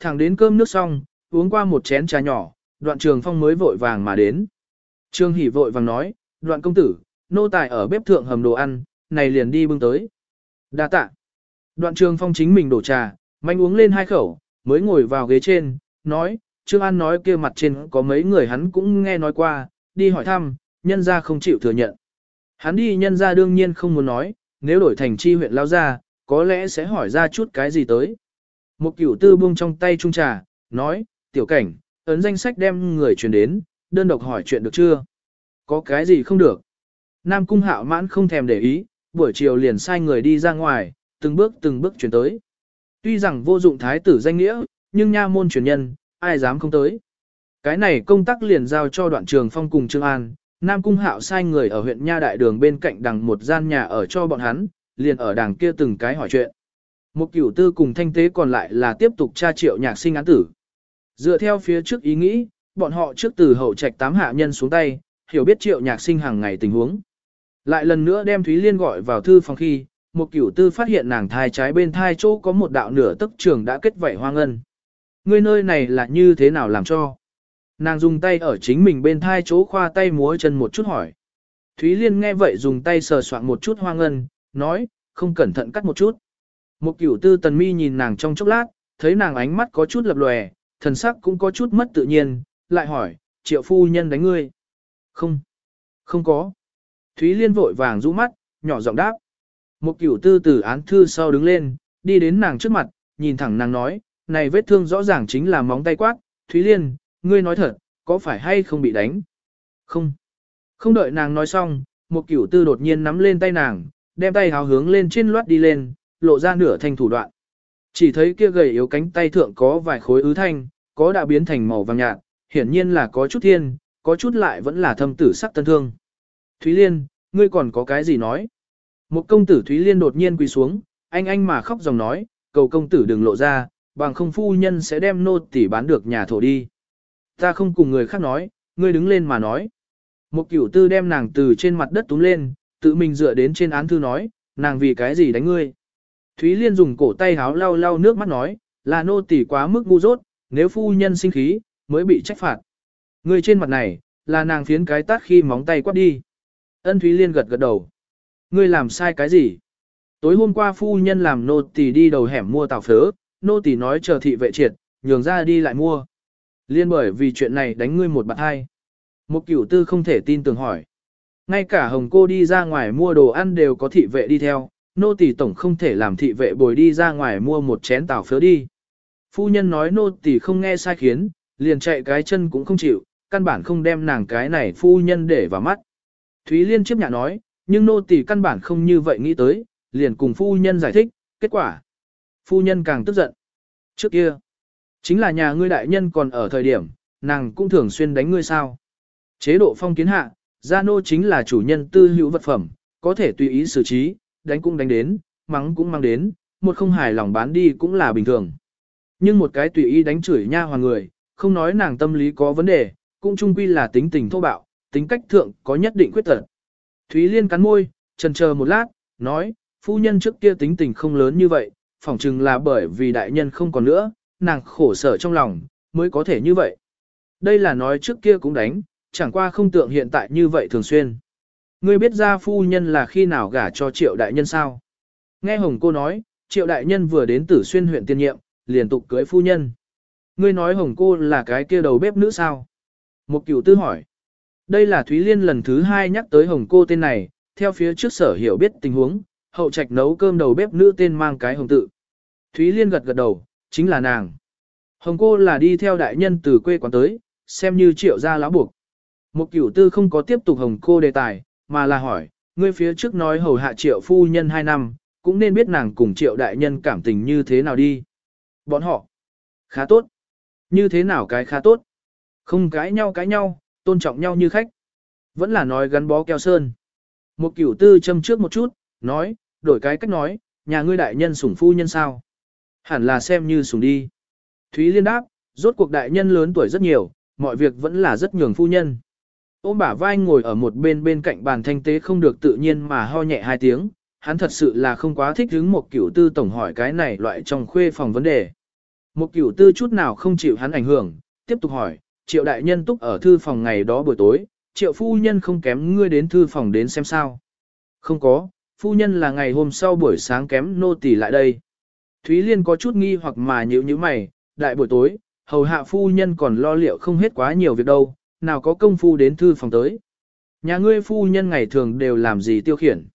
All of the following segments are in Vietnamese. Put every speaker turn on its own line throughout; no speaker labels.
thẳng đến cơm nước xong, uống qua một chén trà nhỏ, đoạn trường phong mới vội vàng mà đến. Trương Hỷ vội vàng nói, đoạn công tử, nô tài ở bếp thượng hầm đồ ăn, này liền đi bưng tới. Đa tạ. Đoạn trường phong chính mình đổ trà, manh uống lên hai khẩu, mới ngồi vào ghế trên, nói, Trương An nói kia mặt trên có mấy người hắn cũng nghe nói qua, đi hỏi thăm, nhân ra không chịu thừa nhận. Hắn đi nhân ra đương nhiên không muốn nói, nếu đổi thành chi huyện lao ra, có lẽ sẽ hỏi ra chút cái gì tới. Một cửu tư buông trong tay trung trà, nói, tiểu cảnh, ấn danh sách đem người truyền đến, đơn độc hỏi chuyện được chưa? Có cái gì không được? Nam cung hạo mãn không thèm để ý, buổi chiều liền sai người đi ra ngoài, từng bước từng bước chuyển tới. Tuy rằng vô dụng thái tử danh nghĩa, nhưng nha môn truyền nhân, ai dám không tới. Cái này công tác liền giao cho đoạn trường phong cùng Trương An, Nam Cung Hạo sai người ở huyện Nha Đại Đường bên cạnh đằng một gian nhà ở cho bọn hắn, liền ở đằng kia từng cái hỏi chuyện. Một cửu tư cùng thanh tế còn lại là tiếp tục tra triệu nhạc sinh án tử. Dựa theo phía trước ý nghĩ, bọn họ trước từ hậu trạch tám hạ nhân xuống tay, hiểu biết triệu nhạc sinh hàng ngày tình huống. Lại lần nữa đem Thúy Liên gọi vào thư phòng khi, một cửu tư phát hiện nàng thai trái bên thai chỗ có một đạo nửa tức trường đã kết vảy hoang ngân. Ngươi nơi này là như thế nào làm cho? Nàng dùng tay ở chính mình bên thai chỗ khoa tay múa chân một chút hỏi. Thúy Liên nghe vậy dùng tay sờ soạn một chút hoang ngân, nói, không cẩn thận cắt một chút. Một cửu tư tần mi nhìn nàng trong chốc lát, thấy nàng ánh mắt có chút lập lòe, thần sắc cũng có chút mất tự nhiên, lại hỏi, triệu phu nhân đánh ngươi. Không, không có. Thúy Liên vội vàng rũ mắt, nhỏ giọng đáp. Một cửu tư từ án thư sau đứng lên, đi đến nàng trước mặt, nhìn thẳng nàng nói, này vết thương rõ ràng chính là móng tay quát, Thúy Liên, ngươi nói thật, có phải hay không bị đánh? Không. Không đợi nàng nói xong, một cửu tư đột nhiên nắm lên tay nàng, đem tay hào hướng lên trên loát đi lên, lộ ra nửa thành thủ đoạn. Chỉ thấy kia gầy yếu cánh tay thượng có vài khối ứ thanh, có đã biến thành màu vàng nhạt, hiển nhiên là có chút thiên, có chút lại vẫn là thâm tử sắc tân thương. Thúy Liên, ngươi còn có cái gì nói? Một công tử Thúy Liên đột nhiên quỳ xuống, anh anh mà khóc dòng nói, cầu công tử đừng lộ ra, bằng không phu nhân sẽ đem nô tỷ bán được nhà thổ đi. Ta không cùng người khác nói, ngươi đứng lên mà nói. Một cửu tư đem nàng từ trên mặt đất túm lên, tự mình dựa đến trên án thư nói, nàng vì cái gì đánh ngươi. Thúy Liên dùng cổ tay háo lau lau nước mắt nói, là nô tỳ quá mức ngu dốt, nếu phu nhân sinh khí, mới bị trách phạt. Ngươi trên mặt này, là nàng phiến cái tát khi móng tay quát đi. Ân Thúy Liên gật gật đầu. Ngươi làm sai cái gì? Tối hôm qua phu nhân làm nô tỳ đi đầu hẻm mua tàu phớ, nô tỳ nói chờ thị vệ triệt, nhường ra đi lại mua. Liên bởi vì chuyện này đánh ngươi một bạn hai. Một cửu tư không thể tin tưởng hỏi. Ngay cả hồng cô đi ra ngoài mua đồ ăn đều có thị vệ đi theo, nô tỳ tổng không thể làm thị vệ bồi đi ra ngoài mua một chén tàu phiếu đi. Phu nhân nói nô tỳ không nghe sai khiến, liền chạy cái chân cũng không chịu, căn bản không đem nàng cái này phu nhân để vào mắt. Thúy Liên chiếc nhạ nói, nhưng nô tỳ căn bản không như vậy nghĩ tới, liền cùng phu nhân giải thích, kết quả. Phu nhân càng tức giận. Trước kia, chính là nhà ngươi đại nhân còn ở thời điểm, nàng cũng thường xuyên đánh ngươi sao. Chế độ phong kiến hạ, gia nô chính là chủ nhân tư hữu vật phẩm, có thể tùy ý xử trí, đánh cũng đánh đến, mắng cũng mang đến, một không hài lòng bán đi cũng là bình thường. Nhưng một cái tùy ý đánh chửi nha hoàng người, không nói nàng tâm lý có vấn đề, cũng chung quy là tính tình thô bạo, tính cách thượng có nhất định quyết tật. Thúy Liên cắn môi, trần chờ một lát, nói, phu nhân trước kia tính tình không lớn như vậy, phỏng chừng là bởi vì đại nhân không còn nữa, nàng khổ sở trong lòng, mới có thể như vậy. Đây là nói trước kia cũng đánh, chẳng qua không tượng hiện tại như vậy thường xuyên. Ngươi biết ra phu nhân là khi nào gả cho triệu đại nhân sao? Nghe Hồng cô nói, triệu đại nhân vừa đến tử xuyên huyện tiên nhiệm, liền tục cưới phu nhân. Ngươi nói Hồng cô là cái kia đầu bếp nữ sao? Một cửu tư hỏi. Đây là Thúy Liên lần thứ hai nhắc tới Hồng cô tên này, theo phía trước sở hiểu biết tình huống, hậu trạch nấu cơm đầu bếp nữ tên mang cái hồng tự. Thúy Liên gật gật đầu, chính là nàng. Hồng cô là đi theo đại nhân từ quê quán tới, xem như triệu gia lão buộc. Một cửu tư không có tiếp tục hồng cô đề tài, mà là hỏi, ngươi phía trước nói hầu hạ triệu phu nhân 2 năm, cũng nên biết nàng cùng triệu đại nhân cảm tình như thế nào đi. Bọn họ, khá tốt. Như thế nào cái khá tốt? Không cãi nhau cãi nhau, tôn trọng nhau như khách. Vẫn là nói gắn bó keo sơn. Một cửu tư châm trước một chút, nói, đổi cái cách nói, nhà ngươi đại nhân sủng phu nhân sao? Hẳn là xem như sủng đi. Thúy Liên đáp, rốt cuộc đại nhân lớn tuổi rất nhiều, mọi việc vẫn là rất nhường phu nhân. Ôm bả vai ngồi ở một bên bên cạnh bàn thanh tế không được tự nhiên mà ho nhẹ hai tiếng, hắn thật sự là không quá thích hứng một cửu tư tổng hỏi cái này loại trong khuê phòng vấn đề. Một cửu tư chút nào không chịu hắn ảnh hưởng, tiếp tục hỏi, triệu đại nhân túc ở thư phòng ngày đó buổi tối, triệu phu nhân không kém ngươi đến thư phòng đến xem sao. Không có, phu nhân là ngày hôm sau buổi sáng kém nô tỳ lại đây. Thúy Liên có chút nghi hoặc mà nhíu nhíu mày, đại buổi tối, hầu hạ phu nhân còn lo liệu không hết quá nhiều việc đâu, nào có công phu đến thư phòng tới. Nhà ngươi phu nhân ngày thường đều làm gì tiêu khiển.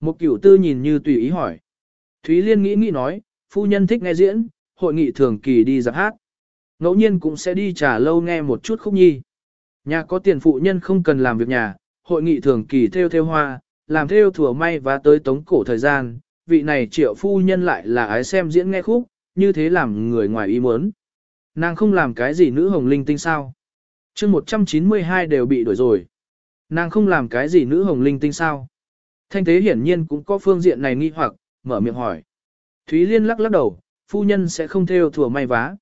Một cửu tư nhìn như tùy ý hỏi. Thúy Liên nghĩ nghĩ nói, phu nhân thích nghe diễn, hội nghị thường kỳ đi giáp hát. Ngẫu nhiên cũng sẽ đi trả lâu nghe một chút khúc nhi. Nhà có tiền phụ nhân không cần làm việc nhà, hội nghị thường kỳ theo theo hoa, làm theo thừa may và tới tống cổ thời gian, vị này triệu phu nhân lại là ái xem diễn nghe khúc, như thế làm người ngoài ý muốn. Nàng không làm cái gì nữ hồng linh tinh sao chương 192 đều bị đuổi rồi. Nàng không làm cái gì nữ hồng linh tinh sao. Thanh tế hiển nhiên cũng có phương diện này nghi hoặc, mở miệng hỏi. Thúy Liên lắc lắc đầu, phu nhân sẽ không theo thừa may vá.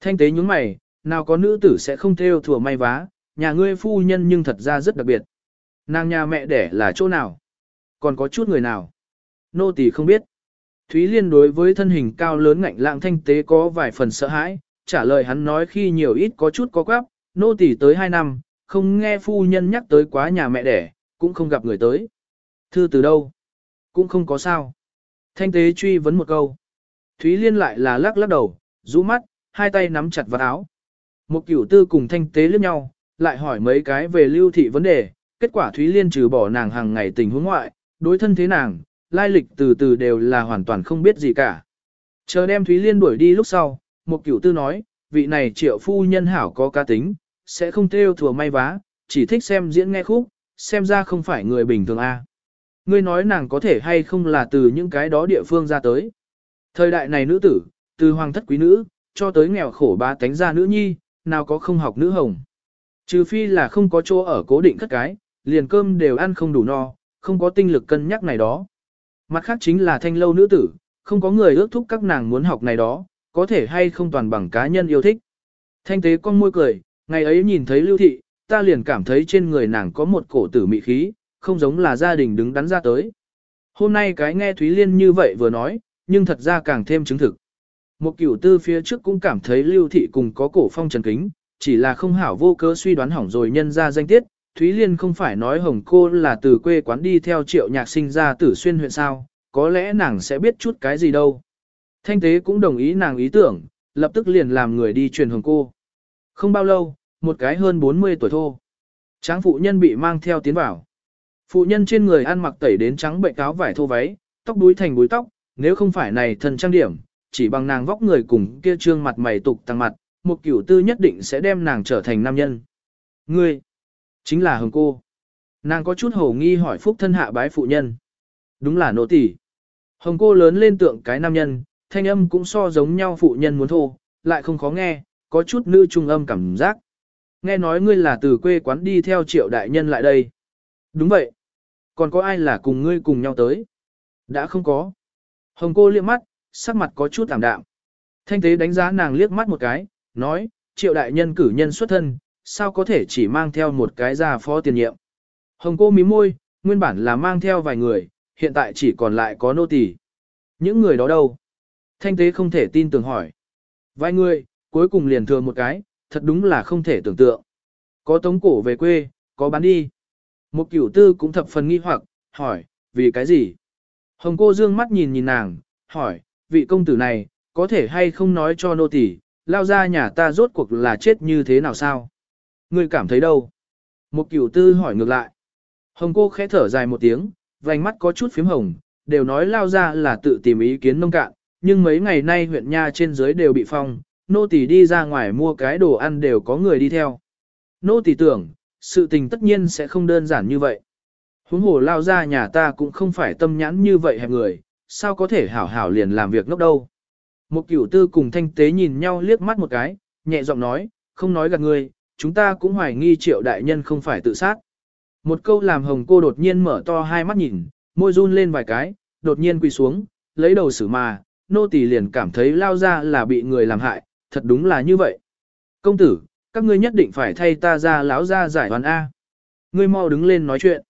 Thanh tế nhúng mày, nào có nữ tử sẽ không theo thừa may vá, nhà ngươi phu nhân nhưng thật ra rất đặc biệt. Nàng nhà mẹ đẻ là chỗ nào? Còn có chút người nào? Nô tỳ không biết. Thúy Liên đối với thân hình cao lớn ngạnh lạng thanh tế có vài phần sợ hãi, trả lời hắn nói khi nhiều ít có chút có quáp, nô tỳ tới 2 năm, không nghe phu nhân nhắc tới quá nhà mẹ đẻ, cũng không gặp người tới. Thư từ đâu? Cũng không có sao. Thanh tế truy vấn một câu. Thúy Liên lại là lắc lắc đầu, rũ mắt, hai tay nắm chặt vào áo. Một cửu tư cùng thanh tế liếc nhau, lại hỏi mấy cái về lưu thị vấn đề, kết quả Thúy Liên trừ bỏ nàng hàng ngày tình huống ngoại, đối thân thế nàng, lai lịch từ từ đều là hoàn toàn không biết gì cả. Chờ đem Thúy Liên đuổi đi lúc sau, một cửu tư nói, vị này triệu phu nhân hảo có ca tính, sẽ không theo thừa may vá, chỉ thích xem diễn nghe khúc, xem ra không phải người bình thường a. Ngươi nói nàng có thể hay không là từ những cái đó địa phương ra tới. Thời đại này nữ tử, từ hoàng thất quý nữ, cho tới nghèo khổ ba tánh ra nữ nhi, nào có không học nữ hồng. Trừ phi là không có chỗ ở cố định cất cái, liền cơm đều ăn không đủ no, không có tinh lực cân nhắc này đó. Mặt khác chính là thanh lâu nữ tử, không có người ước thúc các nàng muốn học này đó, có thể hay không toàn bằng cá nhân yêu thích. Thanh tế con môi cười, ngày ấy nhìn thấy lưu thị, ta liền cảm thấy trên người nàng có một cổ tử mị khí, không giống là gia đình đứng đắn ra tới. Hôm nay cái nghe Thúy Liên như vậy vừa nói, nhưng thật ra càng thêm chứng thực. Một cửu tư phía trước cũng cảm thấy lưu thị cùng có cổ phong trần kính, chỉ là không hảo vô cớ suy đoán hỏng rồi nhân ra danh tiết. Thúy Liên không phải nói hồng cô là từ quê quán đi theo triệu nhạc sinh ra tử xuyên huyện sao, có lẽ nàng sẽ biết chút cái gì đâu. Thanh tế cũng đồng ý nàng ý tưởng, lập tức liền làm người đi truyền hồng cô. Không bao lâu, một cái hơn 40 tuổi thô. Tráng phụ nhân bị mang theo tiến vào. Phụ nhân trên người ăn mặc tẩy đến trắng bệnh cáo vải thô váy, tóc đuối thành búi tóc, nếu không phải này thần trang điểm, chỉ bằng nàng vóc người cùng kia trương mặt mày tục tăng mặt, một cửu tư nhất định sẽ đem nàng trở thành nam nhân. Ngươi, chính là hồng cô. Nàng có chút hổ nghi hỏi phúc thân hạ bái phụ nhân. Đúng là nô tỳ. Hồng cô lớn lên tượng cái nam nhân, thanh âm cũng so giống nhau phụ nhân muốn thô, lại không khó nghe, có chút nữ trung âm cảm giác. Nghe nói ngươi là từ quê quán đi theo triệu đại nhân lại đây. Đúng vậy. Còn có ai là cùng ngươi cùng nhau tới? Đã không có. Hồng cô liếc mắt, sắc mặt có chút tạm đạm. Thanh tế đánh giá nàng liếc mắt một cái, nói, triệu đại nhân cử nhân xuất thân, sao có thể chỉ mang theo một cái gia phó tiền nhiệm. Hồng cô mím môi, nguyên bản là mang theo vài người, hiện tại chỉ còn lại có nô tỳ. Những người đó đâu? Thanh tế không thể tin tưởng hỏi. Vài người, cuối cùng liền thừa một cái, thật đúng là không thể tưởng tượng. Có tống cổ về quê, có bán đi. Một cửu tư cũng thập phần nghi hoặc, hỏi, vì cái gì? Hồng cô dương mắt nhìn nhìn nàng, hỏi, vị công tử này, có thể hay không nói cho nô tỳ, lao ra nhà ta rốt cuộc là chết như thế nào sao? Ngươi cảm thấy đâu? Một cửu tư hỏi ngược lại. Hồng cô khẽ thở dài một tiếng, vành mắt có chút phím hồng, đều nói lao ra là tự tìm ý kiến nông cạn, nhưng mấy ngày nay huyện nha trên dưới đều bị phong, nô tỳ đi ra ngoài mua cái đồ ăn đều có người đi theo. Nô tỳ tưởng, sự tình tất nhiên sẽ không đơn giản như vậy. Huống hồ lao ra nhà ta cũng không phải tâm nhãn như vậy hẹp người, sao có thể hảo hảo liền làm việc ngốc đâu. Một cửu tư cùng thanh tế nhìn nhau liếc mắt một cái, nhẹ giọng nói, không nói gạt người, chúng ta cũng hoài nghi triệu đại nhân không phải tự sát. Một câu làm hồng cô đột nhiên mở to hai mắt nhìn, môi run lên vài cái, đột nhiên quỳ xuống, lấy đầu xử mà, nô tỳ liền cảm thấy lao ra là bị người làm hại, thật đúng là như vậy. Công tử, các ngươi nhất định phải thay ta ra láo ra giải đoàn A. Ngươi mau đứng lên nói chuyện.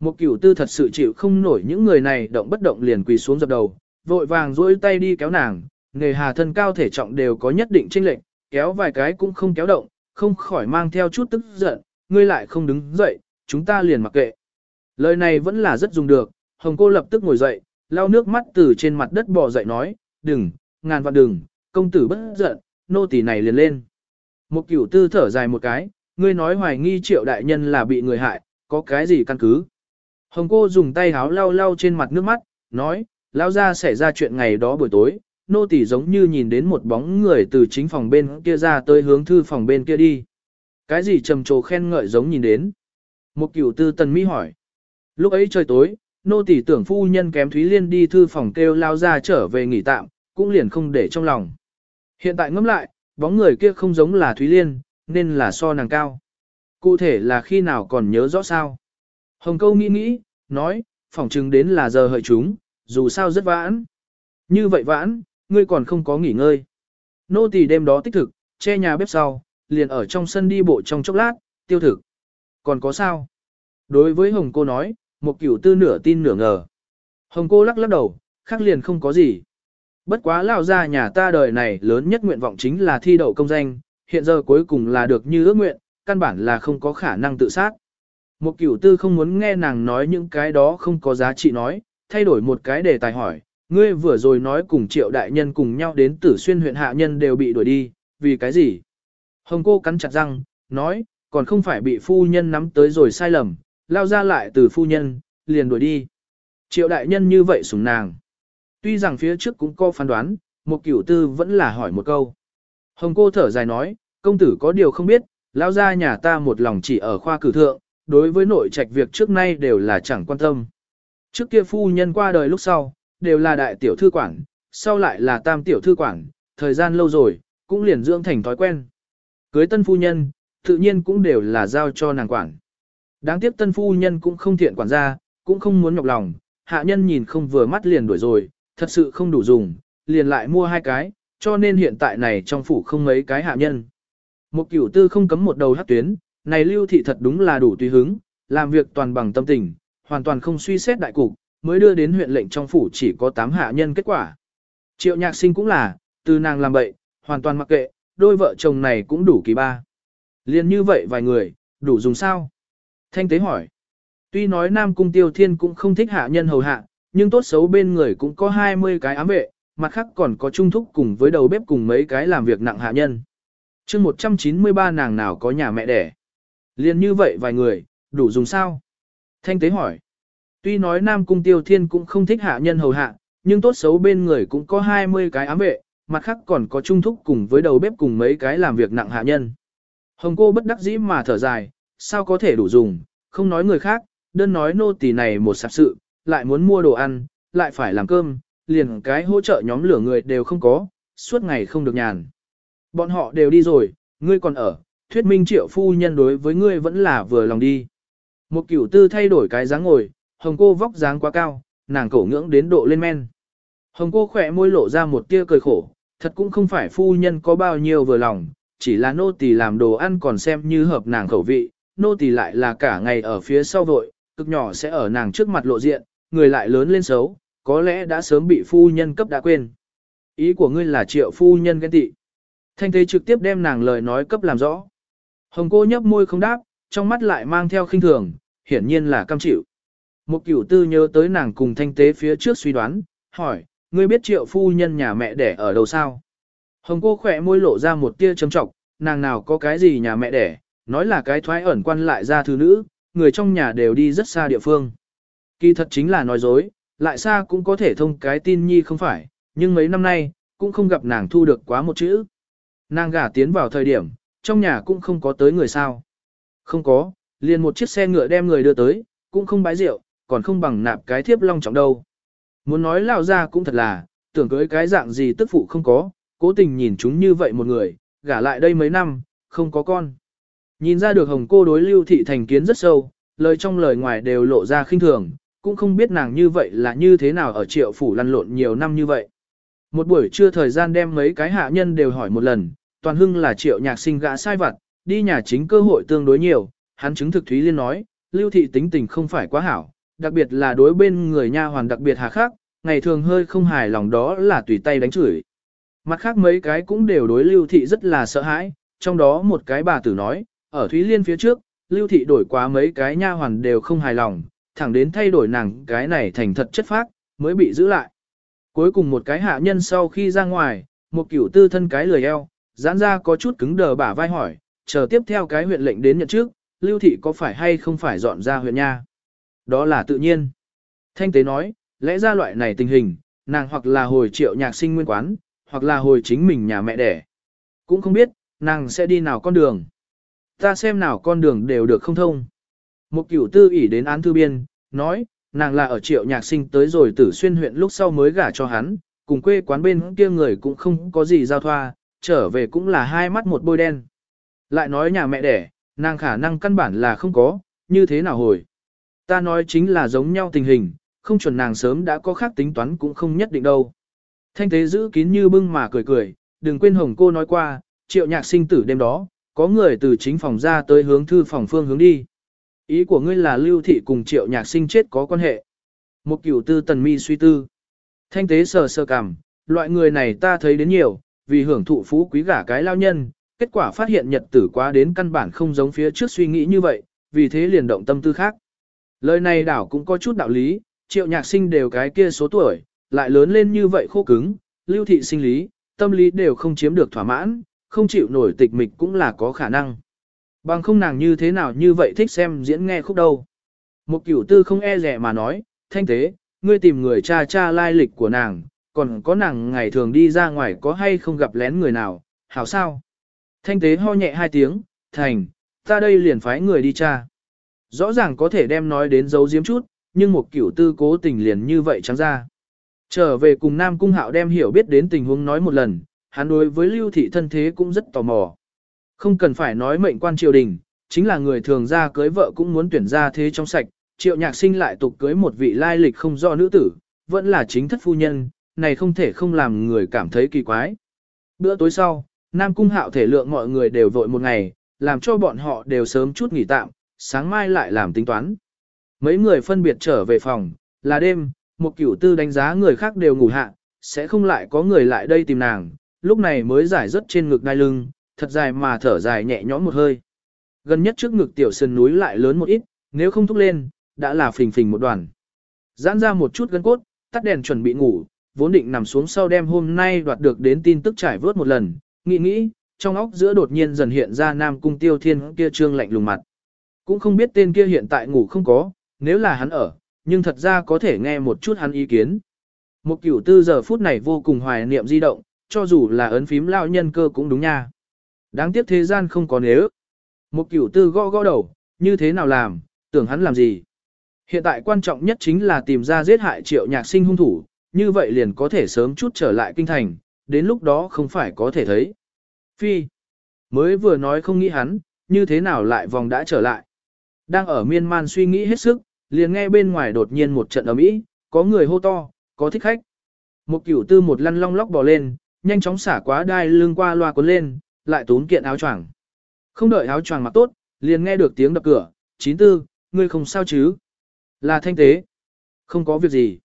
Một cửu tư thật sự chịu không nổi những người này động bất động liền quỳ xuống dập đầu, vội vàng duỗi tay đi kéo nàng, nghề hà thân cao thể trọng đều có nhất định chênh lệch, kéo vài cái cũng không kéo động, không khỏi mang theo chút tức giận, ngươi lại không đứng dậy, chúng ta liền mặc kệ. Lời này vẫn là rất dùng được, Hồng cô lập tức ngồi dậy, lau nước mắt từ trên mặt đất bò dậy nói, đừng, ngàn vạn đừng, công tử bất giận, nô tỳ này liền lên. Một cửu tư thở dài một cái, ngươi nói hoài nghi triệu đại nhân là bị người hại, có cái gì căn cứ. Hồng cô dùng tay háo lau lau trên mặt nước mắt, nói, lao ra xảy ra chuyện ngày đó buổi tối, nô tỳ giống như nhìn đến một bóng người từ chính phòng bên kia ra tới hướng thư phòng bên kia đi. Cái gì trầm trồ khen ngợi giống nhìn đến. Một cửu tư tần mỹ hỏi. Lúc ấy trời tối, nô tỳ tưởng phu nhân kém Thúy Liên đi thư phòng kêu lao ra trở về nghỉ tạm, cũng liền không để trong lòng. Hiện tại ngẫm lại, bóng người kia không giống là Thúy Liên, nên là so nàng cao. Cụ thể là khi nào còn nhớ rõ sao? Hồng câu nghĩ nghĩ, nói, phỏng chừng đến là giờ hợi chúng, dù sao rất vãn. Như vậy vãn, ngươi còn không có nghỉ ngơi. Nô tỳ đêm đó tích thực, che nhà bếp sau, liền ở trong sân đi bộ trong chốc lát, tiêu thực. Còn có sao? Đối với Hồng cô nói, một kiểu tư nửa tin nửa ngờ. Hồng cô lắc lắc đầu, khác liền không có gì. Bất quá lão gia nhà ta đời này lớn nhất nguyện vọng chính là thi đậu công danh, hiện giờ cuối cùng là được như ước nguyện, căn bản là không có khả năng tự sát. Một cửu tư không muốn nghe nàng nói những cái đó không có giá trị nói, thay đổi một cái đề tài hỏi, ngươi vừa rồi nói cùng triệu đại nhân cùng nhau đến tử xuyên huyện hạ nhân đều bị đuổi đi, vì cái gì? Hồng cô cắn chặt răng, nói, còn không phải bị phu nhân nắm tới rồi sai lầm, lao ra lại từ phu nhân, liền đuổi đi. Triệu đại nhân như vậy sủng nàng. Tuy rằng phía trước cũng có phán đoán, một cửu tư vẫn là hỏi một câu. Hồng cô thở dài nói, công tử có điều không biết, lao ra nhà ta một lòng chỉ ở khoa cử thượng, đối với nội trạch việc trước nay đều là chẳng quan tâm. Trước kia phu nhân qua đời lúc sau, đều là đại tiểu thư quản, sau lại là tam tiểu thư quản, thời gian lâu rồi, cũng liền dưỡng thành thói quen. Cưới tân phu nhân, tự nhiên cũng đều là giao cho nàng quản. Đáng tiếc tân phu nhân cũng không thiện quản gia, cũng không muốn nhọc lòng, hạ nhân nhìn không vừa mắt liền đuổi rồi, thật sự không đủ dùng, liền lại mua hai cái, cho nên hiện tại này trong phủ không mấy cái hạ nhân. Một cửu tư không cấm một đầu hát tuyến, này lưu thị thật đúng là đủ tùy hứng, làm việc toàn bằng tâm tình, hoàn toàn không suy xét đại cục, mới đưa đến huyện lệnh trong phủ chỉ có 8 hạ nhân kết quả. Triệu nhạc sinh cũng là, từ nàng làm bậy, hoàn toàn mặc kệ, đôi vợ chồng này cũng đủ kỳ ba. Liên như vậy vài người, đủ dùng sao? Thanh tế hỏi. Tuy nói Nam Cung Tiêu Thiên cũng không thích hạ nhân hầu hạ, nhưng tốt xấu bên người cũng có 20 cái ám vệ, mặt khác còn có trung thúc cùng với đầu bếp cùng mấy cái làm việc nặng hạ nhân. chương 193 nàng nào có nhà mẹ đẻ. Liên như vậy vài người, đủ dùng sao? Thanh tế hỏi. Tuy nói Nam Cung Tiêu Thiên cũng không thích hạ nhân hầu hạ, nhưng tốt xấu bên người cũng có 20 cái ám vệ, mặt khác còn có trung thúc cùng với đầu bếp cùng mấy cái làm việc nặng hạ nhân. Hồng cô bất đắc dĩ mà thở dài, sao có thể đủ dùng, không nói người khác, đơn nói nô tỳ này một sạp sự, lại muốn mua đồ ăn, lại phải làm cơm, liền cái hỗ trợ nhóm lửa người đều không có, suốt ngày không được nhàn. Bọn họ đều đi rồi, ngươi còn ở, thuyết minh triệu phu nhân đối với ngươi vẫn là vừa lòng đi. Một cửu tư thay đổi cái dáng ngồi, hồng cô vóc dáng quá cao, nàng cổ ngưỡng đến độ lên men. Hồng cô khỏe môi lộ ra một tia cười khổ, thật cũng không phải phu nhân có bao nhiêu vừa lòng, chỉ là nô tỳ làm đồ ăn còn xem như hợp nàng khẩu vị, nô tỳ lại là cả ngày ở phía sau vội, cực nhỏ sẽ ở nàng trước mặt lộ diện, người lại lớn lên xấu, có lẽ đã sớm bị phu nhân cấp đã quên. Ý của ngươi là triệu phu nhân ghen tị. Thanh thế trực tiếp đem nàng lời nói cấp làm rõ. Hồng cô nhấp môi không đáp, trong mắt lại mang theo khinh thường, hiển nhiên là cam chịu. Một cửu tư nhớ tới nàng cùng thanh tế phía trước suy đoán, hỏi, ngươi biết triệu phu nhân nhà mẹ đẻ ở đâu sao? Hồng cô khỏe môi lộ ra một tia châm trọng, nàng nào có cái gì nhà mẹ đẻ, nói là cái thoái ẩn quan lại ra thứ nữ, người trong nhà đều đi rất xa địa phương. Kỳ thật chính là nói dối, lại xa cũng có thể thông cái tin nhi không phải, nhưng mấy năm nay, cũng không gặp nàng thu được quá một chữ. Nàng gả tiến vào thời điểm, trong nhà cũng không có tới người sao. Không có, liền một chiếc xe ngựa đem người đưa tới, cũng không bái rượu, còn không bằng nạp cái thiếp long trọng đâu. Muốn nói lao ra cũng thật là, tưởng cưới cái dạng gì tức phụ không có, cố tình nhìn chúng như vậy một người, gả lại đây mấy năm, không có con. Nhìn ra được hồng cô đối lưu thị thành kiến rất sâu, lời trong lời ngoài đều lộ ra khinh thường, cũng không biết nàng như vậy là như thế nào ở triệu phủ lăn lộn nhiều năm như vậy. Một buổi trưa thời gian đem mấy cái hạ nhân đều hỏi một lần, toàn hưng là triệu nhạc sinh gã sai vặt, đi nhà chính cơ hội tương đối nhiều, hắn chứng thực Thúy Liên nói, lưu thị tính tình không phải quá hảo, đặc biệt là đối bên người nha hoàn đặc biệt hà khắc, ngày thường hơi không hài lòng đó là tùy tay đánh chửi. Mặt khác mấy cái cũng đều đối lưu thị rất là sợ hãi, trong đó một cái bà tử nói, ở Thúy Liên phía trước, lưu thị đổi quá mấy cái nha hoàn đều không hài lòng, thẳng đến thay đổi nàng cái này thành thật chất phác, mới bị giữ lại. Cuối cùng một cái hạ nhân sau khi ra ngoài, một cửu tư thân cái lười eo, giãn ra có chút cứng đờ bả vai hỏi, chờ tiếp theo cái huyện lệnh đến nhận trước, lưu thị có phải hay không phải dọn ra huyện nha. Đó là tự nhiên. Thanh tế nói, lẽ ra loại này tình hình, nàng hoặc là hồi triệu nhạc sinh nguyên quán, hoặc là hồi chính mình nhà mẹ đẻ. Cũng không biết, nàng sẽ đi nào con đường. Ta xem nào con đường đều được không thông. Một cửu tư ỉ đến án thư biên, nói, nàng là ở triệu nhạc sinh tới rồi tử xuyên huyện lúc sau mới gả cho hắn, cùng quê quán bên kia người cũng không có gì giao thoa, trở về cũng là hai mắt một bôi đen. Lại nói nhà mẹ đẻ, nàng khả năng căn bản là không có, như thế nào hồi. Ta nói chính là giống nhau tình hình, không chuẩn nàng sớm đã có khác tính toán cũng không nhất định đâu. Thanh tế giữ kín như bưng mà cười cười, đừng quên hồng cô nói qua, triệu nhạc sinh tử đêm đó, có người từ chính phòng ra tới hướng thư phòng phương hướng đi. Ý của ngươi là lưu thị cùng triệu nhạc sinh chết có quan hệ. Một cửu tư tần mi suy tư. Thanh tế sờ sờ cằm, loại người này ta thấy đến nhiều, vì hưởng thụ phú quý gả cái lao nhân, kết quả phát hiện nhật tử quá đến căn bản không giống phía trước suy nghĩ như vậy, vì thế liền động tâm tư khác. Lời này đảo cũng có chút đạo lý, triệu nhạc sinh đều cái kia số tuổi, lại lớn lên như vậy khô cứng, lưu thị sinh lý, tâm lý đều không chiếm được thỏa mãn, không chịu nổi tịch mịch cũng là có khả năng. Bằng không nàng như thế nào như vậy thích xem diễn nghe khúc đâu. Một cửu tư không e rẻ mà nói, thanh tế, ngươi tìm người cha cha lai lịch của nàng, còn có nàng ngày thường đi ra ngoài có hay không gặp lén người nào, hảo sao? Thanh tế ho nhẹ hai tiếng, thành, ta đây liền phái người đi cha. Rõ ràng có thể đem nói đến dấu diếm chút, nhưng một cửu tư cố tình liền như vậy trắng ra. Trở về cùng Nam Cung Hạo đem hiểu biết đến tình huống nói một lần, hắn đối với lưu thị thân thế cũng rất tò mò. Không cần phải nói mệnh quan triều đình, chính là người thường ra cưới vợ cũng muốn tuyển ra thế trong sạch, triệu nhạc sinh lại tục cưới một vị lai lịch không do nữ tử, vẫn là chính thất phu nhân, này không thể không làm người cảm thấy kỳ quái. Bữa tối sau, Nam Cung Hạo thể lượng mọi người đều vội một ngày, làm cho bọn họ đều sớm chút nghỉ tạm, sáng mai lại làm tính toán. Mấy người phân biệt trở về phòng, là đêm, một cửu tư đánh giá người khác đều ngủ hạ, sẽ không lại có người lại đây tìm nàng, lúc này mới giải rất trên ngực đai lưng, thật dài mà thở dài nhẹ nhõm một hơi. Gần nhất trước ngực tiểu sườn núi lại lớn một ít, nếu không thúc lên, đã là phình phình một đoàn. Giãn ra một chút gân cốt, tắt đèn chuẩn bị ngủ, vốn định nằm xuống sau đêm hôm nay đoạt được đến tin tức trải vớt một lần, nghĩ nghĩ, trong óc giữa đột nhiên dần hiện ra Nam Cung Tiêu Thiên kia trương lạnh lùng mặt. Cũng không biết tên kia hiện tại ngủ không có, nếu là hắn ở, nhưng thật ra có thể nghe một chút hắn ý kiến. Một cửu tư giờ phút này vô cùng hoài niệm di động, cho dù là ấn phím lao nhân cơ cũng đúng nha. Đáng tiếc thế gian không có nếu. Một cửu tư gõ gõ đầu, như thế nào làm, tưởng hắn làm gì. Hiện tại quan trọng nhất chính là tìm ra giết hại triệu nhạc sinh hung thủ, như vậy liền có thể sớm chút trở lại kinh thành, đến lúc đó không phải có thể thấy. Phi, mới vừa nói không nghĩ hắn, như thế nào lại vòng đã trở lại. Đang ở miên man suy nghĩ hết sức, liền nghe bên ngoài đột nhiên một trận ầm ĩ, có người hô to, có thích khách. Một cửu tư một lăn long lóc bò lên, nhanh chóng xả quá đai lưng qua loa cuốn lên, lại tốn kiện áo choàng. Không đợi áo choàng mặc tốt, liền nghe được tiếng đập cửa, chín tư, ngươi không sao chứ? Là thanh tế. Không có việc gì.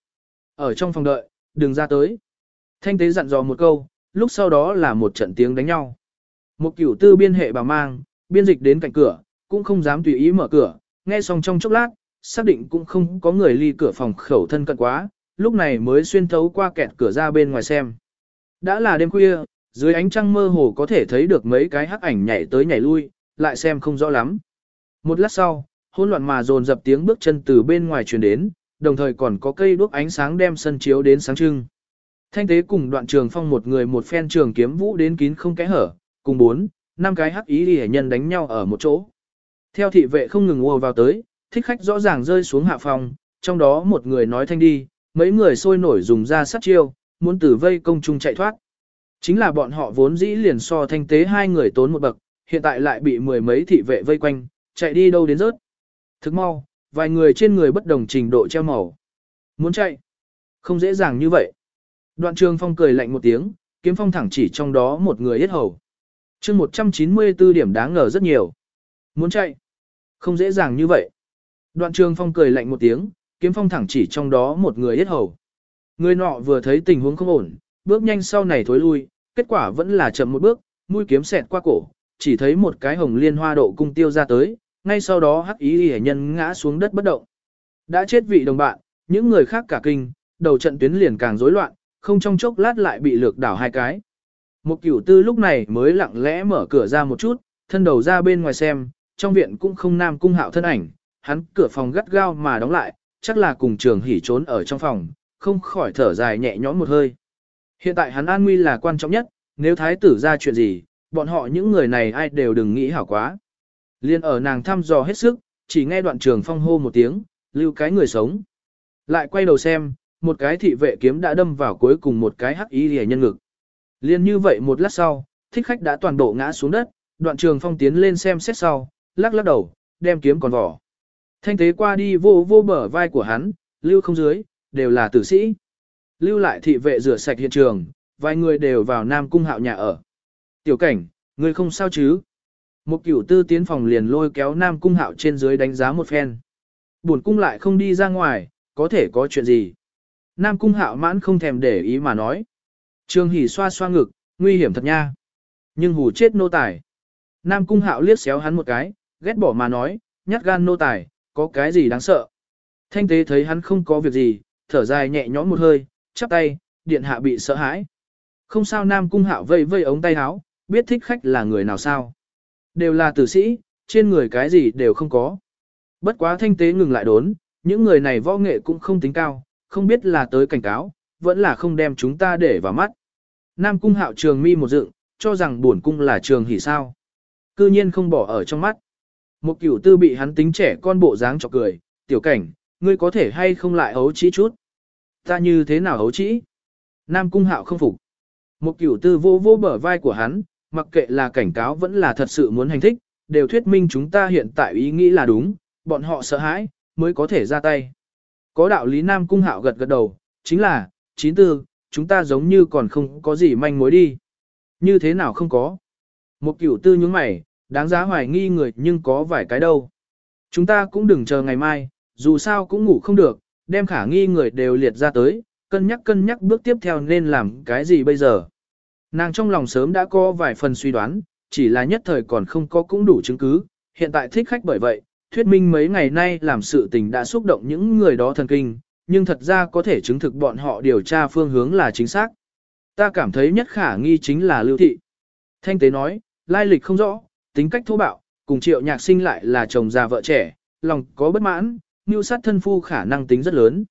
Ở trong phòng đợi, đừng ra tới. Thanh tế dặn dò một câu, lúc sau đó là một trận tiếng đánh nhau. Một cửu tư biên hệ bà mang, biên dịch đến cạnh cửa, cũng không dám tùy ý mở cửa, nghe xong trong chốc lát, xác định cũng không có người ly cửa phòng khẩu thân cận quá, lúc này mới xuyên thấu qua kẹt cửa ra bên ngoài xem. Đã là đêm khuya, dưới ánh trăng mơ hồ có thể thấy được mấy cái hắc ảnh nhảy tới nhảy lui, lại xem không rõ lắm. Một lát sau, hỗn loạn mà dồn dập tiếng bước chân từ bên ngoài truyền đến, đồng thời còn có cây đuốc ánh sáng đem sân chiếu đến sáng trưng. Thanh tế cùng đoạn trường phong một người một phen trường kiếm vũ đến kín không kẽ hở, cùng bốn, năm cái hắc ý hệ nhân đánh nhau ở một chỗ. Theo thị vệ không ngừng ùa vào tới, thích khách rõ ràng rơi xuống hạ phòng, trong đó một người nói thanh đi, mấy người sôi nổi dùng ra sát chiêu, muốn tử vây công chung chạy thoát. Chính là bọn họ vốn dĩ liền so thanh tế hai người tốn một bậc, hiện tại lại bị mười mấy thị vệ vây quanh, chạy đi đâu đến rớt. Thức mau, vài người trên người bất đồng trình độ treo màu. Muốn chạy? Không dễ dàng như vậy. Đoạn trường phong cười lạnh một tiếng, kiếm phong thẳng chỉ trong đó một người hết hầu. chương 194 điểm đáng ngờ rất nhiều. Muốn chạy? Không dễ dàng như vậy. Đoạn trường phong cười lạnh một tiếng, kiếm phong thẳng chỉ trong đó một người hết hầu. Người nọ vừa thấy tình huống không ổn, bước nhanh sau này thối lui, kết quả vẫn là chậm một bước, mũi kiếm xẹt qua cổ, chỉ thấy một cái hồng liên hoa độ cung tiêu ra tới, ngay sau đó hắc ý hề nhân ngã xuống đất bất động. Đã chết vị đồng bạn, những người khác cả kinh, đầu trận tuyến liền càng rối loạn, không trong chốc lát lại bị lược đảo hai cái. Một cửu tư lúc này mới lặng lẽ mở cửa ra một chút, thân đầu ra bên ngoài xem, trong viện cũng không nam cung hạo thân ảnh, hắn cửa phòng gắt gao mà đóng lại, chắc là cùng trường hỉ trốn ở trong phòng, không khỏi thở dài nhẹ nhõm một hơi. Hiện tại hắn an nguy là quan trọng nhất, nếu thái tử ra chuyện gì, bọn họ những người này ai đều đừng nghĩ hảo quá. Liên ở nàng thăm dò hết sức, chỉ nghe đoạn trường phong hô một tiếng, lưu cái người sống. Lại quay đầu xem, một cái thị vệ kiếm đã đâm vào cuối cùng một cái hắc y rẻ nhân ngực. Liên như vậy một lát sau, thích khách đã toàn bộ ngã xuống đất, đoạn trường phong tiến lên xem xét sau, lắc lắc đầu, đem kiếm còn vỏ. Thanh tế qua đi vô vô bờ vai của hắn, lưu không dưới, đều là tử sĩ. Lưu lại thị vệ rửa sạch hiện trường, vài người đều vào Nam Cung hạo nhà ở. Tiểu cảnh, người không sao chứ? Một cửu tư tiến phòng liền lôi kéo Nam Cung hạo trên dưới đánh giá một phen. Buồn cung lại không đi ra ngoài, có thể có chuyện gì? Nam Cung hạo mãn không thèm để ý mà nói. Trương Hỷ xoa xoa ngực, nguy hiểm thật nha. Nhưng hù chết nô tài. Nam Cung hạo liếc xéo hắn một cái, ghét bỏ mà nói, nhát gan nô tài, có cái gì đáng sợ. Thanh tế thấy hắn không có việc gì, thở dài nhẹ nhõm một hơi, chắp tay, điện hạ bị sợ hãi. Không sao Nam Cung hạo vây vây ống tay áo, biết thích khách là người nào sao. Đều là tử sĩ, trên người cái gì đều không có. Bất quá thanh tế ngừng lại đốn, những người này võ nghệ cũng không tính cao, không biết là tới cảnh cáo, vẫn là không đem chúng ta để vào mắt. Nam cung hạo trường mi một dựng, cho rằng buồn cung là trường hỉ sao. Cư nhiên không bỏ ở trong mắt. Một cửu tư bị hắn tính trẻ con bộ dáng chọc cười, tiểu cảnh, ngươi có thể hay không lại ấu trí chút. Ta như thế nào hấu trĩ? Nam cung hạo không phục. Một cửu tư vô vô bờ vai của hắn, mặc kệ là cảnh cáo vẫn là thật sự muốn hành thích, đều thuyết minh chúng ta hiện tại ý nghĩ là đúng, bọn họ sợ hãi, mới có thể ra tay. Có đạo lý Nam Cung Hạo gật gật đầu, chính là, chín tư, chúng ta giống như còn không có gì manh mối đi. Như thế nào không có? Một cửu tư nhướng mày, đáng giá hoài nghi người nhưng có vài cái đâu. Chúng ta cũng đừng chờ ngày mai, dù sao cũng ngủ không được, đem khả nghi người đều liệt ra tới, cân nhắc cân nhắc bước tiếp theo nên làm cái gì bây giờ. Nàng trong lòng sớm đã có vài phần suy đoán, chỉ là nhất thời còn không có cũng đủ chứng cứ, hiện tại thích khách bởi vậy, thuyết minh mấy ngày nay làm sự tình đã xúc động những người đó thần kinh, nhưng thật ra có thể chứng thực bọn họ điều tra phương hướng là chính xác. Ta cảm thấy nhất khả nghi chính là lưu thị. Thanh tế nói, lai lịch không rõ, tính cách thô bạo, cùng triệu nhạc sinh lại là chồng già vợ trẻ, lòng có bất mãn, mưu sát thân phu khả năng tính rất lớn.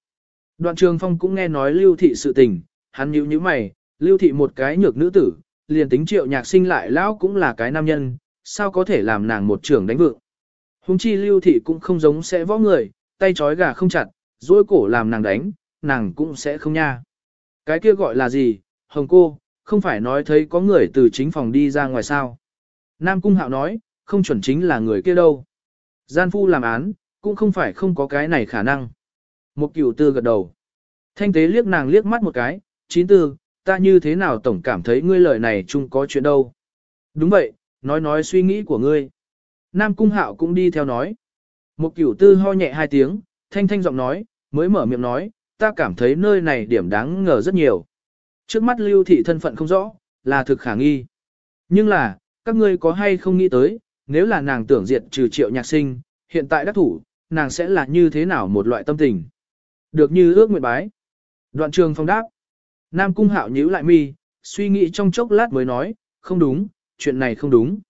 Đoạn trường phong cũng nghe nói lưu thị sự tình, hắn nhíu như mày, lưu thị một cái nhược nữ tử, liền tính triệu nhạc sinh lại lão cũng là cái nam nhân, sao có thể làm nàng một trưởng đánh vượng. Hùng chi lưu thị cũng không giống sẽ võ người, tay trói gà không chặt, dối cổ làm nàng đánh, nàng cũng sẽ không nha. Cái kia gọi là gì, hồng cô, không phải nói thấy có người từ chính phòng đi ra ngoài sao. Nam Cung Hạo nói, không chuẩn chính là người kia đâu. Gian phu làm án, cũng không phải không có cái này khả năng. Một cửu tư gật đầu. Thanh tế liếc nàng liếc mắt một cái, chín tư, ta như thế nào tổng cảm thấy ngươi lời này chung có chuyện đâu. Đúng vậy, nói nói suy nghĩ của ngươi. Nam Cung Hạo cũng đi theo nói. Một cửu tư ho nhẹ hai tiếng, thanh thanh giọng nói, mới mở miệng nói, ta cảm thấy nơi này điểm đáng ngờ rất nhiều. Trước mắt lưu thị thân phận không rõ, là thực khả nghi. Nhưng là, các ngươi có hay không nghĩ tới, nếu là nàng tưởng diệt trừ triệu nhạc sinh, hiện tại đắc thủ, nàng sẽ là như thế nào một loại tâm tình. Được như ước nguyện bái. Đoạn trường phong đáp. Nam cung hạo nhíu lại mi, suy nghĩ trong chốc lát mới nói, không đúng, chuyện này không đúng.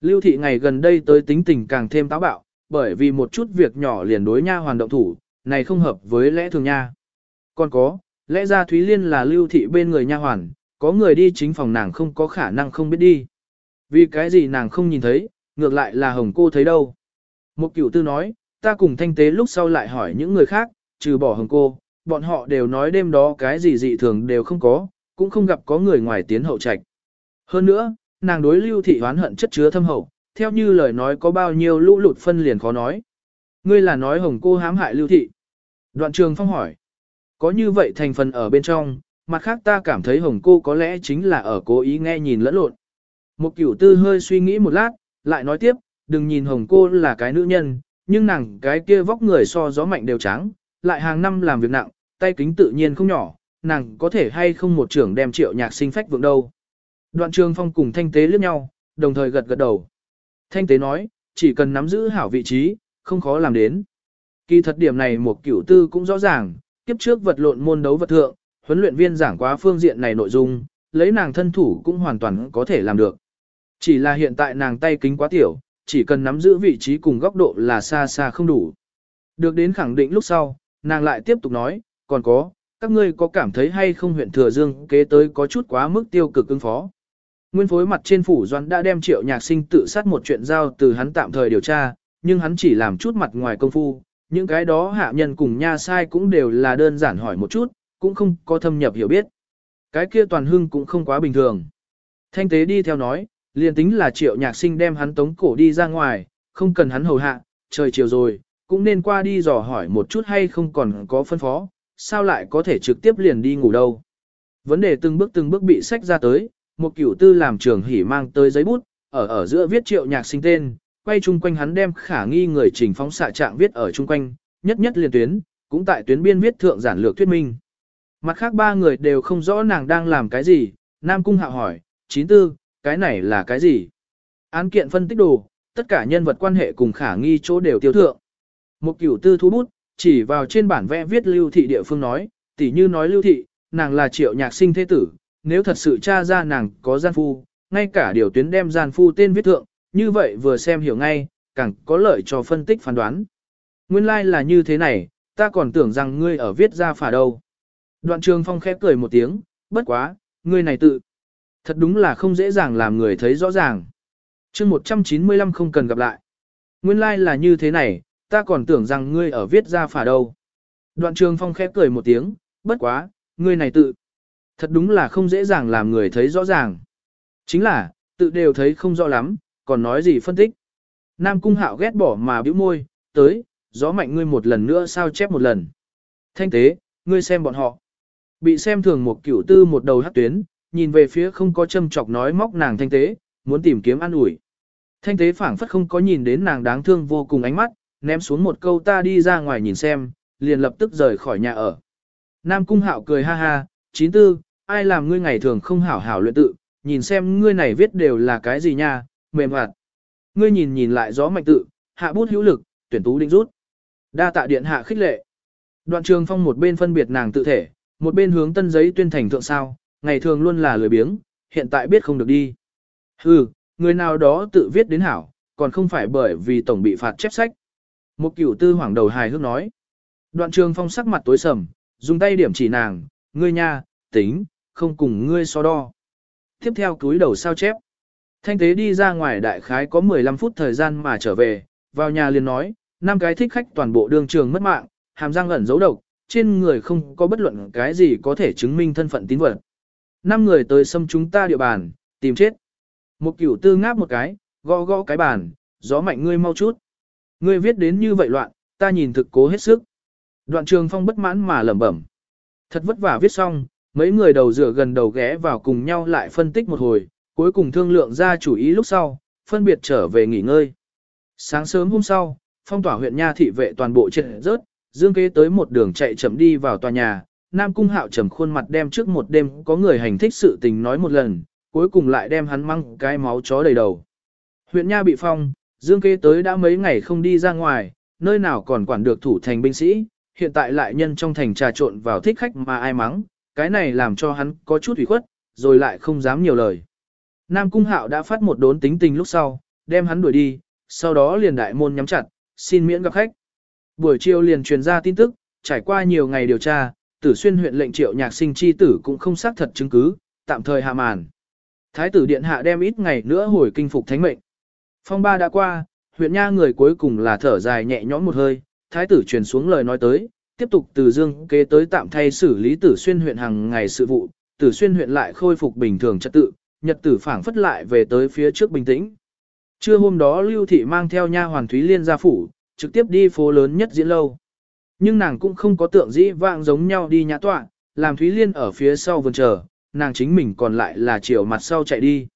Lưu thị ngày gần đây tới tính tình càng thêm táo bạo, bởi vì một chút việc nhỏ liền đối nha hoàn động thủ, này không hợp với lẽ thường nha. Còn có, lẽ ra Thúy Liên là lưu thị bên người nha hoàn, có người đi chính phòng nàng không có khả năng không biết đi. Vì cái gì nàng không nhìn thấy, ngược lại là hồng cô thấy đâu. Một cửu tư nói, ta cùng thanh tế lúc sau lại hỏi những người khác, trừ bỏ hồng cô, bọn họ đều nói đêm đó cái gì dị thường đều không có, cũng không gặp có người ngoài tiến hậu trạch. Hơn nữa, nàng đối lưu thị hoán hận chất chứa thâm hậu, theo như lời nói có bao nhiêu lũ lụt phân liền khó nói. Ngươi là nói hồng cô hãm hại lưu thị. Đoạn trường phong hỏi. Có như vậy thành phần ở bên trong, mặt khác ta cảm thấy hồng cô có lẽ chính là ở cố ý nghe nhìn lẫn lộn. Một cửu tư hơi suy nghĩ một lát, lại nói tiếp, đừng nhìn hồng cô là cái nữ nhân, nhưng nàng cái kia vóc người so gió mạnh đều trắng, lại hàng năm làm việc nặng, tay kính tự nhiên không nhỏ, nàng có thể hay không một trưởng đem triệu nhạc sinh phách vượng đâu. Đoạn trường phong cùng thanh tế liếc nhau, đồng thời gật gật đầu. Thanh tế nói, chỉ cần nắm giữ hảo vị trí, không khó làm đến. Kỳ thật điểm này một cửu tư cũng rõ ràng, kiếp trước vật lộn môn đấu vật thượng, huấn luyện viên giảng quá phương diện này nội dung, lấy nàng thân thủ cũng hoàn toàn có thể làm được. Chỉ là hiện tại nàng tay kính quá tiểu, chỉ cần nắm giữ vị trí cùng góc độ là xa xa không đủ. Được đến khẳng định lúc sau, nàng lại tiếp tục nói, còn có, các ngươi có cảm thấy hay không huyện Thừa Dương kế tới có chút quá mức tiêu cực ứng phó. Nguyên phối mặt trên phủ doan đã đem triệu nhạc sinh tự sát một chuyện giao từ hắn tạm thời điều tra, nhưng hắn chỉ làm chút mặt ngoài công phu, những cái đó hạ nhân cùng nha sai cũng đều là đơn giản hỏi một chút, cũng không có thâm nhập hiểu biết. Cái kia toàn hưng cũng không quá bình thường. Thanh tế đi theo nói, liền tính là triệu nhạc sinh đem hắn tống cổ đi ra ngoài, không cần hắn hầu hạ, trời chiều rồi, cũng nên qua đi dò hỏi một chút hay không còn có phân phó, sao lại có thể trực tiếp liền đi ngủ đâu. Vấn đề từng bước từng bước bị sách ra tới, một cửu tư làm trường hỉ mang tới giấy bút, ở ở giữa viết triệu nhạc sinh tên, quay chung quanh hắn đem khả nghi người trình phóng xạ trạng viết ở chung quanh, nhất nhất liền tuyến, cũng tại tuyến biên viết thượng giản lược thuyết minh. Mặt khác ba người đều không rõ nàng đang làm cái gì, Nam Cung Hạo hỏi, chín tư, cái này là cái gì? Án kiện phân tích đồ, tất cả nhân vật quan hệ cùng khả nghi chỗ đều tiêu thượng. Một cửu tư thu bút, chỉ vào trên bản vẽ viết lưu thị địa phương nói, tỉ như nói lưu thị, nàng là triệu nhạc sinh thế tử, nếu thật sự tra ra nàng có gian phu, ngay cả điều tuyến đem gian phu tên viết thượng, như vậy vừa xem hiểu ngay, càng có lợi cho phân tích phán đoán. Nguyên lai like là như thế này, ta còn tưởng rằng ngươi ở viết ra phả đâu. Đoạn trường phong khép cười một tiếng, bất quá, ngươi này tự. Thật đúng là không dễ dàng làm người thấy rõ ràng. chương 195 không cần gặp lại. Nguyên lai like là như thế này, ta còn tưởng rằng ngươi ở viết ra phả đâu. Đoạn trường phong khép cười một tiếng, bất quá, ngươi này tự. Thật đúng là không dễ dàng làm người thấy rõ ràng. Chính là, tự đều thấy không rõ lắm, còn nói gì phân tích. Nam cung hạo ghét bỏ mà bĩu môi, tới, gió mạnh ngươi một lần nữa sao chép một lần. Thanh tế, ngươi xem bọn họ. Bị xem thường một cửu tư một đầu hắc tuyến, nhìn về phía không có châm chọc nói móc nàng thanh tế, muốn tìm kiếm an ủi. Thanh tế phảng phất không có nhìn đến nàng đáng thương vô cùng ánh mắt, ném xuống một câu ta đi ra ngoài nhìn xem, liền lập tức rời khỏi nhà ở. Nam cung hạo cười ha ha, chín tư, ai làm ngươi ngày thường không hảo hảo luyện tự, nhìn xem ngươi này viết đều là cái gì nha, mềm hoạt. Ngươi nhìn nhìn lại gió mạnh tự, hạ bút hữu lực, tuyển tú định rút. Đa tạ điện hạ khích lệ. Đoạn trường phong một bên phân biệt nàng tự thể, một bên hướng tân giấy tuyên thành thượng sao, ngày thường luôn là lười biếng, hiện tại biết không được đi. Hừ, người nào đó tự viết đến hảo, còn không phải bởi vì tổng bị phạt chép sách. Một cửu tư hoảng đầu hài hước nói. Đoạn trường phong sắc mặt tối sầm, dùng tay điểm chỉ nàng, ngươi nha, tính, không cùng ngươi so đo. Tiếp theo túi đầu sao chép. Thanh tế đi ra ngoài đại khái có 15 phút thời gian mà trở về, vào nhà liền nói, năm cái thích khách toàn bộ đường trường mất mạng, hàm răng ẩn dấu độc, trên người không có bất luận cái gì có thể chứng minh thân phận tín vật. Năm người tới xâm chúng ta địa bàn, tìm chết. Một cửu tư ngáp một cái, gõ gõ cái bàn, gió mạnh ngươi mau chút. Ngươi viết đến như vậy loạn, ta nhìn thực cố hết sức. Đoạn trường phong bất mãn mà lẩm bẩm. Thật vất vả viết xong, mấy người đầu rửa gần đầu ghé vào cùng nhau lại phân tích một hồi, cuối cùng thương lượng ra chủ ý lúc sau, phân biệt trở về nghỉ ngơi. Sáng sớm hôm sau, phong tỏa huyện nha thị vệ toàn bộ trên rớt, dương kế tới một đường chạy chậm đi vào tòa nhà, Nam Cung Hạo trầm khuôn mặt đem trước một đêm có người hành thích sự tình nói một lần, cuối cùng lại đem hắn mang cái máu chó đầy đầu. Huyện nha bị phong, dương kế tới đã mấy ngày không đi ra ngoài, nơi nào còn quản được thủ thành binh sĩ, hiện tại lại nhân trong thành trà trộn vào thích khách mà ai mắng, cái này làm cho hắn có chút ủy khuất, rồi lại không dám nhiều lời. Nam Cung Hạo đã phát một đốn tính tình lúc sau, đem hắn đuổi đi, sau đó liền đại môn nhắm chặt, xin miễn gặp khách. Buổi chiều liền truyền ra tin tức, trải qua nhiều ngày điều tra, tử xuyên huyện lệnh triệu nhạc sinh chi tử cũng không xác thật chứng cứ, tạm thời hạ màn. Thái tử điện hạ đem ít ngày nữa hồi kinh phục thánh mệnh. Phong ba đã qua, huyện nha người cuối cùng là thở dài nhẹ nhõm một hơi, thái tử truyền xuống lời nói tới, tiếp tục từ dương kế tới tạm thay xử lý tử xuyên huyện hàng ngày sự vụ, tử xuyên huyện lại khôi phục bình thường trật tự, nhật tử phảng phất lại về tới phía trước bình tĩnh. Trưa hôm đó Lưu Thị mang theo nha hoàn Thúy Liên ra phủ, trực tiếp đi phố lớn nhất diễn lâu. Nhưng nàng cũng không có tượng dĩ vãng giống nhau đi nhã tọa, làm Thúy Liên ở phía sau vườn chờ, nàng chính mình còn lại là chiều mặt sau chạy đi.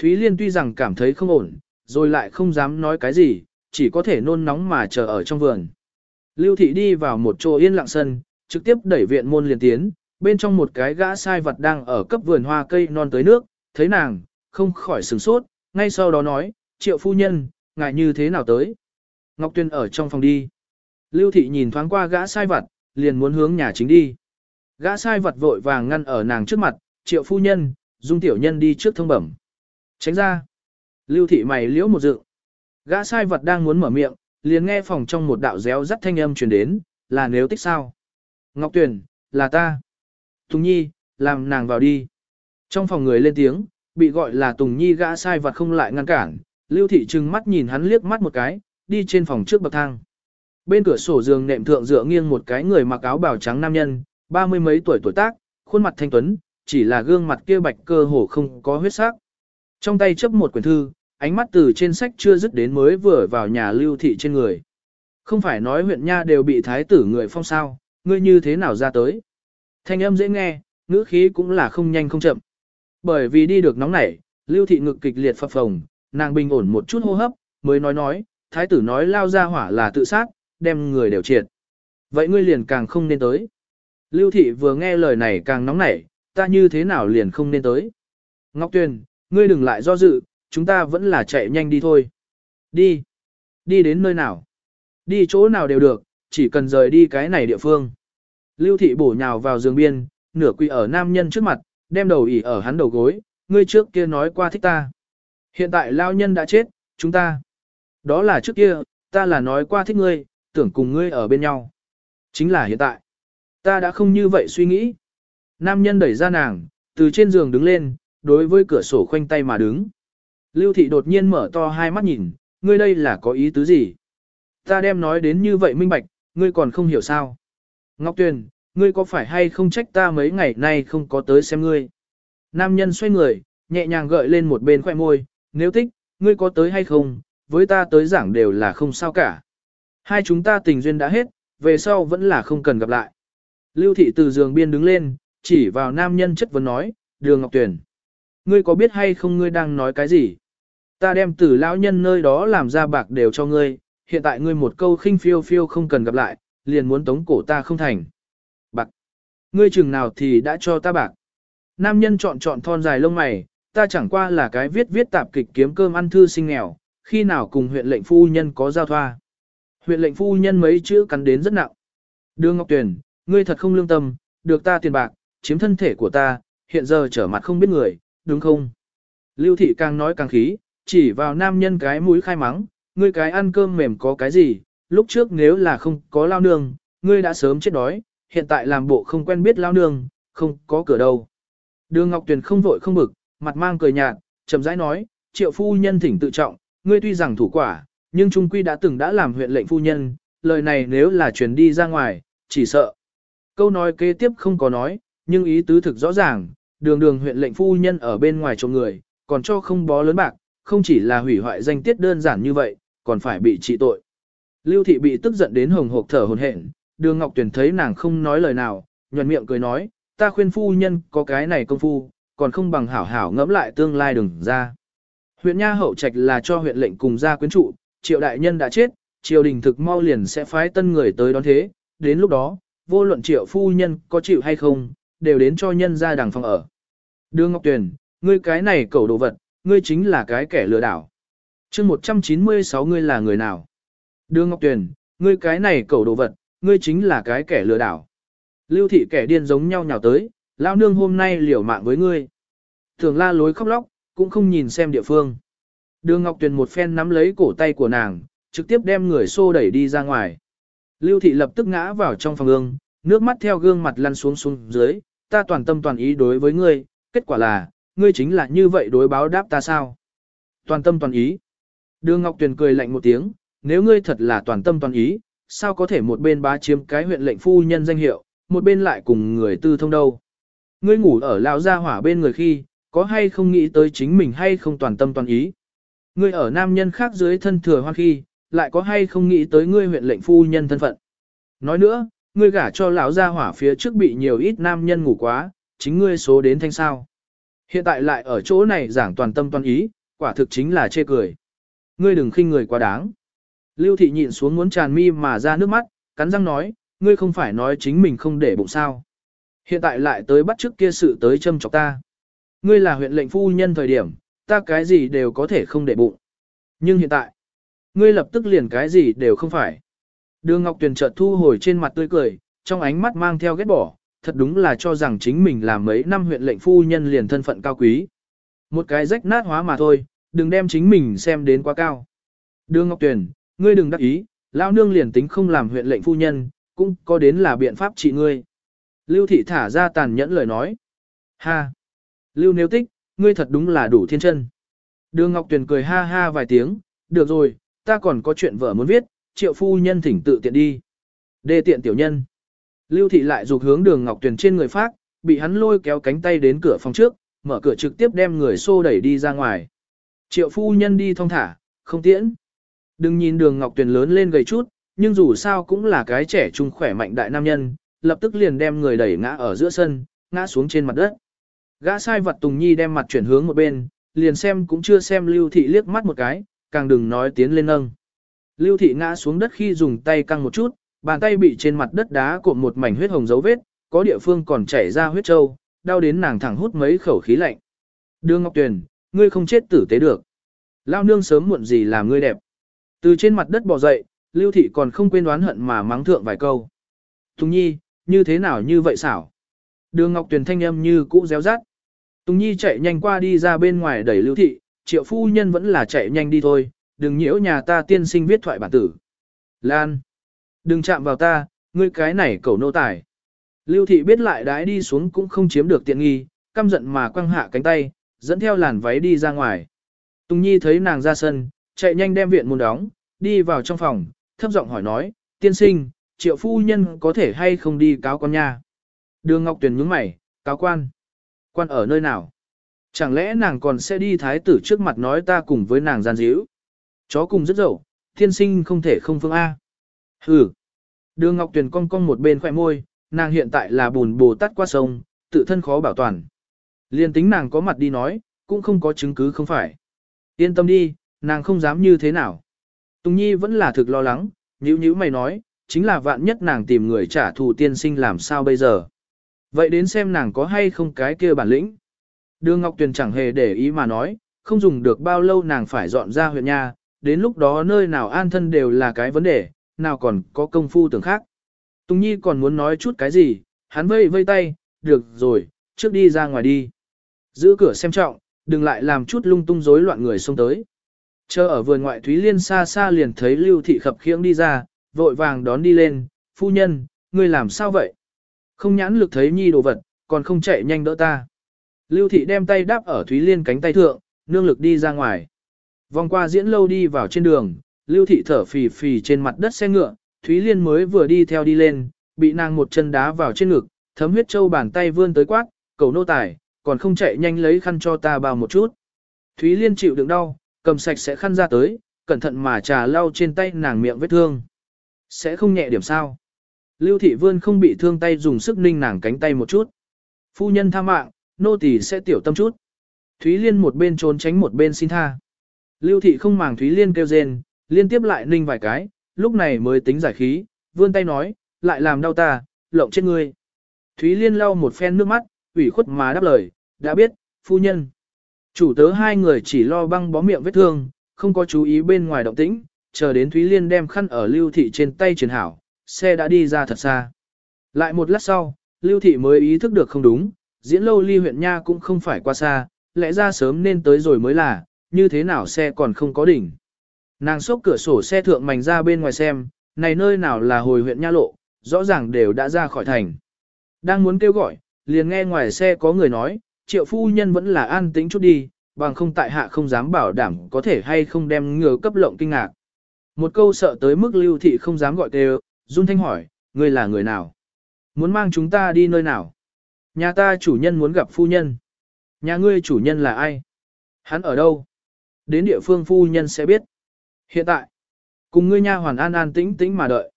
Thúy Liên tuy rằng cảm thấy không ổn, rồi lại không dám nói cái gì, chỉ có thể nôn nóng mà chờ ở trong vườn. Lưu Thị đi vào một chỗ yên lặng sân, trực tiếp đẩy viện môn liền tiến, bên trong một cái gã sai vật đang ở cấp vườn hoa cây non tới nước, thấy nàng, không khỏi sửng sốt, ngay sau đó nói, triệu phu nhân, ngại như thế nào tới. Ngọc Tuyên ở trong phòng đi. Lưu thị nhìn thoáng qua gã sai vặt, liền muốn hướng nhà chính đi. Gã sai vặt vội vàng ngăn ở nàng trước mặt, triệu phu nhân, dung tiểu nhân đi trước thông bẩm. Tránh ra. Lưu thị mày liễu một dự. Gã sai vật đang muốn mở miệng, liền nghe phòng trong một đạo réo rắt thanh âm truyền đến, là nếu tích sao. Ngọc Tuyền, là ta. Tùng Nhi, làm nàng vào đi. Trong phòng người lên tiếng, bị gọi là Tùng Nhi gã sai vật không lại ngăn cản, Lưu Thị trừng mắt nhìn hắn liếc mắt một cái, đi trên phòng trước bậc thang. Bên cửa sổ giường nệm thượng dựa nghiêng một cái người mặc áo bào trắng nam nhân, ba mươi mấy tuổi tuổi tác, khuôn mặt thanh tuấn, chỉ là gương mặt kia bạch cơ hồ không có huyết sắc. Trong tay chấp một quyển thư, ánh mắt từ trên sách chưa dứt đến mới vừa vào nhà lưu thị trên người. Không phải nói huyện nha đều bị thái tử người phong sao, ngươi như thế nào ra tới. Thanh âm dễ nghe, ngữ khí cũng là không nhanh không chậm. Bởi vì đi được nóng nảy, lưu thị ngực kịch liệt phập phồng, nàng bình ổn một chút hô hấp, mới nói nói, thái tử nói lao ra hỏa là tự sát, đem người đều triệt. Vậy ngươi liền càng không nên tới. Lưu thị vừa nghe lời này càng nóng nảy, ta như thế nào liền không nên tới. Ngọc Tuyền, ngươi đừng lại do dự, chúng ta vẫn là chạy nhanh đi thôi. Đi. Đi đến nơi nào? Đi chỗ nào đều được, chỉ cần rời đi cái này địa phương. Lưu thị bổ nhào vào giường biên, nửa quỳ ở nam nhân trước mặt, đem đầu ỉ ở hắn đầu gối, ngươi trước kia nói qua thích ta. Hiện tại lao nhân đã chết, chúng ta. Đó là trước kia, ta là nói qua thích ngươi, tưởng cùng ngươi ở bên nhau. Chính là hiện tại. Ta đã không như vậy suy nghĩ. Nam nhân đẩy ra nàng, từ trên giường đứng lên, đối với cửa sổ khoanh tay mà đứng. Lưu thị đột nhiên mở to hai mắt nhìn, ngươi đây là có ý tứ gì? Ta đem nói đến như vậy minh bạch, ngươi còn không hiểu sao? Ngọc Tuyền, ngươi có phải hay không trách ta mấy ngày nay không có tới xem ngươi? Nam nhân xoay người, nhẹ nhàng gợi lên một bên khoẻ môi, nếu thích, ngươi có tới hay không, với ta tới giảng đều là không sao cả. Hai chúng ta tình duyên đã hết, về sau vẫn là không cần gặp lại. Lưu thị từ giường biên đứng lên, chỉ vào nam nhân chất vấn nói, đường Ngọc Tuyền. Ngươi có biết hay không ngươi đang nói cái gì? Ta đem từ lão nhân nơi đó làm ra bạc đều cho ngươi, hiện tại ngươi một câu khinh phiêu phiêu không cần gặp lại, liền muốn tống cổ ta không thành. Bạc. Ngươi chừng nào thì đã cho ta bạc. Nam nhân chọn chọn thon dài lông mày, ta chẳng qua là cái viết viết tạp kịch kiếm cơm ăn thư sinh nghèo, khi nào cùng huyện lệnh phu nhân có giao thoa. Huyện lệnh phu nhân mấy chữ cắn đến rất nặng. Đường Ngọc Tuyền, ngươi thật không lương tâm, được ta tiền bạc, chiếm thân thể của ta, hiện giờ trở mặt không biết người, đúng không? Lưu thị càng nói càng khí, chỉ vào nam nhân cái mũi khai mắng, ngươi cái ăn cơm mềm có cái gì, lúc trước nếu là không có lao nương, ngươi đã sớm chết đói, hiện tại làm bộ không quen biết lao nương, không có cửa đâu. Đường Ngọc Tuyền không vội không bực, mặt mang cười nhạt, chậm rãi nói, triệu phu nhân thỉnh tự trọng, ngươi tuy rằng thủ quả, nhưng trung quy đã từng đã làm huyện lệnh phu nhân, lời này nếu là truyền đi ra ngoài, chỉ sợ. Câu nói kế tiếp không có nói, nhưng ý tứ thực rõ ràng, đường đường huyện lệnh phu nhân ở bên ngoài trộm người, còn cho không bó lớn bạc, không chỉ là hủy hoại danh tiết đơn giản như vậy, còn phải bị trị tội. Lưu thị bị tức giận đến hồng hộc thở hồn hển, đường Ngọc Tuyển thấy nàng không nói lời nào, nhuận miệng cười nói, ta khuyên phu nhân có cái này công phu, còn không bằng hảo hảo ngẫm lại tương lai đừng ra. Huyện Nha Hậu Trạch là cho huyện lệnh cùng gia quyến trụ, triệu đại nhân đã chết, triều đình thực mau liền sẽ phái tân người tới đón thế, đến lúc đó, vô luận triệu phu nhân có chịu hay không, đều đến cho nhân ra đằng phòng ở. Đường Ngọc Tuyền, ngươi cái này cầu đồ vật, ngươi chính là cái kẻ lừa đảo. chương 196 ngươi là người nào? Đường Ngọc Tuyền, ngươi cái này cầu đồ vật, ngươi chính là cái kẻ lừa đảo. Lưu thị kẻ điên giống nhau nhào tới, lao nương hôm nay liều mạng với ngươi. Thường la lối khóc lóc, cũng không nhìn xem địa phương. Đường Ngọc Tuyền một phen nắm lấy cổ tay của nàng, trực tiếp đem người xô đẩy đi ra ngoài. Lưu thị lập tức ngã vào trong phòng ương, nước mắt theo gương mặt lăn xuống xuống dưới, ta toàn tâm toàn ý đối với ngươi, kết quả là, ngươi chính là như vậy đối báo đáp ta sao? Toàn tâm toàn ý. Đường Ngọc Tuyền cười lạnh một tiếng, nếu ngươi thật là toàn tâm toàn ý, sao có thể một bên bá chiếm cái huyện lệnh phu nhân danh hiệu, một bên lại cùng người tư thông đâu? Ngươi ngủ ở lão gia hỏa bên người khi, có hay không nghĩ tới chính mình hay không toàn tâm toàn ý? Ngươi ở nam nhân khác dưới thân thừa hoan khi, lại có hay không nghĩ tới ngươi huyện lệnh phu nhân thân phận? Nói nữa, ngươi gả cho lão gia hỏa phía trước bị nhiều ít nam nhân ngủ quá, chính ngươi số đến thanh sao. Hiện tại lại ở chỗ này giảng toàn tâm toàn ý, quả thực chính là chê cười. Ngươi đừng khinh người quá đáng. Lưu thị nhịn xuống muốn tràn mi mà ra nước mắt, cắn răng nói, ngươi không phải nói chính mình không để bụng sao. Hiện tại lại tới bắt trước kia sự tới châm chọc ta. Ngươi là huyện lệnh phu nhân thời điểm, ta cái gì đều có thể không để bụng. Nhưng hiện tại, ngươi lập tức liền cái gì đều không phải. Đường Ngọc Tuyền chợt thu hồi trên mặt tươi cười, trong ánh mắt mang theo ghét bỏ, thật đúng là cho rằng chính mình là mấy năm huyện lệnh phu nhân liền thân phận cao quý. Một cái rách nát hóa mà thôi, đừng đem chính mình xem đến quá cao. Đường Ngọc Tuyền, ngươi đừng đắc ý, lão nương liền tính không làm huyện lệnh phu nhân, cũng có đến là biện pháp trị ngươi. Lưu thị thả ra tàn nhẫn lời nói. Ha! Lưu nếu tích, ngươi thật đúng là đủ thiên chân. Đường Ngọc Tuyền cười ha ha vài tiếng, được rồi, ta còn có chuyện vợ muốn viết, triệu phu nhân thỉnh tự tiện đi. Đề tiện tiểu nhân. Lưu thị lại dục hướng đường Ngọc Tuyền trên người phát, bị hắn lôi kéo cánh tay đến cửa phòng trước, mở cửa trực tiếp đem người xô đẩy đi ra ngoài. Triệu phu nhân đi thong thả, không tiễn. Đừng nhìn đường Ngọc Tuyền lớn lên gầy chút, nhưng dù sao cũng là cái trẻ trung khỏe mạnh đại nam nhân, lập tức liền đem người đẩy ngã ở giữa sân, ngã xuống trên mặt đất. Gã sai vật Tùng Nhi đem mặt chuyển hướng một bên, liền xem cũng chưa xem Lưu Thị liếc mắt một cái, càng đừng nói tiến lên nâng. Lưu Thị ngã xuống đất khi dùng tay căng một chút, bàn tay bị trên mặt đất đá của một mảnh huyết hồng dấu vết, có địa phương còn chảy ra huyết trâu, đau đến nàng thẳng hút mấy khẩu khí lạnh. Đường Ngọc Tuyền, ngươi không chết tử tế được. Lao nương sớm muộn gì làm ngươi đẹp. Từ trên mặt đất bò dậy, Lưu Thị còn không quên đoán hận mà mắng thượng vài câu. Tùng Nhi, như thế nào như vậy xảo? Đường Ngọc Tuyền thanh âm như cũ réo rát. Tùng Nhi chạy nhanh qua đi ra bên ngoài đẩy Lưu Thị, triệu phu nhân vẫn là chạy nhanh đi thôi, đừng nhiễu nhà ta tiên sinh viết thoại bản tử. Lan! Đừng chạm vào ta, ngươi cái này cẩu nô tài. Lưu Thị biết lại đái đi xuống cũng không chiếm được tiện nghi, căm giận mà quăng hạ cánh tay, dẫn theo làn váy đi ra ngoài. Tùng Nhi thấy nàng ra sân, chạy nhanh đem viện môn đóng, đi vào trong phòng, thấp giọng hỏi nói, tiên sinh, triệu phu nhân có thể hay không đi cáo con nha. Đường Ngọc Tuyền nhướng mày, cáo quan. Quan ở nơi nào? Chẳng lẽ nàng còn sẽ đi thái tử trước mặt nói ta cùng với nàng gian díu? Chó cùng rất dậu, Thiên sinh không thể không phương A. Hừ. Đường Ngọc Tuyền cong cong một bên khỏe môi, nàng hiện tại là bùn bồ tắt qua sông, tự thân khó bảo toàn. Liên tính nàng có mặt đi nói, cũng không có chứng cứ không phải. Yên tâm đi, nàng không dám như thế nào. Tùng Nhi vẫn là thực lo lắng, nhữ nhữ mày nói, chính là vạn nhất nàng tìm người trả thù tiên sinh làm sao bây giờ. Vậy đến xem nàng có hay không cái kia bản lĩnh. Đường Ngọc Tuyền chẳng hề để ý mà nói, không dùng được bao lâu nàng phải dọn ra huyện nhà, đến lúc đó nơi nào an thân đều là cái vấn đề, nào còn có công phu tưởng khác. Tùng Nhi còn muốn nói chút cái gì, hắn vây vây tay, được rồi, trước đi ra ngoài đi. Giữ cửa xem trọng, đừng lại làm chút lung tung rối loạn người xông tới. Chờ ở vườn ngoại Thúy Liên xa xa liền thấy Lưu Thị khập khiễng đi ra, vội vàng đón đi lên, phu nhân, ngươi làm sao vậy? Không nhãn lực thấy nhi đồ vật, còn không chạy nhanh đỡ ta. Lưu Thị đem tay đáp ở Thúy Liên cánh tay thượng, nương lực đi ra ngoài. Vòng qua diễn lâu đi vào trên đường, Lưu Thị thở phì phì trên mặt đất xe ngựa, Thúy Liên mới vừa đi theo đi lên, bị nàng một chân đá vào trên ngực, thấm huyết châu bàn tay vươn tới quát, cầu nô tài, còn không chạy nhanh lấy khăn cho ta bao một chút. Thúy Liên chịu đựng đau, cầm sạch sẽ khăn ra tới, cẩn thận mà trà lau trên tay nàng miệng vết thương. Sẽ không nhẹ điểm sao. Lưu thị vươn không bị thương tay dùng sức ninh nàng cánh tay một chút. Phu nhân tha mạng, nô tỳ sẽ tiểu tâm chút. Thúy Liên một bên trốn tránh một bên xin tha. Lưu thị không màng Thúy Liên kêu rên, liên tiếp lại ninh vài cái, lúc này mới tính giải khí, vươn tay nói, lại làm đau ta, lộng chết ngươi. Thúy Liên lau một phen nước mắt, ủy khuất mà đáp lời, đã biết, phu nhân. Chủ tớ hai người chỉ lo băng bó miệng vết thương, không có chú ý bên ngoài động tĩnh, chờ đến Thúy Liên đem khăn ở Lưu Thị trên tay truyền hảo, xe đã đi ra thật xa. Lại một lát sau, Lưu Thị mới ý thức được không đúng, diễn lâu ly huyện Nha cũng không phải qua xa, lẽ ra sớm nên tới rồi mới là, như thế nào xe còn không có đỉnh. Nàng xốc cửa sổ xe thượng mảnh ra bên ngoài xem, này nơi nào là hồi huyện Nha lộ, rõ ràng đều đã ra khỏi thành. Đang muốn kêu gọi, liền nghe ngoài xe có người nói, triệu phu nhân vẫn là an tĩnh chút đi, bằng không tại hạ không dám bảo đảm có thể hay không đem ngừa cấp lộng kinh ngạc. Một câu sợ tới mức lưu thị không dám gọi kêu, run thanh hỏi, ngươi là người nào? Muốn mang chúng ta đi nơi nào? Nhà ta chủ nhân muốn gặp phu nhân. Nhà ngươi chủ nhân là ai? Hắn ở đâu? Đến địa phương phu nhân sẽ biết. Hiện tại, cùng ngươi nha hoàn an an tĩnh tĩnh mà đợi.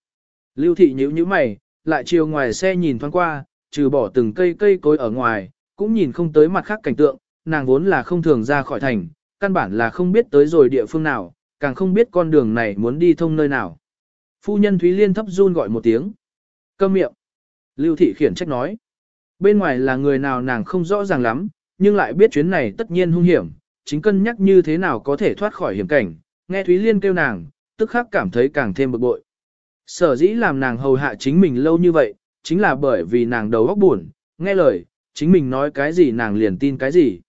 Lưu thị nhíu nhíu mày, lại chiều ngoài xe nhìn thoáng qua, trừ bỏ từng cây cây cối ở ngoài, cũng nhìn không tới mặt khác cảnh tượng, nàng vốn là không thường ra khỏi thành, căn bản là không biết tới rồi địa phương nào, càng không biết con đường này muốn đi thông nơi nào. Phu nhân Thúy Liên thấp run gọi một tiếng. Câm miệng. Lưu thị khiển trách nói. Bên ngoài là người nào nàng không rõ ràng lắm, nhưng lại biết chuyến này tất nhiên hung hiểm, chính cân nhắc như thế nào có thể thoát khỏi hiểm cảnh, nghe Thúy Liên kêu nàng, tức khắc cảm thấy càng thêm bực bội. Sở dĩ làm nàng hầu hạ chính mình lâu như vậy, chính là bởi vì nàng đầu óc buồn, nghe lời, chính mình nói cái gì nàng liền tin cái gì.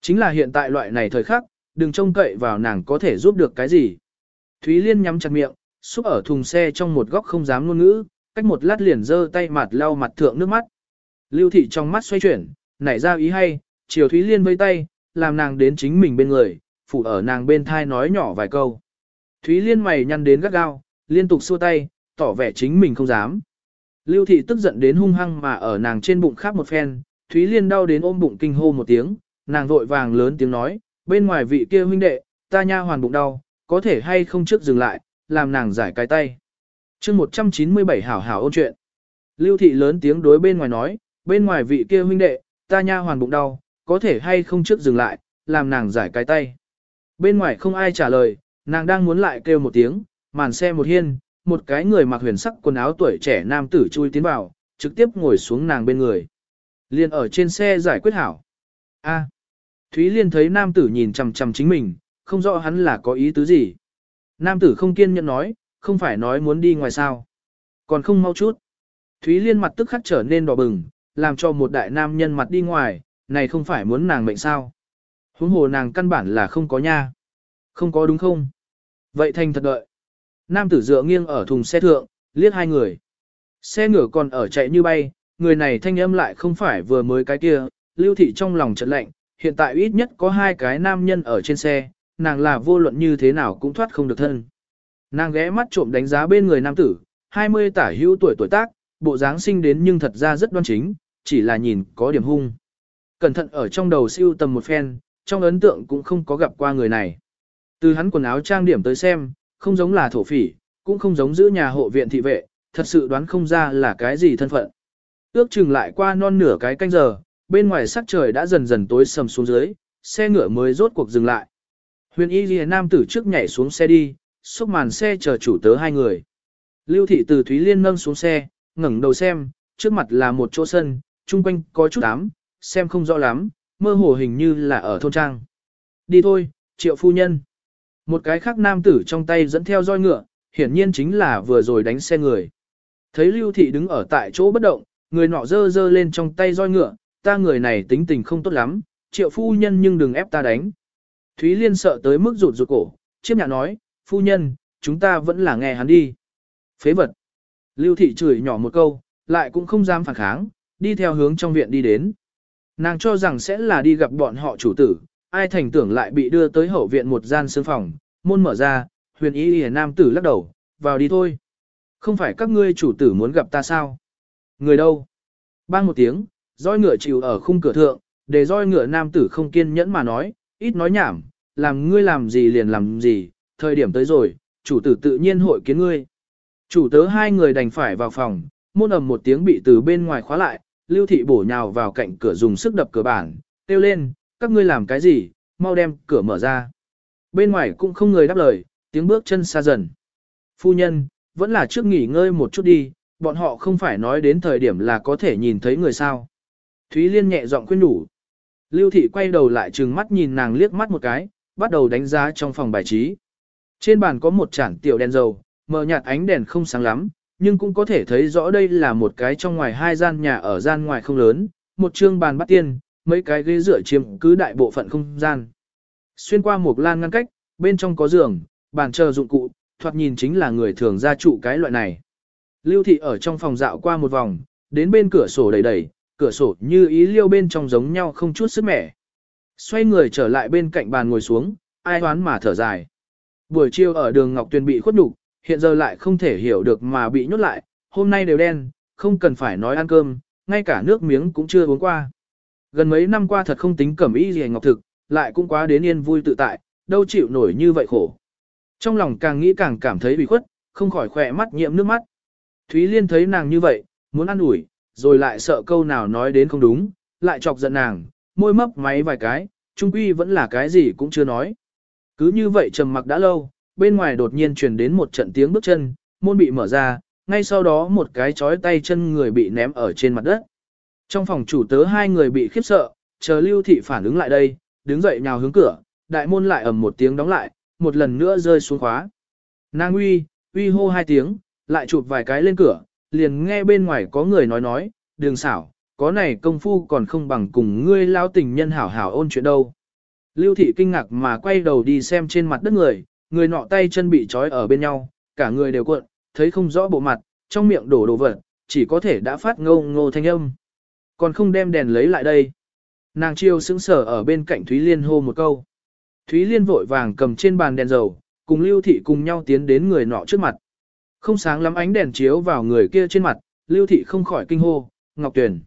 Chính là hiện tại loại này thời khắc, đừng trông cậy vào nàng có thể giúp được cái gì. Thúy Liên nhắm chặt miệng, xúc ở thùng xe trong một góc không dám ngôn ngữ, cách một lát liền giơ tay mặt lau mặt thượng nước mắt. Lưu thị trong mắt xoay chuyển, nảy ra ý hay, chiều Thúy Liên vây tay, làm nàng đến chính mình bên người, phụ ở nàng bên thai nói nhỏ vài câu. Thúy Liên mày nhăn đến gắt gao, liên tục xua tay, tỏ vẻ chính mình không dám. Lưu thị tức giận đến hung hăng mà ở nàng trên bụng khác một phen, Thúy Liên đau đến ôm bụng kinh hô một tiếng, nàng vội vàng lớn tiếng nói, bên ngoài vị kia huynh đệ, ta nha hoàn bụng đau, có thể hay không trước dừng lại, làm nàng giải cái tay. chương 197 hảo hảo ôn chuyện. Lưu thị lớn tiếng đối bên ngoài nói, bên ngoài vị kia huynh đệ, ta nha hoàn bụng đau, có thể hay không trước dừng lại, làm nàng giải cái tay. Bên ngoài không ai trả lời, nàng đang muốn lại kêu một tiếng, màn xe một hiên, một cái người mặc huyền sắc quần áo tuổi trẻ nam tử chui tiến vào, trực tiếp ngồi xuống nàng bên người. Liên ở trên xe giải quyết hảo. A. Thúy Liên thấy nam tử nhìn chằm chằm chính mình, không rõ hắn là có ý tứ gì. Nam tử không kiên nhẫn nói, không phải nói muốn đi ngoài sao. Còn không mau chút. Thúy Liên mặt tức khắc trở nên đỏ bừng, làm cho một đại nam nhân mặt đi ngoài, này không phải muốn nàng mệnh sao. Huống hồ nàng căn bản là không có nha. Không có đúng không? Vậy thành thật đợi. Nam tử dựa nghiêng ở thùng xe thượng, liếc hai người. Xe ngựa còn ở chạy như bay, người này thanh âm lại không phải vừa mới cái kia, lưu thị trong lòng trận lạnh, hiện tại ít nhất có hai cái nam nhân ở trên xe, nàng là vô luận như thế nào cũng thoát không được thân. Nàng ghé mắt trộm đánh giá bên người nam tử, 20 tả hữu tuổi tuổi tác, bộ dáng sinh đến nhưng thật ra rất đoan chính, chỉ là nhìn có điểm hung. Cẩn thận ở trong đầu siêu tầm một phen, trong ấn tượng cũng không có gặp qua người này. Từ hắn quần áo trang điểm tới xem, không giống là thổ phỉ, cũng không giống giữ nhà hộ viện thị vệ, thật sự đoán không ra là cái gì thân phận. Ước chừng lại qua non nửa cái canh giờ, bên ngoài sắc trời đã dần dần tối sầm xuống dưới, xe ngựa mới rốt cuộc dừng lại. Huyền y ghi nam tử trước nhảy xuống xe đi, xúc màn xe chờ chủ tớ hai người. Lưu thị từ Thúy Liên nâng xuống xe, ngẩng đầu xem, trước mặt là một chỗ sân, chung quanh có chút ám, xem không rõ lắm, mơ hồ hình như là ở thôn trang. Đi thôi, triệu phu nhân. Một cái khác nam tử trong tay dẫn theo roi ngựa, hiển nhiên chính là vừa rồi đánh xe người. Thấy lưu thị đứng ở tại chỗ bất động, người nọ dơ dơ lên trong tay roi ngựa, ta người này tính tình không tốt lắm, triệu phu nhân nhưng đừng ép ta đánh. Thúy Liên sợ tới mức rụt rụt cổ, chiếc nhà nói, phu nhân, chúng ta vẫn là nghe hắn đi. Phế vật. Lưu thị chửi nhỏ một câu, lại cũng không dám phản kháng, đi theo hướng trong viện đi đến. Nàng cho rằng sẽ là đi gặp bọn họ chủ tử, ai thành tưởng lại bị đưa tới hậu viện một gian sương phòng, môn mở ra, huyền ý hề nam tử lắc đầu, vào đi thôi. Không phải các ngươi chủ tử muốn gặp ta sao? Người đâu? Bang một tiếng, roi ngựa chịu ở khung cửa thượng, để roi ngựa nam tử không kiên nhẫn mà nói, ít nói nhảm, làm ngươi làm gì liền làm gì, thời điểm tới rồi, chủ tử tự nhiên hội kiến ngươi. Chủ tớ hai người đành phải vào phòng, môn ầm một tiếng bị từ bên ngoài khóa lại, lưu thị bổ nhào vào cạnh cửa dùng sức đập cửa bản, kêu lên, các ngươi làm cái gì, mau đem cửa mở ra. Bên ngoài cũng không người đáp lời, tiếng bước chân xa dần. Phu nhân, vẫn là trước nghỉ ngơi một chút đi, bọn họ không phải nói đến thời điểm là có thể nhìn thấy người sao. Thúy Liên nhẹ giọng khuyên nhủ. Lưu thị quay đầu lại trừng mắt nhìn nàng liếc mắt một cái, bắt đầu đánh giá trong phòng bài trí. Trên bàn có một chản tiểu đèn dầu, mờ nhạt ánh đèn không sáng lắm, nhưng cũng có thể thấy rõ đây là một cái trong ngoài hai gian nhà ở gian ngoài không lớn, một trương bàn bắt tiên, mấy cái ghế dựa chiếm cứ đại bộ phận không gian. Xuyên qua một lan ngăn cách, bên trong có giường, bàn chờ dụng cụ, thoạt nhìn chính là người thường gia trụ cái loại này. Lưu thị ở trong phòng dạo qua một vòng, đến bên cửa sổ đẩy đẩy cửa sổ như ý liêu bên trong giống nhau không chút sức mẻ. Xoay người trở lại bên cạnh bàn ngồi xuống, ai hoán mà thở dài. Buổi chiều ở đường Ngọc Tuyền bị khuất nhục, hiện giờ lại không thể hiểu được mà bị nhốt lại, hôm nay đều đen, không cần phải nói ăn cơm, ngay cả nước miếng cũng chưa uống qua. Gần mấy năm qua thật không tính cẩm y gì ngọc thực, lại cũng quá đến yên vui tự tại, đâu chịu nổi như vậy khổ. Trong lòng càng nghĩ càng cảm thấy bị khuất, không khỏi khỏe mắt nhiễm nước mắt. Thúy Liên thấy nàng như vậy, muốn ăn ủi, rồi lại sợ câu nào nói đến không đúng, lại chọc giận nàng, môi mấp máy vài cái, trung quy vẫn là cái gì cũng chưa nói. Cứ như vậy trầm mặc đã lâu, bên ngoài đột nhiên truyền đến một trận tiếng bước chân, môn bị mở ra, ngay sau đó một cái chói tay chân người bị ném ở trên mặt đất. Trong phòng chủ tớ hai người bị khiếp sợ, chờ lưu thị phản ứng lại đây, đứng dậy nhào hướng cửa, đại môn lại ầm một tiếng đóng lại, một lần nữa rơi xuống khóa. Nàng uy, uy hô hai tiếng, lại chụp vài cái lên cửa, liền nghe bên ngoài có người nói nói, đường xảo, có này công phu còn không bằng cùng ngươi lao tình nhân hảo hảo ôn chuyện đâu. Lưu thị kinh ngạc mà quay đầu đi xem trên mặt đất người, người nọ tay chân bị trói ở bên nhau, cả người đều cuộn, thấy không rõ bộ mặt, trong miệng đổ đồ vật, chỉ có thể đã phát ngô ngô thanh âm. Còn không đem đèn lấy lại đây. Nàng chiêu sững sở ở bên cạnh Thúy Liên hô một câu. Thúy Liên vội vàng cầm trên bàn đèn dầu, cùng Lưu Thị cùng nhau tiến đến người nọ trước mặt. Không sáng lắm ánh đèn chiếu vào người kia trên mặt, Lưu Thị không khỏi kinh hô, Ngọc Tuyền.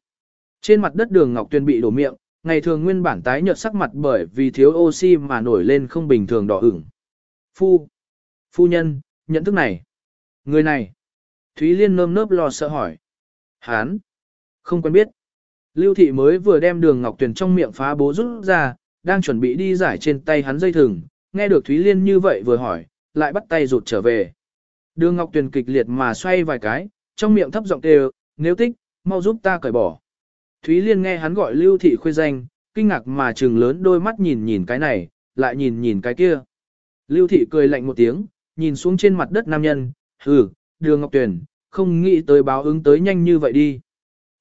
Trên mặt đất đường Ngọc Tuyền bị đổ miệng, ngày thường nguyên bản tái nhợt sắc mặt bởi vì thiếu oxy mà nổi lên không bình thường đỏ ửng. Phu, phu nhân, nhận thức này. Người này. Thúy Liên nơm nớp lo sợ hỏi. Hán, không quen biết. Lưu Thị mới vừa đem đường Ngọc Tuyền trong miệng phá bố rút ra, đang chuẩn bị đi giải trên tay hắn dây thừng, nghe được Thúy Liên như vậy vừa hỏi, lại bắt tay rụt trở về. Đường Ngọc Tuyền kịch liệt mà xoay vài cái, trong miệng thấp giọng kêu, nếu tích, mau giúp ta cởi bỏ. Thúy Liên nghe hắn gọi Lưu Thị khuê danh, kinh ngạc mà trừng lớn đôi mắt nhìn nhìn cái này, lại nhìn nhìn cái kia. Lưu Thị cười lạnh một tiếng, nhìn xuống trên mặt đất nam nhân, hừ, đường Ngọc Tuyền, không nghĩ tới báo ứng tới nhanh như vậy đi.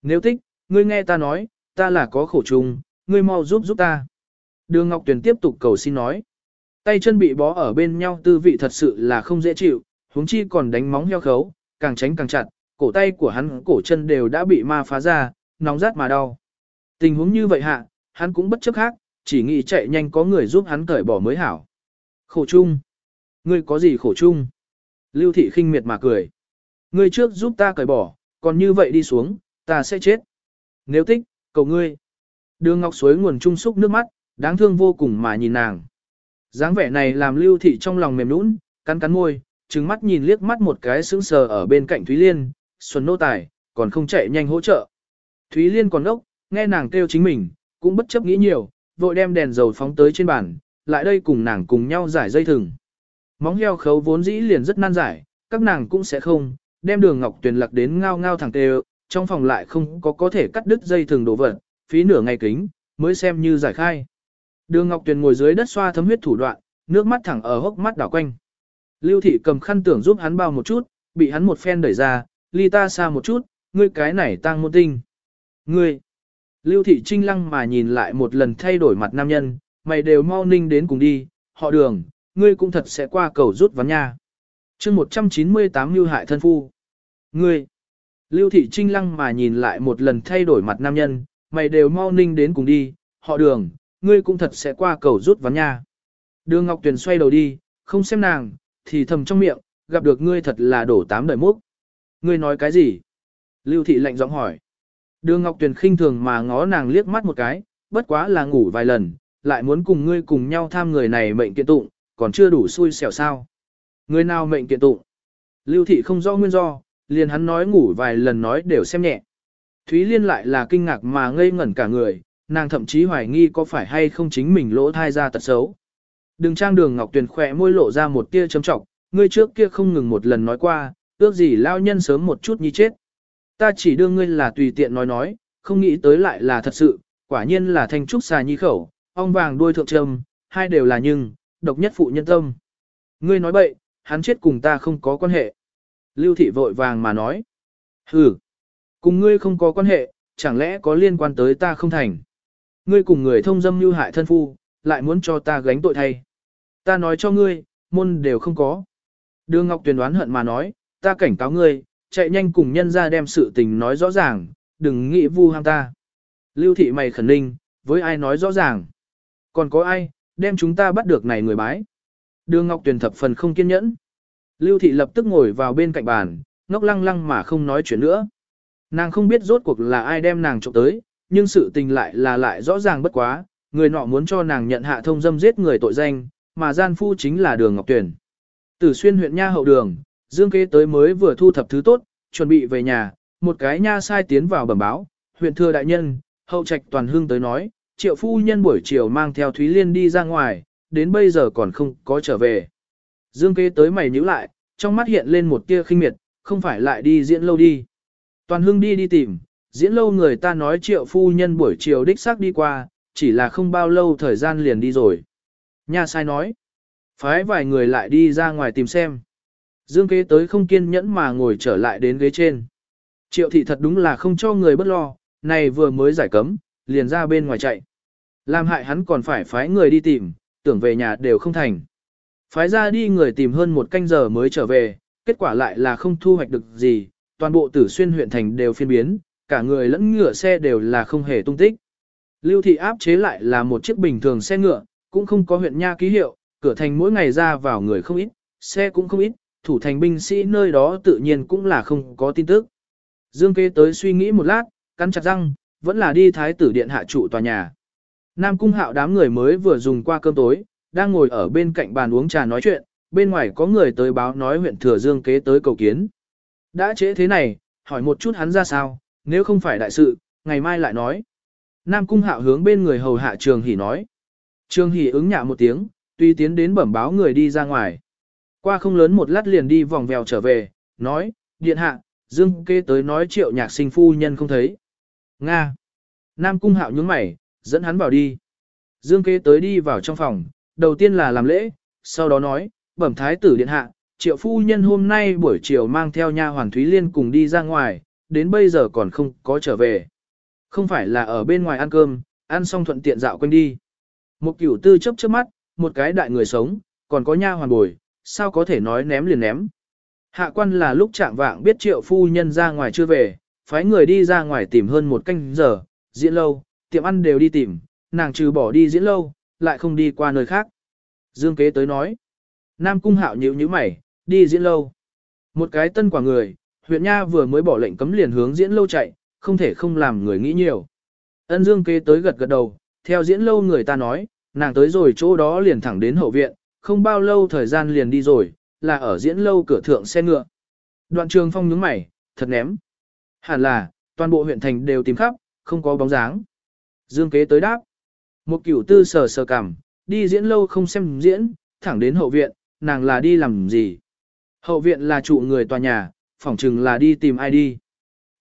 Nếu thích, ngươi nghe ta nói, ta là có khổ chung, ngươi mau giúp giúp ta. Đường Ngọc Tuyền tiếp tục cầu xin nói. Tay chân bị bó ở bên nhau tư vị thật sự là không dễ chịu, huống chi còn đánh móng heo khấu, càng tránh càng chặt, cổ tay của hắn cổ chân đều đã bị ma phá ra, nóng rát mà đau. Tình huống như vậy hạ, hắn cũng bất chấp khác, chỉ nghĩ chạy nhanh có người giúp hắn cởi bỏ mới hảo. Khổ chung. Ngươi có gì khổ chung? Lưu thị khinh miệt mà cười. Ngươi trước giúp ta cởi bỏ, còn như vậy đi xuống, ta sẽ chết. Nếu tích, cầu ngươi. Đường Ngọc Suối nguồn trung xúc nước mắt, đáng thương vô cùng mà nhìn nàng. dáng vẻ này làm lưu thị trong lòng mềm nũng, cắn cắn môi, trừng mắt nhìn liếc mắt một cái sững sờ ở bên cạnh Thúy Liên, xuân nô tài, còn không chạy nhanh hỗ trợ. Thúy Liên còn ốc, nghe nàng kêu chính mình, cũng bất chấp nghĩ nhiều, vội đem đèn dầu phóng tới trên bàn, lại đây cùng nàng cùng nhau giải dây thừng. Móng heo khấu vốn dĩ liền rất nan giải, các nàng cũng sẽ không, đem đường ngọc tuyền lặc đến ngao ngao thẳng tê trong phòng lại không có có thể cắt đứt dây thừng đổ vật, phí nửa ngày kính, mới xem như giải khai. Đường Ngọc Tuyền ngồi dưới đất xoa thấm huyết thủ đoạn, nước mắt thẳng ở hốc mắt đảo quanh. Lưu thị cầm khăn tưởng giúp hắn bao một chút, bị hắn một phen đẩy ra, ly ta xa một chút, ngươi cái này tăng môn tinh. Ngươi! Lưu thị trinh lăng mà nhìn lại một lần thay đổi mặt nam nhân, mày đều mau ninh đến cùng đi, họ đường, ngươi cũng thật sẽ qua cầu rút ván nha. chương 198 lưu hại thân phu. Ngươi! Lưu thị trinh lăng mà nhìn lại một lần thay đổi mặt nam nhân, mày đều mau ninh đến cùng đi, họ đường, ngươi cũng thật sẽ qua cầu rút ván nha. Đường Ngọc Tuyền xoay đầu đi, không xem nàng, thì thầm trong miệng, gặp được ngươi thật là đổ tám đời múc. Ngươi nói cái gì? Lưu thị lạnh giọng hỏi. Đường Ngọc Tuyền khinh thường mà ngó nàng liếc mắt một cái, bất quá là ngủ vài lần, lại muốn cùng ngươi cùng nhau tham người này mệnh kiện tụng, còn chưa đủ xui xẻo sao. Người nào mệnh kiện tụng? Lưu thị không rõ nguyên do, liền hắn nói ngủ vài lần nói đều xem nhẹ. Thúy Liên lại là kinh ngạc mà ngây ngẩn cả người, nàng thậm chí hoài nghi có phải hay không chính mình lỗ thai ra tật xấu. Đừng trang đường Ngọc Tuyền khỏe môi lộ ra một tia chấm trọng, ngươi trước kia không ngừng một lần nói qua, ước gì lao nhân sớm một chút như chết. Ta chỉ đưa ngươi là tùy tiện nói nói, không nghĩ tới lại là thật sự, quả nhiên là thanh trúc xà nhi khẩu, ong vàng đuôi thượng trầm, hai đều là nhưng, độc nhất phụ nhân tâm. Ngươi nói bậy, hắn chết cùng ta không có quan hệ. Lưu thị vội vàng mà nói. Ừ, cùng ngươi không có quan hệ, chẳng lẽ có liên quan tới ta không thành. Ngươi cùng người thông dâm như hại thân phu, lại muốn cho ta gánh tội thay. Ta nói cho ngươi, môn đều không có. Đường Ngọc Tuyền đoán hận mà nói, ta cảnh cáo ngươi, chạy nhanh cùng nhân ra đem sự tình nói rõ ràng, đừng nghĩ vu ham ta. Lưu thị mày khẩn ninh, với ai nói rõ ràng. Còn có ai, đem chúng ta bắt được này người bái. Đường Ngọc Tuyền thập phần không kiên nhẫn. Lưu thị lập tức ngồi vào bên cạnh bàn, ngốc lăng lăng mà không nói chuyện nữa. Nàng không biết rốt cuộc là ai đem nàng trộm tới, nhưng sự tình lại là lại rõ ràng bất quá, người nọ muốn cho nàng nhận hạ thông dâm giết người tội danh, mà gian phu chính là đường Ngọc Tuyển. Tử xuyên huyện nha hậu đường, Dương kế tới mới vừa thu thập thứ tốt, chuẩn bị về nhà, một cái nha sai tiến vào bẩm báo, huyện thừa đại nhân, hậu trạch toàn hương tới nói, triệu phu nhân buổi chiều mang theo Thúy Liên đi ra ngoài, đến bây giờ còn không có trở về. Dương kế tới mày nhíu lại, trong mắt hiện lên một tia khinh miệt, không phải lại đi diễn lâu đi. Toàn hương đi đi tìm, diễn lâu người ta nói triệu phu nhân buổi chiều đích xác đi qua, chỉ là không bao lâu thời gian liền đi rồi. Nha sai nói. Phái vài người lại đi ra ngoài tìm xem. Dương kế tới không kiên nhẫn mà ngồi trở lại đến ghế trên. Triệu thị thật đúng là không cho người bất lo, này vừa mới giải cấm, liền ra bên ngoài chạy. Làm hại hắn còn phải phái người đi tìm, tưởng về nhà đều không thành. Phái ra đi người tìm hơn một canh giờ mới trở về, kết quả lại là không thu hoạch được gì, toàn bộ tử xuyên huyện thành đều phiên biến, cả người lẫn ngựa xe đều là không hề tung tích. Lưu thị áp chế lại là một chiếc bình thường xe ngựa, cũng không có huyện nha ký hiệu, cửa thành mỗi ngày ra vào người không ít, xe cũng không ít, thủ thành binh sĩ nơi đó tự nhiên cũng là không có tin tức. Dương kế tới suy nghĩ một lát, cắn chặt răng, vẫn là đi thái tử điện hạ trụ tòa nhà. Nam cung hạo đám người mới vừa dùng qua cơm tối, đang ngồi ở bên cạnh bàn uống trà nói chuyện, bên ngoài có người tới báo nói huyện thừa dương kế tới cầu kiến. Đã trễ thế này, hỏi một chút hắn ra sao, nếu không phải đại sự, ngày mai lại nói. Nam cung hạo hướng bên người hầu hạ trường hỉ nói. Trương Hỷ ứng nhạ một tiếng, tuy tiến đến bẩm báo người đi ra ngoài. Qua không lớn một lát liền đi vòng vèo trở về, nói, điện hạ, dương Kê tới nói triệu nhạc sinh phu nhân không thấy. Nga. Nam cung hạo nhướng mày, dẫn hắn vào đi. Dương Kê tới đi vào trong phòng, đầu tiên là làm lễ, sau đó nói, bẩm thái tử điện hạ, triệu phu nhân hôm nay buổi chiều mang theo nha hoàng Thúy Liên cùng đi ra ngoài, đến bây giờ còn không có trở về. Không phải là ở bên ngoài ăn cơm, ăn xong thuận tiện dạo quanh đi. Một cửu tư chấp trước mắt, một cái đại người sống, còn có nha hoàn bồi, sao có thể nói ném liền ném. Hạ quan là lúc trạng vạng biết triệu phu nhân ra ngoài chưa về, phái người đi ra ngoài tìm hơn một canh giờ, diễn lâu, tiệm ăn đều đi tìm, nàng trừ bỏ đi diễn lâu, lại không đi qua nơi khác. Dương kế tới nói, Nam Cung Hạo nhíu nhíu mày, đi diễn lâu. Một cái tân quả người, huyện Nha vừa mới bỏ lệnh cấm liền hướng diễn lâu chạy, không thể không làm người nghĩ nhiều. Ân Dương kế tới gật gật đầu, theo diễn lâu người ta nói, nàng tới rồi chỗ đó liền thẳng đến hậu viện, không bao lâu thời gian liền đi rồi, là ở diễn lâu cửa thượng xe ngựa. Đoạn trường phong nhướng mày, thật ném. Hẳn là, toàn bộ huyện thành đều tìm khắp, không có bóng dáng. Dương kế tới đáp. Một cửu tư sờ sờ cằm, đi diễn lâu không xem diễn, thẳng đến hậu viện, nàng là đi làm gì? Hậu viện là trụ người tòa nhà, phỏng chừng là đi tìm ai đi.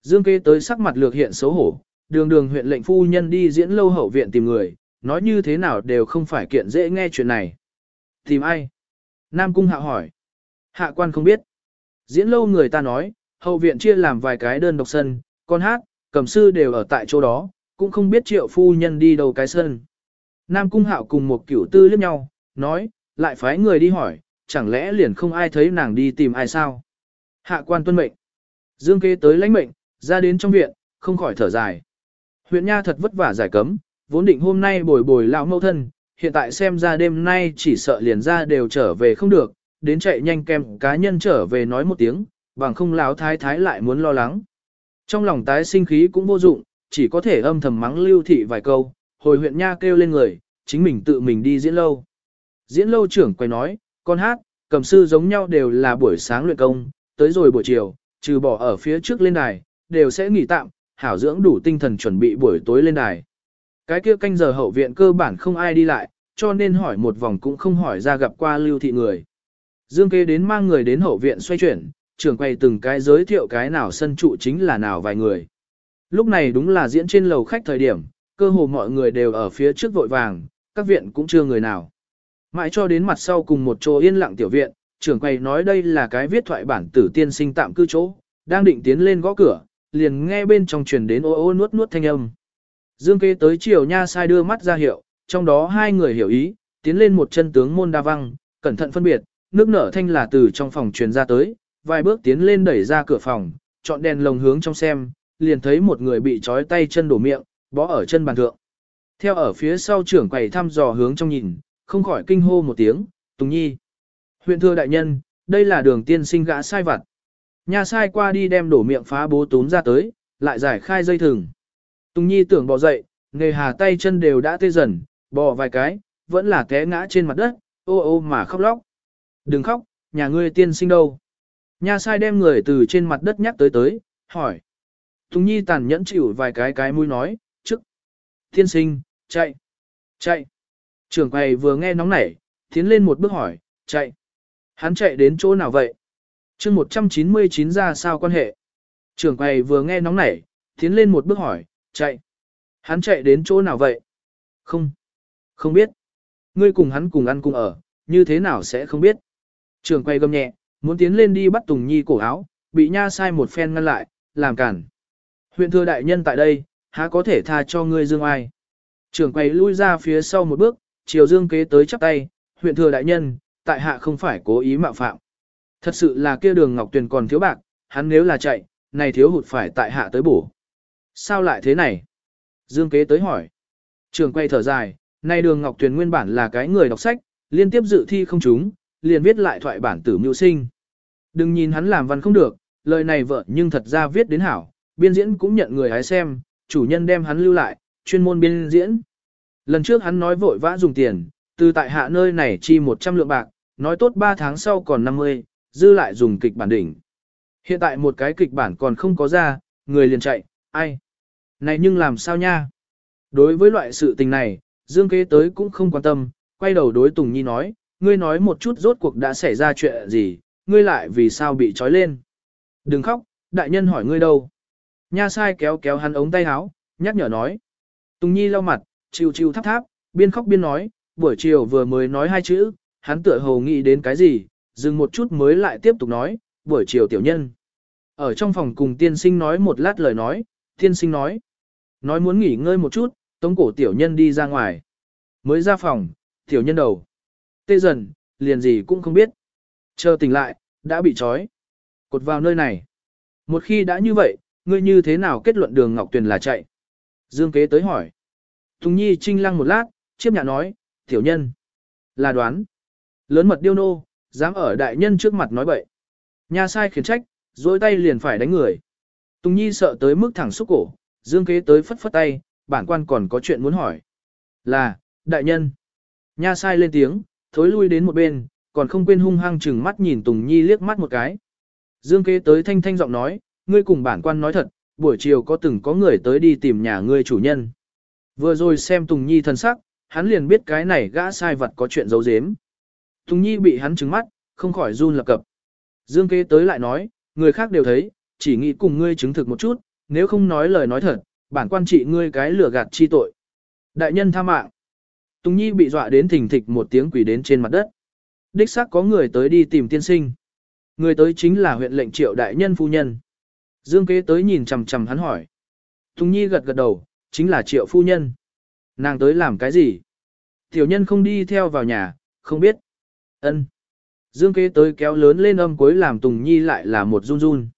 Dương kế tới sắc mặt lược hiện xấu hổ, đường đường huyện lệnh phu nhân đi diễn lâu hậu viện tìm người, nói như thế nào đều không phải kiện dễ nghe chuyện này. Tìm ai? Nam Cung hạ hỏi. Hạ quan không biết. Diễn lâu người ta nói, hậu viện chia làm vài cái đơn độc sân, con hát, cầm sư đều ở tại chỗ đó, cũng không biết triệu phu nhân đi đâu cái sân. Nam Cung Hạo cùng một cửu tư liếc nhau, nói, lại phái người đi hỏi, chẳng lẽ liền không ai thấy nàng đi tìm ai sao? Hạ quan tuân mệnh. Dương kế tới lãnh mệnh, ra đến trong viện, không khỏi thở dài. Huyện Nha thật vất vả giải cấm, vốn định hôm nay bồi bồi lão mâu thân, hiện tại xem ra đêm nay chỉ sợ liền ra đều trở về không được, đến chạy nhanh kèm cá nhân trở về nói một tiếng, bằng không lão thái thái lại muốn lo lắng. Trong lòng tái sinh khí cũng vô dụng, chỉ có thể âm thầm mắng lưu thị vài câu, hồi huyện nha kêu lên người, chính mình tự mình đi diễn lâu. Diễn lâu trưởng quay nói, con hát, cầm sư giống nhau đều là buổi sáng luyện công, tới rồi buổi chiều, trừ bỏ ở phía trước lên đài, đều sẽ nghỉ tạm, hảo dưỡng đủ tinh thần chuẩn bị buổi tối lên đài. Cái kia canh giờ hậu viện cơ bản không ai đi lại, cho nên hỏi một vòng cũng không hỏi ra gặp qua lưu thị người. Dương kế đến mang người đến hậu viện xoay chuyển, trưởng quay từng cái giới thiệu cái nào sân trụ chính là nào vài người. Lúc này đúng là diễn trên lầu khách thời điểm, cơ hồ mọi người đều ở phía trước vội vàng, các viện cũng chưa người nào. Mãi cho đến mặt sau cùng một chỗ yên lặng tiểu viện, trưởng quầy nói đây là cái viết thoại bản tử tiên sinh tạm cư chỗ, đang định tiến lên gõ cửa, liền nghe bên trong truyền đến ô ô nuốt nuốt thanh âm. Dương kế tới chiều nha sai đưa mắt ra hiệu, trong đó hai người hiểu ý, tiến lên một chân tướng môn đa văng, cẩn thận phân biệt, nước nở thanh là từ trong phòng truyền ra tới, vài bước tiến lên đẩy ra cửa phòng, chọn đèn lồng hướng trong xem, liền thấy một người bị trói tay chân đổ miệng, bó ở chân bàn thượng. Theo ở phía sau trưởng quầy thăm dò hướng trong nhìn, không khỏi kinh hô một tiếng, Tùng Nhi. Huyện thưa đại nhân, đây là đường tiên sinh gã sai vặt. Nhà sai qua đi đem đổ miệng phá bố túm ra tới, lại giải khai dây thừng. Tùng Nhi tưởng bò dậy, nghề hà tay chân đều đã tê dần, bò vài cái, vẫn là té ngã trên mặt đất, ô ô mà khóc lóc. Đừng khóc, nhà ngươi tiên sinh đâu. Nhà sai đem người từ trên mặt đất nhắc tới tới, hỏi. Tùng Nhi tàn nhẫn chịu vài cái cái mũi nói, trước. Tiên sinh, chạy, chạy. Trưởng quầy vừa nghe nóng nảy, tiến lên một bước hỏi, chạy. Hắn chạy đến chỗ nào vậy? Chương 199 ra sao quan hệ? trưởng quầy vừa nghe nóng nảy, tiến lên một bước hỏi, chạy. Hắn chạy đến chỗ nào vậy? Không. Không biết. Ngươi cùng hắn cùng ăn cùng ở, như thế nào sẽ không biết. trưởng quầy gầm nhẹ, muốn tiến lên đi bắt Tùng Nhi cổ áo, bị nha sai một phen ngăn lại, làm cản. Huyện thừa đại nhân tại đây, há có thể tha cho ngươi dương ai. trưởng quầy lui ra phía sau một bước, chiều dương kế tới chắp tay, huyện thừa đại nhân, tại hạ không phải cố ý mạo phạm. Thật sự là kia đường Ngọc Tuyền còn thiếu bạc, hắn nếu là chạy, này thiếu hụt phải tại hạ tới bổ. Sao lại thế này? Dương kế tới hỏi. Trường quay thở dài, nay đường Ngọc Tuyền nguyên bản là cái người đọc sách, liên tiếp dự thi không trúng, liền viết lại thoại bản tử mưu sinh. Đừng nhìn hắn làm văn không được, lời này vợ nhưng thật ra viết đến hảo, biên diễn cũng nhận người hái xem, chủ nhân đem hắn lưu lại, chuyên môn biên diễn. Lần trước hắn nói vội vã dùng tiền, từ tại hạ nơi này chi 100 lượng bạc, nói tốt 3 tháng sau còn 50, dư lại dùng kịch bản đỉnh. Hiện tại một cái kịch bản còn không có ra, người liền chạy, ai? Này nhưng làm sao nha? Đối với loại sự tình này, Dương kế tới cũng không quan tâm, quay đầu đối Tùng Nhi nói, ngươi nói một chút rốt cuộc đã xảy ra chuyện gì, ngươi lại vì sao bị trói lên. Đừng khóc, đại nhân hỏi ngươi đâu. Nha sai kéo kéo hắn ống tay áo, nhắc nhở nói. Tùng Nhi lau mặt, chiều chiều thắp tháp, biên khóc biên nói, buổi chiều vừa mới nói hai chữ, hắn tựa hồ nghĩ đến cái gì, dừng một chút mới lại tiếp tục nói, buổi chiều tiểu nhân. Ở trong phòng cùng tiên sinh nói một lát lời nói, tiên sinh nói. Nói muốn nghỉ ngơi một chút, tống cổ tiểu nhân đi ra ngoài. Mới ra phòng, tiểu nhân đầu. Tê dần, liền gì cũng không biết. Chờ tỉnh lại, đã bị trói. Cột vào nơi này. Một khi đã như vậy, ngươi như thế nào kết luận đường Ngọc Tuyền là chạy? Dương kế tới hỏi. Tùng Nhi trinh lăng một lát, chiếp nhạ nói, tiểu nhân. Là đoán. Lớn mật điêu nô, dám ở đại nhân trước mặt nói bậy. nhà sai khiển trách, dối tay liền phải đánh người. Tùng Nhi sợ tới mức thẳng xúc cổ, dương kế tới phất phất tay, bản quan còn có chuyện muốn hỏi. Là, đại nhân. Nha sai lên tiếng, thối lui đến một bên, còn không quên hung hăng chừng mắt nhìn Tùng Nhi liếc mắt một cái. Dương kế tới thanh thanh giọng nói, ngươi cùng bản quan nói thật, buổi chiều có từng có người tới đi tìm nhà ngươi chủ nhân. Vừa rồi xem Tùng Nhi thân sắc, hắn liền biết cái này gã sai vật có chuyện giấu giếm. Tùng Nhi bị hắn trừng mắt, không khỏi run lập cập. Dương kế tới lại nói, người khác đều thấy, chỉ nghĩ cùng ngươi chứng thực một chút, nếu không nói lời nói thật, bản quan trị ngươi cái lửa gạt chi tội. Đại nhân tha mạng. Tùng Nhi bị dọa đến thình thịch một tiếng quỷ đến trên mặt đất. Đích xác có người tới đi tìm tiên sinh. Người tới chính là huyện lệnh triệu đại nhân phu nhân. Dương kế tới nhìn chằm chằm hắn hỏi. Tùng Nhi gật gật đầu, chính là triệu phu nhân. Nàng tới làm cái gì? Tiểu nhân không đi theo vào nhà, không biết. Ân. Dương kế tới kéo lớn lên âm cuối làm Tùng Nhi lại là một run run.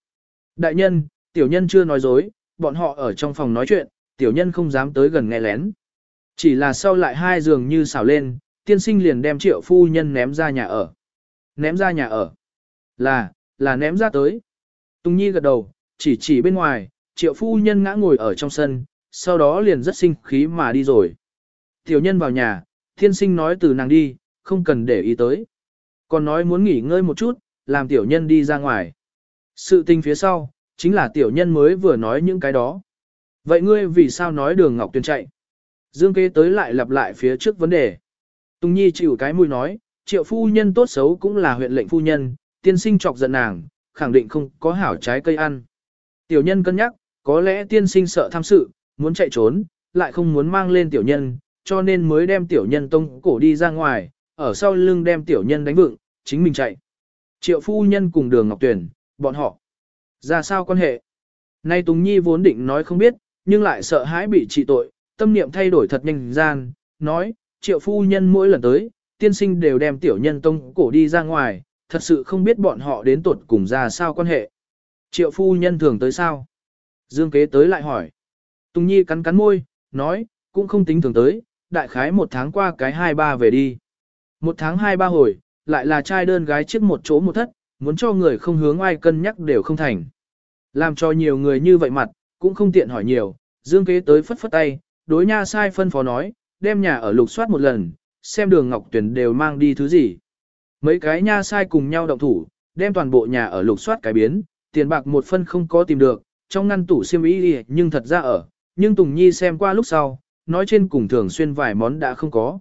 Đại nhân, tiểu nhân chưa nói dối, bọn họ ở trong phòng nói chuyện, tiểu nhân không dám tới gần nghe lén. Chỉ là sau lại hai giường như xào lên, tiên sinh liền đem triệu phu nhân ném ra nhà ở. Ném ra nhà ở. Là, là ném ra tới. Tùng Nhi gật đầu, chỉ chỉ bên ngoài, triệu phu nhân ngã ngồi ở trong sân, sau đó liền rất sinh khí mà đi rồi. Tiểu nhân vào nhà, tiên sinh nói từ nàng đi, không cần để ý tới. Còn nói muốn nghỉ ngơi một chút, làm tiểu nhân đi ra ngoài. Sự tình phía sau, chính là tiểu nhân mới vừa nói những cái đó. Vậy ngươi vì sao nói đường Ngọc Tuyền chạy? Dương kế tới lại lặp lại phía trước vấn đề. Tùng Nhi chịu cái mũi nói, triệu phu nhân tốt xấu cũng là huyện lệnh phu nhân, tiên sinh chọc giận nàng, khẳng định không có hảo trái cây ăn. Tiểu nhân cân nhắc, có lẽ tiên sinh sợ tham sự, muốn chạy trốn, lại không muốn mang lên tiểu nhân, cho nên mới đem tiểu nhân tông cổ đi ra ngoài, ở sau lưng đem tiểu nhân đánh vựng, chính mình chạy. Triệu phu nhân cùng đường Ngọc Tuyển, bọn họ. Ra sao quan hệ? Nay Tùng Nhi vốn định nói không biết, nhưng lại sợ hãi bị trị tội, tâm niệm thay đổi thật nhanh gian, nói, triệu phu nhân mỗi lần tới, tiên sinh đều đem tiểu nhân tông cổ đi ra ngoài, thật sự không biết bọn họ đến tuột cùng ra sao quan hệ. Triệu phu nhân thường tới sao? Dương kế tới lại hỏi. Tùng Nhi cắn cắn môi, nói, cũng không tính thường tới, đại khái một tháng qua cái hai ba về đi. Một tháng hai ba hồi, lại là trai đơn gái chiếc một chỗ một thất, muốn cho người không hướng ai cân nhắc đều không thành. Làm cho nhiều người như vậy mặt, cũng không tiện hỏi nhiều, dương kế tới phất phất tay, đối nha sai phân phó nói, đem nhà ở lục soát một lần, xem đường ngọc tuyển đều mang đi thứ gì. Mấy cái nha sai cùng nhau động thủ, đem toàn bộ nhà ở lục soát cái biến, tiền bạc một phân không có tìm được, trong ngăn tủ xiêm y nhưng thật ra ở, nhưng Tùng Nhi xem qua lúc sau, nói trên cùng thường xuyên vài món đã không có.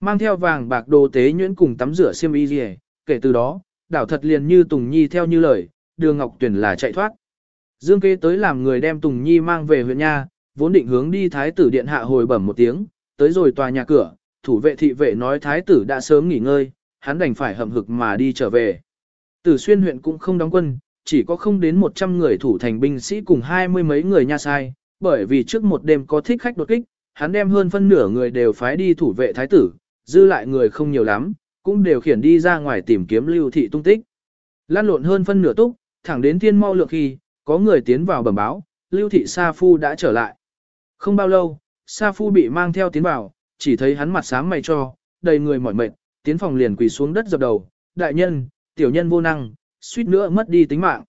Mang theo vàng bạc đồ tế nhuyễn cùng tắm rửa xiêm y gì, kể từ đó, đảo thật liền như Tùng Nhi theo như lời, đường Ngọc Tuyển là chạy thoát. Dương kế tới làm người đem Tùng Nhi mang về huyện nha, vốn định hướng đi thái tử điện hạ hồi bẩm một tiếng, tới rồi tòa nhà cửa, thủ vệ thị vệ nói thái tử đã sớm nghỉ ngơi, hắn đành phải hậm hực mà đi trở về. Tử xuyên huyện cũng không đóng quân, chỉ có không đến 100 người thủ thành binh sĩ cùng hai mươi mấy người nha sai, bởi vì trước một đêm có thích khách đột kích, hắn đem hơn phân nửa người đều phái đi thủ vệ thái tử, dư lại người không nhiều lắm, cũng đều khiển đi ra ngoài tìm kiếm lưu thị tung tích. Lan lộn hơn phân nửa túc, thẳng đến thiên mau lượng khi, có người tiến vào bẩm báo, lưu thị Sa Phu đã trở lại. Không bao lâu, Sa Phu bị mang theo tiến vào, chỉ thấy hắn mặt sáng mày cho, đầy người mỏi mệt, tiến phòng liền quỳ xuống đất dập đầu, đại nhân, tiểu nhân vô năng, suýt nữa mất đi tính mạng.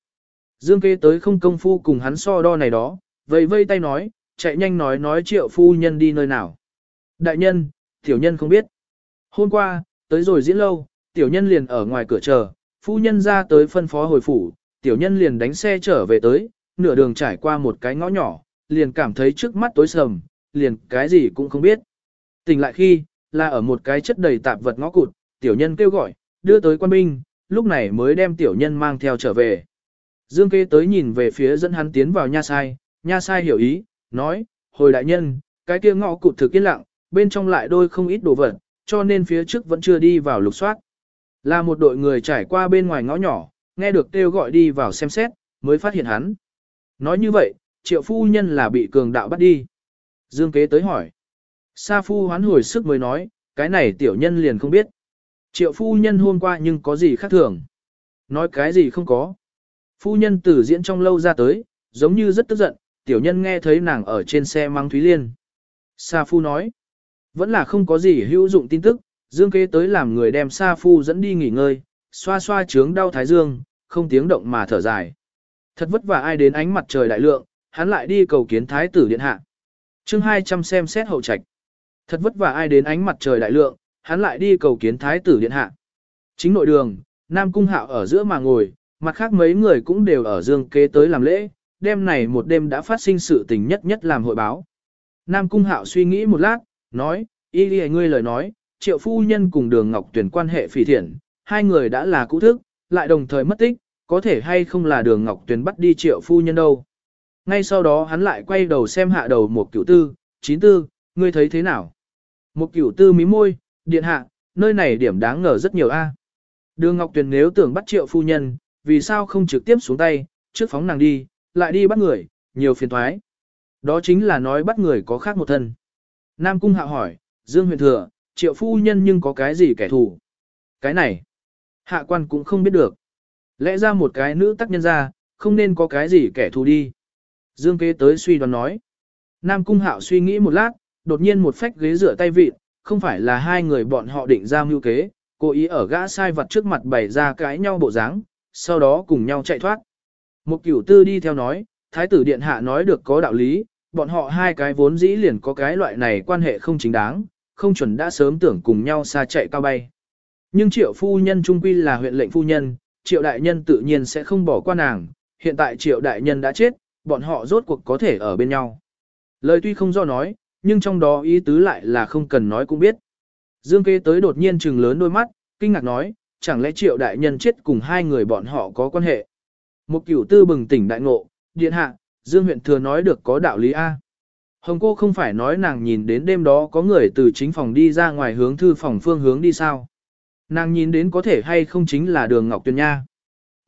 Dương kế tới không công phu cùng hắn so đo này đó, vây vây tay nói, chạy nhanh nói nói triệu phu nhân đi nơi nào. Đại nhân, tiểu nhân không biết. Hôm qua, tới rồi diễn lâu, tiểu nhân liền ở ngoài cửa chờ, phu nhân ra tới phân phó hồi phủ, tiểu nhân liền đánh xe trở về tới, nửa đường trải qua một cái ngõ nhỏ, liền cảm thấy trước mắt tối sầm, liền cái gì cũng không biết. Tỉnh lại khi, là ở một cái chất đầy tạp vật ngõ cụt, tiểu nhân kêu gọi, đưa tới quan binh, lúc này mới đem tiểu nhân mang theo trở về. Dương kê tới nhìn về phía dẫn hắn tiến vào nha sai, nha sai hiểu ý, nói, hồi đại nhân, cái kia ngõ cụt thực yên lặng, bên trong lại đôi không ít đồ vật, cho nên phía trước vẫn chưa đi vào lục soát. Là một đội người trải qua bên ngoài ngõ nhỏ, nghe được kêu gọi đi vào xem xét, mới phát hiện hắn. Nói như vậy, triệu phu nhân là bị cường đạo bắt đi. Dương kế tới hỏi. Sa phu hoán hồi sức mới nói, cái này tiểu nhân liền không biết. Triệu phu nhân hôm qua nhưng có gì khác thường. Nói cái gì không có. Phu nhân tử diễn trong lâu ra tới, giống như rất tức giận, tiểu nhân nghe thấy nàng ở trên xe mang Thúy Liên. Sa phu nói, vẫn là không có gì hữu dụng tin tức, dương kế tới làm người đem Sa phu dẫn đi nghỉ ngơi, xoa xoa trướng đau thái dương, không tiếng động mà thở dài. Thật vất vả ai đến ánh mặt trời đại lượng, hắn lại đi cầu kiến thái tử điện hạ. chương 200 xem xét hậu trạch. Thật vất vả ai đến ánh mặt trời đại lượng, hắn lại đi cầu kiến thái tử điện hạ. Chính nội đường, Nam Cung Hạo ở giữa mà ngồi, mặt khác mấy người cũng đều ở dương kế tới làm lễ, đêm này một đêm đã phát sinh sự tình nhất nhất làm hội báo. Nam Cung Hạo suy nghĩ một lát, nói, y đi ngươi lời nói, triệu phu nhân cùng đường Ngọc Tuyển quan hệ phỉ thiện, hai người đã là cũ thức, lại đồng thời mất tích, có thể hay không là đường Ngọc Tuyển bắt đi triệu phu nhân đâu. Ngay sau đó hắn lại quay đầu xem hạ đầu một cửu tư, chín tư, ngươi thấy thế nào? Một cửu tư mí môi, điện hạ, nơi này điểm đáng ngờ rất nhiều a. Đường Ngọc Tuyền nếu tưởng bắt triệu phu nhân, vì sao không trực tiếp xuống tay, trước phóng nàng đi, lại đi bắt người, nhiều phiền thoái. Đó chính là nói bắt người có khác một thân. Nam Cung hạ hỏi, Dương huyền thừa, triệu phu nhân nhưng có cái gì kẻ thù? Cái này, hạ quan cũng không biết được. Lẽ ra một cái nữ tác nhân ra, không nên có cái gì kẻ thù đi. Dương kế tới suy đoán nói. Nam Cung hạo suy nghĩ một lát, đột nhiên một phách ghế rửa tay vịt, không phải là hai người bọn họ định ra mưu kế, cố ý ở gã sai vật trước mặt bày ra cãi nhau bộ dáng, sau đó cùng nhau chạy thoát. Một cửu tư đi theo nói, thái tử điện hạ nói được có đạo lý, bọn họ hai cái vốn dĩ liền có cái loại này quan hệ không chính đáng, không chuẩn đã sớm tưởng cùng nhau xa chạy cao bay. Nhưng triệu phu nhân trung quy là huyện lệnh phu nhân, triệu đại nhân tự nhiên sẽ không bỏ qua nàng, hiện tại triệu đại nhân đã chết, bọn họ rốt cuộc có thể ở bên nhau. Lời tuy không do nói, nhưng trong đó ý tứ lại là không cần nói cũng biết. Dương kế tới đột nhiên trừng lớn đôi mắt, kinh ngạc nói, chẳng lẽ triệu đại nhân chết cùng hai người bọn họ có quan hệ. Một cửu tư bừng tỉnh đại ngộ, điện hạ, Dương huyện thừa nói được có đạo lý A. Hồng cô không phải nói nàng nhìn đến đêm đó có người từ chính phòng đi ra ngoài hướng thư phòng phương hướng đi sao. Nàng nhìn đến có thể hay không chính là đường Ngọc Tuyền Nha.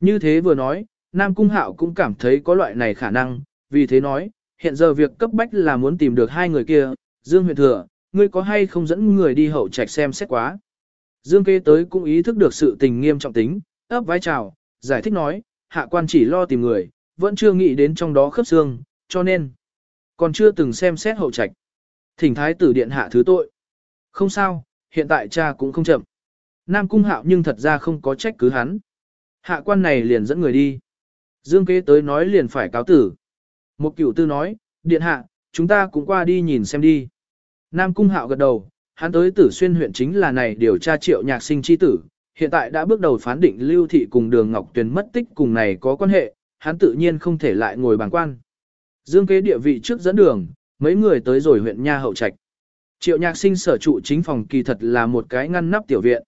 Như thế vừa nói, Nam Cung Hạo cũng cảm thấy có loại này khả năng, vì thế nói, hiện giờ việc cấp bách là muốn tìm được hai người kia, Dương huyện thừa, ngươi có hay không dẫn người đi hậu trạch xem xét quá. Dương kế tới cũng ý thức được sự tình nghiêm trọng tính, ấp vai chào, giải thích nói, hạ quan chỉ lo tìm người, vẫn chưa nghĩ đến trong đó khớp xương, cho nên, còn chưa từng xem xét hậu trạch. Thỉnh thái tử điện hạ thứ tội. Không sao, hiện tại cha cũng không chậm. Nam cung hạo nhưng thật ra không có trách cứ hắn. Hạ quan này liền dẫn người đi. Dương kế tới nói liền phải cáo tử. Một cửu tư nói, điện hạ, chúng ta cũng qua đi nhìn xem đi. Nam cung hạo gật đầu, hắn tới tử xuyên huyện chính là này điều tra triệu nhạc sinh chi tử, hiện tại đã bước đầu phán định lưu thị cùng đường Ngọc Tuyền mất tích cùng này có quan hệ, hắn tự nhiên không thể lại ngồi bàn quan. Dương kế địa vị trước dẫn đường, mấy người tới rồi huyện Nha Hậu Trạch. Triệu nhạc sinh sở trụ chính phòng kỳ thật là một cái ngăn nắp tiểu viện.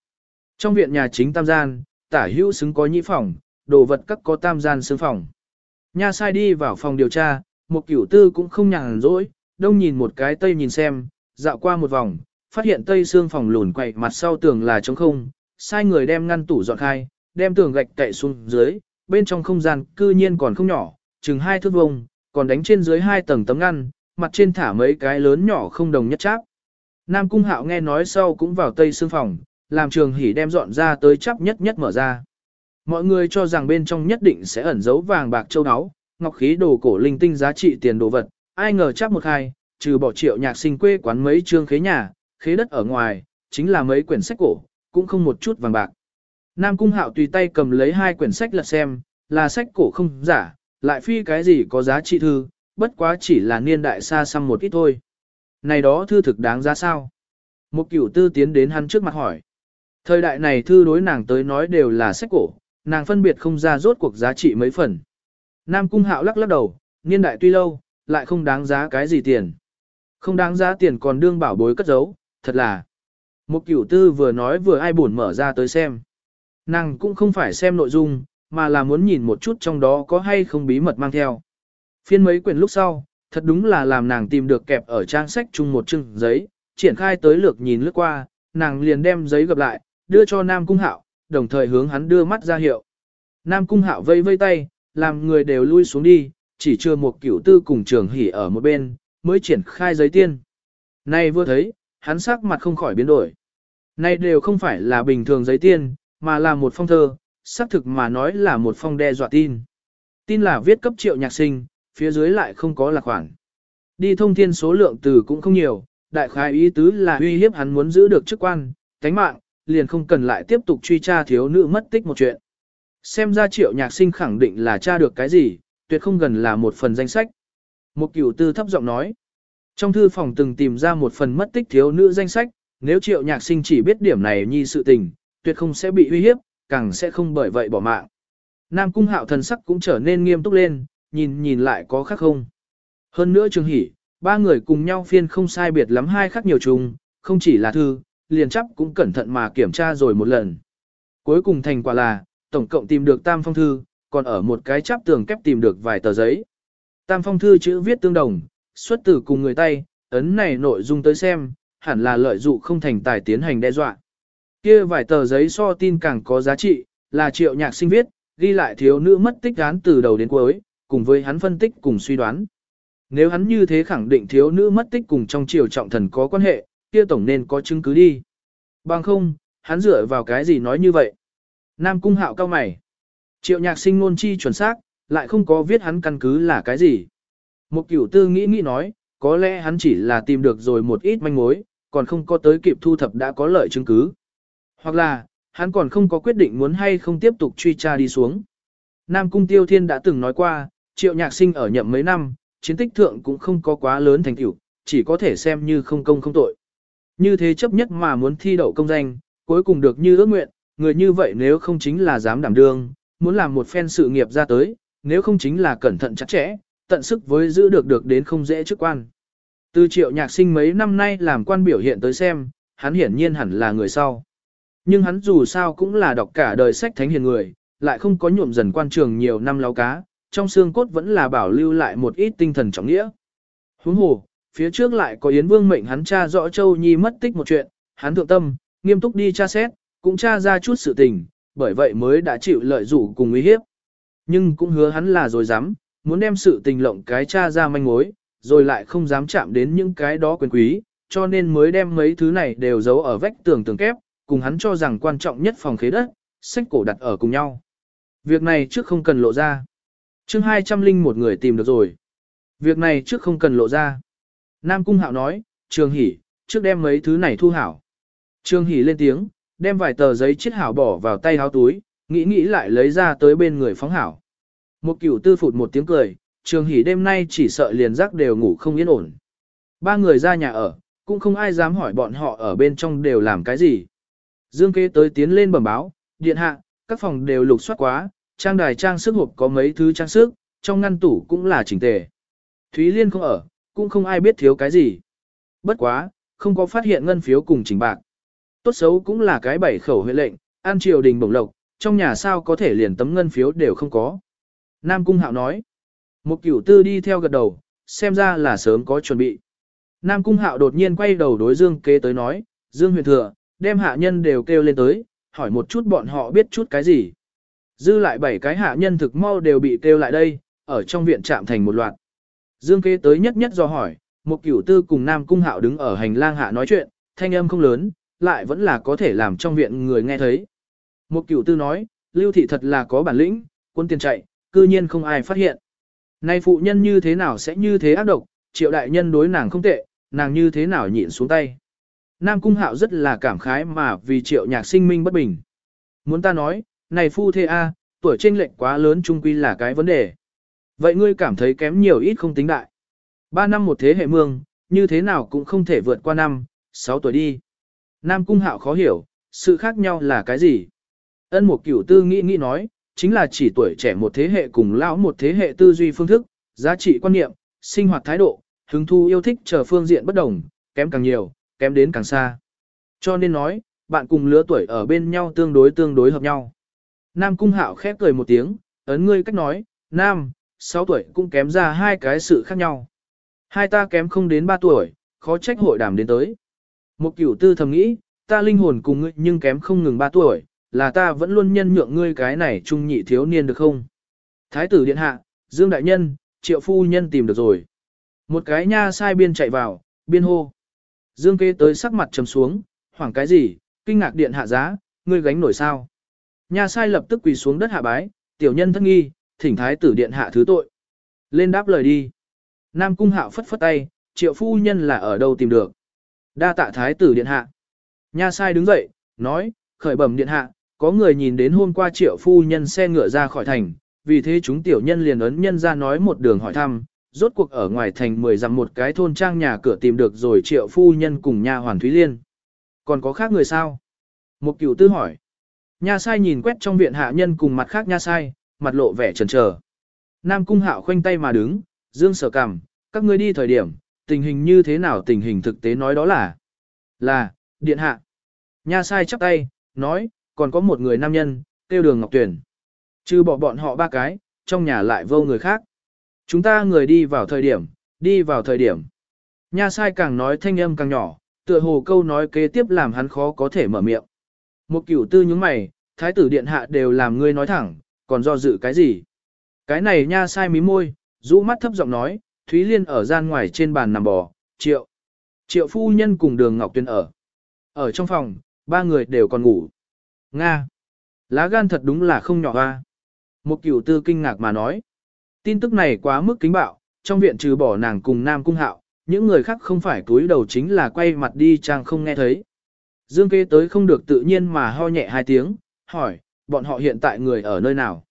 Trong viện nhà chính tam gian, tả hữu xứng có nhĩ phòng, đồ vật các có tam gian xứng phòng. Nha sai đi vào phòng điều tra, một cửu tư cũng không nhàn rỗi, đông nhìn một cái tây nhìn xem, dạo qua một vòng, phát hiện tây xương phòng lùn quậy mặt sau tường là trống không, sai người đem ngăn tủ dọn khai, đem tường gạch cậy xuống dưới, bên trong không gian cư nhiên còn không nhỏ, chừng hai thước vuông, còn đánh trên dưới hai tầng tấm ngăn, mặt trên thả mấy cái lớn nhỏ không đồng nhất cháp. Nam Cung Hạo nghe nói sau cũng vào tây xương phòng, làm trường hỉ đem dọn ra tới chắp nhất nhất mở ra. Mọi người cho rằng bên trong nhất định sẽ ẩn giấu vàng bạc châu áo, ngọc khí đồ cổ linh tinh giá trị tiền đồ vật, ai ngờ chắp một hai, trừ bỏ triệu nhạc sinh quê quán mấy trương khế nhà, khế đất ở ngoài, chính là mấy quyển sách cổ, cũng không một chút vàng bạc. Nam Cung Hạo tùy tay cầm lấy hai quyển sách lật xem, là sách cổ không giả, lại phi cái gì có giá trị thư, bất quá chỉ là niên đại xa xăm một ít thôi. Này đó thư thực đáng giá sao? Một cửu tư tiến đến hắn trước mặt hỏi. Thời đại này thư đối nàng tới nói đều là sách cổ, nàng phân biệt không ra rốt cuộc giá trị mấy phần. Nam Cung Hạo lắc lắc đầu, niên đại tuy lâu, lại không đáng giá cái gì tiền. Không đáng giá tiền còn đương bảo bối cất giấu, thật là. Một cửu tư vừa nói vừa ai buồn mở ra tới xem. Nàng cũng không phải xem nội dung, mà là muốn nhìn một chút trong đó có hay không bí mật mang theo. Phiên mấy quyển lúc sau, thật đúng là làm nàng tìm được kẹp ở trang sách chung một chừng giấy, triển khai tới lược nhìn lướt qua, nàng liền đem giấy gặp lại, đưa cho Nam Cung Hạo, đồng thời hướng hắn đưa mắt ra hiệu. Nam Cung Hạo vây vây tay, làm người đều lui xuống đi, chỉ chưa một cửu tư cùng trường hỉ ở một bên, mới triển khai giấy tiên. Này vừa thấy, hắn sắc mặt không khỏi biến đổi. Này đều không phải là bình thường giấy tiên, mà là một phong thơ, xác thực mà nói là một phong đe dọa tin. Tin là viết cấp triệu nhạc sinh, phía dưới lại không có lạc khoản. Đi thông thiên số lượng từ cũng không nhiều, đại khái ý tứ là uy hiếp hắn muốn giữ được chức quan, tánh mạng, liền không cần lại tiếp tục truy tra thiếu nữ mất tích một chuyện. Xem ra triệu nhạc sinh khẳng định là tra được cái gì, tuyệt không gần là một phần danh sách. Một cửu tư thấp giọng nói. Trong thư phòng từng tìm ra một phần mất tích thiếu nữ danh sách, nếu triệu nhạc sinh chỉ biết điểm này nhi sự tình, tuyệt không sẽ bị uy hiếp, càng sẽ không bởi vậy bỏ mạng. Nam cung hạo thần sắc cũng trở nên nghiêm túc lên, nhìn nhìn lại có khác không. Hơn nữa trường hỉ, ba người cùng nhau phiên không sai biệt lắm hai khác nhiều chung, không chỉ là thư, liền chấp cũng cẩn thận mà kiểm tra rồi một lần. Cuối cùng thành quả là, tổng cộng tìm được tam phong thư, còn ở một cái chắp tường kép tìm được vài tờ giấy. Tam phong thư chữ viết tương đồng, xuất từ cùng người tay, ấn này nội dung tới xem, hẳn là lợi dụng không thành tài tiến hành đe dọa. Kia vài tờ giấy so tin càng có giá trị, là triệu nhạc sinh viết, ghi lại thiếu nữ mất tích án từ đầu đến cuối, cùng với hắn phân tích cùng suy đoán. Nếu hắn như thế khẳng định thiếu nữ mất tích cùng trong triều trọng thần có quan hệ, kia tổng nên có chứng cứ đi. Bằng không, hắn dựa vào cái gì nói như vậy? Nam cung hạo cao mày. Triệu nhạc sinh ngôn chi chuẩn xác, lại không có viết hắn căn cứ là cái gì. Một cửu tư nghĩ nghĩ nói, có lẽ hắn chỉ là tìm được rồi một ít manh mối, còn không có tới kịp thu thập đã có lợi chứng cứ. Hoặc là, hắn còn không có quyết định muốn hay không tiếp tục truy tra đi xuống. Nam Cung Tiêu Thiên đã từng nói qua, triệu nhạc sinh ở nhậm mấy năm, chiến tích thượng cũng không có quá lớn thành tựu, chỉ có thể xem như không công không tội. Như thế chấp nhất mà muốn thi đậu công danh, cuối cùng được như ước nguyện, người như vậy nếu không chính là dám đảm đương, muốn làm một phen sự nghiệp ra tới, nếu không chính là cẩn thận chặt chẽ, tận sức với giữ được được đến không dễ chức quan. Từ triệu nhạc sinh mấy năm nay làm quan biểu hiện tới xem, hắn hiển nhiên hẳn là người sau. Nhưng hắn dù sao cũng là đọc cả đời sách thánh hiền người, lại không có nhuộm dần quan trường nhiều năm lao cá, trong xương cốt vẫn là bảo lưu lại một ít tinh thần trọng nghĩa. Huống hồ, phía trước lại có Yến Vương mệnh hắn tra rõ Châu Nhi mất tích một chuyện, hắn thượng tâm, nghiêm túc đi tra xét, cũng tra ra chút sự tình, bởi vậy mới đã chịu lợi dụ cùng uy hiếp. Nhưng cũng hứa hắn là rồi dám, muốn đem sự tình lộng cái tra ra manh mối, rồi lại không dám chạm đến những cái đó quyền quý, cho nên mới đem mấy thứ này đều giấu ở vách tường tường kép, cùng hắn cho rằng quan trọng nhất phòng khế đất, sách cổ đặt ở cùng nhau. Việc này trước không cần lộ ra. chương 200 linh một người tìm được rồi. Việc này trước không cần lộ ra. Nam Cung Hạo nói, Trường Hỷ, trước đem mấy thứ này thu hảo. Trường Hỷ lên tiếng, đem vài tờ giấy chiết hảo bỏ vào tay háo túi, nghĩ nghĩ lại lấy ra tới bên người phóng hảo. Một cửu tư phụt một tiếng cười, Trường Hỷ đêm nay chỉ sợ liền giấc đều ngủ không yên ổn. Ba người ra nhà ở, cũng không ai dám hỏi bọn họ ở bên trong đều làm cái gì. Dương kế tới tiến lên bẩm báo, điện hạ, các phòng đều lục soát quá, trang đài trang sức hộp có mấy thứ trang sức, trong ngăn tủ cũng là chỉnh tề. Thúy Liên không ở, cũng không ai biết thiếu cái gì. Bất quá, không có phát hiện ngân phiếu cùng chỉnh bạc. Tốt xấu cũng là cái bảy khẩu huệ lệnh, an triều đình bổng lộc, trong nhà sao có thể liền tấm ngân phiếu đều không có. Nam Cung Hạo nói, một cửu tư đi theo gật đầu, xem ra là sớm có chuẩn bị. Nam Cung Hạo đột nhiên quay đầu đối Dương Kế tới nói, Dương huyền thừa, đem hạ nhân đều kêu lên tới, hỏi một chút bọn họ biết chút cái gì. Dư lại bảy cái hạ nhân thực mau đều bị kêu lại đây, ở trong viện chạm thành một loạt. Dương Kế tới nhất nhất do hỏi, một cửu tư cùng Nam Cung Hạo đứng ở hành lang hạ nói chuyện, thanh âm không lớn, lại vẫn là có thể làm trong viện người nghe thấy. Một cửu tư nói, Lưu Thị thật là có bản lĩnh, quân tiền chạy, cư nhiên không ai phát hiện. Nay phụ nhân như thế nào sẽ như thế ác độc, triệu đại nhân đối nàng không tệ, nàng như thế nào nhịn xuống tay. Nam Cung Hạo rất là cảm khái mà vì triệu nhạc sinh minh bất bình. Muốn ta nói, này phu thê A, tuổi chênh lệch quá lớn chung quy là cái vấn đề. Vậy ngươi cảm thấy kém nhiều ít không tính đại. Ba năm một thế hệ mương, như thế nào cũng không thể vượt qua năm, sáu tuổi đi. Nam Cung Hạo khó hiểu, sự khác nhau là cái gì? Ân một cửu tư nghĩ nghĩ nói, chính là chỉ tuổi trẻ một thế hệ cùng lão một thế hệ tư duy phương thức, giá trị quan niệm, sinh hoạt thái độ, hứng thu yêu thích chờ phương diện bất đồng, kém càng nhiều, kém đến càng xa. Cho nên nói, bạn cùng lứa tuổi ở bên nhau tương đối tương đối hợp nhau. Nam Cung Hạo khép cười một tiếng, ấn ngươi cách nói, Nam, 6 tuổi cũng kém ra hai cái sự khác nhau. Hai ta kém không đến 3 tuổi, khó trách hội đàm đến tới. Một cửu tư thầm nghĩ, ta linh hồn cùng ngươi nhưng kém không ngừng 3 tuổi, là ta vẫn luôn nhân nhượng ngươi cái này trung nhị thiếu niên được không? Thái tử điện hạ, Dương Đại Nhân, Triệu Phu Nhân tìm được rồi. Một cái nha sai biên chạy vào, biên hô. Dương kế tới sắc mặt trầm xuống, hoảng cái gì, kinh ngạc điện hạ giá, ngươi gánh nổi sao. Nha sai lập tức quỳ xuống đất hạ bái, tiểu nhân thân nghi, thỉnh thái tử điện hạ thứ tội. Lên đáp lời đi. Nam cung hạo phất phất tay, triệu phu nhân là ở đâu tìm được. Đa tạ thái tử điện hạ. Nha sai đứng dậy, nói, khởi bẩm điện hạ, có người nhìn đến hôm qua triệu phu nhân xe ngựa ra khỏi thành, vì thế chúng tiểu nhân liền ấn nhân ra nói một đường hỏi thăm, rốt cuộc ở ngoài thành mười dặm một cái thôn trang nhà cửa tìm được rồi triệu phu nhân cùng nha hoàn Thúy Liên. Còn có khác người sao? Một cửu tư hỏi. Nha sai nhìn quét trong viện hạ nhân cùng mặt khác nha sai, mặt lộ vẻ trần trờ. Nam cung hạo khoanh tay mà đứng, dương sở cảm, các ngươi đi thời điểm, tình hình như thế nào tình hình thực tế nói đó là. Là, điện hạ. Nha sai chắp tay, nói, còn có một người nam nhân, tiêu đường Ngọc Tuyển. Chứ bỏ bọn họ ba cái, trong nhà lại vô người khác. Chúng ta người đi vào thời điểm, đi vào thời điểm. Nha sai càng nói thanh âm càng nhỏ, tựa hồ câu nói kế tiếp làm hắn khó có thể mở miệng. Một cửu tư những mày, thái tử điện hạ đều làm ngươi nói thẳng, còn do dự cái gì? Cái này nha sai mí môi, rũ mắt thấp giọng nói, Thúy Liên ở gian ngoài trên bàn nằm bò, triệu. Triệu phu nhân cùng đường Ngọc Tuyên ở. Ở trong phòng, ba người đều còn ngủ. Nga. Lá gan thật đúng là không nhỏ hoa. Một cửu tư kinh ngạc mà nói. Tin tức này quá mức kính bạo, trong viện trừ bỏ nàng cùng Nam Cung Hạo, những người khác không phải túi đầu chính là quay mặt đi trang không nghe thấy. Dương kế tới không được tự nhiên mà ho nhẹ hai tiếng, hỏi, bọn họ hiện tại người ở nơi nào?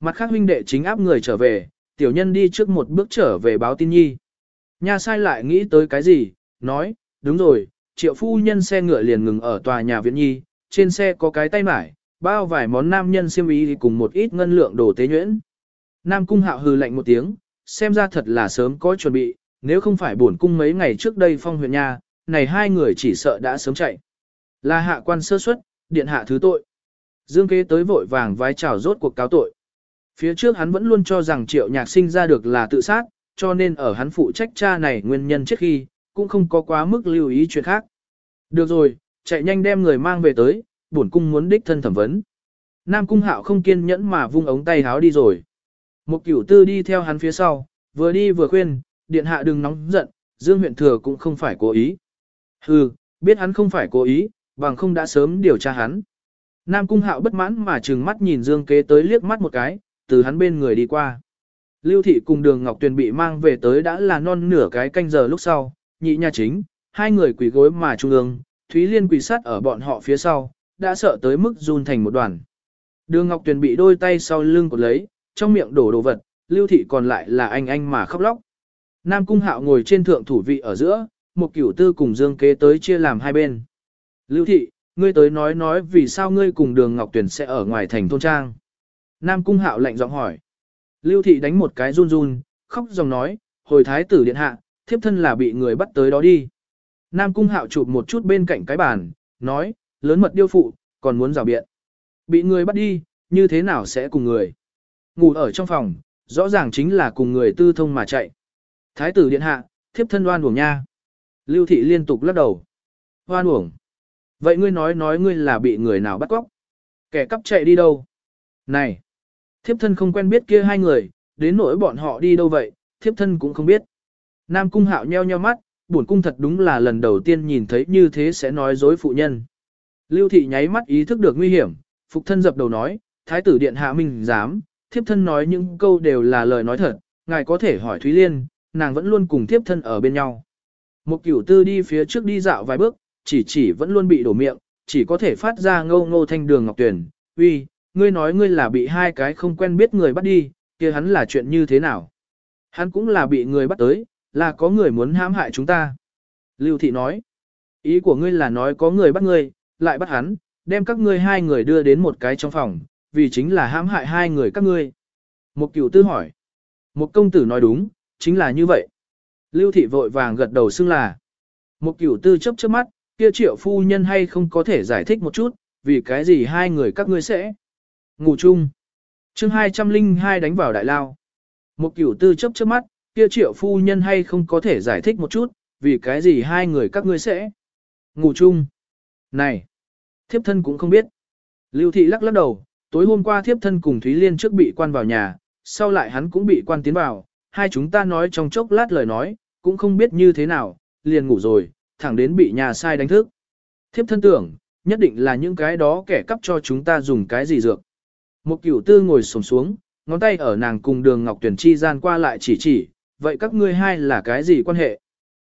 Mặt khác huynh đệ chính áp người trở về, tiểu nhân đi trước một bước trở về báo tin nhi. Nha sai lại nghĩ tới cái gì, nói, đúng rồi, triệu phu nhân xe ngựa liền ngừng ở tòa nhà viện nhi, trên xe có cái tay mải, bao vài món nam nhân xiêm y cùng một ít ngân lượng đồ tế nhuyễn. Nam cung hạo hừ lạnh một tiếng, xem ra thật là sớm có chuẩn bị, nếu không phải bổn cung mấy ngày trước đây phong huyện nha, này hai người chỉ sợ đã sớm chạy. Là hạ quan sơ suất, điện hạ thứ tội. Dương kế tới vội vàng vái chào rốt cuộc cáo tội. Phía trước hắn vẫn luôn cho rằng triệu nhạc sinh ra được là tự sát, cho nên ở hắn phụ trách cha này nguyên nhân trước khi, cũng không có quá mức lưu ý chuyện khác. Được rồi, chạy nhanh đem người mang về tới, bổn cung muốn đích thân thẩm vấn. Nam cung hạo không kiên nhẫn mà vung ống tay háo đi rồi. Một cửu tư đi theo hắn phía sau, vừa đi vừa khuyên, điện hạ đừng nóng giận, Dương huyện thừa cũng không phải cố ý. Hừ, biết hắn không phải cố ý, bằng không đã sớm điều tra hắn. Nam cung hạo bất mãn mà trừng mắt nhìn Dương kế tới liếc mắt một cái, từ hắn bên người đi qua. Lưu thị cùng đường Ngọc Tuyền bị mang về tới đã là non nửa cái canh giờ lúc sau, nhị nhà chính, hai người quỳ gối mà trung ương, Thúy Liên quỳ sát ở bọn họ phía sau, đã sợ tới mức run thành một đoàn. Đường Ngọc Tuyền bị đôi tay sau lưng cột lấy, trong miệng đổ đồ vật, Lưu thị còn lại là anh anh mà khóc lóc. Nam Cung Hạo ngồi trên thượng thủ vị ở giữa, một cửu tư cùng Dương kế tới chia làm hai bên. Lưu thị, ngươi tới nói nói vì sao ngươi cùng đường Ngọc Tuyền sẽ ở ngoài thành thôn trang. Nam Cung Hạo lạnh giọng hỏi. Lưu thị đánh một cái run run, khóc dòng nói, hồi thái tử điện hạ, thiếp thân là bị người bắt tới đó đi. Nam Cung Hạo chụp một chút bên cạnh cái bàn, nói, lớn mật điêu phụ, còn muốn rào biện. Bị người bắt đi, như thế nào sẽ cùng người? Ngủ ở trong phòng, rõ ràng chính là cùng người tư thông mà chạy. Thái tử điện hạ, thiếp thân đoan uổng nha. Lưu thị liên tục lắc đầu. Hoan uổng. Vậy ngươi nói nói ngươi là bị người nào bắt cóc? Kẻ cắp chạy đi đâu? Này! Thiếp thân không quen biết kia hai người, đến nỗi bọn họ đi đâu vậy, thiếp thân cũng không biết. Nam cung hạo nheo nheo mắt, buồn cung thật đúng là lần đầu tiên nhìn thấy như thế sẽ nói dối phụ nhân. Lưu thị nháy mắt ý thức được nguy hiểm, phục thân dập đầu nói, thái tử điện hạ minh dám, thiếp thân nói những câu đều là lời nói thật, ngài có thể hỏi Thúy Liên, nàng vẫn luôn cùng thiếp thân ở bên nhau. Một cửu tư đi phía trước đi dạo vài bước, chỉ chỉ vẫn luôn bị đổ miệng, chỉ có thể phát ra ngâu ngô thanh đường ngọc tuyển, uy, ngươi nói ngươi là bị hai cái không quen biết người bắt đi, kia hắn là chuyện như thế nào? Hắn cũng là bị người bắt tới, là có người muốn hãm hại chúng ta. Lưu thị nói, ý của ngươi là nói có người bắt ngươi, lại bắt hắn, đem các ngươi hai người đưa đến một cái trong phòng, vì chính là hãm hại hai người các ngươi. Một cửu tư hỏi, một công tử nói đúng, chính là như vậy. Lưu thị vội vàng gật đầu xưng là, một cửu tư chấp chớp mắt, kia triệu phu nhân hay không có thể giải thích một chút, vì cái gì hai người các ngươi sẽ ngủ chung. chương 202 đánh vào đại lao. Một cửu tư chấp chớp mắt, kia triệu phu nhân hay không có thể giải thích một chút, vì cái gì hai người các ngươi sẽ ngủ chung. Này, thiếp thân cũng không biết. Lưu thị lắc lắc đầu, tối hôm qua thiếp thân cùng Thúy Liên trước bị quan vào nhà, sau lại hắn cũng bị quan tiến vào, hai chúng ta nói trong chốc lát lời nói, cũng không biết như thế nào, liền ngủ rồi, thẳng đến bị nhà sai đánh thức. Thiếp thân tưởng, nhất định là những cái đó kẻ cắp cho chúng ta dùng cái gì dược. Một cửu tư ngồi sồm xuống, ngón tay ở nàng cùng đường Ngọc Tuyển chi gian qua lại chỉ chỉ, vậy các ngươi hai là cái gì quan hệ?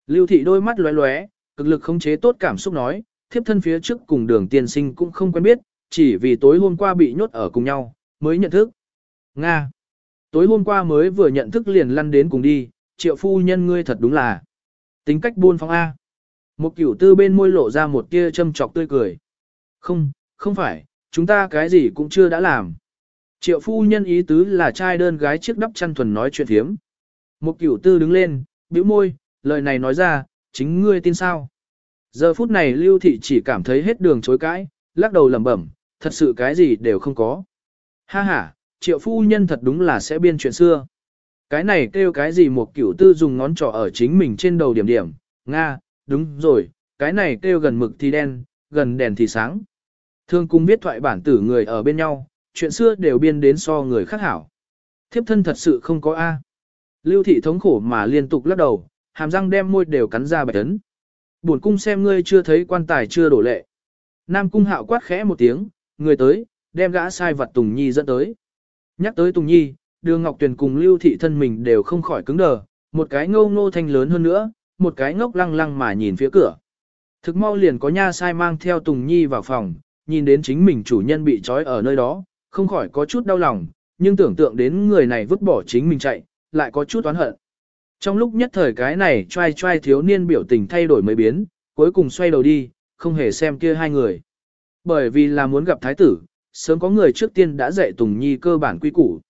Lưu thị đôi mắt lóe lóe, cực lực khống chế tốt cảm xúc nói, thiếp thân phía trước cùng đường tiên sinh cũng không quen biết, chỉ vì tối hôm qua bị nhốt ở cùng nhau, mới nhận thức. Nga. Tối hôm qua mới vừa nhận thức liền lăn đến cùng đi, triệu phu nhân ngươi thật đúng là. Tính cách buôn phong A. Một cửu tư bên môi lộ ra một tia châm trọc tươi cười. Không, không phải, chúng ta cái gì cũng chưa đã làm. Triệu phu nhân ý tứ là trai đơn gái chiếc đắp chăn thuần nói chuyện thiếm. Một cửu tư đứng lên, bĩu môi, lời này nói ra, chính ngươi tin sao. Giờ phút này lưu thị chỉ cảm thấy hết đường chối cãi, lắc đầu lẩm bẩm, thật sự cái gì đều không có. Ha ha, triệu phu nhân thật đúng là sẽ biên chuyện xưa. Cái này kêu cái gì một cửu tư dùng ngón trỏ ở chính mình trên đầu điểm điểm, Nga, đúng rồi, cái này kêu gần mực thì đen, gần đèn thì sáng. Thương cung biết thoại bản tử người ở bên nhau, chuyện xưa đều biên đến so người khác hảo. Thiếp thân thật sự không có A. Lưu thị thống khổ mà liên tục lắc đầu, hàm răng đem môi đều cắn ra bạch tấn. Buồn cung xem ngươi chưa thấy quan tài chưa đổ lệ. Nam cung hạo quát khẽ một tiếng, người tới, đem gã sai vật Tùng Nhi dẫn tới. Nhắc tới Tùng Nhi, đường Ngọc Tuyền cùng Lưu thị thân mình đều không khỏi cứng đờ, một cái ngâu ngô thanh lớn hơn nữa, một cái ngốc lăng lăng mà nhìn phía cửa. Thực mau liền có nha sai mang theo Tùng Nhi vào phòng, nhìn đến chính mình chủ nhân bị trói ở nơi đó, không khỏi có chút đau lòng, nhưng tưởng tượng đến người này vứt bỏ chính mình chạy, lại có chút oán hận. Trong lúc nhất thời cái này trai trai thiếu niên biểu tình thay đổi mới biến, cuối cùng xoay đầu đi, không hề xem kia hai người. Bởi vì là muốn gặp thái tử, sớm có người trước tiên đã dạy Tùng Nhi cơ bản quy củ.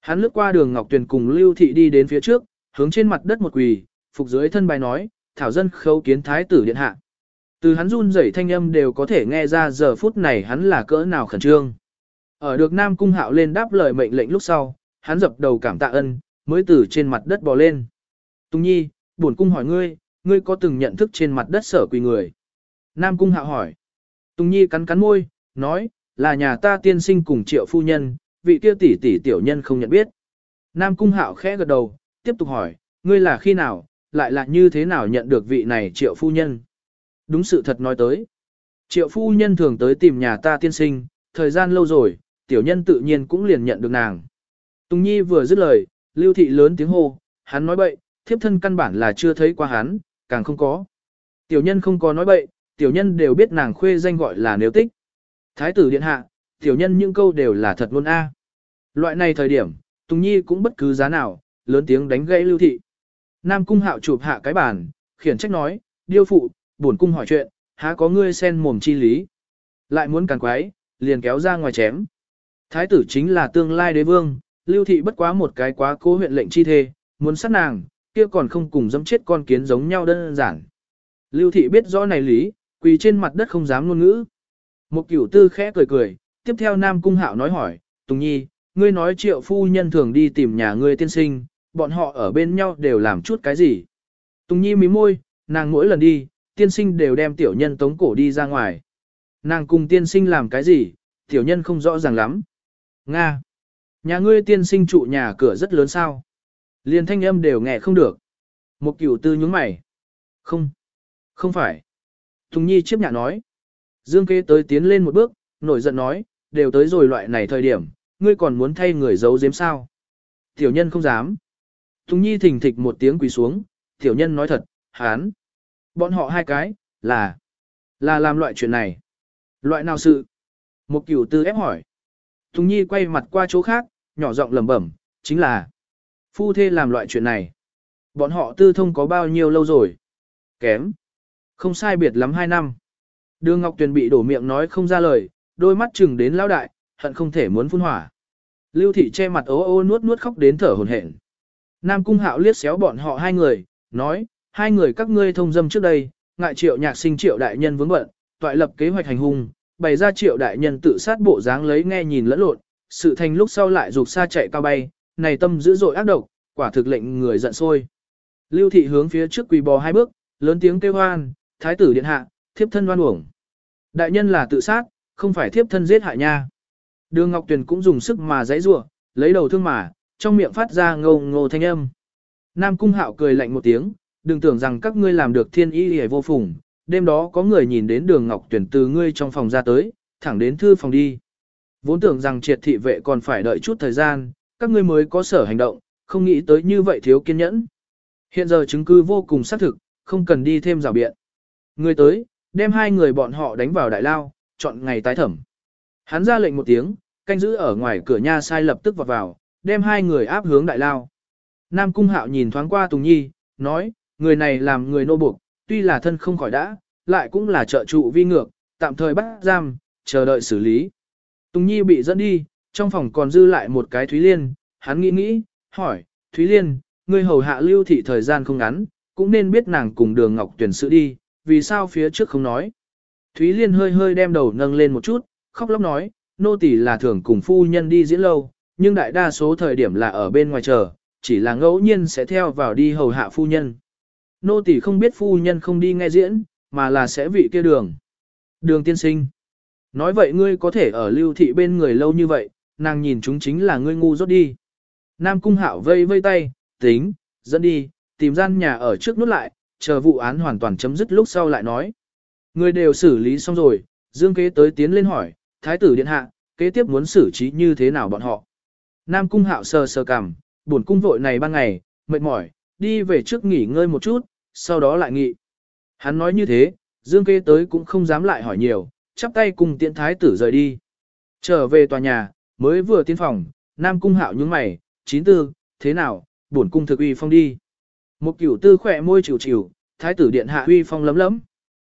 Hắn lướt qua đường Ngọc Tuyền cùng Lưu Thị đi đến phía trước, hướng trên mặt đất một quỳ, phục dưới thân bài nói, thảo dân khấu kiến thái tử điện hạ. Từ hắn run rẩy thanh âm đều có thể nghe ra giờ phút này hắn là cỡ nào khẩn trương. Ở được Nam Cung Hạo lên đáp lời mệnh lệnh lúc sau, hắn dập đầu cảm tạ ân, mới từ trên mặt đất bò lên. Tùng Nhi, buồn cung hỏi ngươi, ngươi có từng nhận thức trên mặt đất sở quỳ người? Nam Cung Hạo hỏi. Tùng Nhi cắn cắn môi, nói, là nhà ta tiên sinh cùng triệu phu nhân, vị kia tỷ tỷ tiểu nhân không nhận biết. Nam Cung Hạo khẽ gật đầu, tiếp tục hỏi, ngươi là khi nào, lại là như thế nào nhận được vị này triệu phu nhân? Đúng sự thật nói tới. Triệu phu nhân thường tới tìm nhà ta tiên sinh, thời gian lâu rồi, tiểu nhân tự nhiên cũng liền nhận được nàng. Tùng Nhi vừa dứt lời, lưu thị lớn tiếng hô, hắn nói bậy, thiếp thân căn bản là chưa thấy qua hắn, càng không có. Tiểu nhân không có nói bậy, tiểu nhân đều biết nàng khuê danh gọi là nếu tích. Thái tử điện hạ, tiểu nhân những câu đều là thật luôn a. Loại này thời điểm, Tùng Nhi cũng bất cứ giá nào, lớn tiếng đánh gãy lưu thị. Nam cung hạo chụp hạ cái bàn, khiển trách nói, điêu phụ, buồn cung hỏi chuyện, há có ngươi sen mồm chi lý. Lại muốn càng quái, liền kéo ra ngoài chém. Thái tử chính là tương lai đế vương, lưu thị bất quá một cái quá cố huyện lệnh chi thê, muốn sát nàng, kia còn không cùng dẫm chết con kiến giống nhau đơn giản. Lưu thị biết rõ này lý, quỳ trên mặt đất không dám ngôn ngữ. Một cửu tư khẽ cười cười, tiếp theo Nam Cung Hạo nói hỏi, Tùng Nhi, ngươi nói triệu phu nhân thường đi tìm nhà ngươi tiên sinh, bọn họ ở bên nhau đều làm chút cái gì. Tùng Nhi mí môi, nàng mỗi lần đi, tiên sinh đều đem tiểu nhân tống cổ đi ra ngoài. Nàng cùng tiên sinh làm cái gì, tiểu nhân không rõ ràng lắm. Nga. Nhà ngươi tiên sinh trụ nhà cửa rất lớn sao. Liên thanh âm đều nghe không được. Một cửu tư nhướng mày. Không. Không phải. Tùng Nhi chiếp nhạ nói. Dương kế tới tiến lên một bước, nổi giận nói, đều tới rồi loại này thời điểm, ngươi còn muốn thay người giấu giếm sao. Tiểu nhân không dám. Tùng Nhi thình thịch một tiếng quỳ xuống, tiểu nhân nói thật, hán. Bọn họ hai cái, là, là làm loại chuyện này. Loại nào sự? Một cửu tư ép hỏi. Tùng Nhi quay mặt qua chỗ khác, nhỏ giọng lẩm bẩm, chính là phu thê làm loại chuyện này. Bọn họ tư thông có bao nhiêu lâu rồi? Kém. Không sai biệt lắm hai năm. Đường Ngọc Tuyền bị đổ miệng nói không ra lời, đôi mắt chừng đến lão đại, hận không thể muốn phun hỏa. Lưu thị che mặt ố ô nuốt nuốt khóc đến thở hổn hển. Nam Cung Hạo liếc xéo bọn họ hai người, nói, hai người các ngươi thông dâm trước đây, ngại triệu nhạc sinh triệu đại nhân vướng bận, toại lập kế hoạch hành hung, bày ra triệu đại nhân tự sát bộ dáng lấy nghe nhìn lẫn lộn, sự thành lúc sau lại dục xa chạy cao bay, này tâm dữ dội ác độc, quả thực lệnh người giận sôi. Lưu thị hướng phía trước quỳ bò hai bước, lớn tiếng kêu hoan, thái tử điện hạ, thiếp thân đoan uổng. Đại nhân là tự sát, không phải thiếp thân giết hại nha. Đường Ngọc Tuyền cũng dùng sức mà giãy giụa, lấy đầu thương mà, trong miệng phát ra ngô ngô thanh âm. Nam Cung Hạo cười lạnh một tiếng, đừng tưởng rằng các ngươi làm được thiên ý hề vô phùng, đêm đó có người nhìn đến đường Ngọc Tuyền từ ngươi trong phòng ra tới, thẳng đến thư phòng đi. Vốn tưởng rằng triệt thị vệ còn phải đợi chút thời gian, các ngươi mới có sở hành động, không nghĩ tới như vậy thiếu kiên nhẫn. Hiện giờ chứng cứ vô cùng xác thực, không cần đi thêm rào biện. Người tới, đem hai người bọn họ đánh vào đại lao, chọn ngày tái thẩm. Hắn ra lệnh một tiếng, canh giữ ở ngoài cửa nha sai lập tức vọt vào, đem hai người áp hướng đại lao. Nam Cung Hạo nhìn thoáng qua Tùng Nhi, nói, người này làm người nô buộc, tuy là thân không khỏi đã, lại cũng là trợ trụ vi ngược, tạm thời bắt giam, chờ đợi xử lý. Tùng Nhi bị dẫn đi, trong phòng còn dư lại một cái Thúy Liên, hắn nghĩ nghĩ, hỏi, Thúy Liên, ngươi hầu hạ lưu thị thời gian không ngắn, cũng nên biết nàng cùng đường ngọc tuyển sự đi, vì sao phía trước không nói. Thúy Liên hơi hơi đem đầu nâng lên một chút, khóc lóc nói, nô tỳ là thường cùng phu nhân đi diễn lâu, nhưng đại đa số thời điểm là ở bên ngoài chờ, chỉ là ngẫu nhiên sẽ theo vào đi hầu hạ phu nhân. Nô tỳ không biết phu nhân không đi nghe diễn, mà là sẽ vị kia đường. Đường tiên sinh. Nói vậy ngươi có thể ở lưu thị bên người lâu như vậy, nàng nhìn chúng chính là ngươi ngu rốt đi. Nam cung hạo vây vây tay, tính, dẫn đi, tìm gian nhà ở trước nút lại, chờ vụ án hoàn toàn chấm dứt lúc sau lại nói. Người đều xử lý xong rồi, Dương kế tới tiến lên hỏi, Thái tử điện hạ, kế tiếp muốn xử trí như thế nào bọn họ. Nam cung hạo sờ sờ cằm, buồn cung vội này ban ngày, mệt mỏi, đi về trước nghỉ ngơi một chút, sau đó lại nghị. Hắn nói như thế, Dương kế tới cũng không dám lại hỏi nhiều, chắp tay cùng tiện thái tử rời đi. Trở về tòa nhà, mới vừa tiến phòng, Nam cung hạo nhướng mày, chín tư, thế nào, buồn cung thực uy phong đi. Một cửu tư khỏe môi chịu chịu, thái tử điện hạ uy phong lấm lấm.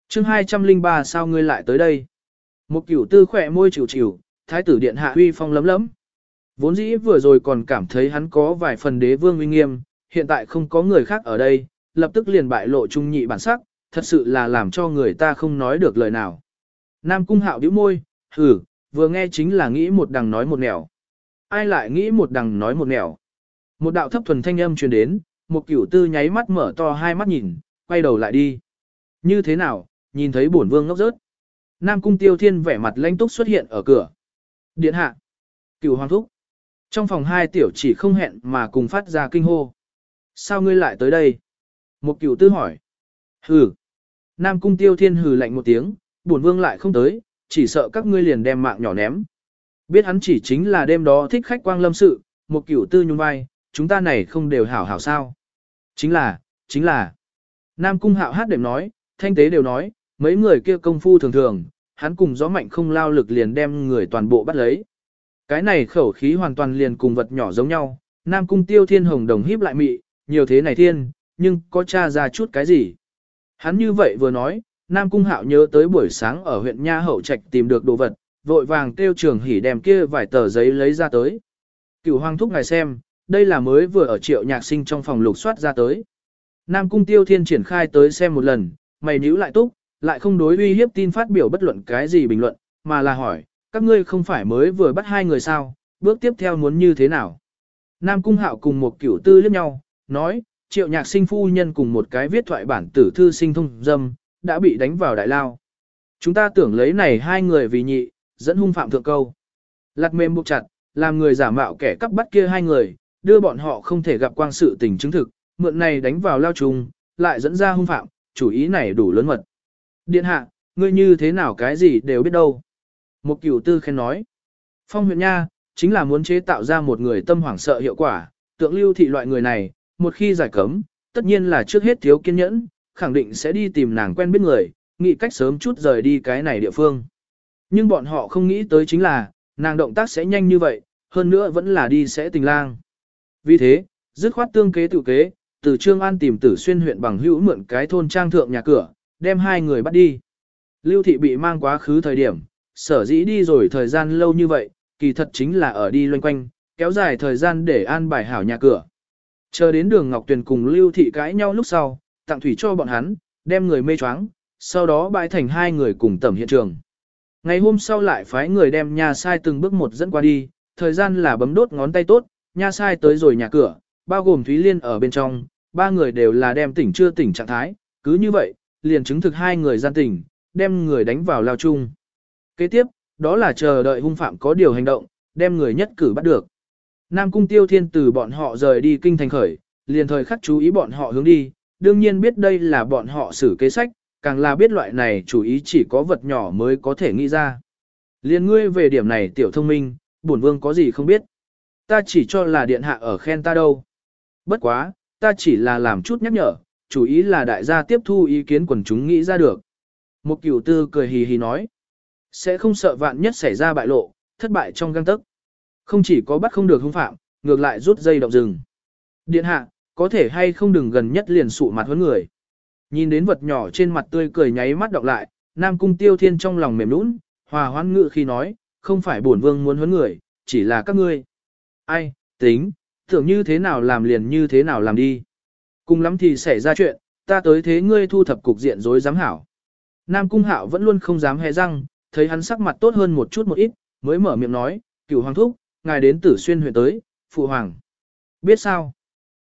chương 203 sao ngươi lại tới đây? Một cửu tư khỏe môi chịu chịu, thái tử điện hạ uy phong lấm lấm. Vốn dĩ vừa rồi còn cảm thấy hắn có vài phần đế vương uy nghiêm, hiện tại không có người khác ở đây, lập tức liền bại lộ trung nhị bản sắc, thật sự là làm cho người ta không nói được lời nào. Nam cung hạo điếu môi, hử, vừa nghe chính là nghĩ một đằng nói một nẻo. Ai lại nghĩ một đằng nói một nẻo. Một đạo thấp thuần thanh âm truyền đến, một cửu tư nháy mắt mở to hai mắt nhìn, quay đầu lại đi. Như thế nào, nhìn thấy bổn vương ngốc rớt. Nam cung tiêu thiên vẻ mặt lãnh túc xuất hiện ở cửa. Điện hạ. Cửu hoàng thúc. Trong phòng hai tiểu chỉ không hẹn mà cùng phát ra kinh hô. Sao ngươi lại tới đây? Một cửu tư hỏi. Hừ. Nam cung tiêu thiên hừ lạnh một tiếng, bổn vương lại không tới, chỉ sợ các ngươi liền đem mạng nhỏ ném. Biết hắn chỉ chính là đêm đó thích khách quang lâm sự, một cửu tư nhung vai, chúng ta này không đều hảo hảo sao. Chính là, chính là. Nam cung hạo hát đệm nói, thanh tế đều nói, mấy người kia công phu thường thường, hắn cùng gió mạnh không lao lực liền đem người toàn bộ bắt lấy. Cái này khẩu khí hoàn toàn liền cùng vật nhỏ giống nhau, Nam cung tiêu thiên hồng đồng híp lại mị, nhiều thế này thiên, nhưng có tra ra chút cái gì. Hắn như vậy vừa nói, Nam cung hạo nhớ tới buổi sáng ở huyện Nha Hậu Trạch tìm được đồ vật, vội vàng kêu trường hỉ đem kia vài tờ giấy lấy ra tới. Cửu hoàng thúc ngài xem, đây là mới vừa ở triệu nhạc sinh trong phòng lục soát ra tới. Nam cung tiêu thiên triển khai tới xem một lần, mày nhíu lại túc, lại không đối uy hiếp tin phát biểu bất luận cái gì bình luận, mà là hỏi, các ngươi không phải mới vừa bắt hai người sao, bước tiếp theo muốn như thế nào. Nam cung hạo cùng một cửu tư liếc nhau, nói, triệu nhạc sinh phu nhân cùng một cái viết thoại bản tử thư sinh thông dâm, đã bị đánh vào đại lao. Chúng ta tưởng lấy này hai người vì nhị, dẫn hung phạm thượng câu. Lạt mềm buộc chặt, làm người giả mạo kẻ cắp bắt kia hai người, đưa bọn họ không thể gặp quang sự tình chứng thực, mượn này đánh vào lao trùng, lại dẫn ra hung phạm, chủ ý này đủ lớn mật. Điện hạ, ngươi như thế nào cái gì đều biết đâu. Một cửu tư khen nói. Phong huyện nha, chính là muốn chế tạo ra một người tâm hoảng sợ hiệu quả, tượng lưu thị loại người này, một khi giải cấm, tất nhiên là trước hết thiếu kiên nhẫn, khẳng định sẽ đi tìm nàng quen biết người, nghĩ cách sớm chút rời đi cái này địa phương. Nhưng bọn họ không nghĩ tới chính là, nàng động tác sẽ nhanh như vậy, hơn nữa vẫn là đi sẽ tình lang. Vì thế, dứt khoát tương kế tự kế, từ Trương An tìm tử xuyên huyện bằng hữu mượn cái thôn trang thượng nhà cửa, đem hai người bắt đi. Lưu thị bị mang quá khứ thời điểm, sở dĩ đi rồi thời gian lâu như vậy, kỳ thật chính là ở đi loanh quanh, kéo dài thời gian để an bài hảo nhà cửa. Chờ đến đường Ngọc Tuyền cùng Lưu thị cãi nhau lúc sau, tặng thủy cho bọn hắn, đem người mê choáng, sau đó bãi thành hai người cùng tẩm hiện trường. Ngày hôm sau lại phái người đem nhà sai từng bước một dẫn qua đi, thời gian là bấm đốt ngón tay tốt, nha sai tới rồi nhà cửa, bao gồm Thúy Liên ở bên trong, ba người đều là đem tỉnh chưa tỉnh trạng thái, cứ như vậy, liền chứng thực hai người gian tỉnh, đem người đánh vào lao chung. Kế tiếp, đó là chờ đợi hung phạm có điều hành động, đem người nhất cử bắt được. Nam Cung Tiêu Thiên từ bọn họ rời đi kinh thành khởi, liền thời khắc chú ý bọn họ hướng đi, đương nhiên biết đây là bọn họ xử kế sách, càng là biết loại này chủ ý chỉ có vật nhỏ mới có thể nghĩ ra. Liên ngươi về điểm này tiểu thông minh, bổn vương có gì không biết. Ta chỉ cho là điện hạ ở khen ta đâu. Bất quá, ta chỉ là làm chút nhắc nhở, chủ ý là đại gia tiếp thu ý kiến quần chúng nghĩ ra được. Một cửu tư cười hì hì nói. Sẽ không sợ vạn nhất xảy ra bại lộ, thất bại trong găng tức. Không chỉ có bắt không được hung phạm, ngược lại rút dây động rừng. Điện hạ, có thể hay không đừng gần nhất liền sụ mặt huấn người. Nhìn đến vật nhỏ trên mặt tươi cười nháy mắt đọc lại, Nam Cung Tiêu Thiên trong lòng mềm nũng, hòa hoãn ngự khi nói, không phải bổn vương muốn huấn người, chỉ là các ngươi. Ai, tính, tưởng như thế nào làm liền như thế nào làm đi. Cùng lắm thì xảy ra chuyện, ta tới thế ngươi thu thập cục diện rối giám hảo. Nam Cung Hạo vẫn luôn không dám hé răng, thấy hắn sắc mặt tốt hơn một chút một ít, mới mở miệng nói, cửu hoàng thúc, ngài đến tử xuyên huyện tới, phụ hoàng. Biết sao?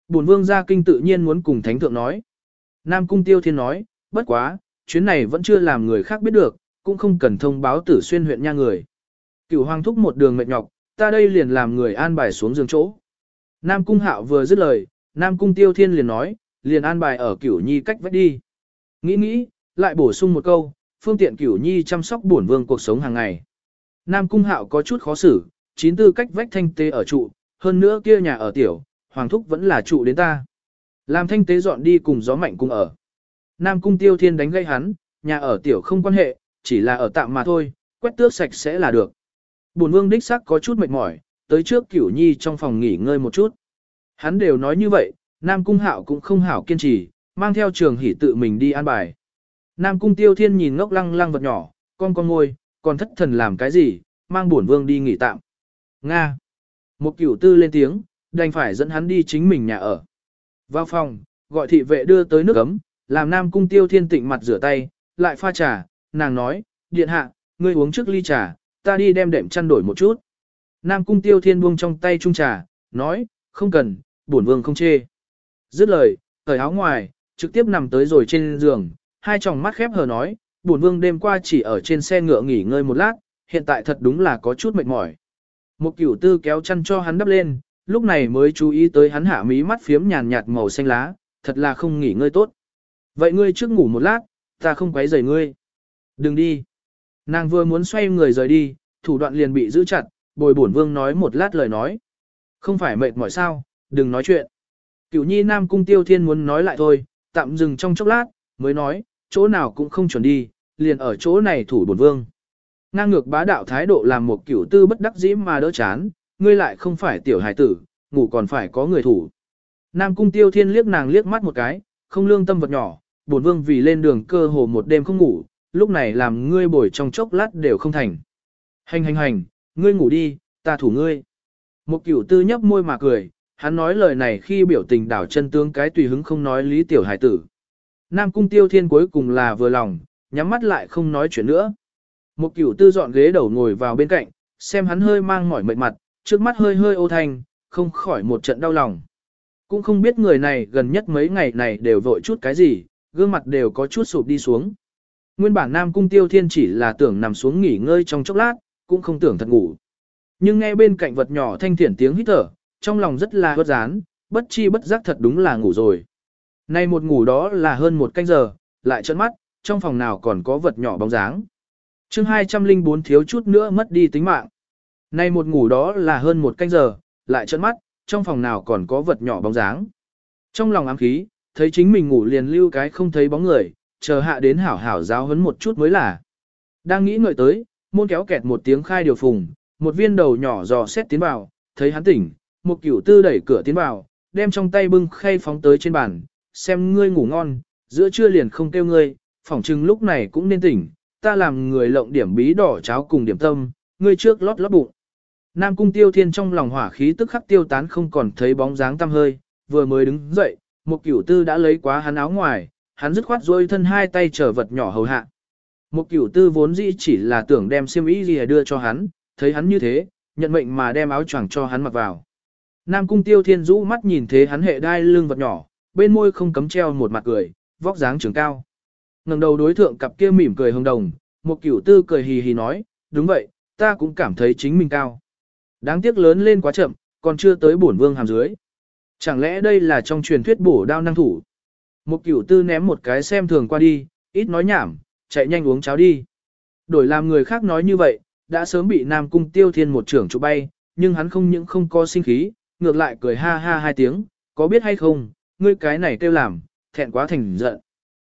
Bổn vương gia kinh tự nhiên muốn cùng thánh thượng nói. Nam Cung Tiêu Thiên nói, bất quá, chuyến này vẫn chưa làm người khác biết được, cũng không cần thông báo tử xuyên huyện nha người. Cửu hoàng thúc một đường mệt nhọc, ta đây liền làm người an bài xuống giường chỗ. Nam Cung Hạo vừa dứt lời, Nam Cung Tiêu Thiên liền nói, liền an bài ở Cửu Nhi cách vách đi. Nghĩ nghĩ, lại bổ sung một câu, phương tiện Cửu Nhi chăm sóc bổn vương cuộc sống hàng ngày. Nam Cung Hạo có chút khó xử, chín tư cách vách thanh tế ở trụ, hơn nữa kia nhà ở tiểu, hoàng thúc vẫn là trụ đến ta. Làm thanh tế dọn đi cùng gió mạnh cùng ở. Nam Cung Tiêu Thiên đánh gây hắn, nhà ở tiểu không quan hệ, chỉ là ở tạm mà thôi, quét tước sạch sẽ là được. Bổn vương đích sắc có chút mệt mỏi, tới trước Cửu Nhi trong phòng nghỉ ngơi một chút. Hắn đều nói như vậy, Nam Cung Hạo cũng không hảo kiên trì, mang theo trường hỉ tự mình đi an bài. Nam Cung Tiêu Thiên nhìn ngốc lăng lăng vật nhỏ, con con ngôi, còn thất thần làm cái gì, mang bổn vương đi nghỉ tạm. Nga. Một cửu tư lên tiếng, đành phải dẫn hắn đi chính mình nhà ở. Vào phòng, gọi thị vệ đưa tới nước ấm, làm Nam Cung Tiêu Thiên tịnh mặt rửa tay, lại pha trà, nàng nói, điện hạ, ngươi uống trước ly trà, ta đi đem đệm chăn đổi một chút. Nam Cung Tiêu Thiên buông trong tay chung trà, nói, không cần, bổn vương không chê. Dứt lời, cởi áo ngoài, trực tiếp nằm tới rồi trên giường, hai tròng mắt khép hờ nói, bổn vương đêm qua chỉ ở trên xe ngựa nghỉ ngơi một lát, hiện tại thật đúng là có chút mệt mỏi. Một cửu tư kéo chăn cho hắn đắp lên, lúc này mới chú ý tới hắn hạ mí mắt phiếm nhàn nhạt màu xanh lá, thật là không nghỉ ngơi tốt. Vậy ngươi trước ngủ một lát, ta không quấy rầy ngươi. Đừng đi. Nàng vừa muốn xoay người rời đi, thủ đoạn liền bị giữ chặt, bồi bổn vương nói một lát lời nói. Không phải mệt mỏi sao, đừng nói chuyện. Cửu nhi nam cung tiêu thiên muốn nói lại thôi, tạm dừng trong chốc lát, mới nói, chỗ nào cũng không chuẩn đi, liền ở chỗ này thủ bổn vương. Ngang ngược bá đạo thái độ làm một cửu tư bất đắc dĩ mà đỡ chán, ngươi lại không phải tiểu hải tử, ngủ còn phải có người thủ. Nam cung tiêu thiên liếc nàng liếc mắt một cái, không lương tâm vật nhỏ, bổn vương vì lên đường cơ hồ một đêm không ngủ, lúc này làm ngươi bồi trong chốc lát đều không thành. Hành hành hành, ngươi ngủ đi, ta thủ ngươi. Một cửu tư nhấp môi mà cười, hắn nói lời này khi biểu tình đảo chân tướng cái tùy hứng không nói lý tiểu hải tử. Nam cung tiêu thiên cuối cùng là vừa lòng, nhắm mắt lại không nói chuyện nữa. Một cửu tư dọn ghế đầu ngồi vào bên cạnh, xem hắn hơi mang mỏi mệt mặt, trước mắt hơi hơi ô thanh, không khỏi một trận đau lòng. Cũng không biết người này gần nhất mấy ngày này đều vội chút cái gì, gương mặt đều có chút sụp đi xuống. Nguyên bản Nam Cung Tiêu Thiên chỉ là tưởng nằm xuống nghỉ ngơi trong chốc lát, cũng không tưởng thật ngủ. Nhưng nghe bên cạnh vật nhỏ thanh thiển tiếng hít thở, trong lòng rất là bất rán, bất chi bất giác thật đúng là ngủ rồi. Nay một ngủ đó là hơn một canh giờ, lại trợn mắt, trong phòng nào còn có vật nhỏ bóng dáng. chương 204 thiếu chút nữa mất đi tính mạng. Nay một ngủ đó là hơn một canh giờ, lại trợn mắt, trong phòng nào còn có vật nhỏ bóng dáng. Trong lòng ám khí, thấy chính mình ngủ liền lưu cái không thấy bóng người, chờ hạ đến hảo hảo giáo huấn một chút mới là. Đang nghĩ ngợi tới, môn kéo kẹt một tiếng khai điều phùng, một viên đầu nhỏ dò xét tiến vào, thấy hắn tỉnh, một cửu tư đẩy cửa tiến vào, đem trong tay bưng khay phóng tới trên bàn, xem ngươi ngủ ngon, giữa trưa liền không kêu ngươi, phỏng chừng lúc này cũng nên tỉnh, ta làm người lộng điểm bí đỏ cháo cùng điểm tâm, ngươi trước lót lót bụng. Nam cung tiêu thiên trong lòng hỏa khí tức khắc tiêu tán không còn thấy bóng dáng tăm hơi, vừa mới đứng dậy, một cửu tư đã lấy quá hắn áo ngoài, hắn dứt khoát dôi thân hai tay trở vật nhỏ hầu hạ. Một cửu tư vốn dĩ chỉ là tưởng đem xiêm y gì đưa cho hắn, thấy hắn như thế, nhận mệnh mà đem áo choàng cho hắn mặc vào. Nam cung tiêu thiên rũ mắt nhìn thế hắn hệ đai lưng vật nhỏ, bên môi không cấm treo một mặt cười, vóc dáng trường cao. ngẩng đầu đối thượng cặp kia mỉm cười hồng đồng, một cửu tư cười hì hì nói, đúng vậy, ta cũng cảm thấy chính mình cao. Đáng tiếc lớn lên quá chậm, còn chưa tới bổn vương hàm dưới. Chẳng lẽ đây là trong truyền thuyết bổ đao năng thủ? Một cửu tư ném một cái xem thường qua đi, ít nói nhảm, chạy nhanh uống cháo đi. Đổi làm người khác nói như vậy, đã sớm bị Nam Cung Tiêu Thiên một trưởng chụp bay, nhưng hắn không những không có sinh khí, ngược lại cười ha ha hai tiếng, có biết hay không, ngươi cái này kêu làm, thẹn quá thành giận.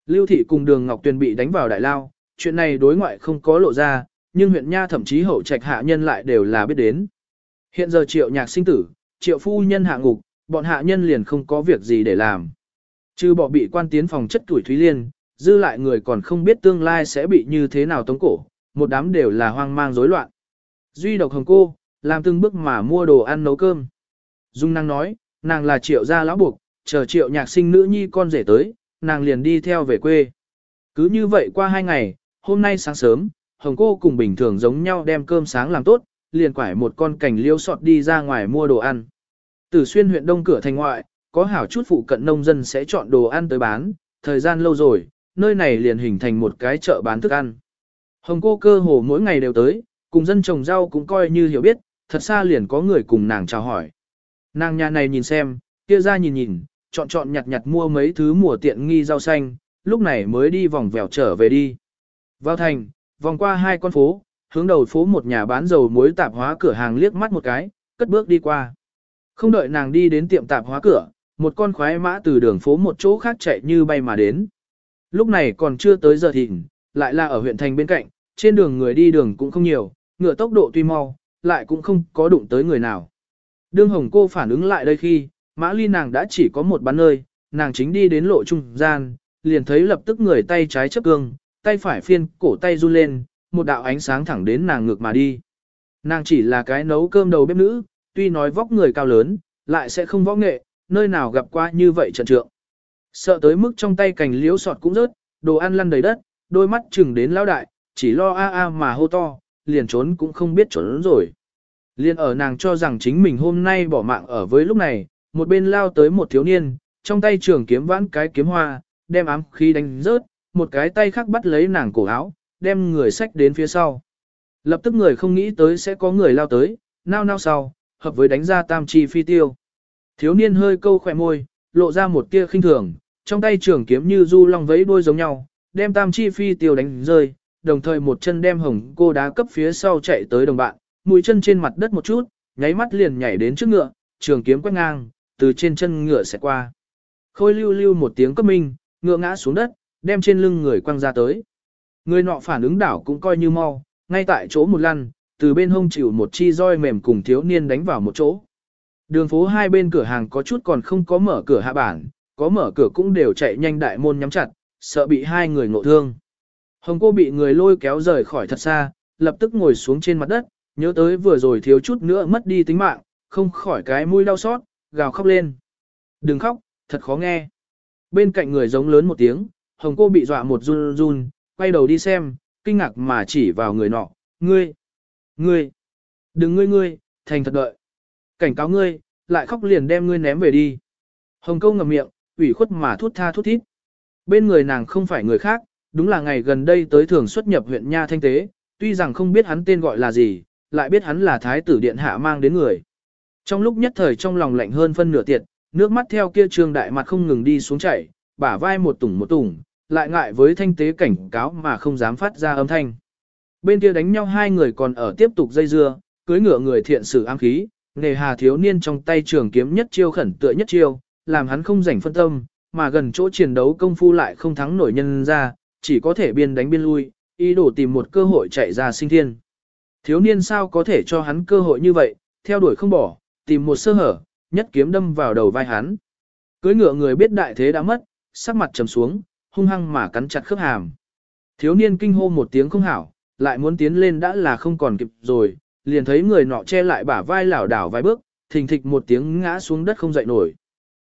Lưu Thị cùng Đường Ngọc Tuyền bị đánh vào đại lao, chuyện này đối ngoại không có lộ ra, nhưng huyện Nha thậm chí hậu trạch hạ nhân lại đều là biết đến. Hiện giờ triệu nhạc sinh tử, triệu phu nhân hạ ngục, bọn hạ nhân liền không có việc gì để làm. Trừ bỏ bị quan tiến phòng chất tuổi Thúy Liên, dư lại người còn không biết tương lai sẽ bị như thế nào tống cổ, một đám đều là hoang mang rối loạn. Duy độc hồng cô, làm từng bước mà mua đồ ăn nấu cơm. Dung năng nói, nàng là triệu gia lão buộc, chờ triệu nhạc sinh nữ nhi con rể tới, nàng liền đi theo về quê. Cứ như vậy qua hai ngày, hôm nay sáng sớm, hồng cô cùng bình thường giống nhau đem cơm sáng làm tốt, liền quải một con cảnh liêu sọt đi ra ngoài mua đồ ăn. Từ xuyên huyện đông cửa thành ngoại, có hảo chút phụ cận nông dân sẽ chọn đồ ăn tới bán, thời gian lâu rồi, nơi này liền hình thành một cái chợ bán thức ăn. Hồng cô cơ hồ mỗi ngày đều tới, cùng dân trồng rau cũng coi như hiểu biết, thật xa liền có người cùng nàng chào hỏi. Nàng nhà này nhìn xem, kia ra nhìn nhìn, chọn chọn nhặt nhặt mua mấy thứ mùa tiện nghi rau xanh, lúc này mới đi vòng vèo trở về đi. Vào thành, vòng qua hai con phố, hướng đầu phố một nhà bán dầu muối tạp hóa cửa hàng liếc mắt một cái, cất bước đi qua. Không đợi nàng đi đến tiệm tạp hóa cửa, một con khoái mã từ đường phố một chỗ khác chạy như bay mà đến. Lúc này còn chưa tới giờ thịnh, lại là ở huyện thành bên cạnh, trên đường người đi đường cũng không nhiều, ngựa tốc độ tuy mau, lại cũng không có đụng tới người nào. Đương hồng cô phản ứng lại đây khi, mã ly nàng đã chỉ có một bán nơi, nàng chính đi đến lộ trung gian, liền thấy lập tức người tay trái chấp cương, tay phải phiên, cổ tay run lên, một đạo ánh sáng thẳng đến nàng ngược mà đi. Nàng chỉ là cái nấu cơm đầu bếp nữ, tuy nói vóc người cao lớn, lại sẽ không võ nghệ, nơi nào gặp qua như vậy trận trượng. Sợ tới mức trong tay cành liễu sọt cũng rớt, đồ ăn lăn đầy đất, đôi mắt chừng đến lão đại, chỉ lo a a mà hô to, liền trốn cũng không biết trốn rồi. Liên ở nàng cho rằng chính mình hôm nay bỏ mạng ở với lúc này, một bên lao tới một thiếu niên, trong tay trường kiếm vãn cái kiếm hoa, đem ám khí đánh rớt, một cái tay khác bắt lấy nàng cổ áo, đem người sách đến phía sau. Lập tức người không nghĩ tới sẽ có người lao tới, nao nao sau, hợp với đánh ra tam chi phi tiêu. Thiếu niên hơi câu khỏe môi, lộ ra một tia khinh thường, trong tay trường kiếm như du long vẫy đuôi giống nhau, đem tam chi phi tiêu đánh rơi, đồng thời một chân đem hồng cô đá cấp phía sau chạy tới đồng bạn, mũi chân trên mặt đất một chút, nháy mắt liền nhảy đến trước ngựa, trường kiếm quét ngang, từ trên chân ngựa sẽ qua. Khôi lưu lưu một tiếng cấp minh, ngựa ngã xuống đất, đem trên lưng người quăng ra tới. Người nọ phản ứng đảo cũng coi như mau, ngay tại chỗ một lăn, từ bên hông chịu một chi roi mềm cùng thiếu niên đánh vào một chỗ. Đường phố hai bên cửa hàng có chút còn không có mở cửa hạ bản, có mở cửa cũng đều chạy nhanh đại môn nhắm chặt, sợ bị hai người ngộ thương. Hồng cô bị người lôi kéo rời khỏi thật xa, lập tức ngồi xuống trên mặt đất, nhớ tới vừa rồi thiếu chút nữa mất đi tính mạng, không khỏi cái mũi đau xót, gào khóc lên. Đừng khóc, thật khó nghe. Bên cạnh người giống lớn một tiếng, hồng cô bị dọa một run run, quay đầu đi xem, kinh ngạc mà chỉ vào người nọ, ngươi, ngươi, đừng ngươi ngươi, thành thật đợi. Cảnh cáo ngươi, lại khóc liền đem ngươi ném về đi. Hồng câu ngậm miệng, ủy khuất mà thút tha thút thít. Bên người nàng không phải người khác, đúng là ngày gần đây tới thường xuất nhập huyện Nha Thanh Tế, tuy rằng không biết hắn tên gọi là gì, lại biết hắn là thái tử điện hạ mang đến người. Trong lúc nhất thời trong lòng lạnh hơn phân nửa tiệt, nước mắt theo kia trương đại mặt không ngừng đi xuống chảy, bả vai một tủng một tủng, lại ngại với thanh tế cảnh cáo mà không dám phát ra âm thanh. Bên kia đánh nhau hai người còn ở tiếp tục dây dưa, cưới ngựa người thiện sử ám khí, nề hà thiếu niên trong tay trường kiếm nhất chiêu khẩn tựa nhất chiêu, làm hắn không rảnh phân tâm, mà gần chỗ chiến đấu công phu lại không thắng nổi nhân ra, chỉ có thể biên đánh biên lui, ý đồ tìm một cơ hội chạy ra sinh thiên. Thiếu niên sao có thể cho hắn cơ hội như vậy, theo đuổi không bỏ, tìm một sơ hở, nhất kiếm đâm vào đầu vai hắn. Cưới ngựa người biết đại thế đã mất, sắc mặt trầm xuống, hung hăng mà cắn chặt khớp hàm. Thiếu niên kinh hô một tiếng không hảo, lại muốn tiến lên đã là không còn kịp rồi, liền thấy người nọ che lại bả vai lảo đảo vài bước, thình thịch một tiếng ngã xuống đất không dậy nổi.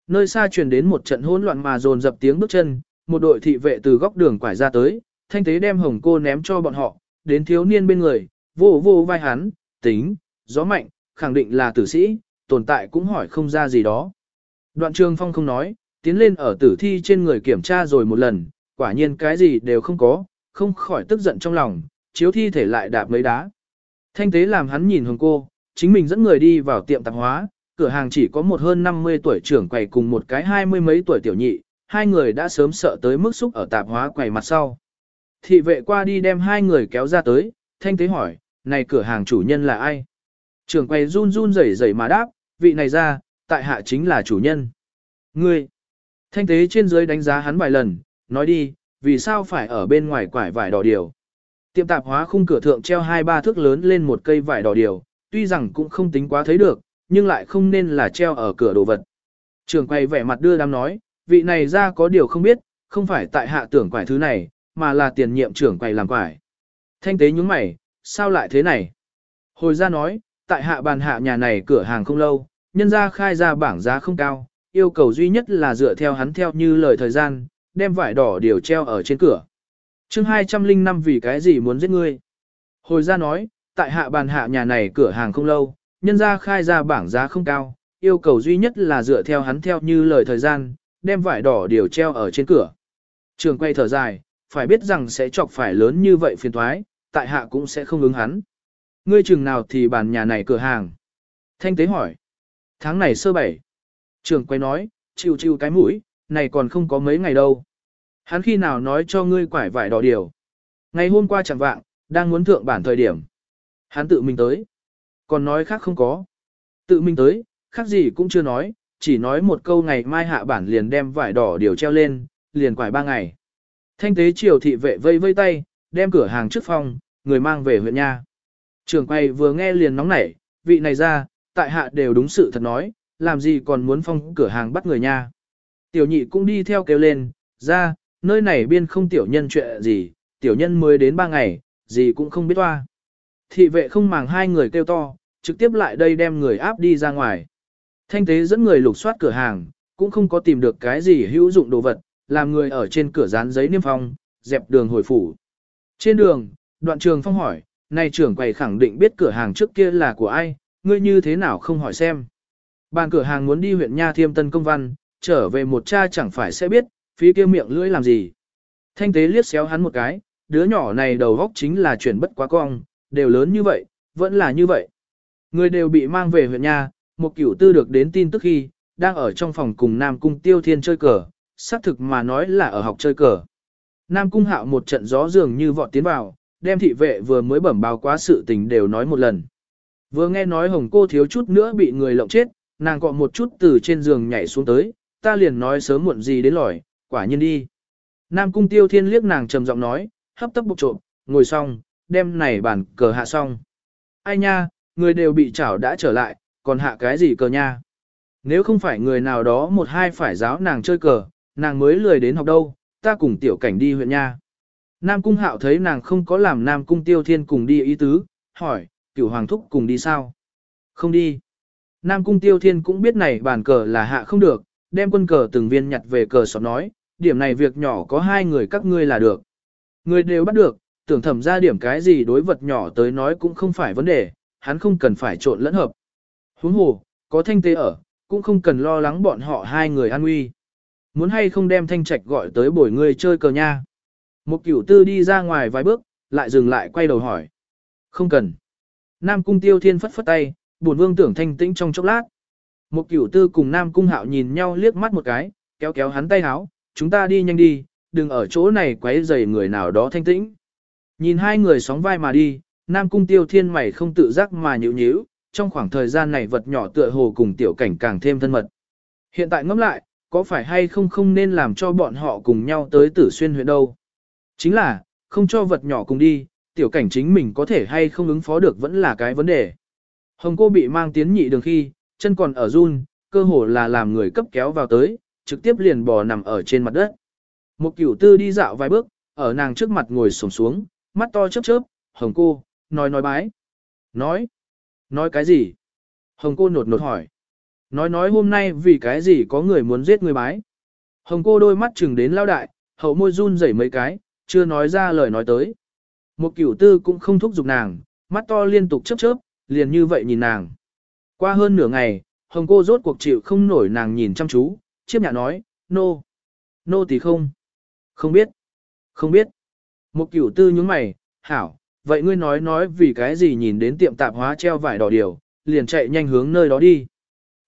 Nơi xa truyền đến một trận hỗn loạn mà dồn dập tiếng bước chân, một đội thị vệ từ góc đường quải ra tới, thanh tế đem hồng cô ném cho bọn họ, đến thiếu niên bên người, vô vô vai hắn, tính, gió mạnh, khẳng định là tử sĩ, tồn tại cũng hỏi không ra gì đó. Đoạn trường phong không nói, tiến lên ở tử thi trên người kiểm tra rồi một lần, quả nhiên cái gì đều không có, không khỏi tức giận trong lòng, chiếu thi thể lại đạp mấy đá. Thanh tế làm hắn nhìn hồng cô, chính mình dẫn người đi vào tiệm tạp hóa, cửa hàng chỉ có một hơn 50 tuổi trưởng quầy cùng một cái hai mươi mấy tuổi tiểu nhị, hai người đã sớm sợ tới mức xúc ở tạp hóa quầy mặt sau. Thị vệ qua đi đem hai người kéo ra tới, thanh tế hỏi, này cửa hàng chủ nhân là ai? Trưởng quầy run run rẩy rẩy mà đáp, vị này ra, tại hạ chính là chủ nhân. Ngươi, thanh tế trên dưới đánh giá hắn vài lần, nói đi, vì sao phải ở bên ngoài quải vải đỏ điều. Tiệm tạp hóa khung cửa thượng treo hai ba thước lớn lên một cây vải đỏ điều, tuy rằng cũng không tính quá thấy được, nhưng lại không nên là treo ở cửa đồ vật. Trường quay vẻ mặt đưa đám nói, vị này ra có điều không biết, không phải tại hạ tưởng quải thứ này, mà là tiền nhiệm trưởng quầy làm quải. Thanh tế nhúng mày, sao lại thế này? Hồi ra nói, tại hạ bàn hạ nhà này cửa hàng không lâu, nhân ra khai ra bảng giá không cao, yêu cầu duy nhất là dựa theo hắn theo như lời thời gian, đem vải đỏ điều treo ở trên cửa chương 205 vì cái gì muốn giết ngươi? Hồi ra nói, tại hạ bàn hạ nhà này cửa hàng không lâu, nhân ra khai ra bảng giá không cao, yêu cầu duy nhất là dựa theo hắn theo như lời thời gian, đem vải đỏ điều treo ở trên cửa. Trường quay thở dài, phải biết rằng sẽ chọc phải lớn như vậy phiền thoái, tại hạ cũng sẽ không ứng hắn. Ngươi chừng nào thì bàn nhà này cửa hàng? Thanh tế hỏi. Tháng này sơ bảy. Trường quay nói, chịu chịu cái mũi, này còn không có mấy ngày đâu. Hắn khi nào nói cho ngươi quải vải đỏ điều. Ngày hôm qua chẳng vạng, đang muốn thượng bản thời điểm. Hắn tự mình tới. Còn nói khác không có. Tự mình tới, khác gì cũng chưa nói, chỉ nói một câu ngày mai hạ bản liền đem vải đỏ điều treo lên, liền quải ba ngày. Thanh tế triều thị vệ vây vây tay, đem cửa hàng trước phòng, người mang về huyện nha. Trường quay vừa nghe liền nóng nảy, vị này ra, tại hạ đều đúng sự thật nói, làm gì còn muốn phong cửa hàng bắt người nha. Tiểu nhị cũng đi theo kêu lên, ra, nơi này biên không tiểu nhân chuyện gì, tiểu nhân mới đến ba ngày, gì cũng không biết toa. Thị vệ không màng hai người kêu to, trực tiếp lại đây đem người áp đi ra ngoài. Thanh tế dẫn người lục soát cửa hàng, cũng không có tìm được cái gì hữu dụng đồ vật, làm người ở trên cửa dán giấy niêm phong, dẹp đường hồi phủ. Trên đường, đoạn trường phong hỏi, này trưởng quầy khẳng định biết cửa hàng trước kia là của ai, ngươi như thế nào không hỏi xem. Bàn cửa hàng muốn đi huyện Nha Thiêm Tân Công Văn, trở về một cha chẳng phải sẽ biết, phía kia miệng lưỡi làm gì. Thanh tế liếc xéo hắn một cái, đứa nhỏ này đầu góc chính là chuyển bất quá cong, đều lớn như vậy, vẫn là như vậy. Người đều bị mang về huyện Nha, một cửu tư được đến tin tức khi, đang ở trong phòng cùng Nam Cung Tiêu Thiên chơi cờ, xác thực mà nói là ở học chơi cờ. Nam Cung hạo một trận gió dường như vọt tiến vào, đem thị vệ vừa mới bẩm báo quá sự tình đều nói một lần. Vừa nghe nói hồng cô thiếu chút nữa bị người lộng chết, nàng cọ một chút từ trên giường nhảy xuống tới, ta liền nói sớm muộn gì đến lỏi, quả nhiên đi. Nam Cung Tiêu Thiên liếc nàng trầm giọng nói, hấp tấp bục trộm, ngồi xong, đem này bản cờ hạ xong. Ai nha, người đều bị chảo đã trở lại, còn hạ cái gì cờ nha. Nếu không phải người nào đó một hai phải giáo nàng chơi cờ, nàng mới lười đến học đâu, ta cùng tiểu cảnh đi huyện nha. Nam cung hạo thấy nàng không có làm Nam cung tiêu thiên cùng đi ý tứ, hỏi, cửu hoàng thúc cùng đi sao? Không đi. Nam cung tiêu thiên cũng biết này bàn cờ là hạ không được, đem quân cờ từng viên nhặt về cờ sọt nói, điểm này việc nhỏ có hai người các ngươi là được. Người đều bắt được, tưởng thẩm ra điểm cái gì đối vật nhỏ tới nói cũng không phải vấn đề, hắn không cần phải trộn lẫn hợp. Huống hồ, có thanh tế ở, cũng không cần lo lắng bọn họ hai người an nguy. Muốn hay không đem thanh trạch gọi tới bồi ngươi chơi cờ nha. Một cửu tư đi ra ngoài vài bước, lại dừng lại quay đầu hỏi. Không cần. Nam cung tiêu thiên phất phất tay, buồn vương tưởng thanh tĩnh trong chốc lát. Một cửu tư cùng Nam cung hạo nhìn nhau liếc mắt một cái, kéo kéo hắn tay háo, chúng ta đi nhanh đi, đừng ở chỗ này quấy rầy người nào đó thanh tĩnh. Nhìn hai người sóng vai mà đi, Nam cung tiêu thiên mày không tự giác mà nhíu nhíu, trong khoảng thời gian này vật nhỏ tựa hồ cùng tiểu cảnh càng thêm thân mật. Hiện tại ngẫm lại, có phải hay không không nên làm cho bọn họ cùng nhau tới tử xuyên huyện đâu. Chính là, không cho vật nhỏ cùng đi, tiểu cảnh chính mình có thể hay không ứng phó được vẫn là cái vấn đề. Hồng cô bị mang tiến nhị đường khi, chân còn ở run, cơ hồ là làm người cấp kéo vào tới, trực tiếp liền bò nằm ở trên mặt đất. Một cửu tư đi dạo vài bước, ở nàng trước mặt ngồi sổng xuống, mắt to chớp chớp, hồng cô, nói nói bái. Nói, nói cái gì? Hồng cô nột nột hỏi. Nói nói hôm nay vì cái gì có người muốn giết người bái. Hồng cô đôi mắt chừng đến lao đại, hậu môi run rẩy mấy cái, chưa nói ra lời nói tới. Một cửu tư cũng không thúc giục nàng, mắt to liên tục chớp chớp, liền như vậy nhìn nàng. Qua hơn nửa ngày, hồng cô rốt cuộc chịu không nổi nàng nhìn chăm chú, chiếp nhạ nói, nô, no. nô no thì không, không biết, không biết. Một cửu tư nhướng mày, hảo, vậy ngươi nói nói vì cái gì nhìn đến tiệm tạp hóa treo vải đỏ điều, liền chạy nhanh hướng nơi đó đi.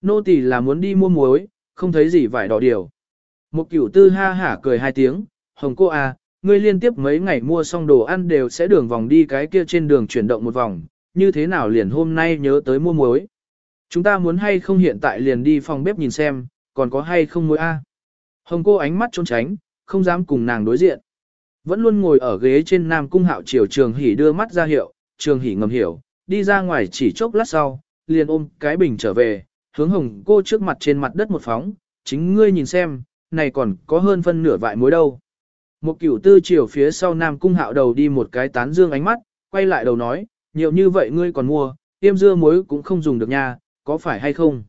Nô tỳ là muốn đi mua muối, không thấy gì vải đỏ điều. Một cửu tư ha hả cười hai tiếng, hồng cô à, ngươi liên tiếp mấy ngày mua xong đồ ăn đều sẽ đường vòng đi cái kia trên đường chuyển động một vòng, như thế nào liền hôm nay nhớ tới mua muối. Chúng ta muốn hay không hiện tại liền đi phòng bếp nhìn xem, còn có hay không mối a? Hồng cô ánh mắt trốn tránh, không dám cùng nàng đối diện. Vẫn luôn ngồi ở ghế trên Nam Cung Hạo Triều Trường Hỷ đưa mắt ra hiệu, Trường Hỷ ngầm hiểu, đi ra ngoài chỉ chốc lát sau, liền ôm cái bình trở về, hướng hồng cô trước mặt trên mặt đất một phóng, chính ngươi nhìn xem, này còn có hơn phân nửa vại muối đâu. Một cửu tư chiều phía sau Nam Cung Hạo đầu đi một cái tán dương ánh mắt, quay lại đầu nói, nhiều như vậy ngươi còn mua, tiêm dưa muối cũng không dùng được nha, có phải hay không?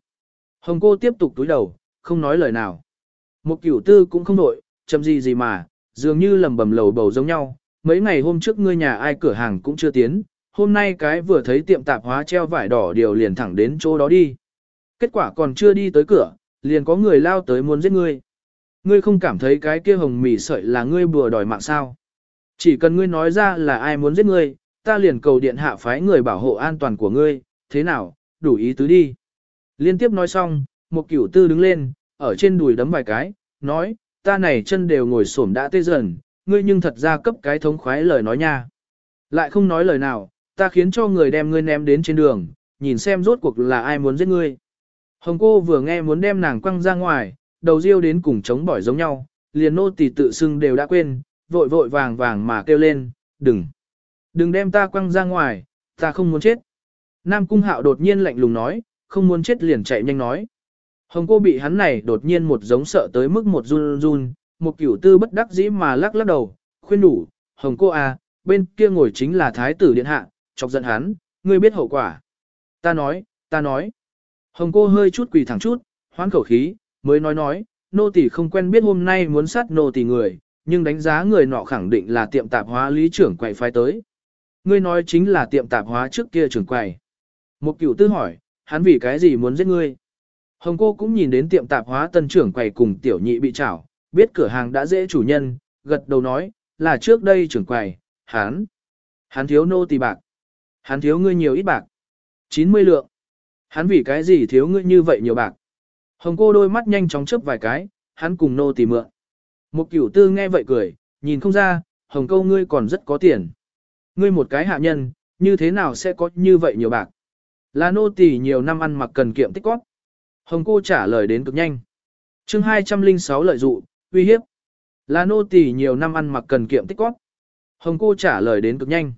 Hồng cô tiếp tục túi đầu, không nói lời nào. Một cửu tư cũng không đổi, chậm gì gì mà, dường như lầm bầm lầu bầu giống nhau. Mấy ngày hôm trước ngươi nhà ai cửa hàng cũng chưa tiến, hôm nay cái vừa thấy tiệm tạp hóa treo vải đỏ điều liền thẳng đến chỗ đó đi. Kết quả còn chưa đi tới cửa, liền có người lao tới muốn giết ngươi. Ngươi không cảm thấy cái kia hồng mỉ sợi là ngươi bừa đòi mạng sao. Chỉ cần ngươi nói ra là ai muốn giết ngươi, ta liền cầu điện hạ phái người bảo hộ an toàn của ngươi, thế nào, đủ ý tứ đi. Liên tiếp nói xong, một cửu tư đứng lên, ở trên đùi đấm vài cái, nói, ta này chân đều ngồi xổm đã tê dần, ngươi nhưng thật ra cấp cái thống khoái lời nói nha. Lại không nói lời nào, ta khiến cho người đem ngươi ném đến trên đường, nhìn xem rốt cuộc là ai muốn giết ngươi. Hồng cô vừa nghe muốn đem nàng quăng ra ngoài, đầu riêu đến cùng chống bỏi giống nhau, liền nô tỳ tự xưng đều đã quên, vội vội vàng vàng mà kêu lên, đừng, đừng đem ta quăng ra ngoài, ta không muốn chết. Nam Cung Hạo đột nhiên lạnh lùng nói, không muốn chết liền chạy nhanh nói. Hồng cô bị hắn này đột nhiên một giống sợ tới mức một run run, một kiểu tư bất đắc dĩ mà lắc lắc đầu, khuyên đủ, Hồng cô à, bên kia ngồi chính là thái tử điện hạ, chọc giận hắn, ngươi biết hậu quả. Ta nói, ta nói. Hồng cô hơi chút quỳ thẳng chút, hoán khẩu khí, mới nói nói, nô tỳ không quen biết hôm nay muốn sát nô tỳ người, nhưng đánh giá người nọ khẳng định là tiệm tạp hóa lý trưởng quầy phái tới. Ngươi nói chính là tiệm tạp hóa trước kia trưởng quầy. Một cựu tư hỏi, hắn vì cái gì muốn giết ngươi? Hồng cô cũng nhìn đến tiệm tạp hóa tân trưởng quầy cùng tiểu nhị bị chảo, biết cửa hàng đã dễ chủ nhân, gật đầu nói, là trước đây trưởng quầy, hắn, hắn thiếu nô tỳ bạc, hắn thiếu ngươi nhiều ít bạc, 90 lượng. Hắn vì cái gì thiếu ngươi như vậy nhiều bạc? Hồng cô đôi mắt nhanh chóng chớp vài cái, hắn cùng nô tỳ mượn. Một cửu tư nghe vậy cười, nhìn không ra, hồng câu ngươi còn rất có tiền. Ngươi một cái hạ nhân, như thế nào sẽ có như vậy nhiều bạc? Là nô tỳ nhiều năm ăn mặc cần kiệm tích cóp. Hồng cô trả lời đến cực nhanh. chương 206 lợi dụ, uy hiếp. Là nô tỳ nhiều năm ăn mặc cần kiệm tích cóp. Hồng cô trả lời đến cực nhanh.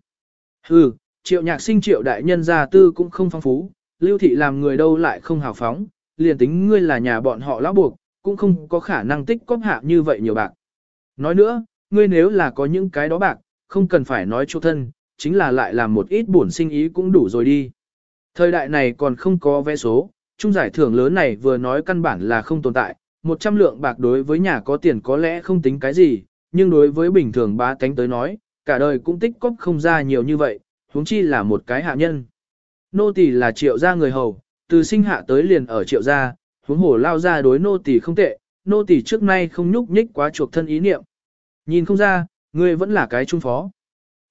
Hừ, triệu nhạc sinh triệu đại nhân gia tư cũng không phong phú, lưu thị làm người đâu lại không hào phóng, liền tính ngươi là nhà bọn họ lão buộc, cũng không có khả năng tích cóp hạ như vậy nhiều bạc. Nói nữa, ngươi nếu là có những cái đó bạc, không cần phải nói chỗ thân, chính là lại làm một ít buồn sinh ý cũng đủ rồi đi. Thời đại này còn không có vé số, trung giải thưởng lớn này vừa nói căn bản là không tồn tại, 100 lượng bạc đối với nhà có tiền có lẽ không tính cái gì, nhưng đối với bình thường bá tánh tới nói, cả đời cũng tích cóp không ra nhiều như vậy, huống chi là một cái hạ nhân. Nô tỳ là triệu gia người hầu, từ sinh hạ tới liền ở triệu gia, huống hồ lao ra đối nô tỳ không tệ, nô tỳ trước nay không nhúc nhích quá chuộc thân ý niệm. Nhìn không ra, ngươi vẫn là cái trung phó.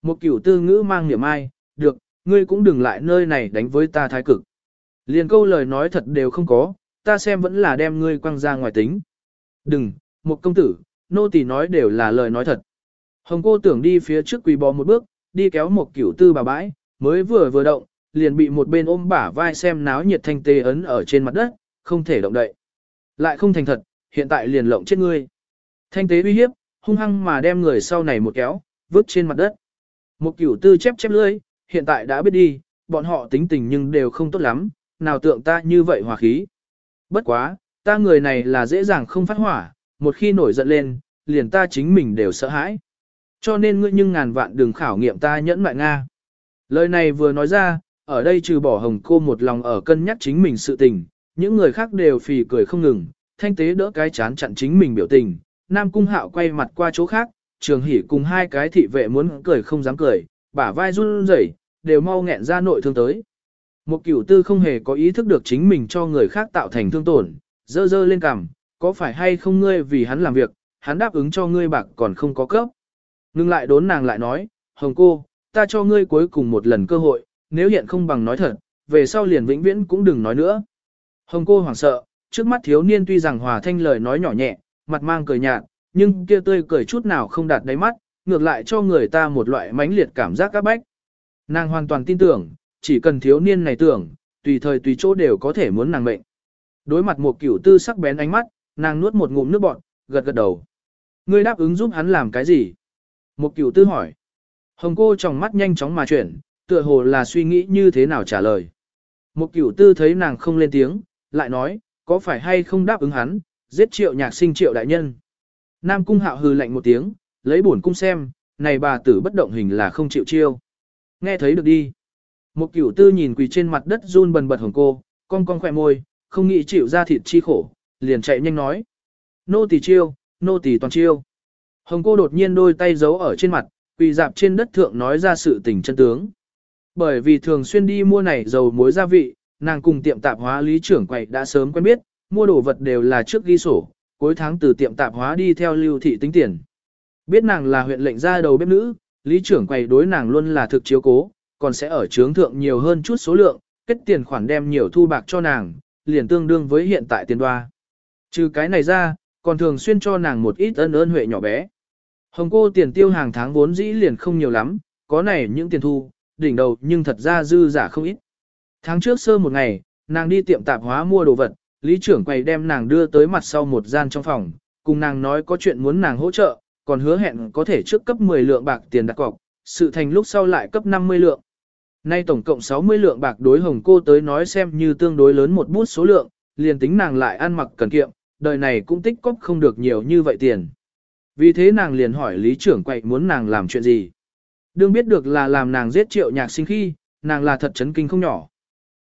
Một cửu tư ngữ mang niệm ai, được, ngươi cũng đừng lại nơi này đánh với ta thái cực. Liền câu lời nói thật đều không có, ta xem vẫn là đem ngươi quăng ra ngoài tính. Đừng, một công tử, nô tỳ nói đều là lời nói thật. Hồng cô tưởng đi phía trước quỳ bò một bước, đi kéo một kiểu tư bà bãi, mới vừa vừa động, liền bị một bên ôm bả vai xem náo nhiệt thanh tê ấn ở trên mặt đất, không thể động đậy. Lại không thành thật, hiện tại liền lộng chết ngươi. Thanh tế uy hiếp, hung hăng mà đem người sau này một kéo, vứt trên mặt đất. Một kiểu tư chép chép lưỡi, hiện tại đã biết đi, bọn họ tính tình nhưng đều không tốt lắm, nào tượng ta như vậy hòa khí. Bất quá, ta người này là dễ dàng không phát hỏa, một khi nổi giận lên, liền ta chính mình đều sợ hãi. Cho nên ngươi nhưng ngàn vạn đừng khảo nghiệm ta nhẫn mại Nga. Lời này vừa nói ra, ở đây trừ bỏ hồng cô một lòng ở cân nhắc chính mình sự tình, những người khác đều phì cười không ngừng, thanh tế đỡ cái chán chặn chính mình biểu tình, Nam Cung Hạo quay mặt qua chỗ khác, Trường Hỷ cùng hai cái thị vệ muốn cười không dám cười, bả vai run rẩy, đều mau nghẹn ra nội thương tới. Một cửu tư không hề có ý thức được chính mình cho người khác tạo thành thương tổn, dơ dơ lên cằm, có phải hay không ngươi vì hắn làm việc, hắn đáp ứng cho ngươi bạc còn không có cấp. Ngưng lại đốn nàng lại nói, Hồng cô, ta cho ngươi cuối cùng một lần cơ hội, nếu hiện không bằng nói thật, về sau liền vĩnh viễn cũng đừng nói nữa. Hồng cô hoảng sợ, trước mắt thiếu niên tuy rằng hòa thanh lời nói nhỏ nhẹ, mặt mang cười nhạt, nhưng kia tươi cười chút nào không đạt đáy mắt, ngược lại cho người ta một loại mãnh liệt cảm giác các bách. Nàng hoàn toàn tin tưởng, chỉ cần thiếu niên này tưởng, tùy thời tùy chỗ đều có thể muốn nàng mệnh. Đối mặt một cửu tư sắc bén ánh mắt, nàng nuốt một ngụm nước bọt, gật gật đầu. Ngươi đáp ứng giúp hắn làm cái gì? Một cửu tư hỏi. Hồng cô trong mắt nhanh chóng mà chuyển, tựa hồ là suy nghĩ như thế nào trả lời. Một cửu tư thấy nàng không lên tiếng, lại nói, có phải hay không đáp ứng hắn, giết triệu nhạc sinh triệu đại nhân. Nam cung hạo hừ lạnh một tiếng, lấy bổn cung xem, này bà tử bất động hình là không chịu chiêu. Nghe thấy được đi. Một cửu tư nhìn quỳ trên mặt đất run bần bật hồng cô, cong cong khỏe môi, không nghĩ chịu ra thịt chi khổ, liền chạy nhanh nói. Nô tỳ chiêu, nô tỳ toàn chiêu. Hồng cô đột nhiên đôi tay giấu ở trên mặt, quỳ dạp trên đất thượng nói ra sự tình chân tướng. Bởi vì thường xuyên đi mua này dầu muối gia vị, nàng cùng tiệm tạp hóa lý trưởng quầy đã sớm quen biết, mua đồ vật đều là trước ghi sổ, cuối tháng từ tiệm tạp hóa đi theo lưu thị tính tiền. Biết nàng là huyện lệnh gia đầu bếp nữ, lý trưởng quầy đối nàng luôn là thực chiếu cố, còn sẽ ở trướng thượng nhiều hơn chút số lượng, kết tiền khoản đem nhiều thu bạc cho nàng, liền tương đương với hiện tại tiền đoa. Trừ cái này ra, còn thường xuyên cho nàng một ít ân ơn huệ nhỏ bé. Hồng cô tiền tiêu hàng tháng vốn dĩ liền không nhiều lắm, có này những tiền thu, đỉnh đầu nhưng thật ra dư giả không ít. Tháng trước sơ một ngày, nàng đi tiệm tạp hóa mua đồ vật, lý trưởng quầy đem nàng đưa tới mặt sau một gian trong phòng, cùng nàng nói có chuyện muốn nàng hỗ trợ, còn hứa hẹn có thể trước cấp 10 lượng bạc tiền đặt cọc, sự thành lúc sau lại cấp 50 lượng. Nay tổng cộng 60 lượng bạc đối hồng cô tới nói xem như tương đối lớn một bút số lượng, liền tính nàng lại ăn mặc cần kiệm, đời này cũng tích cóp không được nhiều như vậy tiền. Vì thế nàng liền hỏi lý trưởng quậy muốn nàng làm chuyện gì. Đương biết được là làm nàng giết triệu nhạc sinh khi, nàng là thật chấn kinh không nhỏ.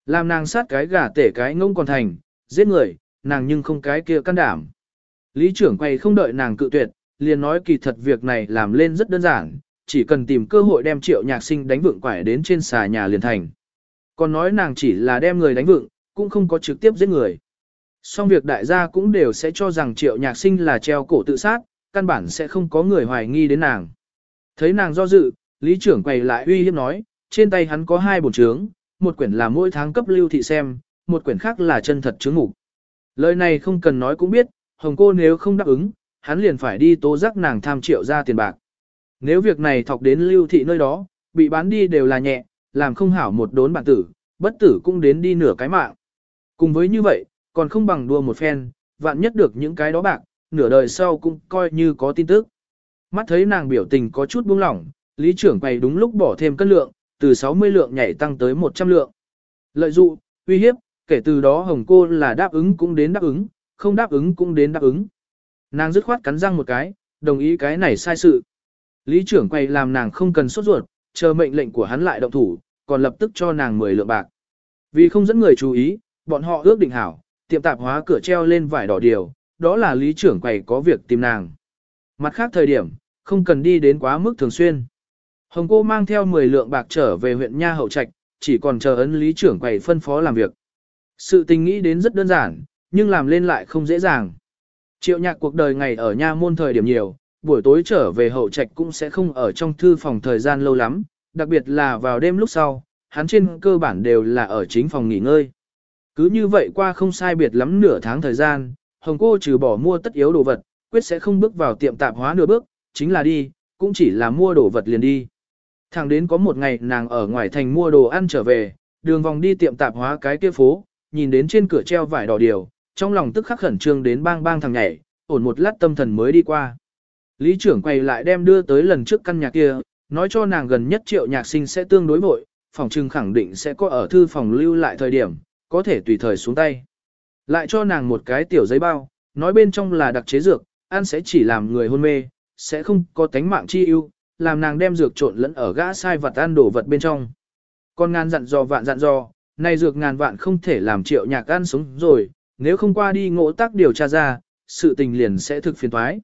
Làm nàng sát cái gà tể cái ngông còn thành, giết người, nàng nhưng không cái kia can đảm. Lý trưởng quay không đợi nàng cự tuyệt, liền nói kỳ thật việc này làm lên rất đơn giản, chỉ cần tìm cơ hội đem triệu nhạc sinh đánh vượng quải đến trên xà nhà liền thành. Còn nói nàng chỉ là đem người đánh vượng, cũng không có trực tiếp giết người. xong việc đại gia cũng đều sẽ cho rằng triệu nhạc sinh là treo cổ tự sát, căn bản sẽ không có người hoài nghi đến nàng. Thấy nàng do dự, lý trưởng quay lại uy hiếp nói, trên tay hắn có hai bổn trướng, một quyển là mỗi tháng cấp lưu thị xem, một quyển khác là chân thật chứng ngục. Lời này không cần nói cũng biết, hồng cô nếu không đáp ứng, hắn liền phải đi tố giác nàng tham triệu ra tiền bạc. Nếu việc này thọc đến lưu thị nơi đó, bị bán đi đều là nhẹ, làm không hảo một đốn bản tử, bất tử cũng đến đi nửa cái mạng. Cùng với như vậy, còn không bằng đua một phen, vạn nhất được những cái đó bạc, nửa đời sau cũng coi như có tin tức. Mắt thấy nàng biểu tình có chút buông lỏng, lý trưởng quầy đúng lúc bỏ thêm cân lượng, từ 60 lượng nhảy tăng tới 100 lượng. Lợi dụ, uy hiếp, kể từ đó hồng cô là đáp ứng cũng đến đáp ứng, không đáp ứng cũng đến đáp ứng. Nàng dứt khoát cắn răng một cái, đồng ý cái này sai sự. Lý trưởng quay làm nàng không cần sốt ruột, chờ mệnh lệnh của hắn lại động thủ, còn lập tức cho nàng 10 lượng bạc. Vì không dẫn người chú ý, bọn họ ước định hảo, tiệm tạp hóa cửa treo lên vải đỏ điều, đó là lý trưởng quầy có việc tìm nàng. Mặt khác thời điểm, không cần đi đến quá mức thường xuyên. Hồng cô mang theo 10 lượng bạc trở về huyện Nha Hậu Trạch, chỉ còn chờ ấn lý trưởng quầy phân phó làm việc. Sự tình nghĩ đến rất đơn giản, nhưng làm lên lại không dễ dàng. Triệu nhạc cuộc đời ngày ở nha môn thời điểm nhiều, buổi tối trở về hậu trạch cũng sẽ không ở trong thư phòng thời gian lâu lắm, đặc biệt là vào đêm lúc sau, hắn trên cơ bản đều là ở chính phòng nghỉ ngơi. Cứ như vậy qua không sai biệt lắm nửa tháng thời gian, Hồng cô trừ bỏ mua tất yếu đồ vật, quyết sẽ không bước vào tiệm tạp hóa nửa bước, chính là đi, cũng chỉ là mua đồ vật liền đi. Thẳng đến có một ngày nàng ở ngoài thành mua đồ ăn trở về, đường vòng đi tiệm tạp hóa cái kia phố, nhìn đến trên cửa treo vải đỏ điều, trong lòng tức khắc khẩn trương đến bang bang thằng nhảy, ổn một lát tâm thần mới đi qua. Lý trưởng quay lại đem đưa tới lần trước căn nhà kia, nói cho nàng gần nhất triệu nhạc sinh sẽ tương đối vội, phòng trưng khẳng định sẽ có ở thư phòng lưu lại thời điểm, có thể tùy thời xuống tay. Lại cho nàng một cái tiểu giấy bao, nói bên trong là đặc chế dược, ăn sẽ chỉ làm người hôn mê, sẽ không có tánh mạng chi ưu, làm nàng đem dược trộn lẫn ở gã sai vật ăn đổ vật bên trong. Con ngàn dặn dò vạn dặn dò, này dược ngàn vạn không thể làm triệu nhạc ăn sống rồi, nếu không qua đi ngộ tác điều tra ra, sự tình liền sẽ thực phiền thoái.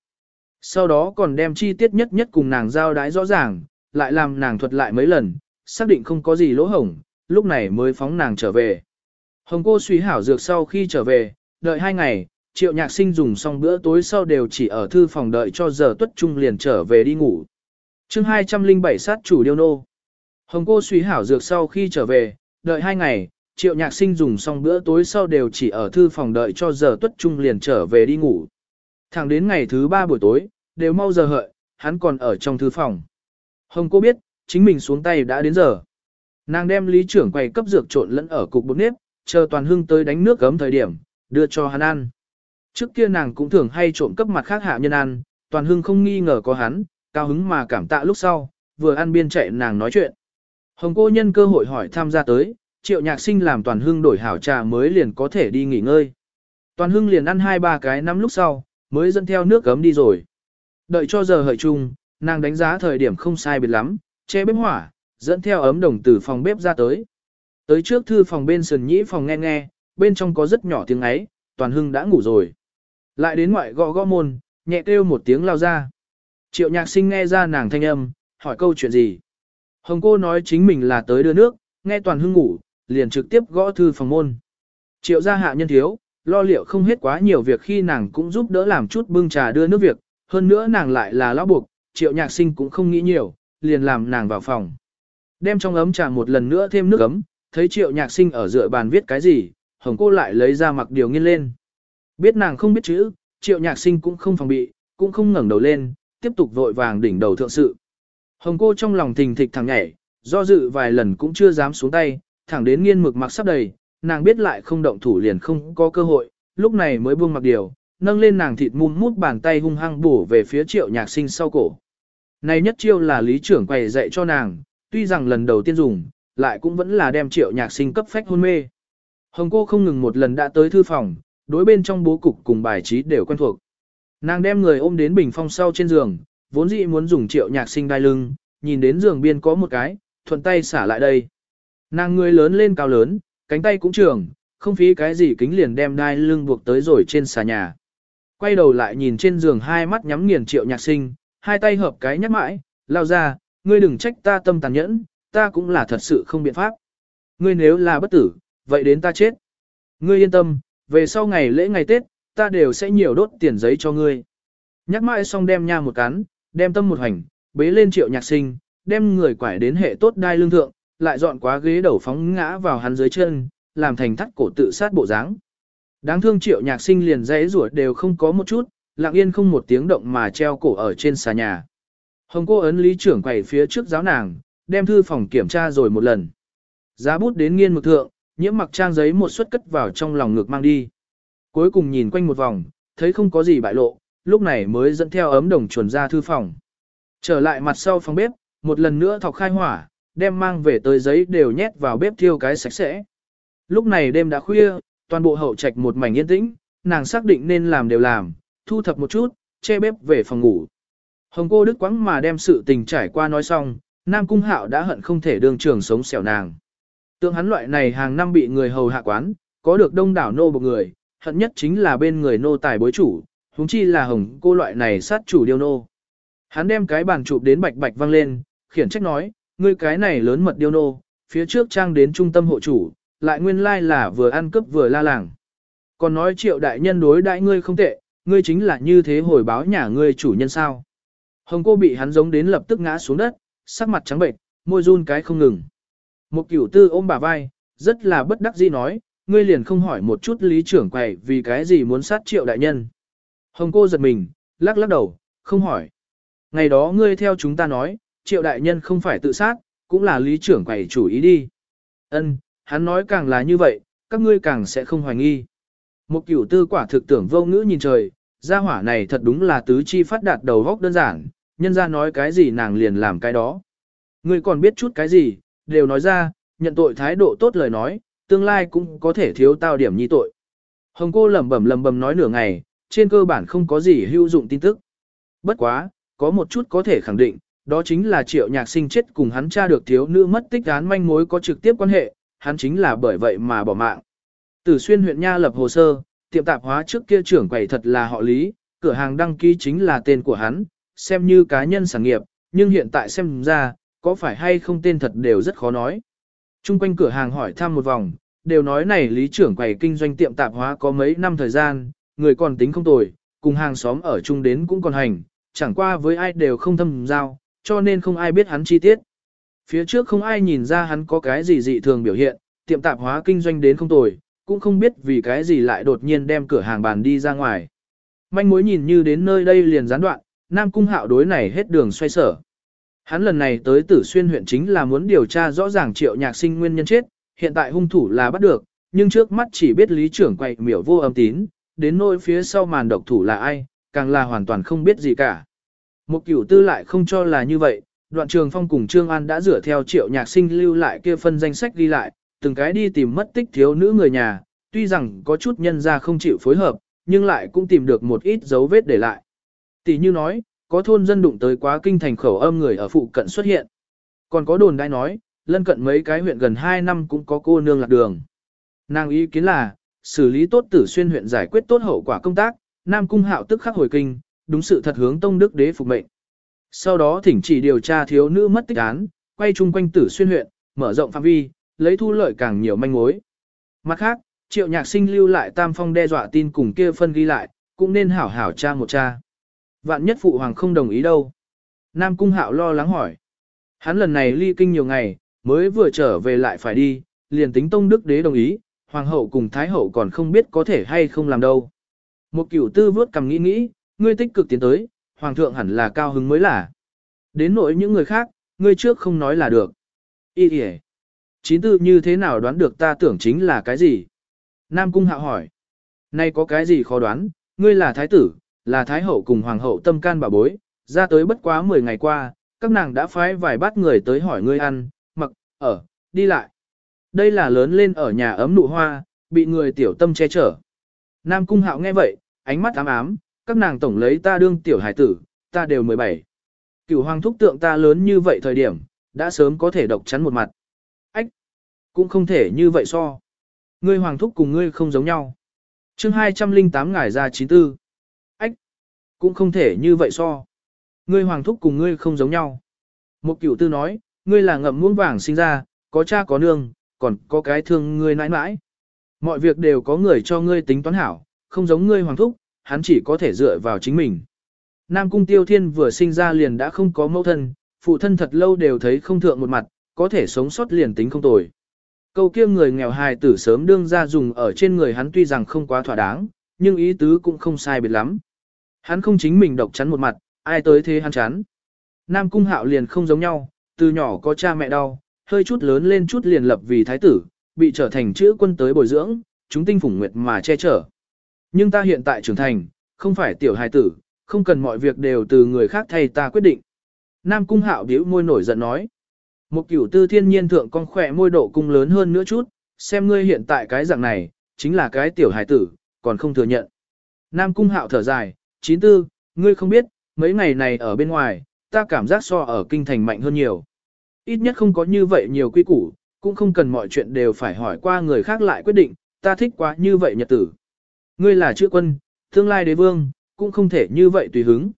Sau đó còn đem chi tiết nhất nhất cùng nàng giao đái rõ ràng, lại làm nàng thuật lại mấy lần, xác định không có gì lỗ hổng, lúc này mới phóng nàng trở về. Hồng cô suy hảo dược sau khi trở về, đợi hai ngày, triệu nhạc sinh dùng xong bữa tối sau đều chỉ ở thư phòng đợi cho giờ tuất trung liền trở về đi ngủ. chương 207 sát chủ điêu nô. Hồng cô suy hảo dược sau khi trở về, đợi hai ngày, triệu nhạc sinh dùng xong bữa tối sau đều chỉ ở thư phòng đợi cho giờ tuất trung liền trở về đi ngủ. Thẳng đến ngày thứ ba buổi tối, đều mau giờ hợi, hắn còn ở trong thư phòng. Hồng cô biết, chính mình xuống tay đã đến giờ. Nàng đem lý trưởng quầy cấp dược trộn lẫn ở cục bột nếp, chờ toàn hưng tới đánh nước gấm thời điểm, đưa cho hắn ăn. Trước kia nàng cũng thường hay trộm cấp mặt khác hạ nhân ăn, toàn hưng không nghi ngờ có hắn, cao hứng mà cảm tạ lúc sau, vừa ăn biên chạy nàng nói chuyện. Hồng cô nhân cơ hội hỏi tham gia tới, triệu nhạc sinh làm toàn hưng đổi hảo trà mới liền có thể đi nghỉ ngơi. Toàn hưng liền ăn hai ba cái năm lúc sau, mới dẫn theo nước gấm đi rồi. Đợi cho giờ hợi chung, nàng đánh giá thời điểm không sai biệt lắm, che bếp hỏa, dẫn theo ấm đồng từ phòng bếp ra tới. Tới trước thư phòng bên sườn nhĩ phòng nghe nghe, bên trong có rất nhỏ tiếng ấy, toàn hưng đã ngủ rồi. Lại đến ngoại gõ gõ môn, nhẹ kêu một tiếng lao ra. Triệu nhạc sinh nghe ra nàng thanh âm, hỏi câu chuyện gì. Hồng cô nói chính mình là tới đưa nước, nghe toàn hưng ngủ, liền trực tiếp gõ thư phòng môn. Triệu gia hạ nhân thiếu, lo liệu không hết quá nhiều việc khi nàng cũng giúp đỡ làm chút bưng trà đưa nước việc, hơn nữa nàng lại là lão buộc, triệu nhạc sinh cũng không nghĩ nhiều, liền làm nàng vào phòng. Đem trong ấm trà một lần nữa thêm nước ấm, thấy triệu nhạc sinh ở dựa bàn viết cái gì, hồng cô lại lấy ra mặc điều nghiên lên. Biết nàng không biết chữ, triệu nhạc sinh cũng không phòng bị, cũng không ngẩng đầu lên, tiếp tục vội vàng đỉnh đầu thượng sự. Hồng cô trong lòng thình thịch thẳng nhảy, do dự vài lần cũng chưa dám xuống tay, thẳng đến nghiên mực mặc sắp đầy, nàng biết lại không động thủ liền không có cơ hội, lúc này mới buông mặc điều, nâng lên nàng thịt mum mút bàn tay hung hăng bổ về phía triệu nhạc sinh sau cổ. Này nhất chiêu là lý trưởng quầy dạy cho nàng, tuy rằng lần đầu tiên dùng, lại cũng vẫn là đem triệu nhạc sinh cấp phách hôn mê. Hồng cô không ngừng một lần đã tới thư phòng, đối bên trong bố cục cùng bài trí đều quen thuộc. Nàng đem người ôm đến bình phong sau trên giường, vốn dĩ muốn dùng triệu nhạc sinh đai lưng, nhìn đến giường biên có một cái, thuận tay xả lại đây. Nàng người lớn lên cao lớn, cánh tay cũng trường, không phí cái gì kính liền đem đai lưng buộc tới rồi trên xà nhà. Quay đầu lại nhìn trên giường hai mắt nhắm nghiền triệu nhạc sinh, hai tay hợp cái nhắc mãi, lao ra, ngươi đừng trách ta tâm tàn nhẫn, ta cũng là thật sự không biện pháp. Ngươi nếu là bất tử, vậy đến ta chết. Ngươi yên tâm, về sau ngày lễ ngày Tết, ta đều sẽ nhiều đốt tiền giấy cho ngươi. Nhắc mãi xong đem nha một cắn, đem tâm một hành, bế lên triệu nhạc sinh, đem người quải đến hệ tốt đai lương thượng, lại dọn quá ghế đầu phóng ngã vào hắn dưới chân, làm thành thắt cổ tự sát bộ dáng. Đáng thương triệu nhạc sinh liền dãy rủa đều không có một chút, lặng yên không một tiếng động mà treo cổ ở trên xà nhà. Hồng cô ấn lý trưởng quầy phía trước giáo nàng, đem thư phòng kiểm tra rồi một lần. Giá bút đến nghiên mực thượng, nhiễm mặc trang giấy một suất cất vào trong lòng ngực mang đi. Cuối cùng nhìn quanh một vòng, thấy không có gì bại lộ, lúc này mới dẫn theo ấm đồng chuồn ra thư phòng. Trở lại mặt sau phòng bếp, một lần nữa thọc khai hỏa, đem mang về tới giấy đều nhét vào bếp thiêu cái sạch sẽ. Lúc này đêm đã khuya, toàn bộ hậu trạch một mảnh yên tĩnh, nàng xác định nên làm đều làm, thu thập một chút, che bếp về phòng ngủ. Hồng cô đức quãng mà đem sự tình trải qua nói xong, Nam Cung Hạo đã hận không thể đương trường sống xẻo nàng. Tượng hắn loại này hàng năm bị người hầu hạ quán, có được đông đảo nô một người, hận nhất chính là bên người nô tài bối chủ, huống chi là hồng cô loại này sát chủ điêu nô. Hắn đem cái bàn chụp đến bạch bạch văng lên, khiển trách nói, ngươi cái này lớn mật điêu nô, phía trước trang đến trung tâm hộ chủ, lại nguyên lai là vừa ăn cướp vừa la làng. Còn nói triệu đại nhân đối đại ngươi không tệ, ngươi chính là như thế hồi báo nhà ngươi chủ nhân sao. Hồng cô bị hắn giống đến lập tức ngã xuống đất, sắc mặt trắng bệnh, môi run cái không ngừng. Một cửu tư ôm bà vai, rất là bất đắc dĩ nói, ngươi liền không hỏi một chút lý trưởng quầy vì cái gì muốn sát triệu đại nhân. Hồng cô giật mình, lắc lắc đầu, không hỏi. Ngày đó ngươi theo chúng ta nói, triệu đại nhân không phải tự sát, cũng là lý trưởng quầy chủ ý đi. Ân, hắn nói càng là như vậy, các ngươi càng sẽ không hoài nghi. Một cửu tư quả thực tưởng vô ngữ nhìn trời, gia hỏa này thật đúng là tứ chi phát đạt đầu góc đơn giản, nhân ra nói cái gì nàng liền làm cái đó. Ngươi còn biết chút cái gì, đều nói ra, nhận tội thái độ tốt lời nói, tương lai cũng có thể thiếu tao điểm nhi tội. Hồng cô lẩm bẩm lẩm bẩm nói nửa ngày, trên cơ bản không có gì hữu dụng tin tức. Bất quá, có một chút có thể khẳng định, đó chính là triệu nhạc sinh chết cùng hắn cha được thiếu nữ mất tích án manh mối có trực tiếp quan hệ, hắn chính là bởi vậy mà bỏ mạng. Tử xuyên huyện Nha lập hồ sơ, tiệm tạp hóa trước kia trưởng quầy thật là họ lý, cửa hàng đăng ký chính là tên của hắn, xem như cá nhân sản nghiệp, nhưng hiện tại xem ra, có phải hay không tên thật đều rất khó nói. Trung quanh cửa hàng hỏi thăm một vòng, đều nói này lý trưởng quầy kinh doanh tiệm tạp hóa có mấy năm thời gian, người còn tính không tồi, cùng hàng xóm ở chung đến cũng còn hành, chẳng qua với ai đều không thâm giao, cho nên không ai biết hắn chi tiết. Phía trước không ai nhìn ra hắn có cái gì dị thường biểu hiện, tiệm tạp hóa kinh doanh đến không tồi, cũng không biết vì cái gì lại đột nhiên đem cửa hàng bàn đi ra ngoài. Manh mối nhìn như đến nơi đây liền gián đoạn, Nam Cung Hạo đối này hết đường xoay sở. Hắn lần này tới Tử Xuyên huyện chính là muốn điều tra rõ ràng triệu nhạc sinh nguyên nhân chết, hiện tại hung thủ là bắt được, nhưng trước mắt chỉ biết lý trưởng quậy miểu vô âm tín, đến nỗi phía sau màn độc thủ là ai, càng là hoàn toàn không biết gì cả. Một cửu tư lại không cho là như vậy, đoạn trường phong cùng Trương An đã rửa theo triệu nhạc sinh lưu lại kia phân danh sách ghi lại, từng cái đi tìm mất tích thiếu nữ người nhà, tuy rằng có chút nhân ra không chịu phối hợp, nhưng lại cũng tìm được một ít dấu vết để lại. Tỷ như nói, có thôn dân đụng tới quá kinh thành khẩu âm người ở phụ cận xuất hiện. Còn có đồn đại nói, lân cận mấy cái huyện gần 2 năm cũng có cô nương lạc đường. Nàng ý kiến là, xử lý tốt tử xuyên huyện giải quyết tốt hậu quả công tác, Nam Cung Hạo tức khắc hồi kinh, đúng sự thật hướng Tông Đức Đế phục mệnh. Sau đó thỉnh chỉ điều tra thiếu nữ mất tích án, quay chung quanh tử xuyên huyện, mở rộng phạm vi, lấy thu lợi càng nhiều manh mối. Mặt khác, triệu nhạc sinh lưu lại tam phong đe dọa tin cùng kia phân ghi lại, cũng nên hảo hảo tra một tra. Vạn nhất phụ hoàng không đồng ý đâu. Nam Cung Hạo lo lắng hỏi. Hắn lần này ly kinh nhiều ngày, mới vừa trở về lại phải đi, liền tính Tông Đức Đế đồng ý, Hoàng hậu cùng Thái hậu còn không biết có thể hay không làm đâu. Một cửu tư vớt cầm nghĩ nghĩ, ngươi tích cực tiến tới, Hoàng thượng hẳn là cao hứng mới là. Đến nỗi những người khác, ngươi trước không nói là được. Ý kìa. Chín tư như thế nào đoán được ta tưởng chính là cái gì? Nam Cung Hạo hỏi. Nay có cái gì khó đoán, ngươi là thái tử, là thái hậu cùng hoàng hậu tâm can bà bối, ra tới bất quá 10 ngày qua, các nàng đã phái vài bát người tới hỏi ngươi ăn, mặc, ở, đi lại. Đây là lớn lên ở nhà ấm nụ hoa, bị người tiểu tâm che chở. Nam cung hạo nghe vậy, ánh mắt ám ám, các nàng tổng lấy ta đương tiểu hải tử, ta đều 17. Cửu hoàng thúc tượng ta lớn như vậy thời điểm, đã sớm có thể độc chắn một mặt. Ách! Cũng không thể như vậy so. Ngươi hoàng thúc cùng ngươi không giống nhau. chương 208 ngải ra 94 cũng không thể như vậy so. Ngươi hoàng thúc cùng ngươi không giống nhau. Một cửu tư nói, ngươi là ngậm muỗng vàng sinh ra, có cha có nương, còn có cái thương ngươi nãi nãi. Mọi việc đều có người cho ngươi tính toán hảo, không giống ngươi hoàng thúc, hắn chỉ có thể dựa vào chính mình. Nam cung tiêu thiên vừa sinh ra liền đã không có mẫu thân, phụ thân thật lâu đều thấy không thượng một mặt, có thể sống sót liền tính không tồi. Câu kia người nghèo hài tử sớm đương ra dùng ở trên người hắn tuy rằng không quá thỏa đáng, nhưng ý tứ cũng không sai biệt lắm. Hắn không chính mình độc chắn một mặt, ai tới thế hắn chán. Nam cung hạo liền không giống nhau, từ nhỏ có cha mẹ đau, hơi chút lớn lên chút liền lập vì thái tử, bị trở thành chữ quân tới bồi dưỡng, chúng tinh phủng nguyệt mà che chở. Nhưng ta hiện tại trưởng thành, không phải tiểu hài tử, không cần mọi việc đều từ người khác thay ta quyết định. Nam cung hạo biểu môi nổi giận nói. Một cửu tư thiên nhiên thượng con khỏe môi độ cung lớn hơn nữa chút, xem ngươi hiện tại cái dạng này, chính là cái tiểu hài tử, còn không thừa nhận. Nam cung hạo thở dài, Chín tư, ngươi không biết, mấy ngày này ở bên ngoài, ta cảm giác so ở kinh thành mạnh hơn nhiều. Ít nhất không có như vậy nhiều quy củ, cũng không cần mọi chuyện đều phải hỏi qua người khác lại quyết định, ta thích quá như vậy nhật tử. Ngươi là chữ quân, tương lai đế vương, cũng không thể như vậy tùy hứng.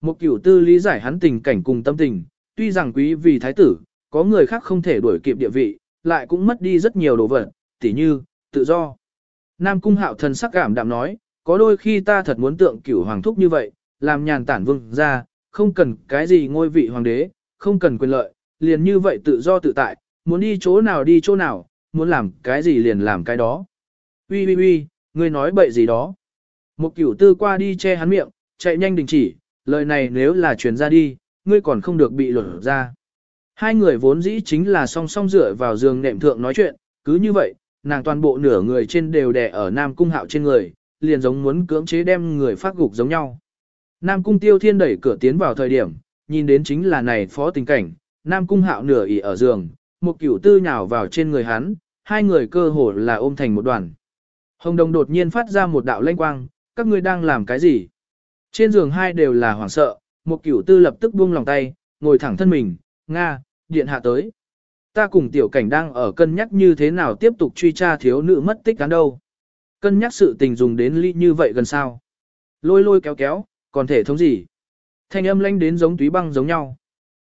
Một cửu tư lý giải hắn tình cảnh cùng tâm tình, tuy rằng quý vì thái tử, có người khác không thể đuổi kịp địa vị, lại cũng mất đi rất nhiều đồ vật, tỉ như, tự do. Nam cung hạo thần sắc cảm đạm nói, có đôi khi ta thật muốn tượng cửu hoàng thúc như vậy, làm nhàn tản vương ra, không cần cái gì ngôi vị hoàng đế, không cần quyền lợi, liền như vậy tự do tự tại, muốn đi chỗ nào đi chỗ nào, muốn làm cái gì liền làm cái đó. Ui ui ui, ngươi nói bậy gì đó. Một cửu tư qua đi che hắn miệng, chạy nhanh đình chỉ, lời này nếu là truyền ra đi, ngươi còn không được bị lột ra. Hai người vốn dĩ chính là song song dựa vào giường nệm thượng nói chuyện, cứ như vậy, nàng toàn bộ nửa người trên đều đè ở Nam Cung Hạo trên người, liền giống muốn cưỡng chế đem người phát gục giống nhau. Nam Cung Tiêu Thiên đẩy cửa tiến vào thời điểm, nhìn đến chính là này phó tình cảnh, Nam Cung Hạo nửa ỉ ở giường, một cửu tư nhào vào trên người hắn, hai người cơ hồ là ôm thành một đoàn. Hồng Đồng đột nhiên phát ra một đạo lanh quang, các ngươi đang làm cái gì? Trên giường hai đều là hoảng sợ, một cửu tư lập tức buông lòng tay, ngồi thẳng thân mình, Nga, điện hạ tới. Ta cùng tiểu cảnh đang ở cân nhắc như thế nào tiếp tục truy tra thiếu nữ mất tích án đâu. Cân nhắc sự tình dùng đến ly như vậy gần sao. Lôi lôi kéo kéo, còn thể thống gì. Thanh âm lanh đến giống túy băng giống nhau.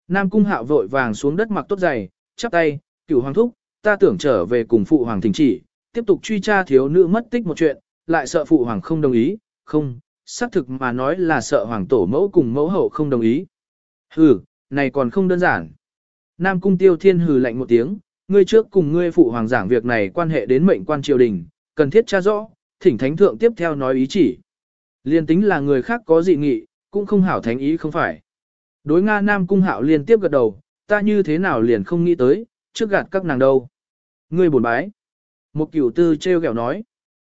Nam cung hạo vội vàng xuống đất mặc tốt giày, chắp tay, cửu hoàng thúc, ta tưởng trở về cùng phụ hoàng thỉnh chỉ, tiếp tục truy tra thiếu nữ mất tích một chuyện, lại sợ phụ hoàng không đồng ý, không, xác thực mà nói là sợ hoàng tổ mẫu cùng mẫu hậu không đồng ý. Hừ, này còn không đơn giản. Nam cung tiêu thiên hừ lạnh một tiếng, ngươi trước cùng ngươi phụ hoàng giảng việc này quan hệ đến mệnh quan triều đình, cần thiết tra rõ, thỉnh thánh thượng tiếp theo nói ý chỉ. Liên tính là người khác có dị nghị, cũng không hảo thánh ý không phải. Đối Nga Nam cung hạo liên tiếp gật đầu, ta như thế nào liền không nghĩ tới, trước gạt các nàng đâu. Ngươi buồn bái. Một cửu tư treo kẹo nói.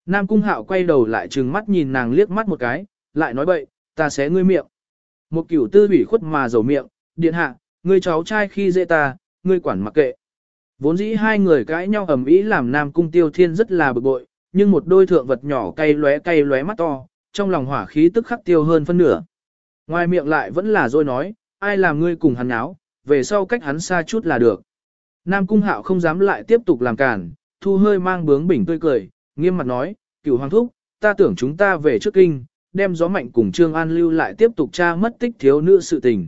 Nam cung hạo quay đầu lại trừng mắt nhìn nàng liếc mắt một cái, lại nói bậy, ta sẽ ngươi miệng. Một cửu tư ủy khuất mà dầu miệng, điện hạ, ngươi cháu trai khi dễ ta, ngươi quản mặc kệ. Vốn dĩ hai người cãi nhau ầm ĩ làm Nam cung tiêu thiên rất là bực bội, nhưng một đôi thượng vật nhỏ cay lóe cay lóe mắt to, trong lòng hỏa khí tức khắc tiêu hơn phân nửa. Ngoài miệng lại vẫn là dối nói, ai làm ngươi cùng hắn áo, về sau cách hắn xa chút là được. Nam cung hạo không dám lại tiếp tục làm cản, thu hơi mang bướng bỉnh tươi cười, nghiêm mặt nói, cửu hoàng thúc, ta tưởng chúng ta về trước kinh, đem gió mạnh cùng Trương An lưu lại tiếp tục tra mất tích thiếu nữ sự tình.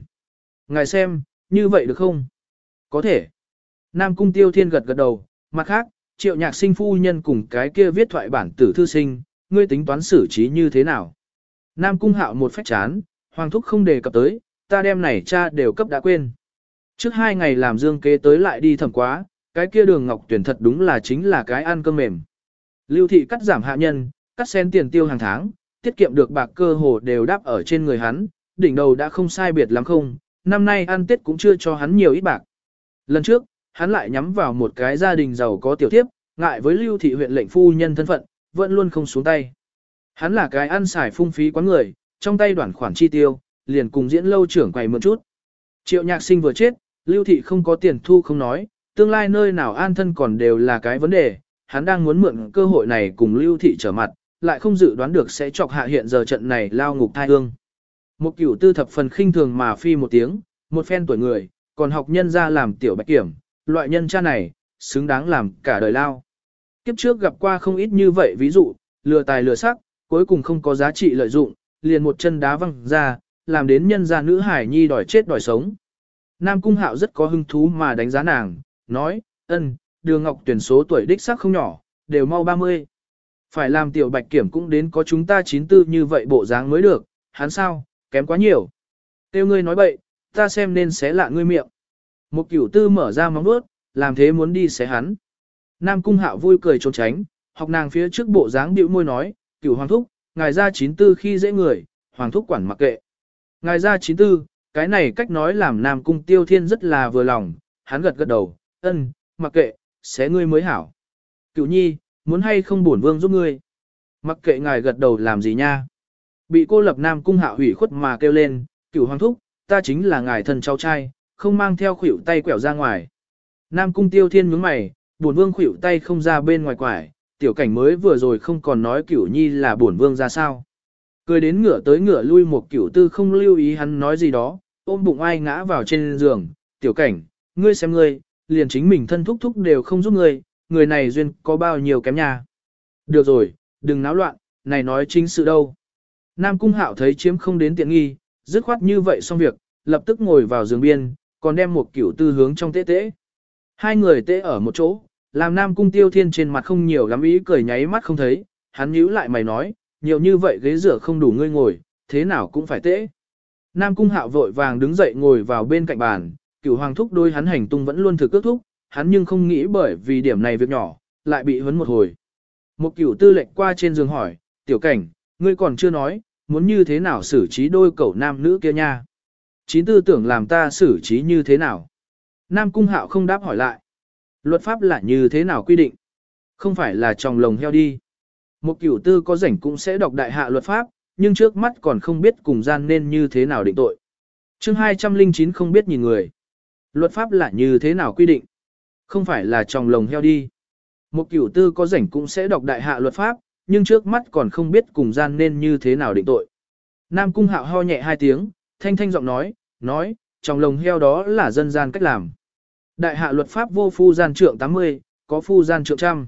Ngài xem, như vậy được không? Có thể. Nam cung tiêu thiên gật gật đầu, mặt khác, triệu nhạc sinh phu nhân cùng cái kia viết thoại bản tử thư sinh, ngươi tính toán xử trí như thế nào? Nam cung hạo một phách chán, hoàng thúc không đề cập tới, ta đem này cha đều cấp đã quên. Trước hai ngày làm dương kế tới lại đi thẩm quá, cái kia đường ngọc tuyển thật đúng là chính là cái ăn cơm mềm. Lưu thị cắt giảm hạ nhân, cắt xén tiền tiêu hàng tháng, tiết kiệm được bạc cơ hồ đều đáp ở trên người hắn, đỉnh đầu đã không sai biệt lắm không, năm nay ăn tết cũng chưa cho hắn nhiều ít bạc. Lần trước, hắn lại nhắm vào một cái gia đình giàu có tiểu tiếp, ngại với lưu thị huyện lệnh phu nhân thân phận, vẫn luôn không xuống tay. Hắn là cái ăn xài phung phí quá người, trong tay đoạn khoản chi tiêu, liền cùng diễn lâu trưởng quầy mượn chút. Triệu nhạc sinh vừa chết, lưu thị không có tiền thu không nói, tương lai nơi nào an thân còn đều là cái vấn đề, hắn đang muốn mượn cơ hội này cùng lưu thị trở mặt, lại không dự đoán được sẽ chọc hạ hiện giờ trận này lao ngục thai hương. Một cửu tư thập phần khinh thường mà phi một tiếng, một phen tuổi người, còn học nhân ra làm tiểu bạch kiểm, loại nhân cha này, xứng đáng làm cả đời lao. Kiếp trước gặp qua không ít như vậy ví dụ, lừa tài lừa sắc, cuối cùng không có giá trị lợi dụng, liền một chân đá văng ra, làm đến nhân gia nữ hải nhi đòi chết đòi sống. Nam Cung Hạo rất có hứng thú mà đánh giá nàng, nói, ân, đường ngọc tuyển số tuổi đích xác không nhỏ, đều mau 30. Phải làm tiểu bạch kiểm cũng đến có chúng ta chín tư như vậy bộ dáng mới được, hắn sao, kém quá nhiều. Tiêu ngươi nói bậy, ta xem nên xé lạ ngươi miệng. Một cửu tư mở ra móng vuốt, làm thế muốn đi xé hắn. Nam cung hạo vui cười trốn tránh, học nàng phía trước bộ dáng bĩu môi nói, cửu hoàng thúc, ngài ra chín tư khi dễ người, hoàng thúc quản mặc kệ. Ngài ra chín tư, cái này cách nói làm Nam cung tiêu thiên rất là vừa lòng, hắn gật gật đầu, ân, mặc kệ, xé ngươi mới hảo. Cửu nhi, muốn hay không bổn vương giúp ngươi. Mặc kệ ngài gật đầu làm gì nha. Bị cô lập Nam cung hạ hủy khuất mà kêu lên, cửu hoàng thúc, ta chính là ngài thân cháu trai, không mang theo khuỷu tay quẹo ra ngoài. Nam cung tiêu thiên nhướng mày, bổn vương khuỷu tay không ra bên ngoài quải, tiểu cảnh mới vừa rồi không còn nói cửu nhi là bổn vương ra sao. Cười đến ngửa tới ngửa lui một cửu tư không lưu ý hắn nói gì đó, ôm bụng ai ngã vào trên giường, tiểu cảnh, ngươi xem ngươi, liền chính mình thân thúc thúc đều không giúp người, người này duyên có bao nhiêu kém nhà. Được rồi, đừng náo loạn, này nói chính sự đâu. Nam cung hạo thấy chiếm không đến tiện nghi, dứt khoát như vậy xong việc, lập tức ngồi vào giường biên, còn đem một kiểu tư hướng trong tế tế. Hai người tế ở một chỗ, làm Nam Cung Tiêu Thiên trên mặt không nhiều lắm ý cười nháy mắt không thấy, hắn nhíu lại mày nói, nhiều như vậy ghế rửa không đủ ngươi ngồi, thế nào cũng phải tế. Nam Cung Hạo vội vàng đứng dậy ngồi vào bên cạnh bàn, cửu hoàng thúc đôi hắn hành tung vẫn luôn thực cước thúc, hắn nhưng không nghĩ bởi vì điểm này việc nhỏ, lại bị huấn một hồi. Một cửu tư lệnh qua trên giường hỏi, tiểu cảnh, ngươi còn chưa nói, muốn như thế nào xử trí đôi cậu nam nữ kia nha. Chín tư tưởng làm ta xử trí như thế nào. Nam Cung Hạo không đáp hỏi lại. Luật pháp là như thế nào quy định? Không phải là trong lồng heo đi. Một cửu tư có rảnh cũng sẽ đọc đại hạ luật pháp, nhưng trước mắt còn không biết cùng gian nên như thế nào định tội. chương 209 không biết nhìn người. Luật pháp là như thế nào quy định? Không phải là trong lồng heo đi. Một cửu tư có rảnh cũng sẽ đọc đại hạ luật pháp, nhưng trước mắt còn không biết cùng gian nên như thế nào định tội. Nam cung hạo ho nhẹ hai tiếng, thanh thanh giọng nói, nói, trong lồng heo đó là dân gian cách làm. Đại hạ luật pháp vô phu gian trượng 80, có phu gian trượng trăm.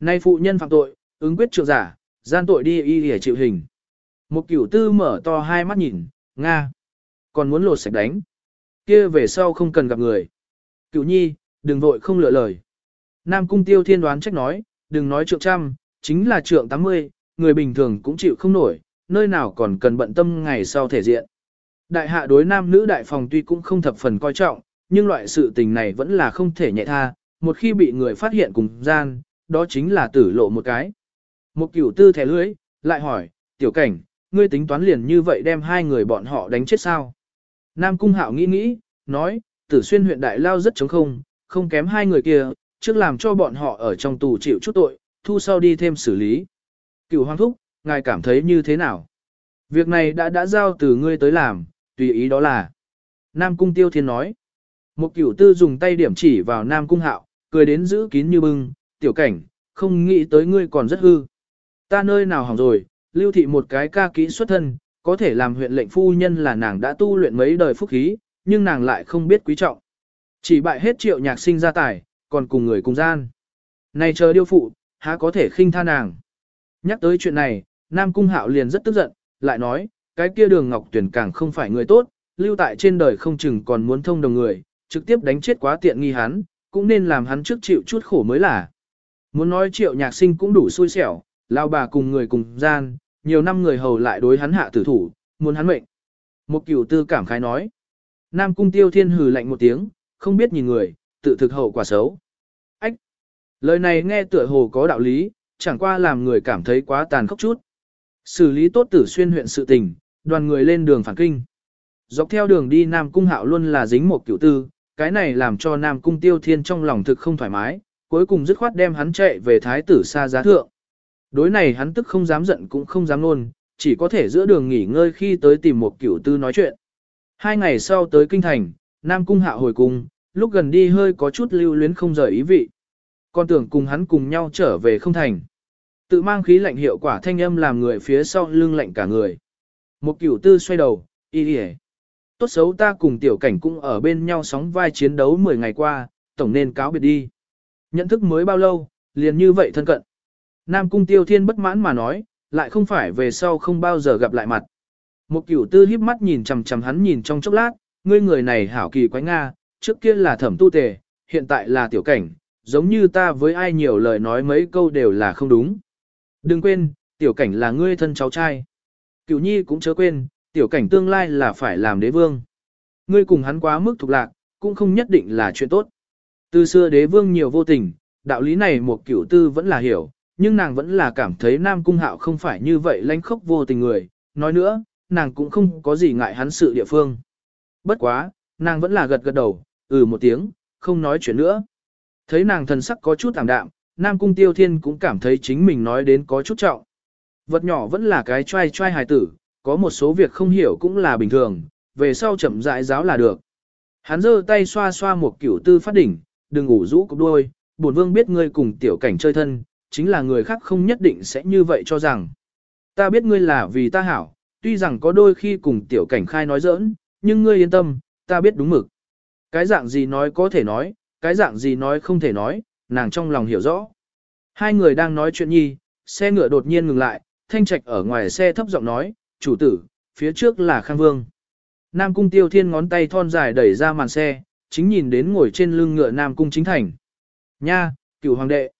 Nay phụ nhân phạm tội, ứng quyết trượng giả, gian tội đi y để chịu hình. Một cửu tư mở to hai mắt nhìn, Nga. Còn muốn lột sạch đánh kia về sau không cần gặp người. Cửu nhi, đừng vội không lựa lời. Nam cung tiêu thiên đoán trách nói, đừng nói trượng trăm, chính là trượng 80, người bình thường cũng chịu không nổi, nơi nào còn cần bận tâm ngày sau thể diện. Đại hạ đối nam nữ đại phòng tuy cũng không thập phần coi trọng, nhưng loại sự tình này vẫn là không thể nhẹ tha, một khi bị người phát hiện cùng gian, đó chính là tử lộ một cái. Một cửu tư thẻ lưới, lại hỏi, tiểu cảnh, ngươi tính toán liền như vậy đem hai người bọn họ đánh chết sao? Nam Cung Hạo nghĩ nghĩ, nói, tử xuyên huyện đại lao rất chống không, không kém hai người kia, trước làm cho bọn họ ở trong tù chịu chút tội, thu sau đi thêm xử lý. Cựu Hoàng Thúc, ngài cảm thấy như thế nào? Việc này đã đã giao từ ngươi tới làm, tùy ý đó là. Nam Cung Tiêu Thiên nói. Một cửu tư dùng tay điểm chỉ vào Nam Cung Hạo, cười đến giữ kín như bưng, tiểu cảnh, không nghĩ tới ngươi còn rất hư. Ta nơi nào hỏng rồi, lưu thị một cái ca kỹ xuất thân, có thể làm huyện lệnh phu nhân là nàng đã tu luyện mấy đời phúc khí, nhưng nàng lại không biết quý trọng. Chỉ bại hết triệu nhạc sinh ra tài, còn cùng người cùng gian. Này chờ điêu phụ, há có thể khinh tha nàng. Nhắc tới chuyện này, Nam Cung Hạo liền rất tức giận, lại nói, cái kia đường Ngọc Tuyển càng không phải người tốt, lưu tại trên đời không chừng còn muốn thông đồng người, trực tiếp đánh chết quá tiện nghi hắn, cũng nên làm hắn trước chịu chút khổ mới là. Muốn nói triệu nhạc sinh cũng đủ xui xẻo, lao bà cùng người cùng gian, nhiều năm người hầu lại đối hắn hạ tử thủ, muốn hắn mệnh. Một cửu tư cảm khái nói. Nam cung tiêu thiên hừ lạnh một tiếng, không biết nhìn người, tự thực hậu quả xấu. Ách! Lời này nghe tựa hồ có đạo lý, chẳng qua làm người cảm thấy quá tàn khốc chút. Xử lý tốt tử xuyên huyện sự tình, đoàn người lên đường phản kinh. Dọc theo đường đi Nam Cung Hạo luôn là dính một cửu tư, cái này làm cho Nam Cung Tiêu Thiên trong lòng thực không thoải mái, cuối cùng dứt khoát đem hắn chạy về thái tử xa giá thượng. Đối này hắn tức không dám giận cũng không dám luôn, chỉ có thể giữa đường nghỉ ngơi khi tới tìm một cửu tư nói chuyện. Hai ngày sau tới kinh thành, Nam Cung hạ hồi cung, lúc gần đi hơi có chút lưu luyến không rời ý vị. Con tưởng cùng hắn cùng nhau trở về không thành. Tự mang khí lạnh hiệu quả thanh âm làm người phía sau lưng lạnh cả người. Một cửu tư xoay đầu, y đi Tốt xấu ta cùng tiểu cảnh cũng ở bên nhau sóng vai chiến đấu 10 ngày qua, tổng nên cáo biệt đi. Nhận thức mới bao lâu, liền như vậy thân cận. Nam cung tiêu thiên bất mãn mà nói, lại không phải về sau không bao giờ gặp lại mặt. Một cửu tư híp mắt nhìn chằm chằm hắn nhìn trong chốc lát, ngươi người này hảo kỳ quái Nga, trước kia là thẩm tu tề, hiện tại là tiểu cảnh, giống như ta với ai nhiều lời nói mấy câu đều là không đúng. Đừng quên, tiểu cảnh là ngươi thân cháu trai. Cửu nhi cũng chớ quên, tiểu cảnh tương lai là phải làm đế vương. Ngươi cùng hắn quá mức thuộc lạc, cũng không nhất định là chuyện tốt. Từ xưa đế vương nhiều vô tình, đạo lý này một cửu tư vẫn là hiểu, nhưng nàng vẫn là cảm thấy Nam Cung Hạo không phải như vậy lanh khốc vô tình người. Nói nữa, nàng cũng không có gì ngại hắn sự địa phương. Bất quá, nàng vẫn là gật gật đầu, ừ một tiếng, không nói chuyện nữa. Thấy nàng thần sắc có chút tạm đạm, Nam Cung Tiêu Thiên cũng cảm thấy chính mình nói đến có chút trọng. Vật nhỏ vẫn là cái trai trai hài tử, có một số việc không hiểu cũng là bình thường, về sau chậm rãi giáo là được. Hắn giơ tay xoa xoa một kiểu tư phát đỉnh, đừng ngủ rũ cục đôi, bổn vương biết ngươi cùng tiểu cảnh chơi thân, chính là người khác không nhất định sẽ như vậy cho rằng. Ta biết ngươi là vì ta hảo, tuy rằng có đôi khi cùng tiểu cảnh khai nói giỡn, nhưng ngươi yên tâm, ta biết đúng mực. Cái dạng gì nói có thể nói, cái dạng gì nói không thể nói, nàng trong lòng hiểu rõ. Hai người đang nói chuyện nhi, xe ngựa đột nhiên ngừng lại, thanh trạch ở ngoài xe thấp giọng nói, chủ tử, phía trước là Khang Vương. Nam Cung Tiêu Thiên ngón tay thon dài đẩy ra màn xe, chính nhìn đến ngồi trên lưng ngựa Nam Cung Chính Thành. Nha, cựu hoàng đệ.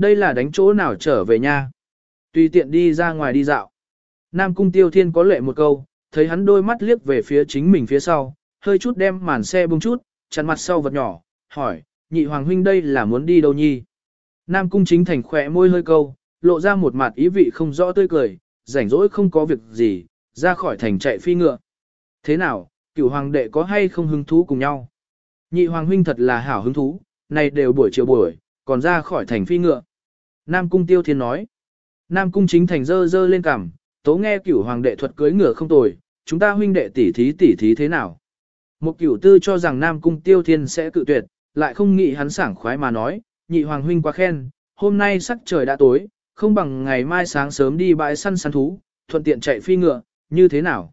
Đây là đánh chỗ nào trở về nha. Tùy tiện đi ra ngoài đi dạo. Nam cung tiêu thiên có lệ một câu, thấy hắn đôi mắt liếc về phía chính mình phía sau, hơi chút đem màn xe bung chút, chặn mặt sau vật nhỏ, hỏi, nhị hoàng huynh đây là muốn đi đâu nhi? Nam cung chính thành khỏe môi hơi câu, lộ ra một mặt ý vị không rõ tươi cười, rảnh rỗi không có việc gì, ra khỏi thành chạy phi ngựa. Thế nào, cửu hoàng đệ có hay không hứng thú cùng nhau? Nhị hoàng huynh thật là hảo hứng thú, này đều buổi chiều buổi, còn ra khỏi thành phi ngựa. Nam cung tiêu thiên nói. Nam cung chính thành dơ dơ lên cằm, tố nghe cửu hoàng đệ thuật cưới ngựa không tồi, chúng ta huynh đệ tỷ thí tỷ thí thế nào? Một cửu tư cho rằng Nam cung tiêu thiên sẽ cự tuyệt, lại không nghĩ hắn sảng khoái mà nói, nhị hoàng huynh quá khen, hôm nay sắc trời đã tối, không bằng ngày mai sáng sớm đi bãi săn săn thú, thuận tiện chạy phi ngựa, như thế nào?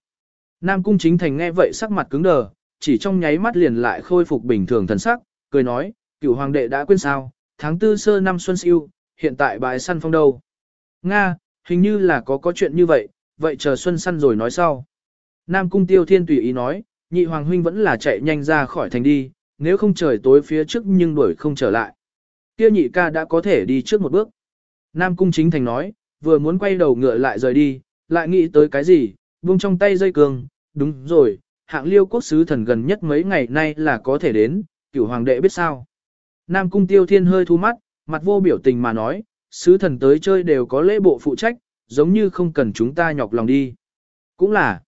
Nam cung chính thành nghe vậy sắc mặt cứng đờ, chỉ trong nháy mắt liền lại khôi phục bình thường thần sắc, cười nói, cửu hoàng đệ đã quên sao, tháng tư sơ năm xuân siêu, hiện tại bãi săn phong đâu? Nga, hình như là có có chuyện như vậy, vậy chờ xuân săn rồi nói sau. Nam cung tiêu thiên tùy ý nói, nhị hoàng huynh vẫn là chạy nhanh ra khỏi thành đi, nếu không trời tối phía trước nhưng đuổi không trở lại. Kia nhị ca đã có thể đi trước một bước. Nam cung chính thành nói, vừa muốn quay đầu ngựa lại rời đi, lại nghĩ tới cái gì, buông trong tay dây cường, đúng rồi, hạng liêu quốc sứ thần gần nhất mấy ngày nay là có thể đến, cửu hoàng đệ biết sao. Nam cung tiêu thiên hơi thu mắt, mặt vô biểu tình mà nói, sứ thần tới chơi đều có lễ bộ phụ trách, giống như không cần chúng ta nhọc lòng đi. Cũng là,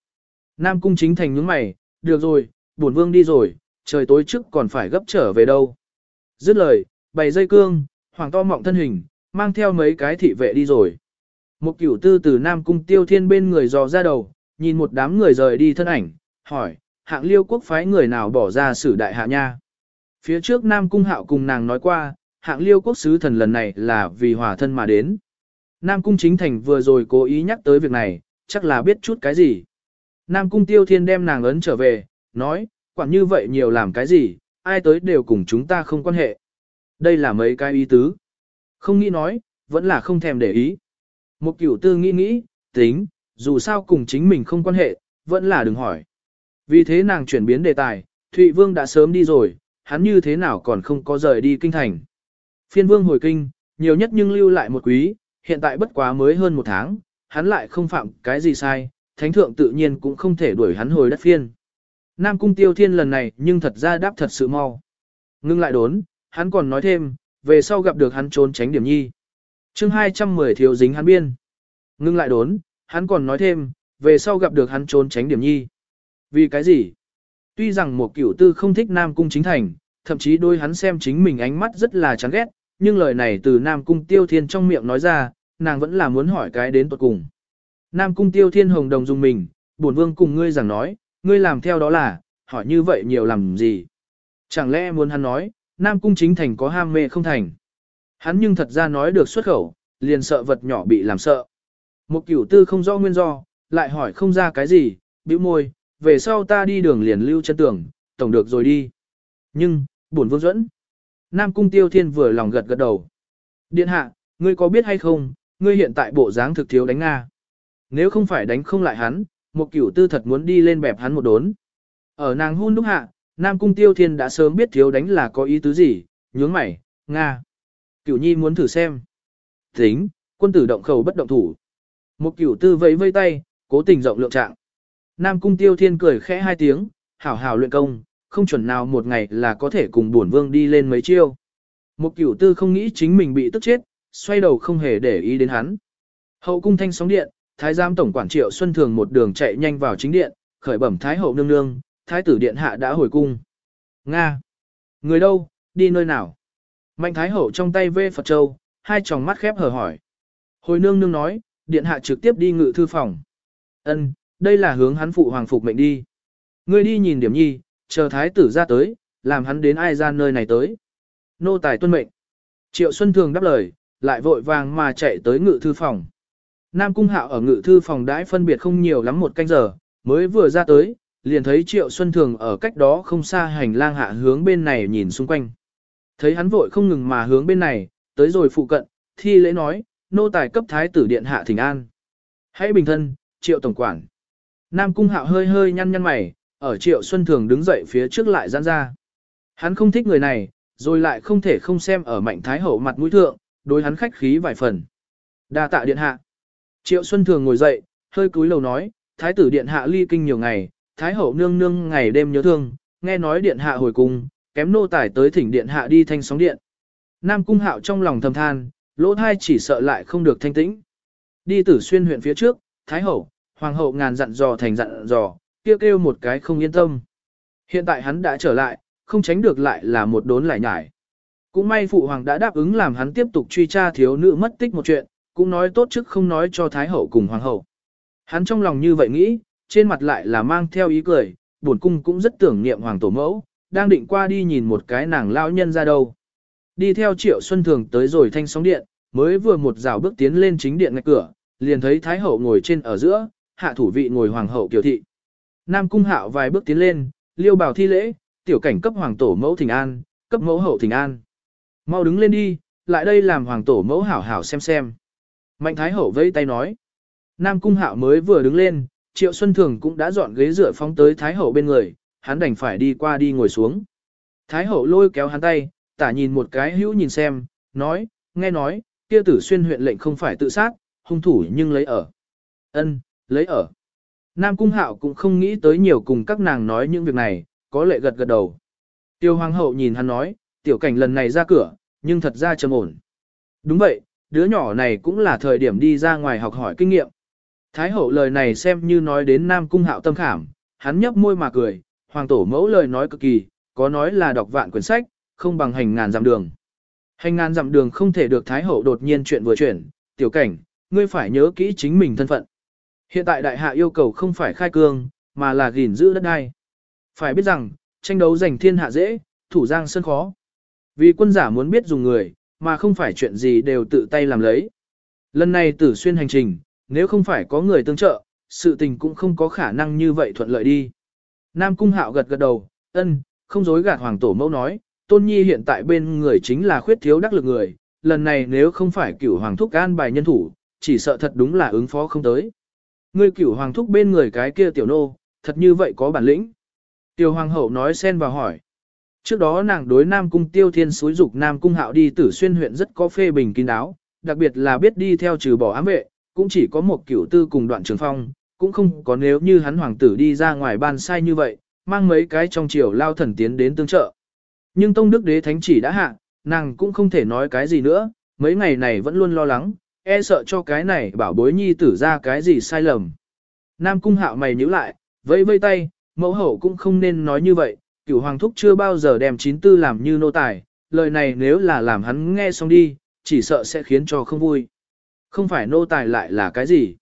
Nam cung chính thành nhướng mày, được rồi, bổn vương đi rồi, trời tối trước còn phải gấp trở về đâu. Dứt lời, bày dây cương, hoàng to mọng thân hình, mang theo mấy cái thị vệ đi rồi. Một cửu tư từ Nam Cung Tiêu Thiên bên người dò ra đầu, nhìn một đám người rời đi thân ảnh, hỏi, hạng liêu quốc phái người nào bỏ ra sử đại hạ nha. Phía trước Nam Cung Hạo cùng nàng nói qua, hạng liêu quốc sứ thần lần này là vì hòa thân mà đến. Nam Cung Chính Thành vừa rồi cố ý nhắc tới việc này, chắc là biết chút cái gì. Nam Cung Tiêu Thiên đem nàng ấn trở về, nói, quản như vậy nhiều làm cái gì, ai tới đều cùng chúng ta không quan hệ. Đây là mấy cái ý tứ. Không nghĩ nói, vẫn là không thèm để ý. Một kiểu tư nghĩ nghĩ, tính, dù sao cùng chính mình không quan hệ, vẫn là đừng hỏi. Vì thế nàng chuyển biến đề tài, Thụy Vương đã sớm đi rồi, hắn như thế nào còn không có rời đi kinh thành. Phiên Vương hồi kinh, nhiều nhất nhưng lưu lại một quý, hiện tại bất quá mới hơn một tháng, hắn lại không phạm cái gì sai, thánh thượng tự nhiên cũng không thể đuổi hắn hồi đất phiên. Nam cung tiêu thiên lần này nhưng thật ra đáp thật sự mau. Ngưng lại đốn, hắn còn nói thêm, về sau gặp được hắn trốn tránh điểm nhi. chương 210 thiếu dính hắn biên. Ngưng lại đốn, hắn còn nói thêm, về sau gặp được hắn trốn tránh điểm nhi. Vì cái gì? Tuy rằng một cửu tư không thích Nam Cung chính thành, thậm chí đôi hắn xem chính mình ánh mắt rất là chán ghét, nhưng lời này từ Nam Cung tiêu thiên trong miệng nói ra, nàng vẫn là muốn hỏi cái đến tuật cùng. Nam Cung tiêu thiên hồng đồng dùng mình, bổn vương cùng ngươi rằng nói, ngươi làm theo đó là, hỏi như vậy nhiều làm gì? Chẳng lẽ muốn hắn nói, Nam Cung chính thành có ham mê không thành? Hắn nhưng thật ra nói được xuất khẩu, liền sợ vật nhỏ bị làm sợ. Một cửu tư không rõ nguyên do, lại hỏi không ra cái gì, bĩu môi, về sau ta đi đường liền lưu chân tưởng, tổng được rồi đi. Nhưng, buồn vương dẫn. Nam Cung tiêu thiên vừa lòng gật gật đầu. Điện hạ, ngươi có biết hay không, ngươi hiện tại bộ dáng thực thiếu đánh Nga. Nếu không phải đánh không lại hắn, một cửu tư thật muốn đi lên bẹp hắn một đốn. Ở nàng hôn đúc hạ, Nam Cung Tiêu Thiên đã sớm biết thiếu đánh là có ý tứ gì, nhướng mày, Nga. Cửu nhi muốn thử xem. Tính, quân tử động khẩu bất động thủ. Một cửu tư vẫy vây tay, cố tình rộng lượng trạng. Nam Cung Tiêu Thiên cười khẽ hai tiếng, hảo hảo luyện công, không chuẩn nào một ngày là có thể cùng bổn vương đi lên mấy chiêu. Một cửu tư không nghĩ chính mình bị tức chết, xoay đầu không hề để ý đến hắn. Hậu cung thanh sóng điện, thái giám tổng quản triệu xuân thường một đường chạy nhanh vào chính điện, khởi bẩm thái hậu nương nương, thái tử điện hạ đã hồi cung. Nga! Người đâu, đi nơi nào? Mạnh thái hậu trong tay vê Phật Châu, hai tròng mắt khép hờ hỏi. Hồi nương nương nói, điện hạ trực tiếp đi ngự thư phòng. Ân, đây là hướng hắn phụ hoàng phục mệnh đi. Ngươi đi nhìn điểm nhi, chờ thái tử ra tới, làm hắn đến ai ra nơi này tới. Nô tài tuân mệnh. Triệu Xuân Thường đáp lời, lại vội vàng mà chạy tới ngự thư phòng. Nam Cung Hạo ở ngự thư phòng đãi phân biệt không nhiều lắm một canh giờ, mới vừa ra tới, liền thấy Triệu Xuân Thường ở cách đó không xa hành lang hạ hướng bên này nhìn xung quanh. Thấy hắn vội không ngừng mà hướng bên này, tới rồi phụ cận, thi lễ nói, nô tài cấp thái tử điện hạ thỉnh an. Hãy bình thân, Triệu Tổng Quản. Nam Cung Hạo hơi hơi nhăn nhăn mày, ở Triệu Xuân Thường đứng dậy phía trước lại giãn ra. Hắn không thích người này, Rồi lại không thể không xem ở mạnh thái hậu mặt mũi thượng, đối hắn khách khí vài phần. đa tạ điện hạ. Triệu Xuân Thường ngồi dậy, hơi cúi lầu nói, thái tử điện hạ ly kinh nhiều ngày, thái hậu nương nương ngày đêm nhớ thương, nghe nói điện hạ hồi cung, kém nô tải tới thỉnh điện hạ đi thanh sóng điện. Nam cung hạo trong lòng thầm than, lỗ thai chỉ sợ lại không được thanh tĩnh. Đi tử xuyên huyện phía trước, thái hậu, hoàng hậu ngàn dặn dò thành dặn dò, kêu kêu một cái không yên tâm. Hiện tại hắn đã trở lại, không tránh được lại là một đốn lại nhải. Cũng may phụ hoàng đã đáp ứng làm hắn tiếp tục truy tra thiếu nữ mất tích một chuyện, cũng nói tốt trước không nói cho thái hậu cùng hoàng hậu. Hắn trong lòng như vậy nghĩ, trên mặt lại là mang theo ý cười, buồn cung cũng rất tưởng niệm hoàng tổ mẫu, đang định qua đi nhìn một cái nàng lao nhân ra đâu. Đi theo triệu xuân thường tới rồi thanh sóng điện, mới vừa một rào bước tiến lên chính điện ngạch cửa, liền thấy thái hậu ngồi trên ở giữa, hạ thủ vị ngồi hoàng hậu kiều thị. Nam cung hạo vài bước tiến lên, liêu bảo thi lễ, tiểu cảnh cấp hoàng tổ mẫu thỉnh an, cấp mẫu hậu thỉnh an. Mau đứng lên đi, lại đây làm hoàng tổ mẫu hảo hảo xem xem. Mạnh thái hậu vẫy tay nói. Nam cung hạo mới vừa đứng lên, triệu xuân thường cũng đã dọn ghế dựa phóng tới thái hậu bên người, hắn đành phải đi qua đi ngồi xuống. Thái hậu lôi kéo hắn tay, tả nhìn một cái hữu nhìn xem, nói, nghe nói, kia tử xuyên huyện lệnh không phải tự sát, hung thủ nhưng lấy ở. ân lấy ở. Nam Cung Hạo cũng không nghĩ tới nhiều cùng các nàng nói những việc này, có lệ gật gật đầu. Tiêu Hoàng hậu nhìn hắn nói, tiểu cảnh lần này ra cửa, nhưng thật ra trầm ổn. Đúng vậy, đứa nhỏ này cũng là thời điểm đi ra ngoài học hỏi kinh nghiệm. Thái hậu lời này xem như nói đến Nam Cung Hạo tâm khảm, hắn nhấp môi mà cười, hoàng tổ mẫu lời nói cực kỳ, có nói là đọc vạn quyển sách, không bằng hành ngàn dặm đường. Hành ngàn dặm đường không thể được Thái hậu đột nhiên chuyện vừa chuyển, tiểu cảnh, ngươi phải nhớ kỹ chính mình thân phận. Hiện tại đại hạ yêu cầu không phải khai cương, mà là gìn giữ đất đai. Phải biết rằng, tranh đấu giành thiên hạ dễ, thủ giang sơn khó. Vì quân giả muốn biết dùng người, mà không phải chuyện gì đều tự tay làm lấy. Lần này tử xuyên hành trình, nếu không phải có người tương trợ, sự tình cũng không có khả năng như vậy thuận lợi đi. Nam Cung Hạo gật gật đầu, ân, không dối gạt Hoàng Tổ mẫu nói, Tôn Nhi hiện tại bên người chính là khuyết thiếu đắc lực người, lần này nếu không phải cửu Hoàng Thúc an bài nhân thủ, chỉ sợ thật đúng là ứng phó không tới. Ngươi cửu Hoàng Thúc bên người cái kia tiểu nô, thật như vậy có bản lĩnh. Tiểu Hoàng Hậu nói xen vào hỏi. Trước đó nàng đối Nam Cung Tiêu Thiên xúi dục Nam Cung Hạo đi tử xuyên huyện rất có phê bình kín đáo, đặc biệt là biết đi theo trừ bỏ ám vệ, cũng chỉ có một cửu tư cùng đoạn trường phong, cũng không có nếu như hắn hoàng tử đi ra ngoài ban sai như vậy, mang mấy cái trong triều lao thần tiến đến tương trợ. Nhưng Tông Đức Đế Thánh chỉ đã hạ, nàng cũng không thể nói cái gì nữa, mấy ngày này vẫn luôn lo lắng, e sợ cho cái này bảo bối nhi tử ra cái gì sai lầm. Nam Cung Hạo mày nhíu lại, vẫy vây tay, mẫu hậu cũng không nên nói như vậy, cửu hoàng thúc chưa bao giờ đem chín tư làm như nô tài, lời này nếu là làm hắn nghe xong đi, chỉ sợ sẽ khiến cho không vui. Không phải nô tài lại là cái gì?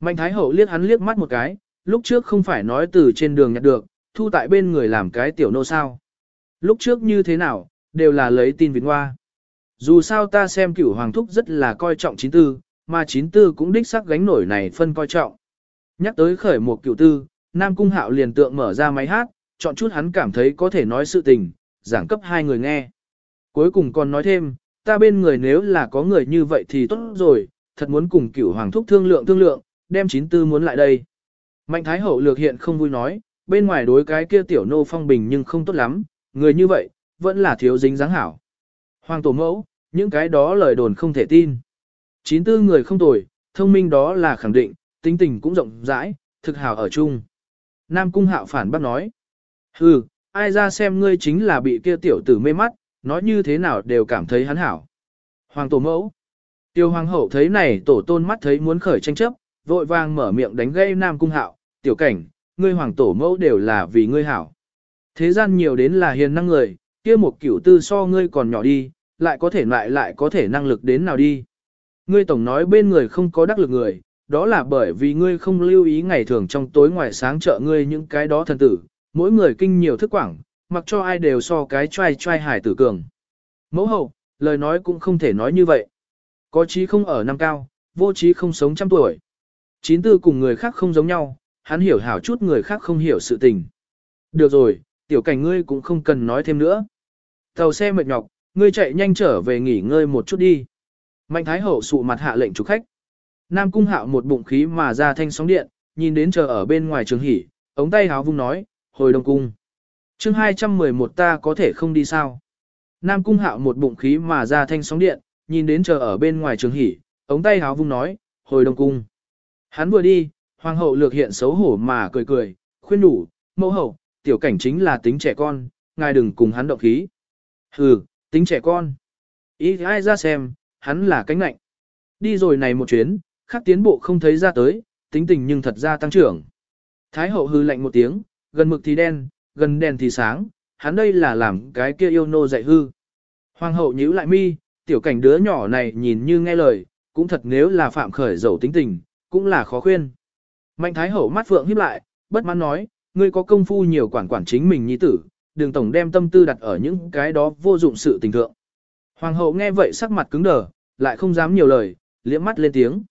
Mạnh Thái Hậu liếc hắn liếc mắt một cái, lúc trước không phải nói từ trên đường nhặt được, thu tại bên người làm cái tiểu nô sao. Lúc trước như thế nào, đều là lấy tin vịt hoa. Dù sao ta xem cửu hoàng thúc rất là coi trọng chín tư, mà chín tư cũng đích sắc gánh nổi này phân coi trọng. Nhắc tới khởi một cửu tư, Nam Cung Hạo liền tượng mở ra máy hát, chọn chút hắn cảm thấy có thể nói sự tình, giảng cấp hai người nghe. Cuối cùng còn nói thêm, ta bên người nếu là có người như vậy thì tốt rồi, thật muốn cùng cửu hoàng thúc thương lượng thương lượng, đem chín tư muốn lại đây. Mạnh Thái Hậu lược hiện không vui nói, bên ngoài đối cái kia tiểu nô phong bình nhưng không tốt lắm, người như vậy, vẫn là thiếu dính dáng hảo. Hoàng tổ mẫu, những cái đó lời đồn không thể tin. Chín tư người không tồi, thông minh đó là khẳng định, tính tình cũng rộng rãi, thực hảo ở chung. Nam Cung Hạo phản bác nói. Hừ, ai ra xem ngươi chính là bị kia tiểu tử mê mắt, nói như thế nào đều cảm thấy hắn hảo. Hoàng tổ mẫu. Tiêu hoàng hậu thấy này tổ tôn mắt thấy muốn khởi tranh chấp, vội vàng mở miệng đánh gây Nam Cung Hạo, tiểu cảnh, ngươi hoàng tổ mẫu đều là vì ngươi hảo. Thế gian nhiều đến là hiền năng người, kia một kiểu tư so ngươi còn nhỏ đi, lại có thể lại lại có thể năng lực đến nào đi. Ngươi tổng nói bên người không có đắc lực người, đó là bởi vì ngươi không lưu ý ngày thường trong tối ngoài sáng trợ ngươi những cái đó thần tử, mỗi người kinh nhiều thức quảng, mặc cho ai đều so cái trai trai hải tử cường. Mẫu hậu, lời nói cũng không thể nói như vậy. Có trí không ở năm cao, vô trí không sống trăm tuổi. Chín tư cùng người khác không giống nhau, hắn hiểu hảo chút người khác không hiểu sự tình. Được rồi, tiểu cảnh ngươi cũng không cần nói thêm nữa. Tàu xe mệt nhọc, ngươi chạy nhanh trở về nghỉ ngơi một chút đi. Mạnh Thái Hậu sụ mặt hạ lệnh chủ khách. Nam Cung Hạo một bụng khí mà ra thanh sóng điện, nhìn đến chờ ở bên ngoài trường hỉ, ống tay háo vung nói, hồi đông cung. chương 211 ta có thể không đi sao. Nam Cung Hạo một bụng khí mà ra thanh sóng điện, nhìn đến chờ ở bên ngoài trường hỉ, ống tay háo vung nói, hồi đông cung. Hắn vừa đi, hoàng hậu lược hiện xấu hổ mà cười cười, khuyên đủ, mẫu hậu, tiểu cảnh chính là tính trẻ con, ngài đừng cùng hắn động khí. Hừ, tính trẻ con. Ý ai ra xem, hắn là cánh lạnh. Đi rồi này một chuyến, khác tiến bộ không thấy ra tới, tính tình nhưng thật ra tăng trưởng. Thái hậu hư lạnh một tiếng, gần mực thì đen, gần đèn thì sáng, hắn đây là làm cái kia yêu nô dạy hư. Hoàng hậu nhíu lại mi, tiểu cảnh đứa nhỏ này nhìn như nghe lời, cũng thật nếu là phạm khởi dầu tính tình, cũng là khó khuyên. Mạnh thái hậu mắt phượng híp lại, bất mãn nói, ngươi có công phu nhiều quản quản chính mình nhi tử, đường tổng đem tâm tư đặt ở những cái đó vô dụng sự tình thượng. Hoàng hậu nghe vậy sắc mặt cứng đờ, lại không dám nhiều lời, liễm mắt lên tiếng.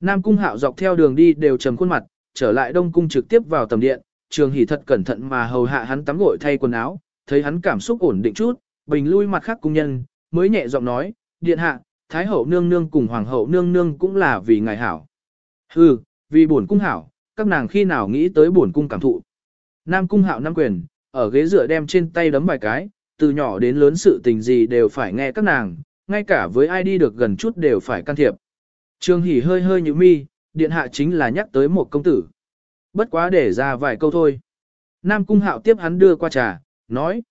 Nam cung hạo dọc theo đường đi đều trầm khuôn mặt, trở lại đông cung trực tiếp vào tầm điện, trường hỉ thật cẩn thận mà hầu hạ hắn tắm gội thay quần áo, thấy hắn cảm xúc ổn định chút, bình lui mặt khác cung nhân, mới nhẹ giọng nói, điện hạ, thái hậu nương nương cùng hoàng hậu nương nương cũng là vì ngài hảo. Hừ, vì bổn cung hảo, các nàng khi nào nghĩ tới bổn cung cảm thụ. Nam cung hạo nam quyền, ở ghế dựa đem trên tay đấm vài cái, từ nhỏ đến lớn sự tình gì đều phải nghe các nàng, ngay cả với ai đi được gần chút đều phải can thiệp. Trương Hỷ hơi hơi như mi, điện hạ chính là nhắc tới một công tử. Bất quá để ra vài câu thôi. Nam cung hạo tiếp hắn đưa qua trà, nói.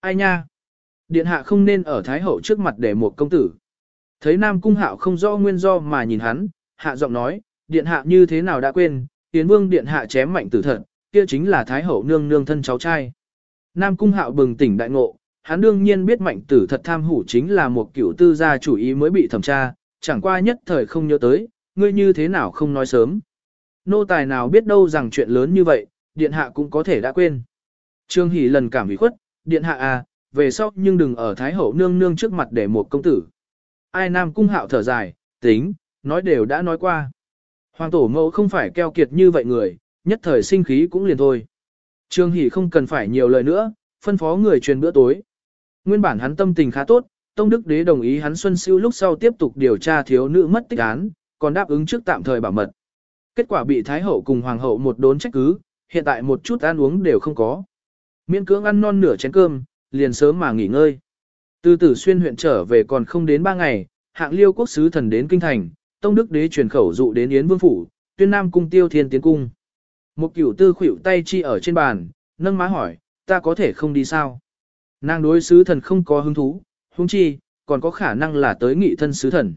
Ai nha? Điện hạ không nên ở Thái Hậu trước mặt để một công tử. Thấy Nam cung hạo không rõ nguyên do mà nhìn hắn, hạ giọng nói, điện hạ như thế nào đã quên, tiến vương điện hạ chém mạnh tử thật, kia chính là Thái Hậu nương nương thân cháu trai. Nam cung hạo bừng tỉnh đại ngộ, hắn đương nhiên biết mạnh tử thật tham hủ chính là một cựu tư gia chủ ý mới bị thẩm tra, chẳng qua nhất thời không nhớ tới, ngươi như thế nào không nói sớm. Nô tài nào biết đâu rằng chuyện lớn như vậy, điện hạ cũng có thể đã quên. Trương Hỷ lần cảm ủy khuất, điện hạ à, về sau nhưng đừng ở Thái Hậu nương nương trước mặt để một công tử. Ai nam cung hạo thở dài, tính, nói đều đã nói qua. Hoàng tổ mẫu không phải keo kiệt như vậy người, nhất thời sinh khí cũng liền thôi. Trương Hỷ không cần phải nhiều lời nữa, phân phó người truyền bữa tối. Nguyên bản hắn tâm tình khá tốt, Tông Đức Đế đồng ý hắn Xuân Siêu lúc sau tiếp tục điều tra thiếu nữ mất tích án, còn đáp ứng trước tạm thời bảo mật. Kết quả bị Thái Hậu cùng Hoàng Hậu một đốn trách cứ, hiện tại một chút ăn uống đều không có. Miễn cưỡng ăn non nửa chén cơm, liền sớm mà nghỉ ngơi. Từ tử xuyên huyện trở về còn không đến ba ngày, hạng liêu quốc sứ thần đến kinh thành, Tông Đức Đế truyền khẩu dụ đến Yến Vương Phủ, tuyên nam cung tiêu thiên tiến cung. Một cửu tư khuỷu tay chi ở trên bàn, nâng má hỏi, ta có thể không đi sao? Nàng đối sứ thần không có hứng thú, huống chi, còn có khả năng là tới nghị thân sứ thần.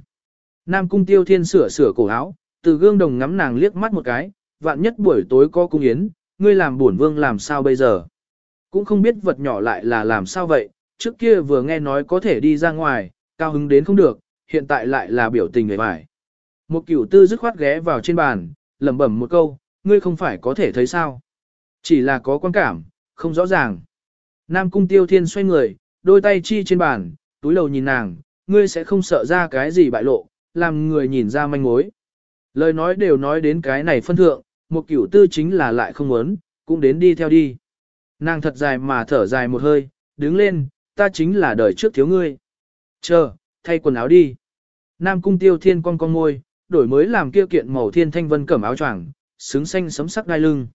Nam cung tiêu thiên sửa sửa cổ áo, từ gương đồng ngắm nàng liếc mắt một cái, vạn nhất buổi tối có cung yến, ngươi làm bổn vương làm sao bây giờ? Cũng không biết vật nhỏ lại là làm sao vậy, trước kia vừa nghe nói có thể đi ra ngoài, cao hứng đến không được, hiện tại lại là biểu tình người vải. Một cửu tư dứt khoát ghé vào trên bàn, lẩm bẩm một câu, ngươi không phải có thể thấy sao? Chỉ là có quan cảm, không rõ ràng. Nam cung tiêu thiên xoay người, đôi tay chi trên bàn, túi lầu nhìn nàng, ngươi sẽ không sợ ra cái gì bại lộ, làm người nhìn ra manh mối. Lời nói đều nói đến cái này phân thượng, một cửu tư chính là lại không muốn, cũng đến đi theo đi. Nàng thật dài mà thở dài một hơi, đứng lên, ta chính là đời trước thiếu ngươi. Chờ, thay quần áo đi. Nam cung tiêu thiên con con môi, đổi mới làm kia kiện màu thiên thanh vân cẩm áo choàng, xứng xanh sấm sắc đai lưng.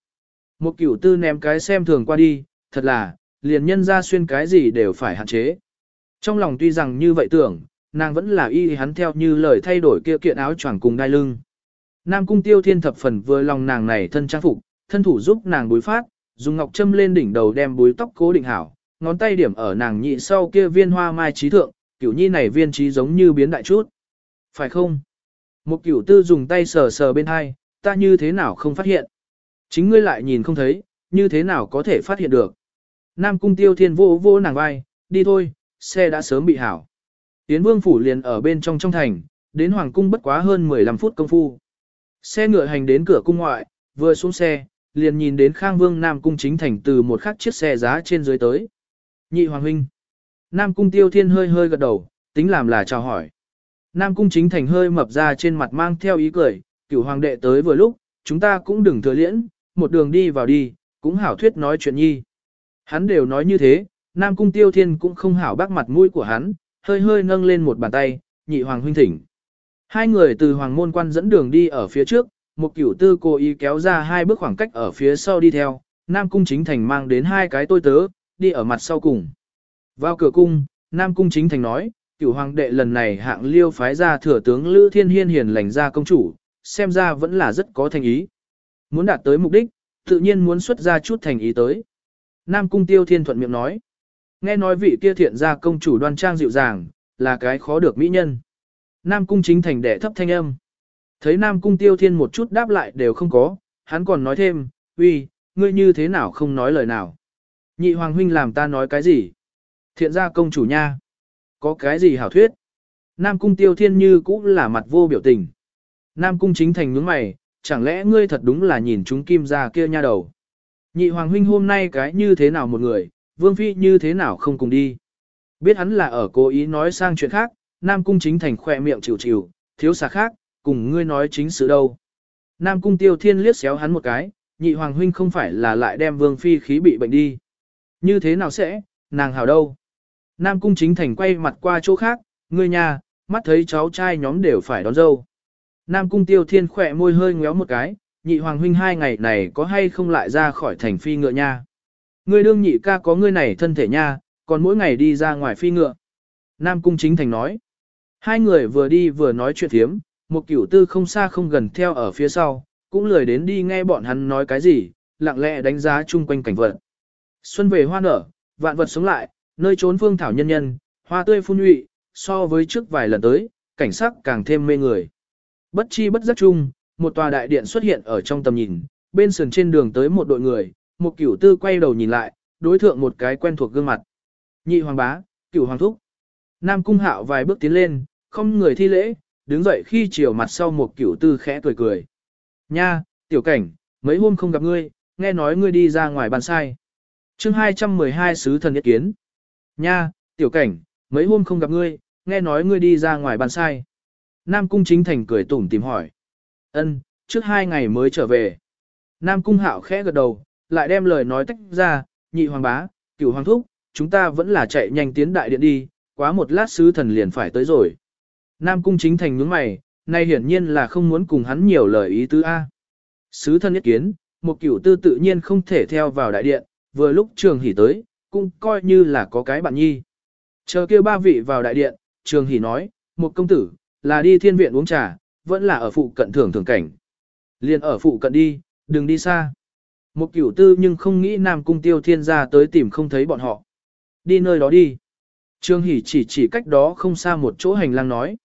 Một cửu tư ném cái xem thường qua đi, thật là, liền nhân ra xuyên cái gì đều phải hạn chế. Trong lòng tuy rằng như vậy tưởng, nàng vẫn là y hắn theo như lời thay đổi kia kiện áo choàng cùng đai lưng. Nam cung tiêu thiên thập phần vừa lòng nàng này thân trang phục, thân thủ giúp nàng búi phát, dùng ngọc châm lên đỉnh đầu đem búi tóc cố định hảo, ngón tay điểm ở nàng nhị sau kia viên hoa mai trí thượng, kiểu nhi này viên trí giống như biến đại chút. Phải không? Một kiểu tư dùng tay sờ sờ bên hai, ta như thế nào không phát hiện? Chính ngươi lại nhìn không thấy, như thế nào có thể phát hiện được? Nam cung tiêu thiên vô vô nàng vai, đi thôi, xe đã sớm bị hảo. Tiến vương phủ liền ở bên trong trong thành, đến hoàng cung bất quá hơn 15 phút công phu. Xe ngựa hành đến cửa cung ngoại, vừa xuống xe, liền nhìn đến Khang Vương Nam cung chính thành từ một khắc chiếc xe giá trên dưới tới. Nhị hoàng huynh. Nam cung tiêu thiên hơi hơi gật đầu, tính làm là chào hỏi. Nam cung chính thành hơi mập ra trên mặt mang theo ý cười, cửu hoàng đệ tới vừa lúc, chúng ta cũng đừng thừa liễn, một đường đi vào đi, cũng hảo thuyết nói chuyện nhi. Hắn đều nói như thế, Nam Cung Tiêu Thiên cũng không hảo bác mặt mũi của hắn, hơi hơi nâng lên một bàn tay, nhị hoàng huynh thỉnh. Hai người từ hoàng môn quan dẫn đường đi ở phía trước, một cửu tư cố ý kéo ra hai bước khoảng cách ở phía sau đi theo, Nam Cung chính thành mang đến hai cái tôi tớ, đi ở mặt sau cùng. Vào cửa cung, Nam Cung chính thành nói, cửu hoàng đệ lần này hạng liêu phái ra thừa tướng Lữ Thiên Hiên hiền lành ra công chủ, xem ra vẫn là rất có thành ý. Muốn đạt tới mục đích, tự nhiên muốn xuất ra chút thành ý tới. Nam Cung Tiêu Thiên thuận miệng nói, nghe nói vị kia thiện gia công chủ đoan trang dịu dàng, là cái khó được mỹ nhân. Nam Cung chính thành đệ thấp thanh âm. Thấy Nam Cung Tiêu Thiên một chút đáp lại đều không có, hắn còn nói thêm, uy, ngươi như thế nào không nói lời nào. Nhị Hoàng Huynh làm ta nói cái gì? Thiện gia công chủ nha. Có cái gì hảo thuyết? Nam Cung Tiêu Thiên như cũng là mặt vô biểu tình. Nam Cung chính thành nhướng mày, chẳng lẽ ngươi thật đúng là nhìn chúng kim gia kia nha đầu. Nhị Hoàng Huynh hôm nay cái như thế nào một người, Vương Phi như thế nào không cùng đi. Biết hắn là ở cố ý nói sang chuyện khác, Nam Cung chính thành khỏe miệng chịu chịu, thiếu xà khác, cùng ngươi nói chính sự đâu. Nam Cung Tiêu Thiên liếc xéo hắn một cái, nhị Hoàng Huynh không phải là lại đem Vương Phi khí bị bệnh đi. Như thế nào sẽ, nàng hảo đâu. Nam Cung chính thành quay mặt qua chỗ khác, ngươi nhà, mắt thấy cháu trai nhóm đều phải đón dâu. Nam Cung Tiêu Thiên khỏe môi hơi ngéo một cái, nhị Hoàng Huynh hai ngày này có hay không lại ra khỏi thành phi ngựa nha. Ngươi đương nhị ca có ngươi này thân thể nha, còn mỗi ngày đi ra ngoài phi ngựa. Nam Cung Chính Thành nói. Hai người vừa đi vừa nói chuyện thiếm, một cửu tư không xa không gần theo ở phía sau, cũng lười đến đi nghe bọn hắn nói cái gì, lặng lẽ đánh giá chung quanh cảnh vật. Xuân về hoa nở, vạn vật sống lại, nơi trốn phương thảo nhân nhân, hoa tươi phun nhụy, so với trước vài lần tới, cảnh sắc càng thêm mê người. Bất chi bất giác chung, một tòa đại điện xuất hiện ở trong tầm nhìn, bên sườn trên đường tới một đội người, một cửu tư quay đầu nhìn lại, đối thượng một cái quen thuộc gương mặt. Nhị hoàng bá, cửu hoàng thúc. Nam cung hạo vài bước tiến lên, không người thi lễ, đứng dậy khi chiều mặt sau một cửu tư khẽ cười cười. Nha, tiểu cảnh, mấy hôm không gặp ngươi, nghe nói ngươi đi ra ngoài bàn sai. chương 212 sứ thần nhất kiến. Nha, tiểu cảnh, mấy hôm không gặp ngươi, nghe nói ngươi đi ra ngoài bàn sai. Nam cung chính thành cười tủm tìm hỏi. Ân, trước hai ngày mới trở về. Nam cung hạo khẽ gật đầu, lại đem lời nói tách ra, nhị hoàng bá, cửu hoàng thúc, chúng ta vẫn là chạy nhanh tiến đại điện đi, quá một lát sứ thần liền phải tới rồi. Nam cung chính thành nhướng mày, nay hiển nhiên là không muốn cùng hắn nhiều lời ý tứ A. Sứ thân nhất kiến, một cửu tư tự nhiên không thể theo vào đại điện, vừa lúc trường hỉ tới, cũng coi như là có cái bạn nhi. Chờ kêu ba vị vào đại điện, trường hỉ nói, một công tử, là đi thiên viện uống trà, vẫn là ở phụ cận thưởng thưởng cảnh. Liền ở phụ cận đi, đừng đi xa. Một cửu tư nhưng không nghĩ Nam Cung Tiêu Thiên ra tới tìm không thấy bọn họ. Đi nơi đó đi. Trương Hỷ chỉ chỉ cách đó không xa một chỗ hành lang nói.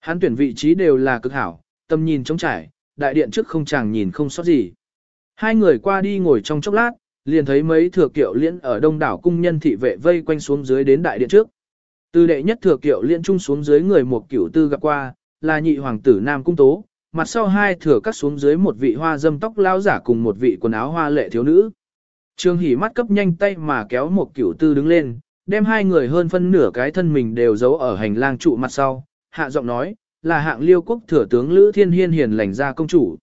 Hắn tuyển vị trí đều là cực hảo, tâm nhìn trống trải, đại điện trước không chàng nhìn không sót gì. Hai người qua đi ngồi trong chốc lát, liền thấy mấy thừa kiệu liễn ở đông đảo cung nhân thị vệ vây quanh xuống dưới đến đại điện trước. Từ đệ nhất thừa kiệu liên trung xuống dưới người một cửu tư gặp qua, là nhị hoàng tử Nam Cung Tố, mặt sau hai thừa cắt xuống dưới một vị hoa dâm tóc lao giả cùng một vị quần áo hoa lệ thiếu nữ. Trương Hỷ mắt cấp nhanh tay mà kéo một cửu tư đứng lên, đem hai người hơn phân nửa cái thân mình đều giấu ở hành lang trụ mặt sau, hạ giọng nói, là hạng liêu quốc thừa tướng Lữ Thiên Hiên hiền lành ra công chủ.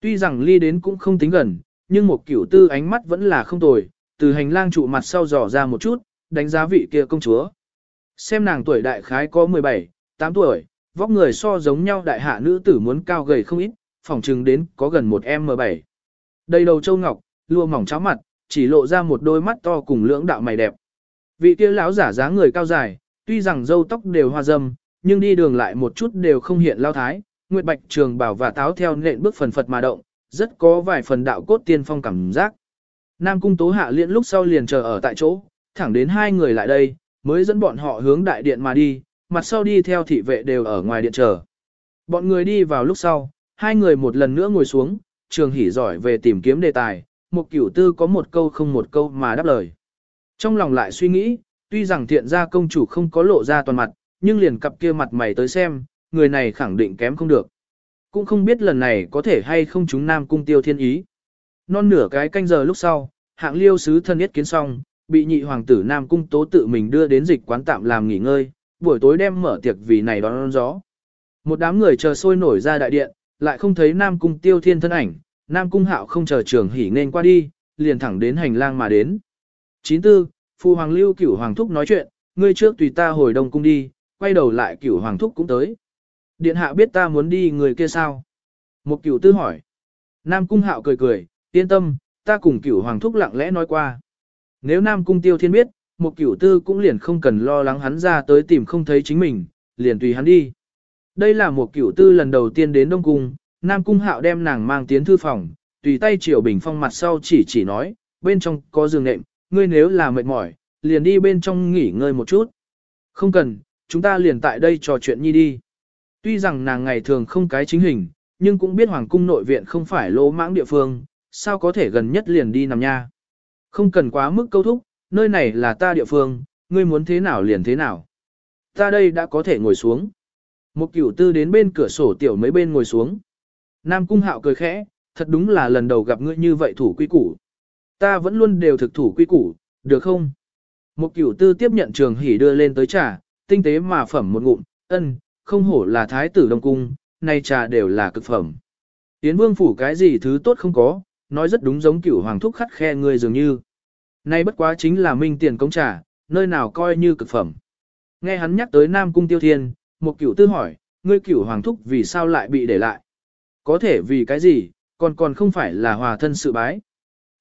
Tuy rằng ly đến cũng không tính gần, nhưng một cửu tư ánh mắt vẫn là không tồi, từ hành lang trụ mặt sau dò ra một chút, đánh giá vị kia công chúa. Xem nàng tuổi đại khái có 17, 8 tuổi, vóc người so giống nhau đại hạ nữ tử muốn cao gầy không ít, phòng trừng đến có gần một M7. Đầy đầu châu ngọc, lua mỏng cháo mặt, chỉ lộ ra một đôi mắt to cùng lưỡng đạo mày đẹp. Vị kia lão giả dáng người cao dài, tuy rằng râu tóc đều hoa dâm, nhưng đi đường lại một chút đều không hiện lao thái, nguyệt bạch trường bảo và táo theo nện bước phần phật mà động, rất có vài phần đạo cốt tiên phong cảm giác. Nam cung tố hạ liễn lúc sau liền chờ ở tại chỗ, thẳng đến hai người lại đây, mới dẫn bọn họ hướng đại điện mà đi, mặt sau đi theo thị vệ đều ở ngoài điện chờ. Bọn người đi vào lúc sau, hai người một lần nữa ngồi xuống, trường hỉ giỏi về tìm kiếm đề tài, một cửu tư có một câu không một câu mà đáp lời. Trong lòng lại suy nghĩ, tuy rằng thiện gia công chủ không có lộ ra toàn mặt, nhưng liền cặp kia mặt mày tới xem, người này khẳng định kém không được. Cũng không biết lần này có thể hay không chúng nam cung tiêu thiên ý. Non nửa cái canh giờ lúc sau, hạng liêu sứ thân yết kiến xong, bị nhị hoàng tử nam cung tố tự mình đưa đến dịch quán tạm làm nghỉ ngơi, buổi tối đem mở tiệc vì này đón gió. Một đám người chờ sôi nổi ra đại điện, lại không thấy nam cung tiêu thiên thân ảnh, nam cung hạo không chờ trường hỉ nên qua đi, liền thẳng đến hành lang mà đến. 94, Phu Hoàng Lưu cửu Hoàng Thúc nói chuyện, ngươi trước tùy ta hồi đông cung đi, quay đầu lại cửu Hoàng Thúc cũng tới. Điện hạ biết ta muốn đi người kia sao? Một cửu tư hỏi. Nam cung hạo cười cười, yên tâm, ta cùng cửu Hoàng Thúc lặng lẽ nói qua. Nếu Nam cung tiêu thiên biết, một cửu tư cũng liền không cần lo lắng hắn ra tới tìm không thấy chính mình, liền tùy hắn đi. Đây là một cửu tư lần đầu tiên đến Đông Cung, Nam Cung hạo đem nàng mang tiến thư phòng, tùy tay Triệu Bình Phong mặt sau chỉ chỉ nói, bên trong có giường nệm, ngươi nếu là mệt mỏi, liền đi bên trong nghỉ ngơi một chút. Không cần, chúng ta liền tại đây trò chuyện nhi đi. Tuy rằng nàng ngày thường không cái chính hình, nhưng cũng biết Hoàng cung nội viện không phải lỗ mãng địa phương, sao có thể gần nhất liền đi nằm nha. Không cần quá mức câu thúc, nơi này là ta địa phương, ngươi muốn thế nào liền thế nào. Ta đây đã có thể ngồi xuống. Một cửu tư đến bên cửa sổ tiểu mấy bên ngồi xuống. Nam cung hạo cười khẽ, thật đúng là lần đầu gặp ngươi như vậy thủ quy củ. Ta vẫn luôn đều thực thủ quy củ, được không? Một cửu tư tiếp nhận trường hỉ đưa lên tới trà, tinh tế mà phẩm một ngụm, ân, không hổ là thái tử đông cung, nay trà đều là cực phẩm. Tiến vương phủ cái gì thứ tốt không có, nói rất đúng giống cửu hoàng thúc khắt khe người dường như. Nay bất quá chính là minh tiền công trả nơi nào coi như cực phẩm. Nghe hắn nhắc tới Nam Cung Tiêu Thiên, một cửu tư hỏi, ngươi cửu hoàng thúc vì sao lại bị để lại? Có thể vì cái gì, còn còn không phải là hòa thân sự bái.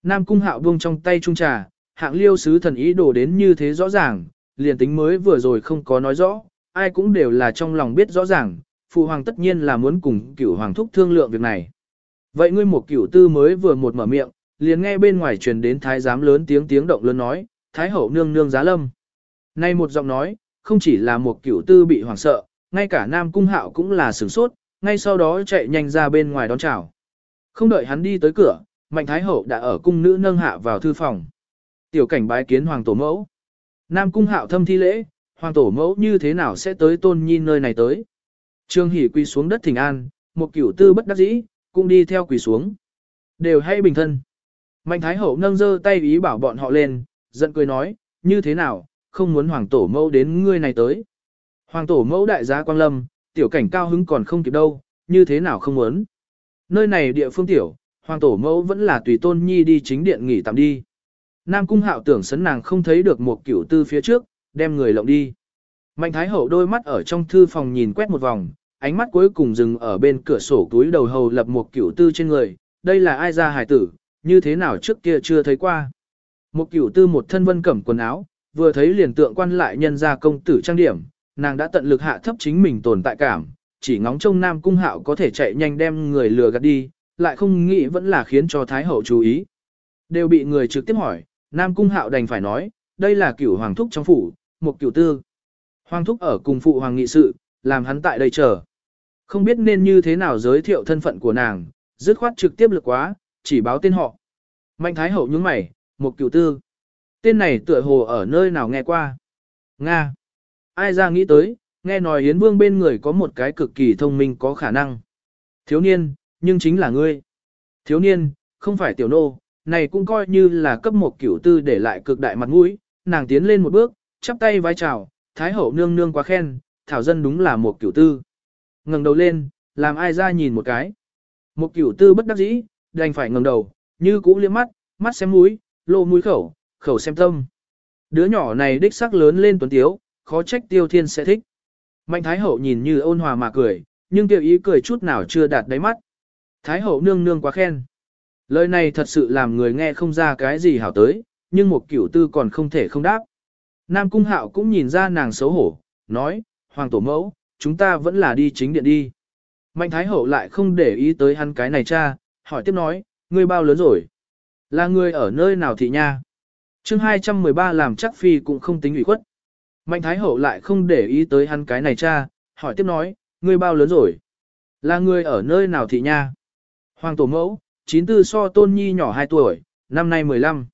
Nam Cung hạo buông trong tay trung trà, hạng liêu sứ thần ý đồ đến như thế rõ ràng, liền tính mới vừa rồi không có nói rõ, ai cũng đều là trong lòng biết rõ ràng, phụ hoàng tất nhiên là muốn cùng cửu hoàng thúc thương lượng việc này. Vậy ngươi một cửu tư mới vừa một mở miệng, liền nghe bên ngoài truyền đến thái giám lớn tiếng tiếng động lớn nói, thái hậu nương nương giá lâm. Nay một giọng nói, không chỉ là một cửu tư bị hoảng sợ, ngay cả nam cung hạo cũng là sửng sốt, ngay sau đó chạy nhanh ra bên ngoài đón chào. Không đợi hắn đi tới cửa, mạnh thái hậu đã ở cung nữ nâng hạ vào thư phòng. Tiểu cảnh bái kiến hoàng tổ mẫu. Nam cung hạo thâm thi lễ, hoàng tổ mẫu như thế nào sẽ tới tôn nhi nơi này tới. Trương Hỷ quỳ xuống đất thỉnh an, một cửu tư bất đắc dĩ, cũng đi theo quỳ xuống. Đều hay bình thân. Mạnh Thái Hậu nâng dơ tay ý bảo bọn họ lên, giận cười nói, như thế nào, không muốn hoàng tổ mẫu đến ngươi này tới. Hoàng tổ mẫu đại gia quang lâm, tiểu cảnh cao hứng còn không kịp đâu, như thế nào không muốn. Nơi này địa phương tiểu, hoàng tổ mẫu vẫn là tùy tôn nhi đi chính điện nghỉ tạm đi. Nam cung hạo tưởng sấn nàng không thấy được một cửu tư phía trước, đem người lộng đi. Mạnh Thái Hậu đôi mắt ở trong thư phòng nhìn quét một vòng, ánh mắt cuối cùng dừng ở bên cửa sổ túi đầu hầu lập một cửu tư trên người, đây là ai ra hải tử, như thế nào trước kia chưa thấy qua. Một cửu tư một thân vân cẩm quần áo, vừa thấy liền tượng quan lại nhân ra công tử trang điểm, nàng đã tận lực hạ thấp chính mình tồn tại cảm, chỉ ngóng trông nam cung hạo có thể chạy nhanh đem người lừa gạt đi, lại không nghĩ vẫn là khiến cho Thái Hậu chú ý. Đều bị người trực tiếp hỏi, nam cung hạo đành phải nói, đây là cửu hoàng thúc trong phủ, một cửu tư. Hoàng thúc ở cùng phụ hoàng nghị sự, làm hắn tại đây chờ. Không biết nên như thế nào giới thiệu thân phận của nàng, dứt khoát trực tiếp lực quá, chỉ báo tên họ. Mạnh Thái Hậu nhướng mày, một cửu tư. Tên này tựa hồ ở nơi nào nghe qua. Nga. Ai ra nghĩ tới, nghe nói Yến Vương bên người có một cái cực kỳ thông minh có khả năng. Thiếu niên, nhưng chính là ngươi. Thiếu niên, không phải tiểu nô, này cũng coi như là cấp một cửu tư để lại cực đại mặt mũi, nàng tiến lên một bước, chắp tay vai chào, Thái Hậu nương nương quá khen, Thảo dân đúng là một cửu tư ngẩng đầu lên, làm ai ra nhìn một cái. Một cửu tư bất đắc dĩ, đành phải ngẩng đầu, như cũ liếc mắt, mắt xem mũi, lộ mũi khẩu, khẩu xem tâm. Đứa nhỏ này đích sắc lớn lên tuấn tiếu, khó trách tiêu thiên sẽ thích. Mạnh Thái Hậu nhìn như ôn hòa mà cười, nhưng tiêu ý cười chút nào chưa đạt đáy mắt. Thái Hậu nương nương quá khen. Lời này thật sự làm người nghe không ra cái gì hảo tới, nhưng một cửu tư còn không thể không đáp. Nam Cung Hạo cũng nhìn ra nàng xấu hổ, nói, Hoàng Tổ Mẫu, chúng ta vẫn là đi chính điện đi. Mạnh Thái Hậu lại không để ý tới hắn cái này cha, hỏi tiếp nói, ngươi bao lớn rồi? Là ngươi ở nơi nào thị nha? chương 213 làm chắc phi cũng không tính ủy khuất. Mạnh Thái Hậu lại không để ý tới hắn cái này cha, hỏi tiếp nói, ngươi bao lớn rồi? Là ngươi ở nơi nào thị nha? Hoàng Tổ Mẫu, 94 so Tôn Nhi nhỏ 2 tuổi, năm nay 15.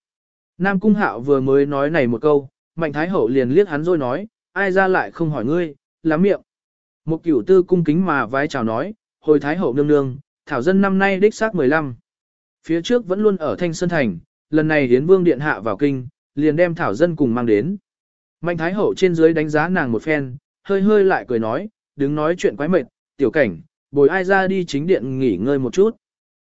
Nam Cung Hạo vừa mới nói này một câu, Mạnh Thái Hậu liền liếc hắn rồi nói, ai ra lại không hỏi ngươi, lắm miệng. Một cửu tư cung kính mà vái chào nói, hồi thái hậu nương nương, thảo dân năm nay đích xác 15. Phía trước vẫn luôn ở Thanh Sơn Thành, lần này hiến vương điện hạ vào kinh, liền đem thảo dân cùng mang đến. Mạnh thái hậu trên dưới đánh giá nàng một phen, hơi hơi lại cười nói, đứng nói chuyện quái mệt, tiểu cảnh, bồi ai ra đi chính điện nghỉ ngơi một chút.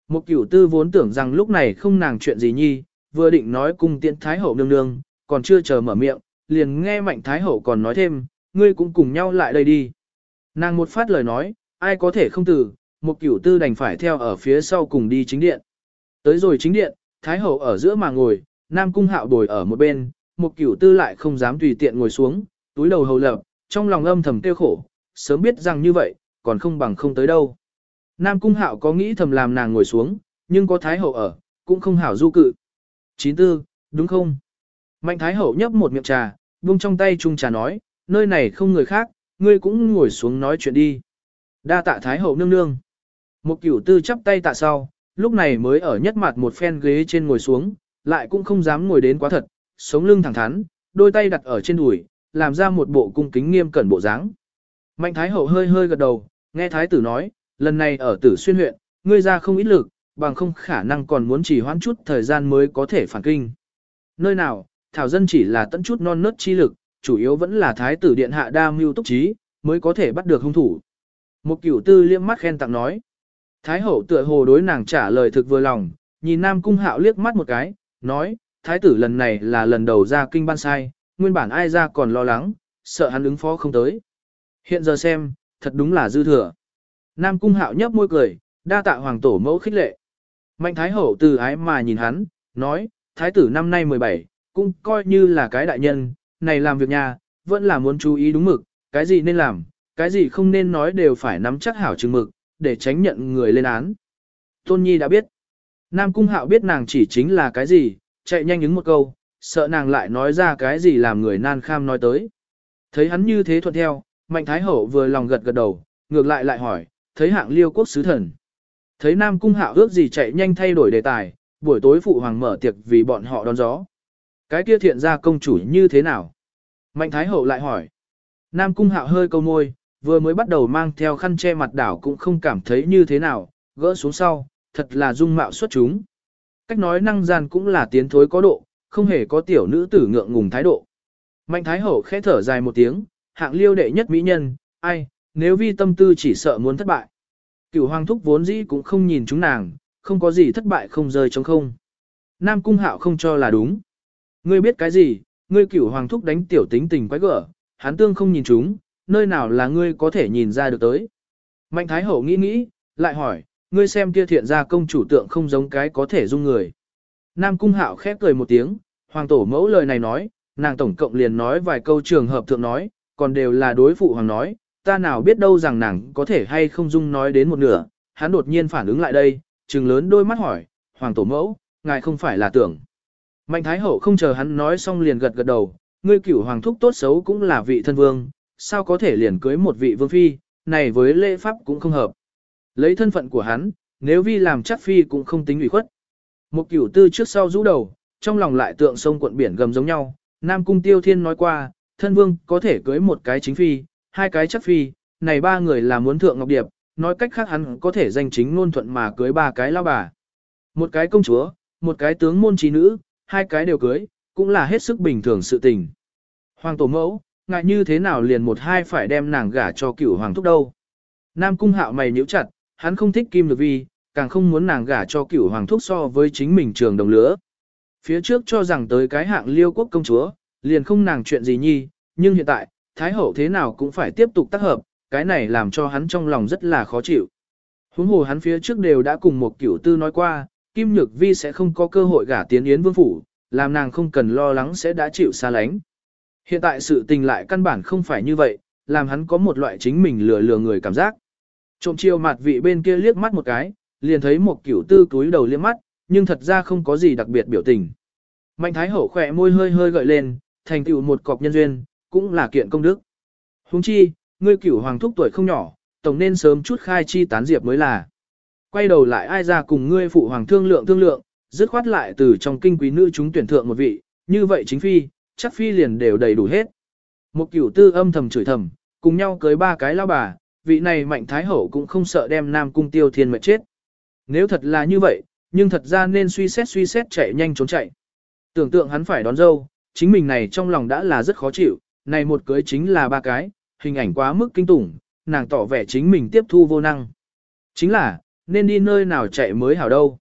Một cửu tư vốn tưởng rằng lúc này không nàng chuyện gì nhi, vừa định nói cung tiện thái hậu nương nương, còn chưa chờ mở miệng, liền nghe mạnh thái hậu còn nói thêm, ngươi cũng cùng nhau lại đây đi. Nàng một phát lời nói, ai có thể không từ, một cửu tư đành phải theo ở phía sau cùng đi chính điện. Tới rồi chính điện, Thái Hậu ở giữa mà ngồi, Nam Cung Hạo bồi ở một bên, một cửu tư lại không dám tùy tiện ngồi xuống, túi đầu hầu lập, trong lòng âm thầm tiêu khổ, sớm biết rằng như vậy, còn không bằng không tới đâu. Nam Cung Hạo có nghĩ thầm làm nàng ngồi xuống, nhưng có Thái Hậu ở, cũng không hảo du cự. Chín tư, đúng không? Mạnh Thái Hậu nhấp một miệng trà, buông trong tay chung trà nói, nơi này không người khác, ngươi cũng ngồi xuống nói chuyện đi. Đa tạ Thái Hậu nương nương. Một cửu tư chắp tay tạ sau, lúc này mới ở nhất mặt một phen ghế trên ngồi xuống, lại cũng không dám ngồi đến quá thật, sống lưng thẳng thắn, đôi tay đặt ở trên đùi, làm ra một bộ cung kính nghiêm cẩn bộ dáng. Mạnh Thái Hậu hơi hơi gật đầu, nghe Thái tử nói, lần này ở tử xuyên huyện, ngươi ra không ít lực, bằng không khả năng còn muốn chỉ hoãn chút thời gian mới có thể phản kinh. Nơi nào, Thảo Dân chỉ là tận chút non nớt chi lực, chủ yếu vẫn là Thái tử Điện Hạ đa mưu túc trí, mới có thể bắt được hung thủ. Một cửu tư liếc mắt khen tặng nói. Thái hậu tựa hồ đối nàng trả lời thực vừa lòng, nhìn Nam Cung Hạo liếc mắt một cái, nói, Thái tử lần này là lần đầu ra kinh ban sai, nguyên bản ai ra còn lo lắng, sợ hắn ứng phó không tới. Hiện giờ xem, thật đúng là dư thừa. Nam Cung Hạo nhấp môi cười, đa tạ hoàng tổ mẫu khích lệ. Mạnh Thái hậu từ ái mà nhìn hắn, nói, Thái tử năm nay 17, cũng coi như là cái đại nhân, này làm việc nhà, vẫn là muốn chú ý đúng mực, cái gì nên làm, cái gì không nên nói đều phải nắm chắc hảo chừng mực, để tránh nhận người lên án. Tôn Nhi đã biết. Nam Cung Hạo biết nàng chỉ chính là cái gì, chạy nhanh ứng một câu, sợ nàng lại nói ra cái gì làm người nan kham nói tới. Thấy hắn như thế thuận theo, Mạnh Thái Hậu vừa lòng gật gật đầu, ngược lại lại hỏi, thấy hạng liêu quốc sứ thần. Thấy Nam Cung Hạo ước gì chạy nhanh thay đổi đề tài, buổi tối phụ hoàng mở tiệc vì bọn họ đón gió. Cái kia thiện ra công chủ như thế nào? Mạnh Thái Hậu lại hỏi. Nam Cung Hạo hơi câu môi, vừa mới bắt đầu mang theo khăn che mặt đảo cũng không cảm thấy như thế nào, gỡ xuống sau, thật là dung mạo xuất chúng. Cách nói năng gian cũng là tiến thối có độ, không hề có tiểu nữ tử ngượng ngùng thái độ. Mạnh Thái Hậu khẽ thở dài một tiếng, hạng liêu đệ nhất mỹ nhân, ai, nếu vi tâm tư chỉ sợ muốn thất bại. Cửu hoàng thúc vốn dĩ cũng không nhìn chúng nàng, không có gì thất bại không rơi trong không. Nam cung hạo không cho là đúng. Ngươi biết cái gì, ngươi cửu hoàng thúc đánh tiểu tính tình quái gở, hắn tương không nhìn chúng, nơi nào là ngươi có thể nhìn ra được tới. Mạnh Thái Hậu nghĩ nghĩ, lại hỏi, ngươi xem kia thiện gia công chủ tượng không giống cái có thể dung người. Nam Cung Hạo khép cười một tiếng, hoàng tổ mẫu lời này nói, nàng tổng cộng liền nói vài câu trường hợp thượng nói, còn đều là đối phụ hoàng nói, ta nào biết đâu rằng nàng có thể hay không dung nói đến một nửa, hắn đột nhiên phản ứng lại đây, trừng lớn đôi mắt hỏi, hoàng tổ mẫu, ngài không phải là tưởng. Mạnh Thái Hậu không chờ hắn nói xong liền gật gật đầu, ngươi cửu hoàng thúc tốt xấu cũng là vị thân vương, sao có thể liền cưới một vị vương phi, này với lễ pháp cũng không hợp. Lấy thân phận của hắn, nếu vi làm chắc phi cũng không tính ủy khuất. Một cửu tư trước sau rũ đầu, trong lòng lại tượng sông quận biển gầm giống nhau, Nam Cung Tiêu Thiên nói qua, thân vương có thể cưới một cái chính phi, hai cái chắc phi, này ba người là muốn thượng ngọc điệp, nói cách khác hắn có thể danh chính ngôn thuận mà cưới ba cái lao bà. Một cái công chúa, một cái tướng môn trí nữ, hai cái đều cưới, cũng là hết sức bình thường sự tình. Hoàng tổ mẫu, ngại như thế nào liền một hai phải đem nàng gả cho cửu hoàng thúc đâu. Nam cung hạo mày nhíu chặt, hắn không thích kim được vi, càng không muốn nàng gả cho cửu hoàng thúc so với chính mình trường đồng lứa. Phía trước cho rằng tới cái hạng liêu quốc công chúa, liền không nàng chuyện gì nhi, nhưng hiện tại, Thái hậu thế nào cũng phải tiếp tục tác hợp, cái này làm cho hắn trong lòng rất là khó chịu. Huống hồ hắn phía trước đều đã cùng một cửu tư nói qua, Kim Nhược Vi sẽ không có cơ hội gả tiến Yến Vương Phủ, làm nàng không cần lo lắng sẽ đã chịu xa lánh. Hiện tại sự tình lại căn bản không phải như vậy, làm hắn có một loại chính mình lừa lừa người cảm giác. Trộm chiều mặt vị bên kia liếc mắt một cái, liền thấy một kiểu tư túi đầu liếc mắt, nhưng thật ra không có gì đặc biệt biểu tình. Mạnh Thái Hậu khỏe môi hơi hơi gợi lên, thành tựu một cọc nhân duyên, cũng là kiện công đức. Huống chi, ngươi cửu hoàng thúc tuổi không nhỏ, tổng nên sớm chút khai chi tán diệp mới là. Quay đầu lại ai ra cùng ngươi phụ hoàng thương lượng thương lượng, dứt khoát lại từ trong kinh quý nữ chúng tuyển thượng một vị, như vậy chính phi, chắc phi liền đều đầy đủ hết. Một cửu tư âm thầm chửi thầm, cùng nhau cưới ba cái lao bà, vị này mạnh thái hậu cũng không sợ đem nam cung tiêu thiên mệt chết. Nếu thật là như vậy, nhưng thật ra nên suy xét suy xét chạy nhanh trốn chạy. Tưởng tượng hắn phải đón dâu, chính mình này trong lòng đã là rất khó chịu, này một cưới chính là ba cái, hình ảnh quá mức kinh tủng, nàng tỏ vẻ chính mình tiếp thu vô năng. Chính là, nên đi nơi nào chạy mới hảo đâu.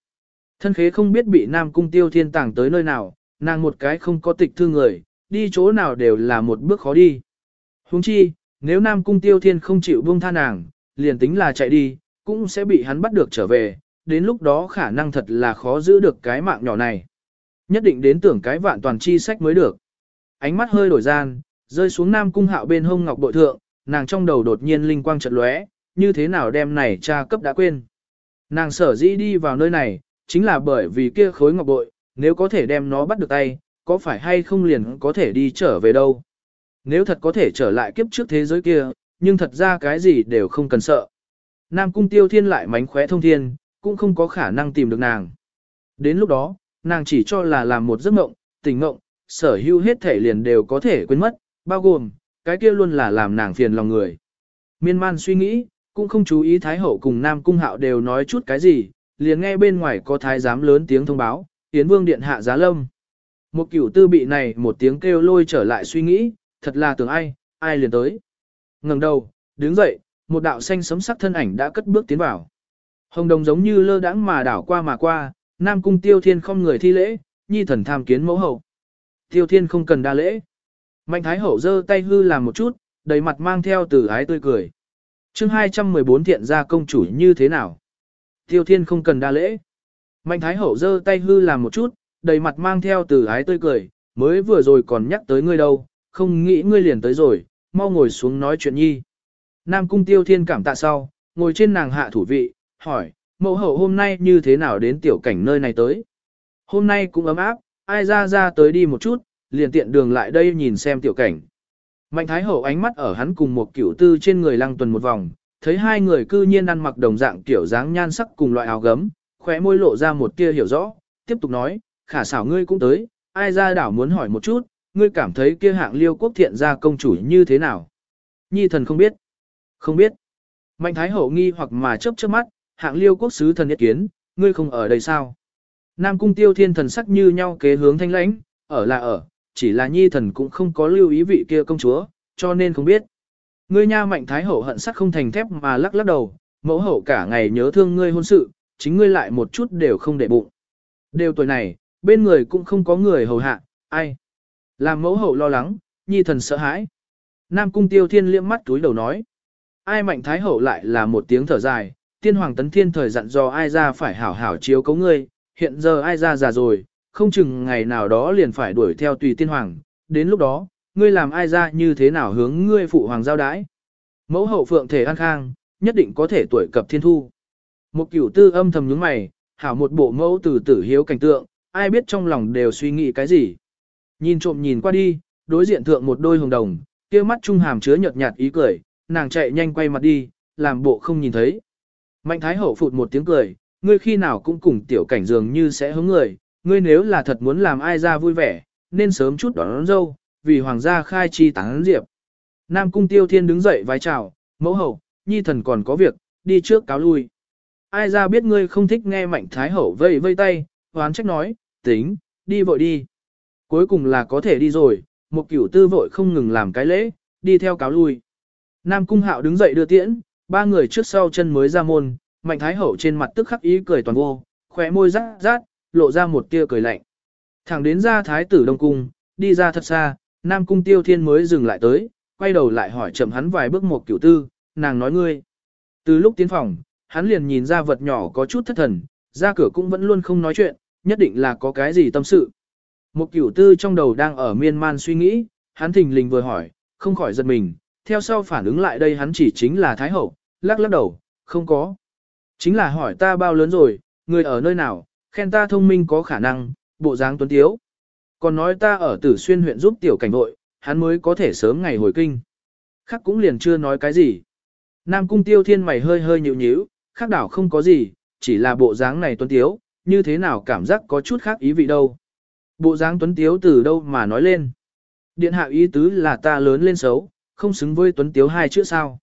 Thân khế không biết bị Nam Cung Tiêu Thiên tàng tới nơi nào, nàng một cái không có tịch thư người, đi chỗ nào đều là một bước khó đi. Huống chi, nếu Nam Cung Tiêu Thiên không chịu buông tha nàng, liền tính là chạy đi, cũng sẽ bị hắn bắt được trở về, đến lúc đó khả năng thật là khó giữ được cái mạng nhỏ này. Nhất định đến tưởng cái vạn toàn chi sách mới được. ánh mắt hơi đổi gian, rơi xuống Nam Cung Hạo bên hông ngọc bội thượng, nàng trong đầu đột nhiên linh quang chợt lóe, như thế nào đem này cha cấp đã quên. Nàng sở dĩ đi vào nơi này, chính là bởi vì kia khối ngọc bội, nếu có thể đem nó bắt được tay, có phải hay không liền có thể đi trở về đâu. Nếu thật có thể trở lại kiếp trước thế giới kia, nhưng thật ra cái gì đều không cần sợ. Nam cung tiêu thiên lại mánh khóe thông thiên, cũng không có khả năng tìm được nàng. Đến lúc đó, nàng chỉ cho là làm một giấc mộng, tỉnh mộng, sở hữu hết thể liền đều có thể quên mất, bao gồm, cái kia luôn là làm nàng phiền lòng người. Miên man suy nghĩ, cũng không chú ý Thái Hậu cùng Nam Cung Hạo đều nói chút cái gì, liền nghe bên ngoài có thái giám lớn tiếng thông báo, Yến Vương điện hạ giá lâm. Một cửu tư bị này một tiếng kêu lôi trở lại suy nghĩ, thật là tưởng ai, ai liền tới. ngẩng đầu, đứng dậy, một đạo xanh sấm sắc thân ảnh đã cất bước tiến vào. Hồng đồng giống như lơ đãng mà đảo qua mà qua, Nam Cung Tiêu Thiên không người thi lễ, nhi thần tham kiến mẫu hậu. Tiêu Thiên không cần đa lễ. Mạnh Thái Hậu giơ tay hư làm một chút, đầy mặt mang theo từ ái tươi cười chương 214 thiện gia công chủ như thế nào? Tiêu Thiên không cần đa lễ. Mạnh Thái Hậu giơ tay hư làm một chút, đầy mặt mang theo từ ái tươi cười, mới vừa rồi còn nhắc tới ngươi đâu, không nghĩ ngươi liền tới rồi, mau ngồi xuống nói chuyện nhi. Nam Cung Tiêu Thiên cảm tạ sau, ngồi trên nàng hạ thủ vị, hỏi, mẫu hậu hôm nay như thế nào đến tiểu cảnh nơi này tới? Hôm nay cũng ấm áp, ai ra ra tới đi một chút, liền tiện đường lại đây nhìn xem tiểu cảnh. Mạnh Thái Hậu ánh mắt ở hắn cùng một kiểu tư trên người lăng tuần một vòng, thấy hai người cư nhiên ăn mặc đồng dạng kiểu dáng nhan sắc cùng loại áo gấm, khóe môi lộ ra một tia hiểu rõ, tiếp tục nói, khả xảo ngươi cũng tới, ai ra đảo muốn hỏi một chút, ngươi cảm thấy kia hạng liêu quốc thiện gia công chủ như thế nào? Nhi thần không biết. Không biết. Mạnh Thái Hậu nghi hoặc mà chớp chớp mắt, hạng liêu quốc sứ thần nhất kiến, ngươi không ở đây sao? Nam cung tiêu thiên thần sắc như nhau kế hướng thanh lãnh, ở là ở, chỉ là nhi thần cũng không có lưu ý vị kia công chúa, cho nên không biết. Ngươi nha mạnh thái hậu hận sắc không thành thép mà lắc lắc đầu, mẫu hậu cả ngày nhớ thương ngươi hôn sự, chính ngươi lại một chút đều không để bụng. Đều tuổi này, bên người cũng không có người hầu hạ, ai. Làm mẫu hậu lo lắng, nhi thần sợ hãi. Nam cung tiêu thiên liễm mắt túi đầu nói. Ai mạnh thái hậu lại là một tiếng thở dài, tiên hoàng tấn thiên thời dặn do ai ra phải hảo hảo chiếu cấu ngươi, hiện giờ ai ra già rồi, không chừng ngày nào đó liền phải đuổi theo tùy tiên hoàng, đến lúc đó, ngươi làm ai ra như thế nào hướng ngươi phụ hoàng giao đái. Mẫu hậu phượng thể an khang, nhất định có thể tuổi cập thiên thu. Một cửu tư âm thầm nhướng mày, hảo một bộ mẫu từ tử hiếu cảnh tượng, ai biết trong lòng đều suy nghĩ cái gì. Nhìn trộm nhìn qua đi, đối diện thượng một đôi hồng đồng, kia mắt trung hàm chứa nhợt nhạt ý cười, nàng chạy nhanh quay mặt đi, làm bộ không nhìn thấy. Mạnh thái hậu phụt một tiếng cười, ngươi khi nào cũng cùng tiểu cảnh dường như sẽ hướng người, ngươi nếu là thật muốn làm ai ra vui vẻ, nên sớm chút đón, đón dâu, vì hoàng gia khai chi tán diệp. Nam cung tiêu thiên đứng dậy vái chào, mẫu hậu, nhi thần còn có việc, đi trước cáo lui. Ai ra biết ngươi không thích nghe mạnh thái hậu vây vây tay, hoán trách nói, tính, đi vội đi. Cuối cùng là có thể đi rồi, một cửu tư vội không ngừng làm cái lễ, đi theo cáo lui. Nam cung hạo đứng dậy đưa tiễn, ba người trước sau chân mới ra môn, mạnh thái hậu trên mặt tức khắc ý cười toàn vô, khóe môi rát rát, lộ ra một tia cười lạnh. Thẳng đến ra thái tử đông cung, đi ra thật xa, Nam cung tiêu thiên mới dừng lại tới, quay đầu lại hỏi chậm hắn vài bước một kiểu tư, nàng nói ngươi. Từ lúc tiến phòng, hắn liền nhìn ra vật nhỏ có chút thất thần, ra cửa cũng vẫn luôn không nói chuyện, nhất định là có cái gì tâm sự. Một kiểu tư trong đầu đang ở miên man suy nghĩ, hắn thình lình vừa hỏi, không khỏi giật mình, theo sau phản ứng lại đây hắn chỉ chính là Thái Hậu, lắc lắc đầu, không có. Chính là hỏi ta bao lớn rồi, người ở nơi nào, khen ta thông minh có khả năng, bộ dáng tuấn tiếu. Còn nói ta ở tử xuyên huyện giúp tiểu cảnh vội, hắn mới có thể sớm ngày hồi kinh. Khắc cũng liền chưa nói cái gì. Nam cung tiêu thiên mày hơi hơi nhịu nhíu, khắc đảo không có gì, chỉ là bộ dáng này tuấn tiếu, như thế nào cảm giác có chút khác ý vị đâu. Bộ dáng tuấn tiếu từ đâu mà nói lên. Điện hạ ý tứ là ta lớn lên xấu, không xứng với tuấn tiếu hai chữ sao.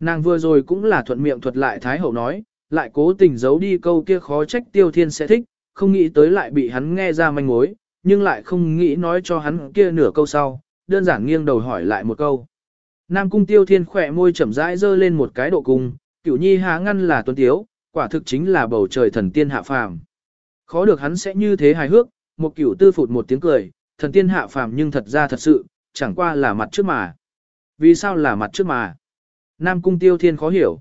Nàng vừa rồi cũng là thuận miệng thuật lại Thái Hậu nói, lại cố tình giấu đi câu kia khó trách tiêu thiên sẽ thích, không nghĩ tới lại bị hắn nghe ra manh mối, nhưng lại không nghĩ nói cho hắn kia nửa câu sau, đơn giản nghiêng đầu hỏi lại một câu. Nam cung tiêu thiên khỏe môi chậm rãi dơ lên một cái độ cung, cửu nhi há ngăn là tuấn tiếu, quả thực chính là bầu trời thần tiên hạ phàm. Khó được hắn sẽ như thế hài hước, một cửu tư phụt một tiếng cười, thần tiên hạ phàm nhưng thật ra thật sự, chẳng qua là mặt trước mà. Vì sao là mặt trước mà? Nam cung tiêu thiên khó hiểu.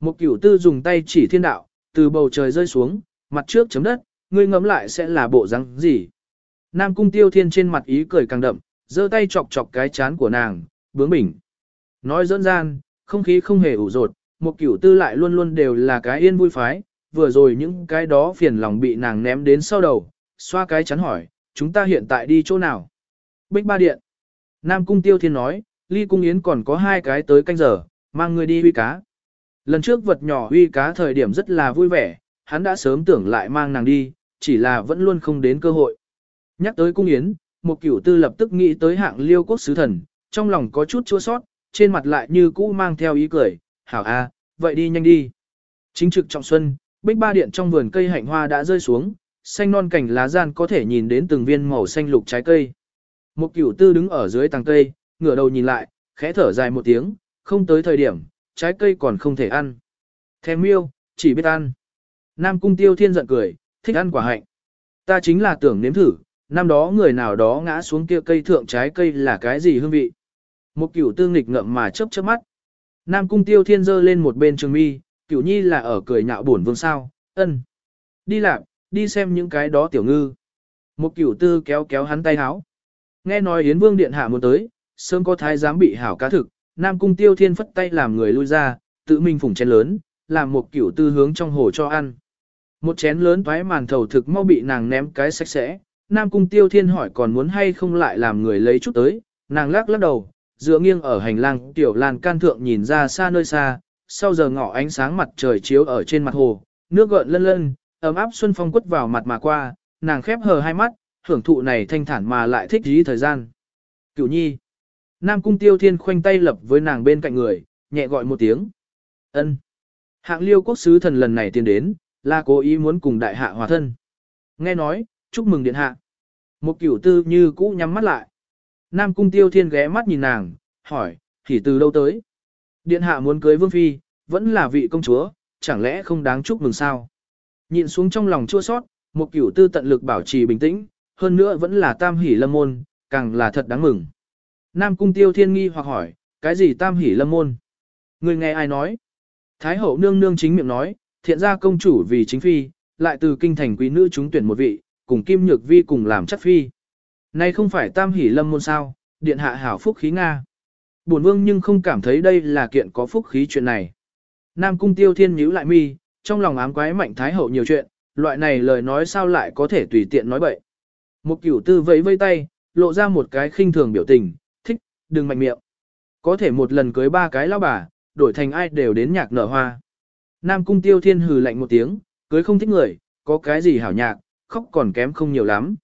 Một cửu tư dùng tay chỉ thiên đạo, từ bầu trời rơi xuống, mặt trước chấm đất, ngươi ngẫm lại sẽ là bộ răng gì. Nam cung tiêu thiên trên mặt ý cười càng đậm, giơ tay chọc chọc cái chán của nàng, bướng bỉnh. Nói dẫn gian, không khí không hề ủ rột, một cửu tư lại luôn luôn đều là cái yên vui phái, vừa rồi những cái đó phiền lòng bị nàng ném đến sau đầu, xoa cái chán hỏi, chúng ta hiện tại đi chỗ nào? Bích Ba Điện. Nam Cung Tiêu Thiên nói, Ly Cung Yến còn có hai cái tới canh giờ, mang người đi huy cá. Lần trước vật nhỏ huy cá thời điểm rất là vui vẻ, hắn đã sớm tưởng lại mang nàng đi, chỉ là vẫn luôn không đến cơ hội. Nhắc tới Cung Yến, một cửu tư lập tức nghĩ tới hạng liêu quốc sứ thần, trong lòng có chút chua sót, trên mặt lại như cũ mang theo ý cười, hảo a, vậy đi nhanh đi. Chính trực trọng xuân, bích ba điện trong vườn cây hạnh hoa đã rơi xuống, xanh non cảnh lá gian có thể nhìn đến từng viên màu xanh lục trái cây. Một cửu tư đứng ở dưới tàng cây, ngửa đầu nhìn lại, khẽ thở dài một tiếng, không tới thời điểm, trái cây còn không thể ăn. Thèm miêu, chỉ biết ăn. Nam cung tiêu thiên giận cười, thích ăn quả hạnh. Ta chính là tưởng nếm thử, năm đó người nào đó ngã xuống kia cây thượng trái cây là cái gì hương vị. Một cửu tương nghịch ngậm mà chớp chớp mắt. Nam cung tiêu thiên giơ lên một bên trường mi, cửu nhi là ở cười nhạo bổn vương sao, ân. Đi làm, đi xem những cái đó tiểu ngư. Một cửu tư kéo kéo hắn tay háo. Nghe nói Yến Vương Điện Hạ muốn tới, sớm có thái giám bị hảo cá thực, Nam Cung Tiêu Thiên phất tay làm người lui ra, tự mình phủng chén lớn, làm một kiểu tư hướng trong hồ cho ăn. Một chén lớn toái màn thầu thực mau bị nàng ném cái sạch sẽ, Nam Cung Tiêu Thiên hỏi còn muốn hay không lại làm người lấy chút tới, nàng lắc lắc đầu, dựa nghiêng ở hành lang tiểu lan can thượng nhìn ra xa nơi xa, sau giờ ngọ ánh sáng mặt trời chiếu ở trên mặt hồ, nước gợn lân lân, ấm áp xuân phong quất vào mặt mà qua, nàng khép hờ hai mắt, hưởng thụ này thanh thản mà lại thích dí thời gian. Cửu nhi. Nam cung tiêu thiên khoanh tay lập với nàng bên cạnh người, nhẹ gọi một tiếng. ân Hạng liêu quốc sứ thần lần này tiến đến, là cố ý muốn cùng đại hạ hòa thân. Nghe nói, chúc mừng điện hạ. Một cửu tư như cũ nhắm mắt lại. Nam cung tiêu thiên ghé mắt nhìn nàng, hỏi, thì từ đâu tới? Điện hạ muốn cưới vương phi, vẫn là vị công chúa, chẳng lẽ không đáng chúc mừng sao? Nhìn xuống trong lòng chua sót, một cửu tư tận lực bảo trì bình tĩnh, hơn nữa vẫn là tam hỷ lâm môn, càng là thật đáng mừng. Nam cung tiêu thiên nghi hoặc hỏi, cái gì tam hỷ lâm môn? Người nghe ai nói? Thái hậu nương nương chính miệng nói, thiện gia công chủ vì chính phi, lại từ kinh thành quý nữ chúng tuyển một vị, cùng kim nhược vi cùng làm chắc phi. Này không phải tam hỷ lâm môn sao, điện hạ hảo phúc khí Nga. Bổn vương nhưng không cảm thấy đây là kiện có phúc khí chuyện này. Nam cung tiêu thiên nhíu lại mi, trong lòng ám quái mạnh thái hậu nhiều chuyện, loại này lời nói sao lại có thể tùy tiện nói bậy. Một cửu tư vẫy vây tay, lộ ra một cái khinh thường biểu tình, đừng mạnh miệng. Có thể một lần cưới ba cái lão bà, đổi thành ai đều đến nhạc nở hoa. Nam cung tiêu thiên hừ lạnh một tiếng, cưới không thích người, có cái gì hảo nhạc, khóc còn kém không nhiều lắm.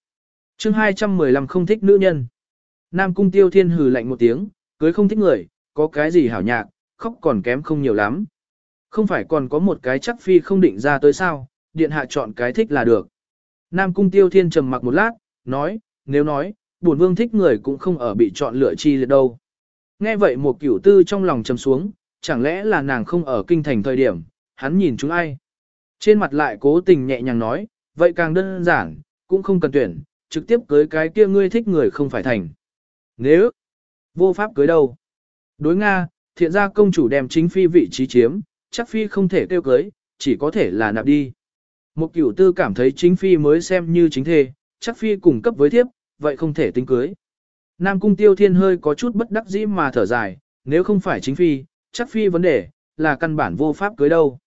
chương 215 không thích nữ nhân. Nam cung tiêu thiên hừ lạnh một tiếng, cưới không thích người, có cái gì hảo nhạc, khóc còn kém không nhiều lắm. Không phải còn có một cái chắc phi không định ra tới sao, điện hạ chọn cái thích là được. Nam cung tiêu thiên trầm mặc một lát, nói, nếu nói, bổn vương thích người cũng không ở bị chọn lựa chi liệt đâu. Nghe vậy một cửu tư trong lòng trầm xuống, chẳng lẽ là nàng không ở kinh thành thời điểm, hắn nhìn chúng ai. Trên mặt lại cố tình nhẹ nhàng nói, vậy càng đơn giản, cũng không cần tuyển, trực tiếp cưới cái kia ngươi thích người không phải thành. Nếu, vô pháp cưới đâu. Đối Nga, thiện ra công chủ đem chính phi vị trí chiếm, chắc phi không thể kêu cưới, chỉ có thể là nạp đi. Một cửu tư cảm thấy chính phi mới xem như chính thề, chắc phi cùng cấp với thiếp, vậy không thể tính cưới. Nam cung tiêu thiên hơi có chút bất đắc dĩ mà thở dài, nếu không phải chính phi, chắc phi vấn đề, là căn bản vô pháp cưới đâu.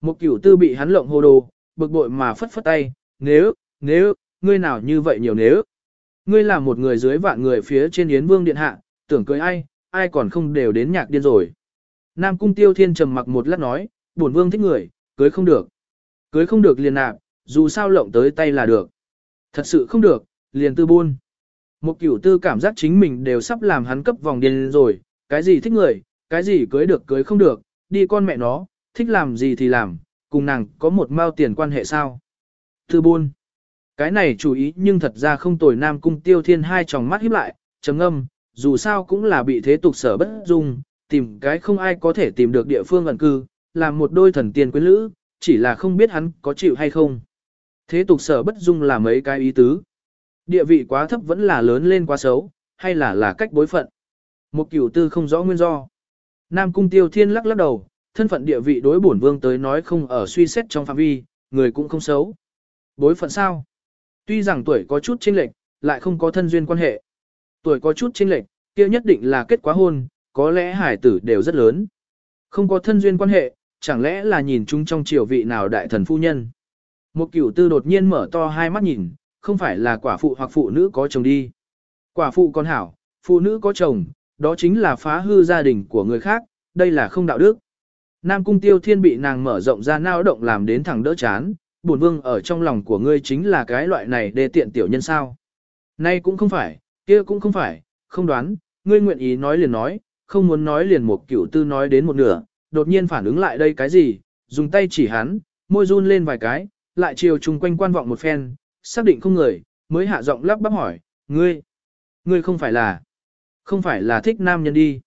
Một cửu tư bị hắn lộng hồ đồ, bực bội mà phất phất tay, nếu, nếu, ngươi nào như vậy nhiều nếu. Ngươi là một người dưới vạn người phía trên yến vương điện hạ, tưởng cưới ai, ai còn không đều đến nhạc điên rồi. Nam cung tiêu thiên trầm mặc một lát nói, bổn vương thích người, cưới không được. Cưới không được liền nạp, dù sao lộng tới tay là được. Thật sự không được, liền tư buôn. Một cửu tư cảm giác chính mình đều sắp làm hắn cấp vòng điên rồi, cái gì thích người, cái gì cưới được cưới không được, đi con mẹ nó, thích làm gì thì làm, cùng nàng có một mao tiền quan hệ sao. Tư buôn. Cái này chủ ý nhưng thật ra không tồi nam cung tiêu thiên hai tròng mắt híp lại, trầm âm, dù sao cũng là bị thế tục sở bất dung, tìm cái không ai có thể tìm được địa phương ẩn cư, làm một đôi thần tiên quyến lữ, chỉ là không biết hắn có chịu hay không. Thế tục sở bất dung là mấy cái ý tứ. Địa vị quá thấp vẫn là lớn lên quá xấu, hay là là cách bối phận. Một cửu tư không rõ nguyên do. Nam cung tiêu thiên lắc lắc đầu, thân phận địa vị đối bổn vương tới nói không ở suy xét trong phạm vi, người cũng không xấu. Bối phận sao? Tuy rằng tuổi có chút chênh lệch, lại không có thân duyên quan hệ. Tuổi có chút chênh lệch, kia nhất định là kết quá hôn, có lẽ hải tử đều rất lớn. Không có thân duyên quan hệ, chẳng lẽ là nhìn chúng trong triều vị nào đại thần phu nhân. Một cửu tư đột nhiên mở to hai mắt nhìn, không phải là quả phụ hoặc phụ nữ có chồng đi. Quả phụ con hảo, phụ nữ có chồng, đó chính là phá hư gia đình của người khác, đây là không đạo đức. Nam cung tiêu thiên bị nàng mở rộng ra nao động làm đến thẳng đỡ chán, bổn vương ở trong lòng của ngươi chính là cái loại này để tiện tiểu nhân sao. Nay cũng không phải, kia cũng không phải, không đoán, ngươi nguyện ý nói liền nói, không muốn nói liền một kiểu tư nói đến một nửa, đột nhiên phản ứng lại đây cái gì, dùng tay chỉ hắn, môi run lên vài cái, lại chiều chung quanh quan vọng một phen, xác định không người, mới hạ giọng lắp bắp hỏi, ngươi, ngươi không phải là, không phải là thích nam nhân đi.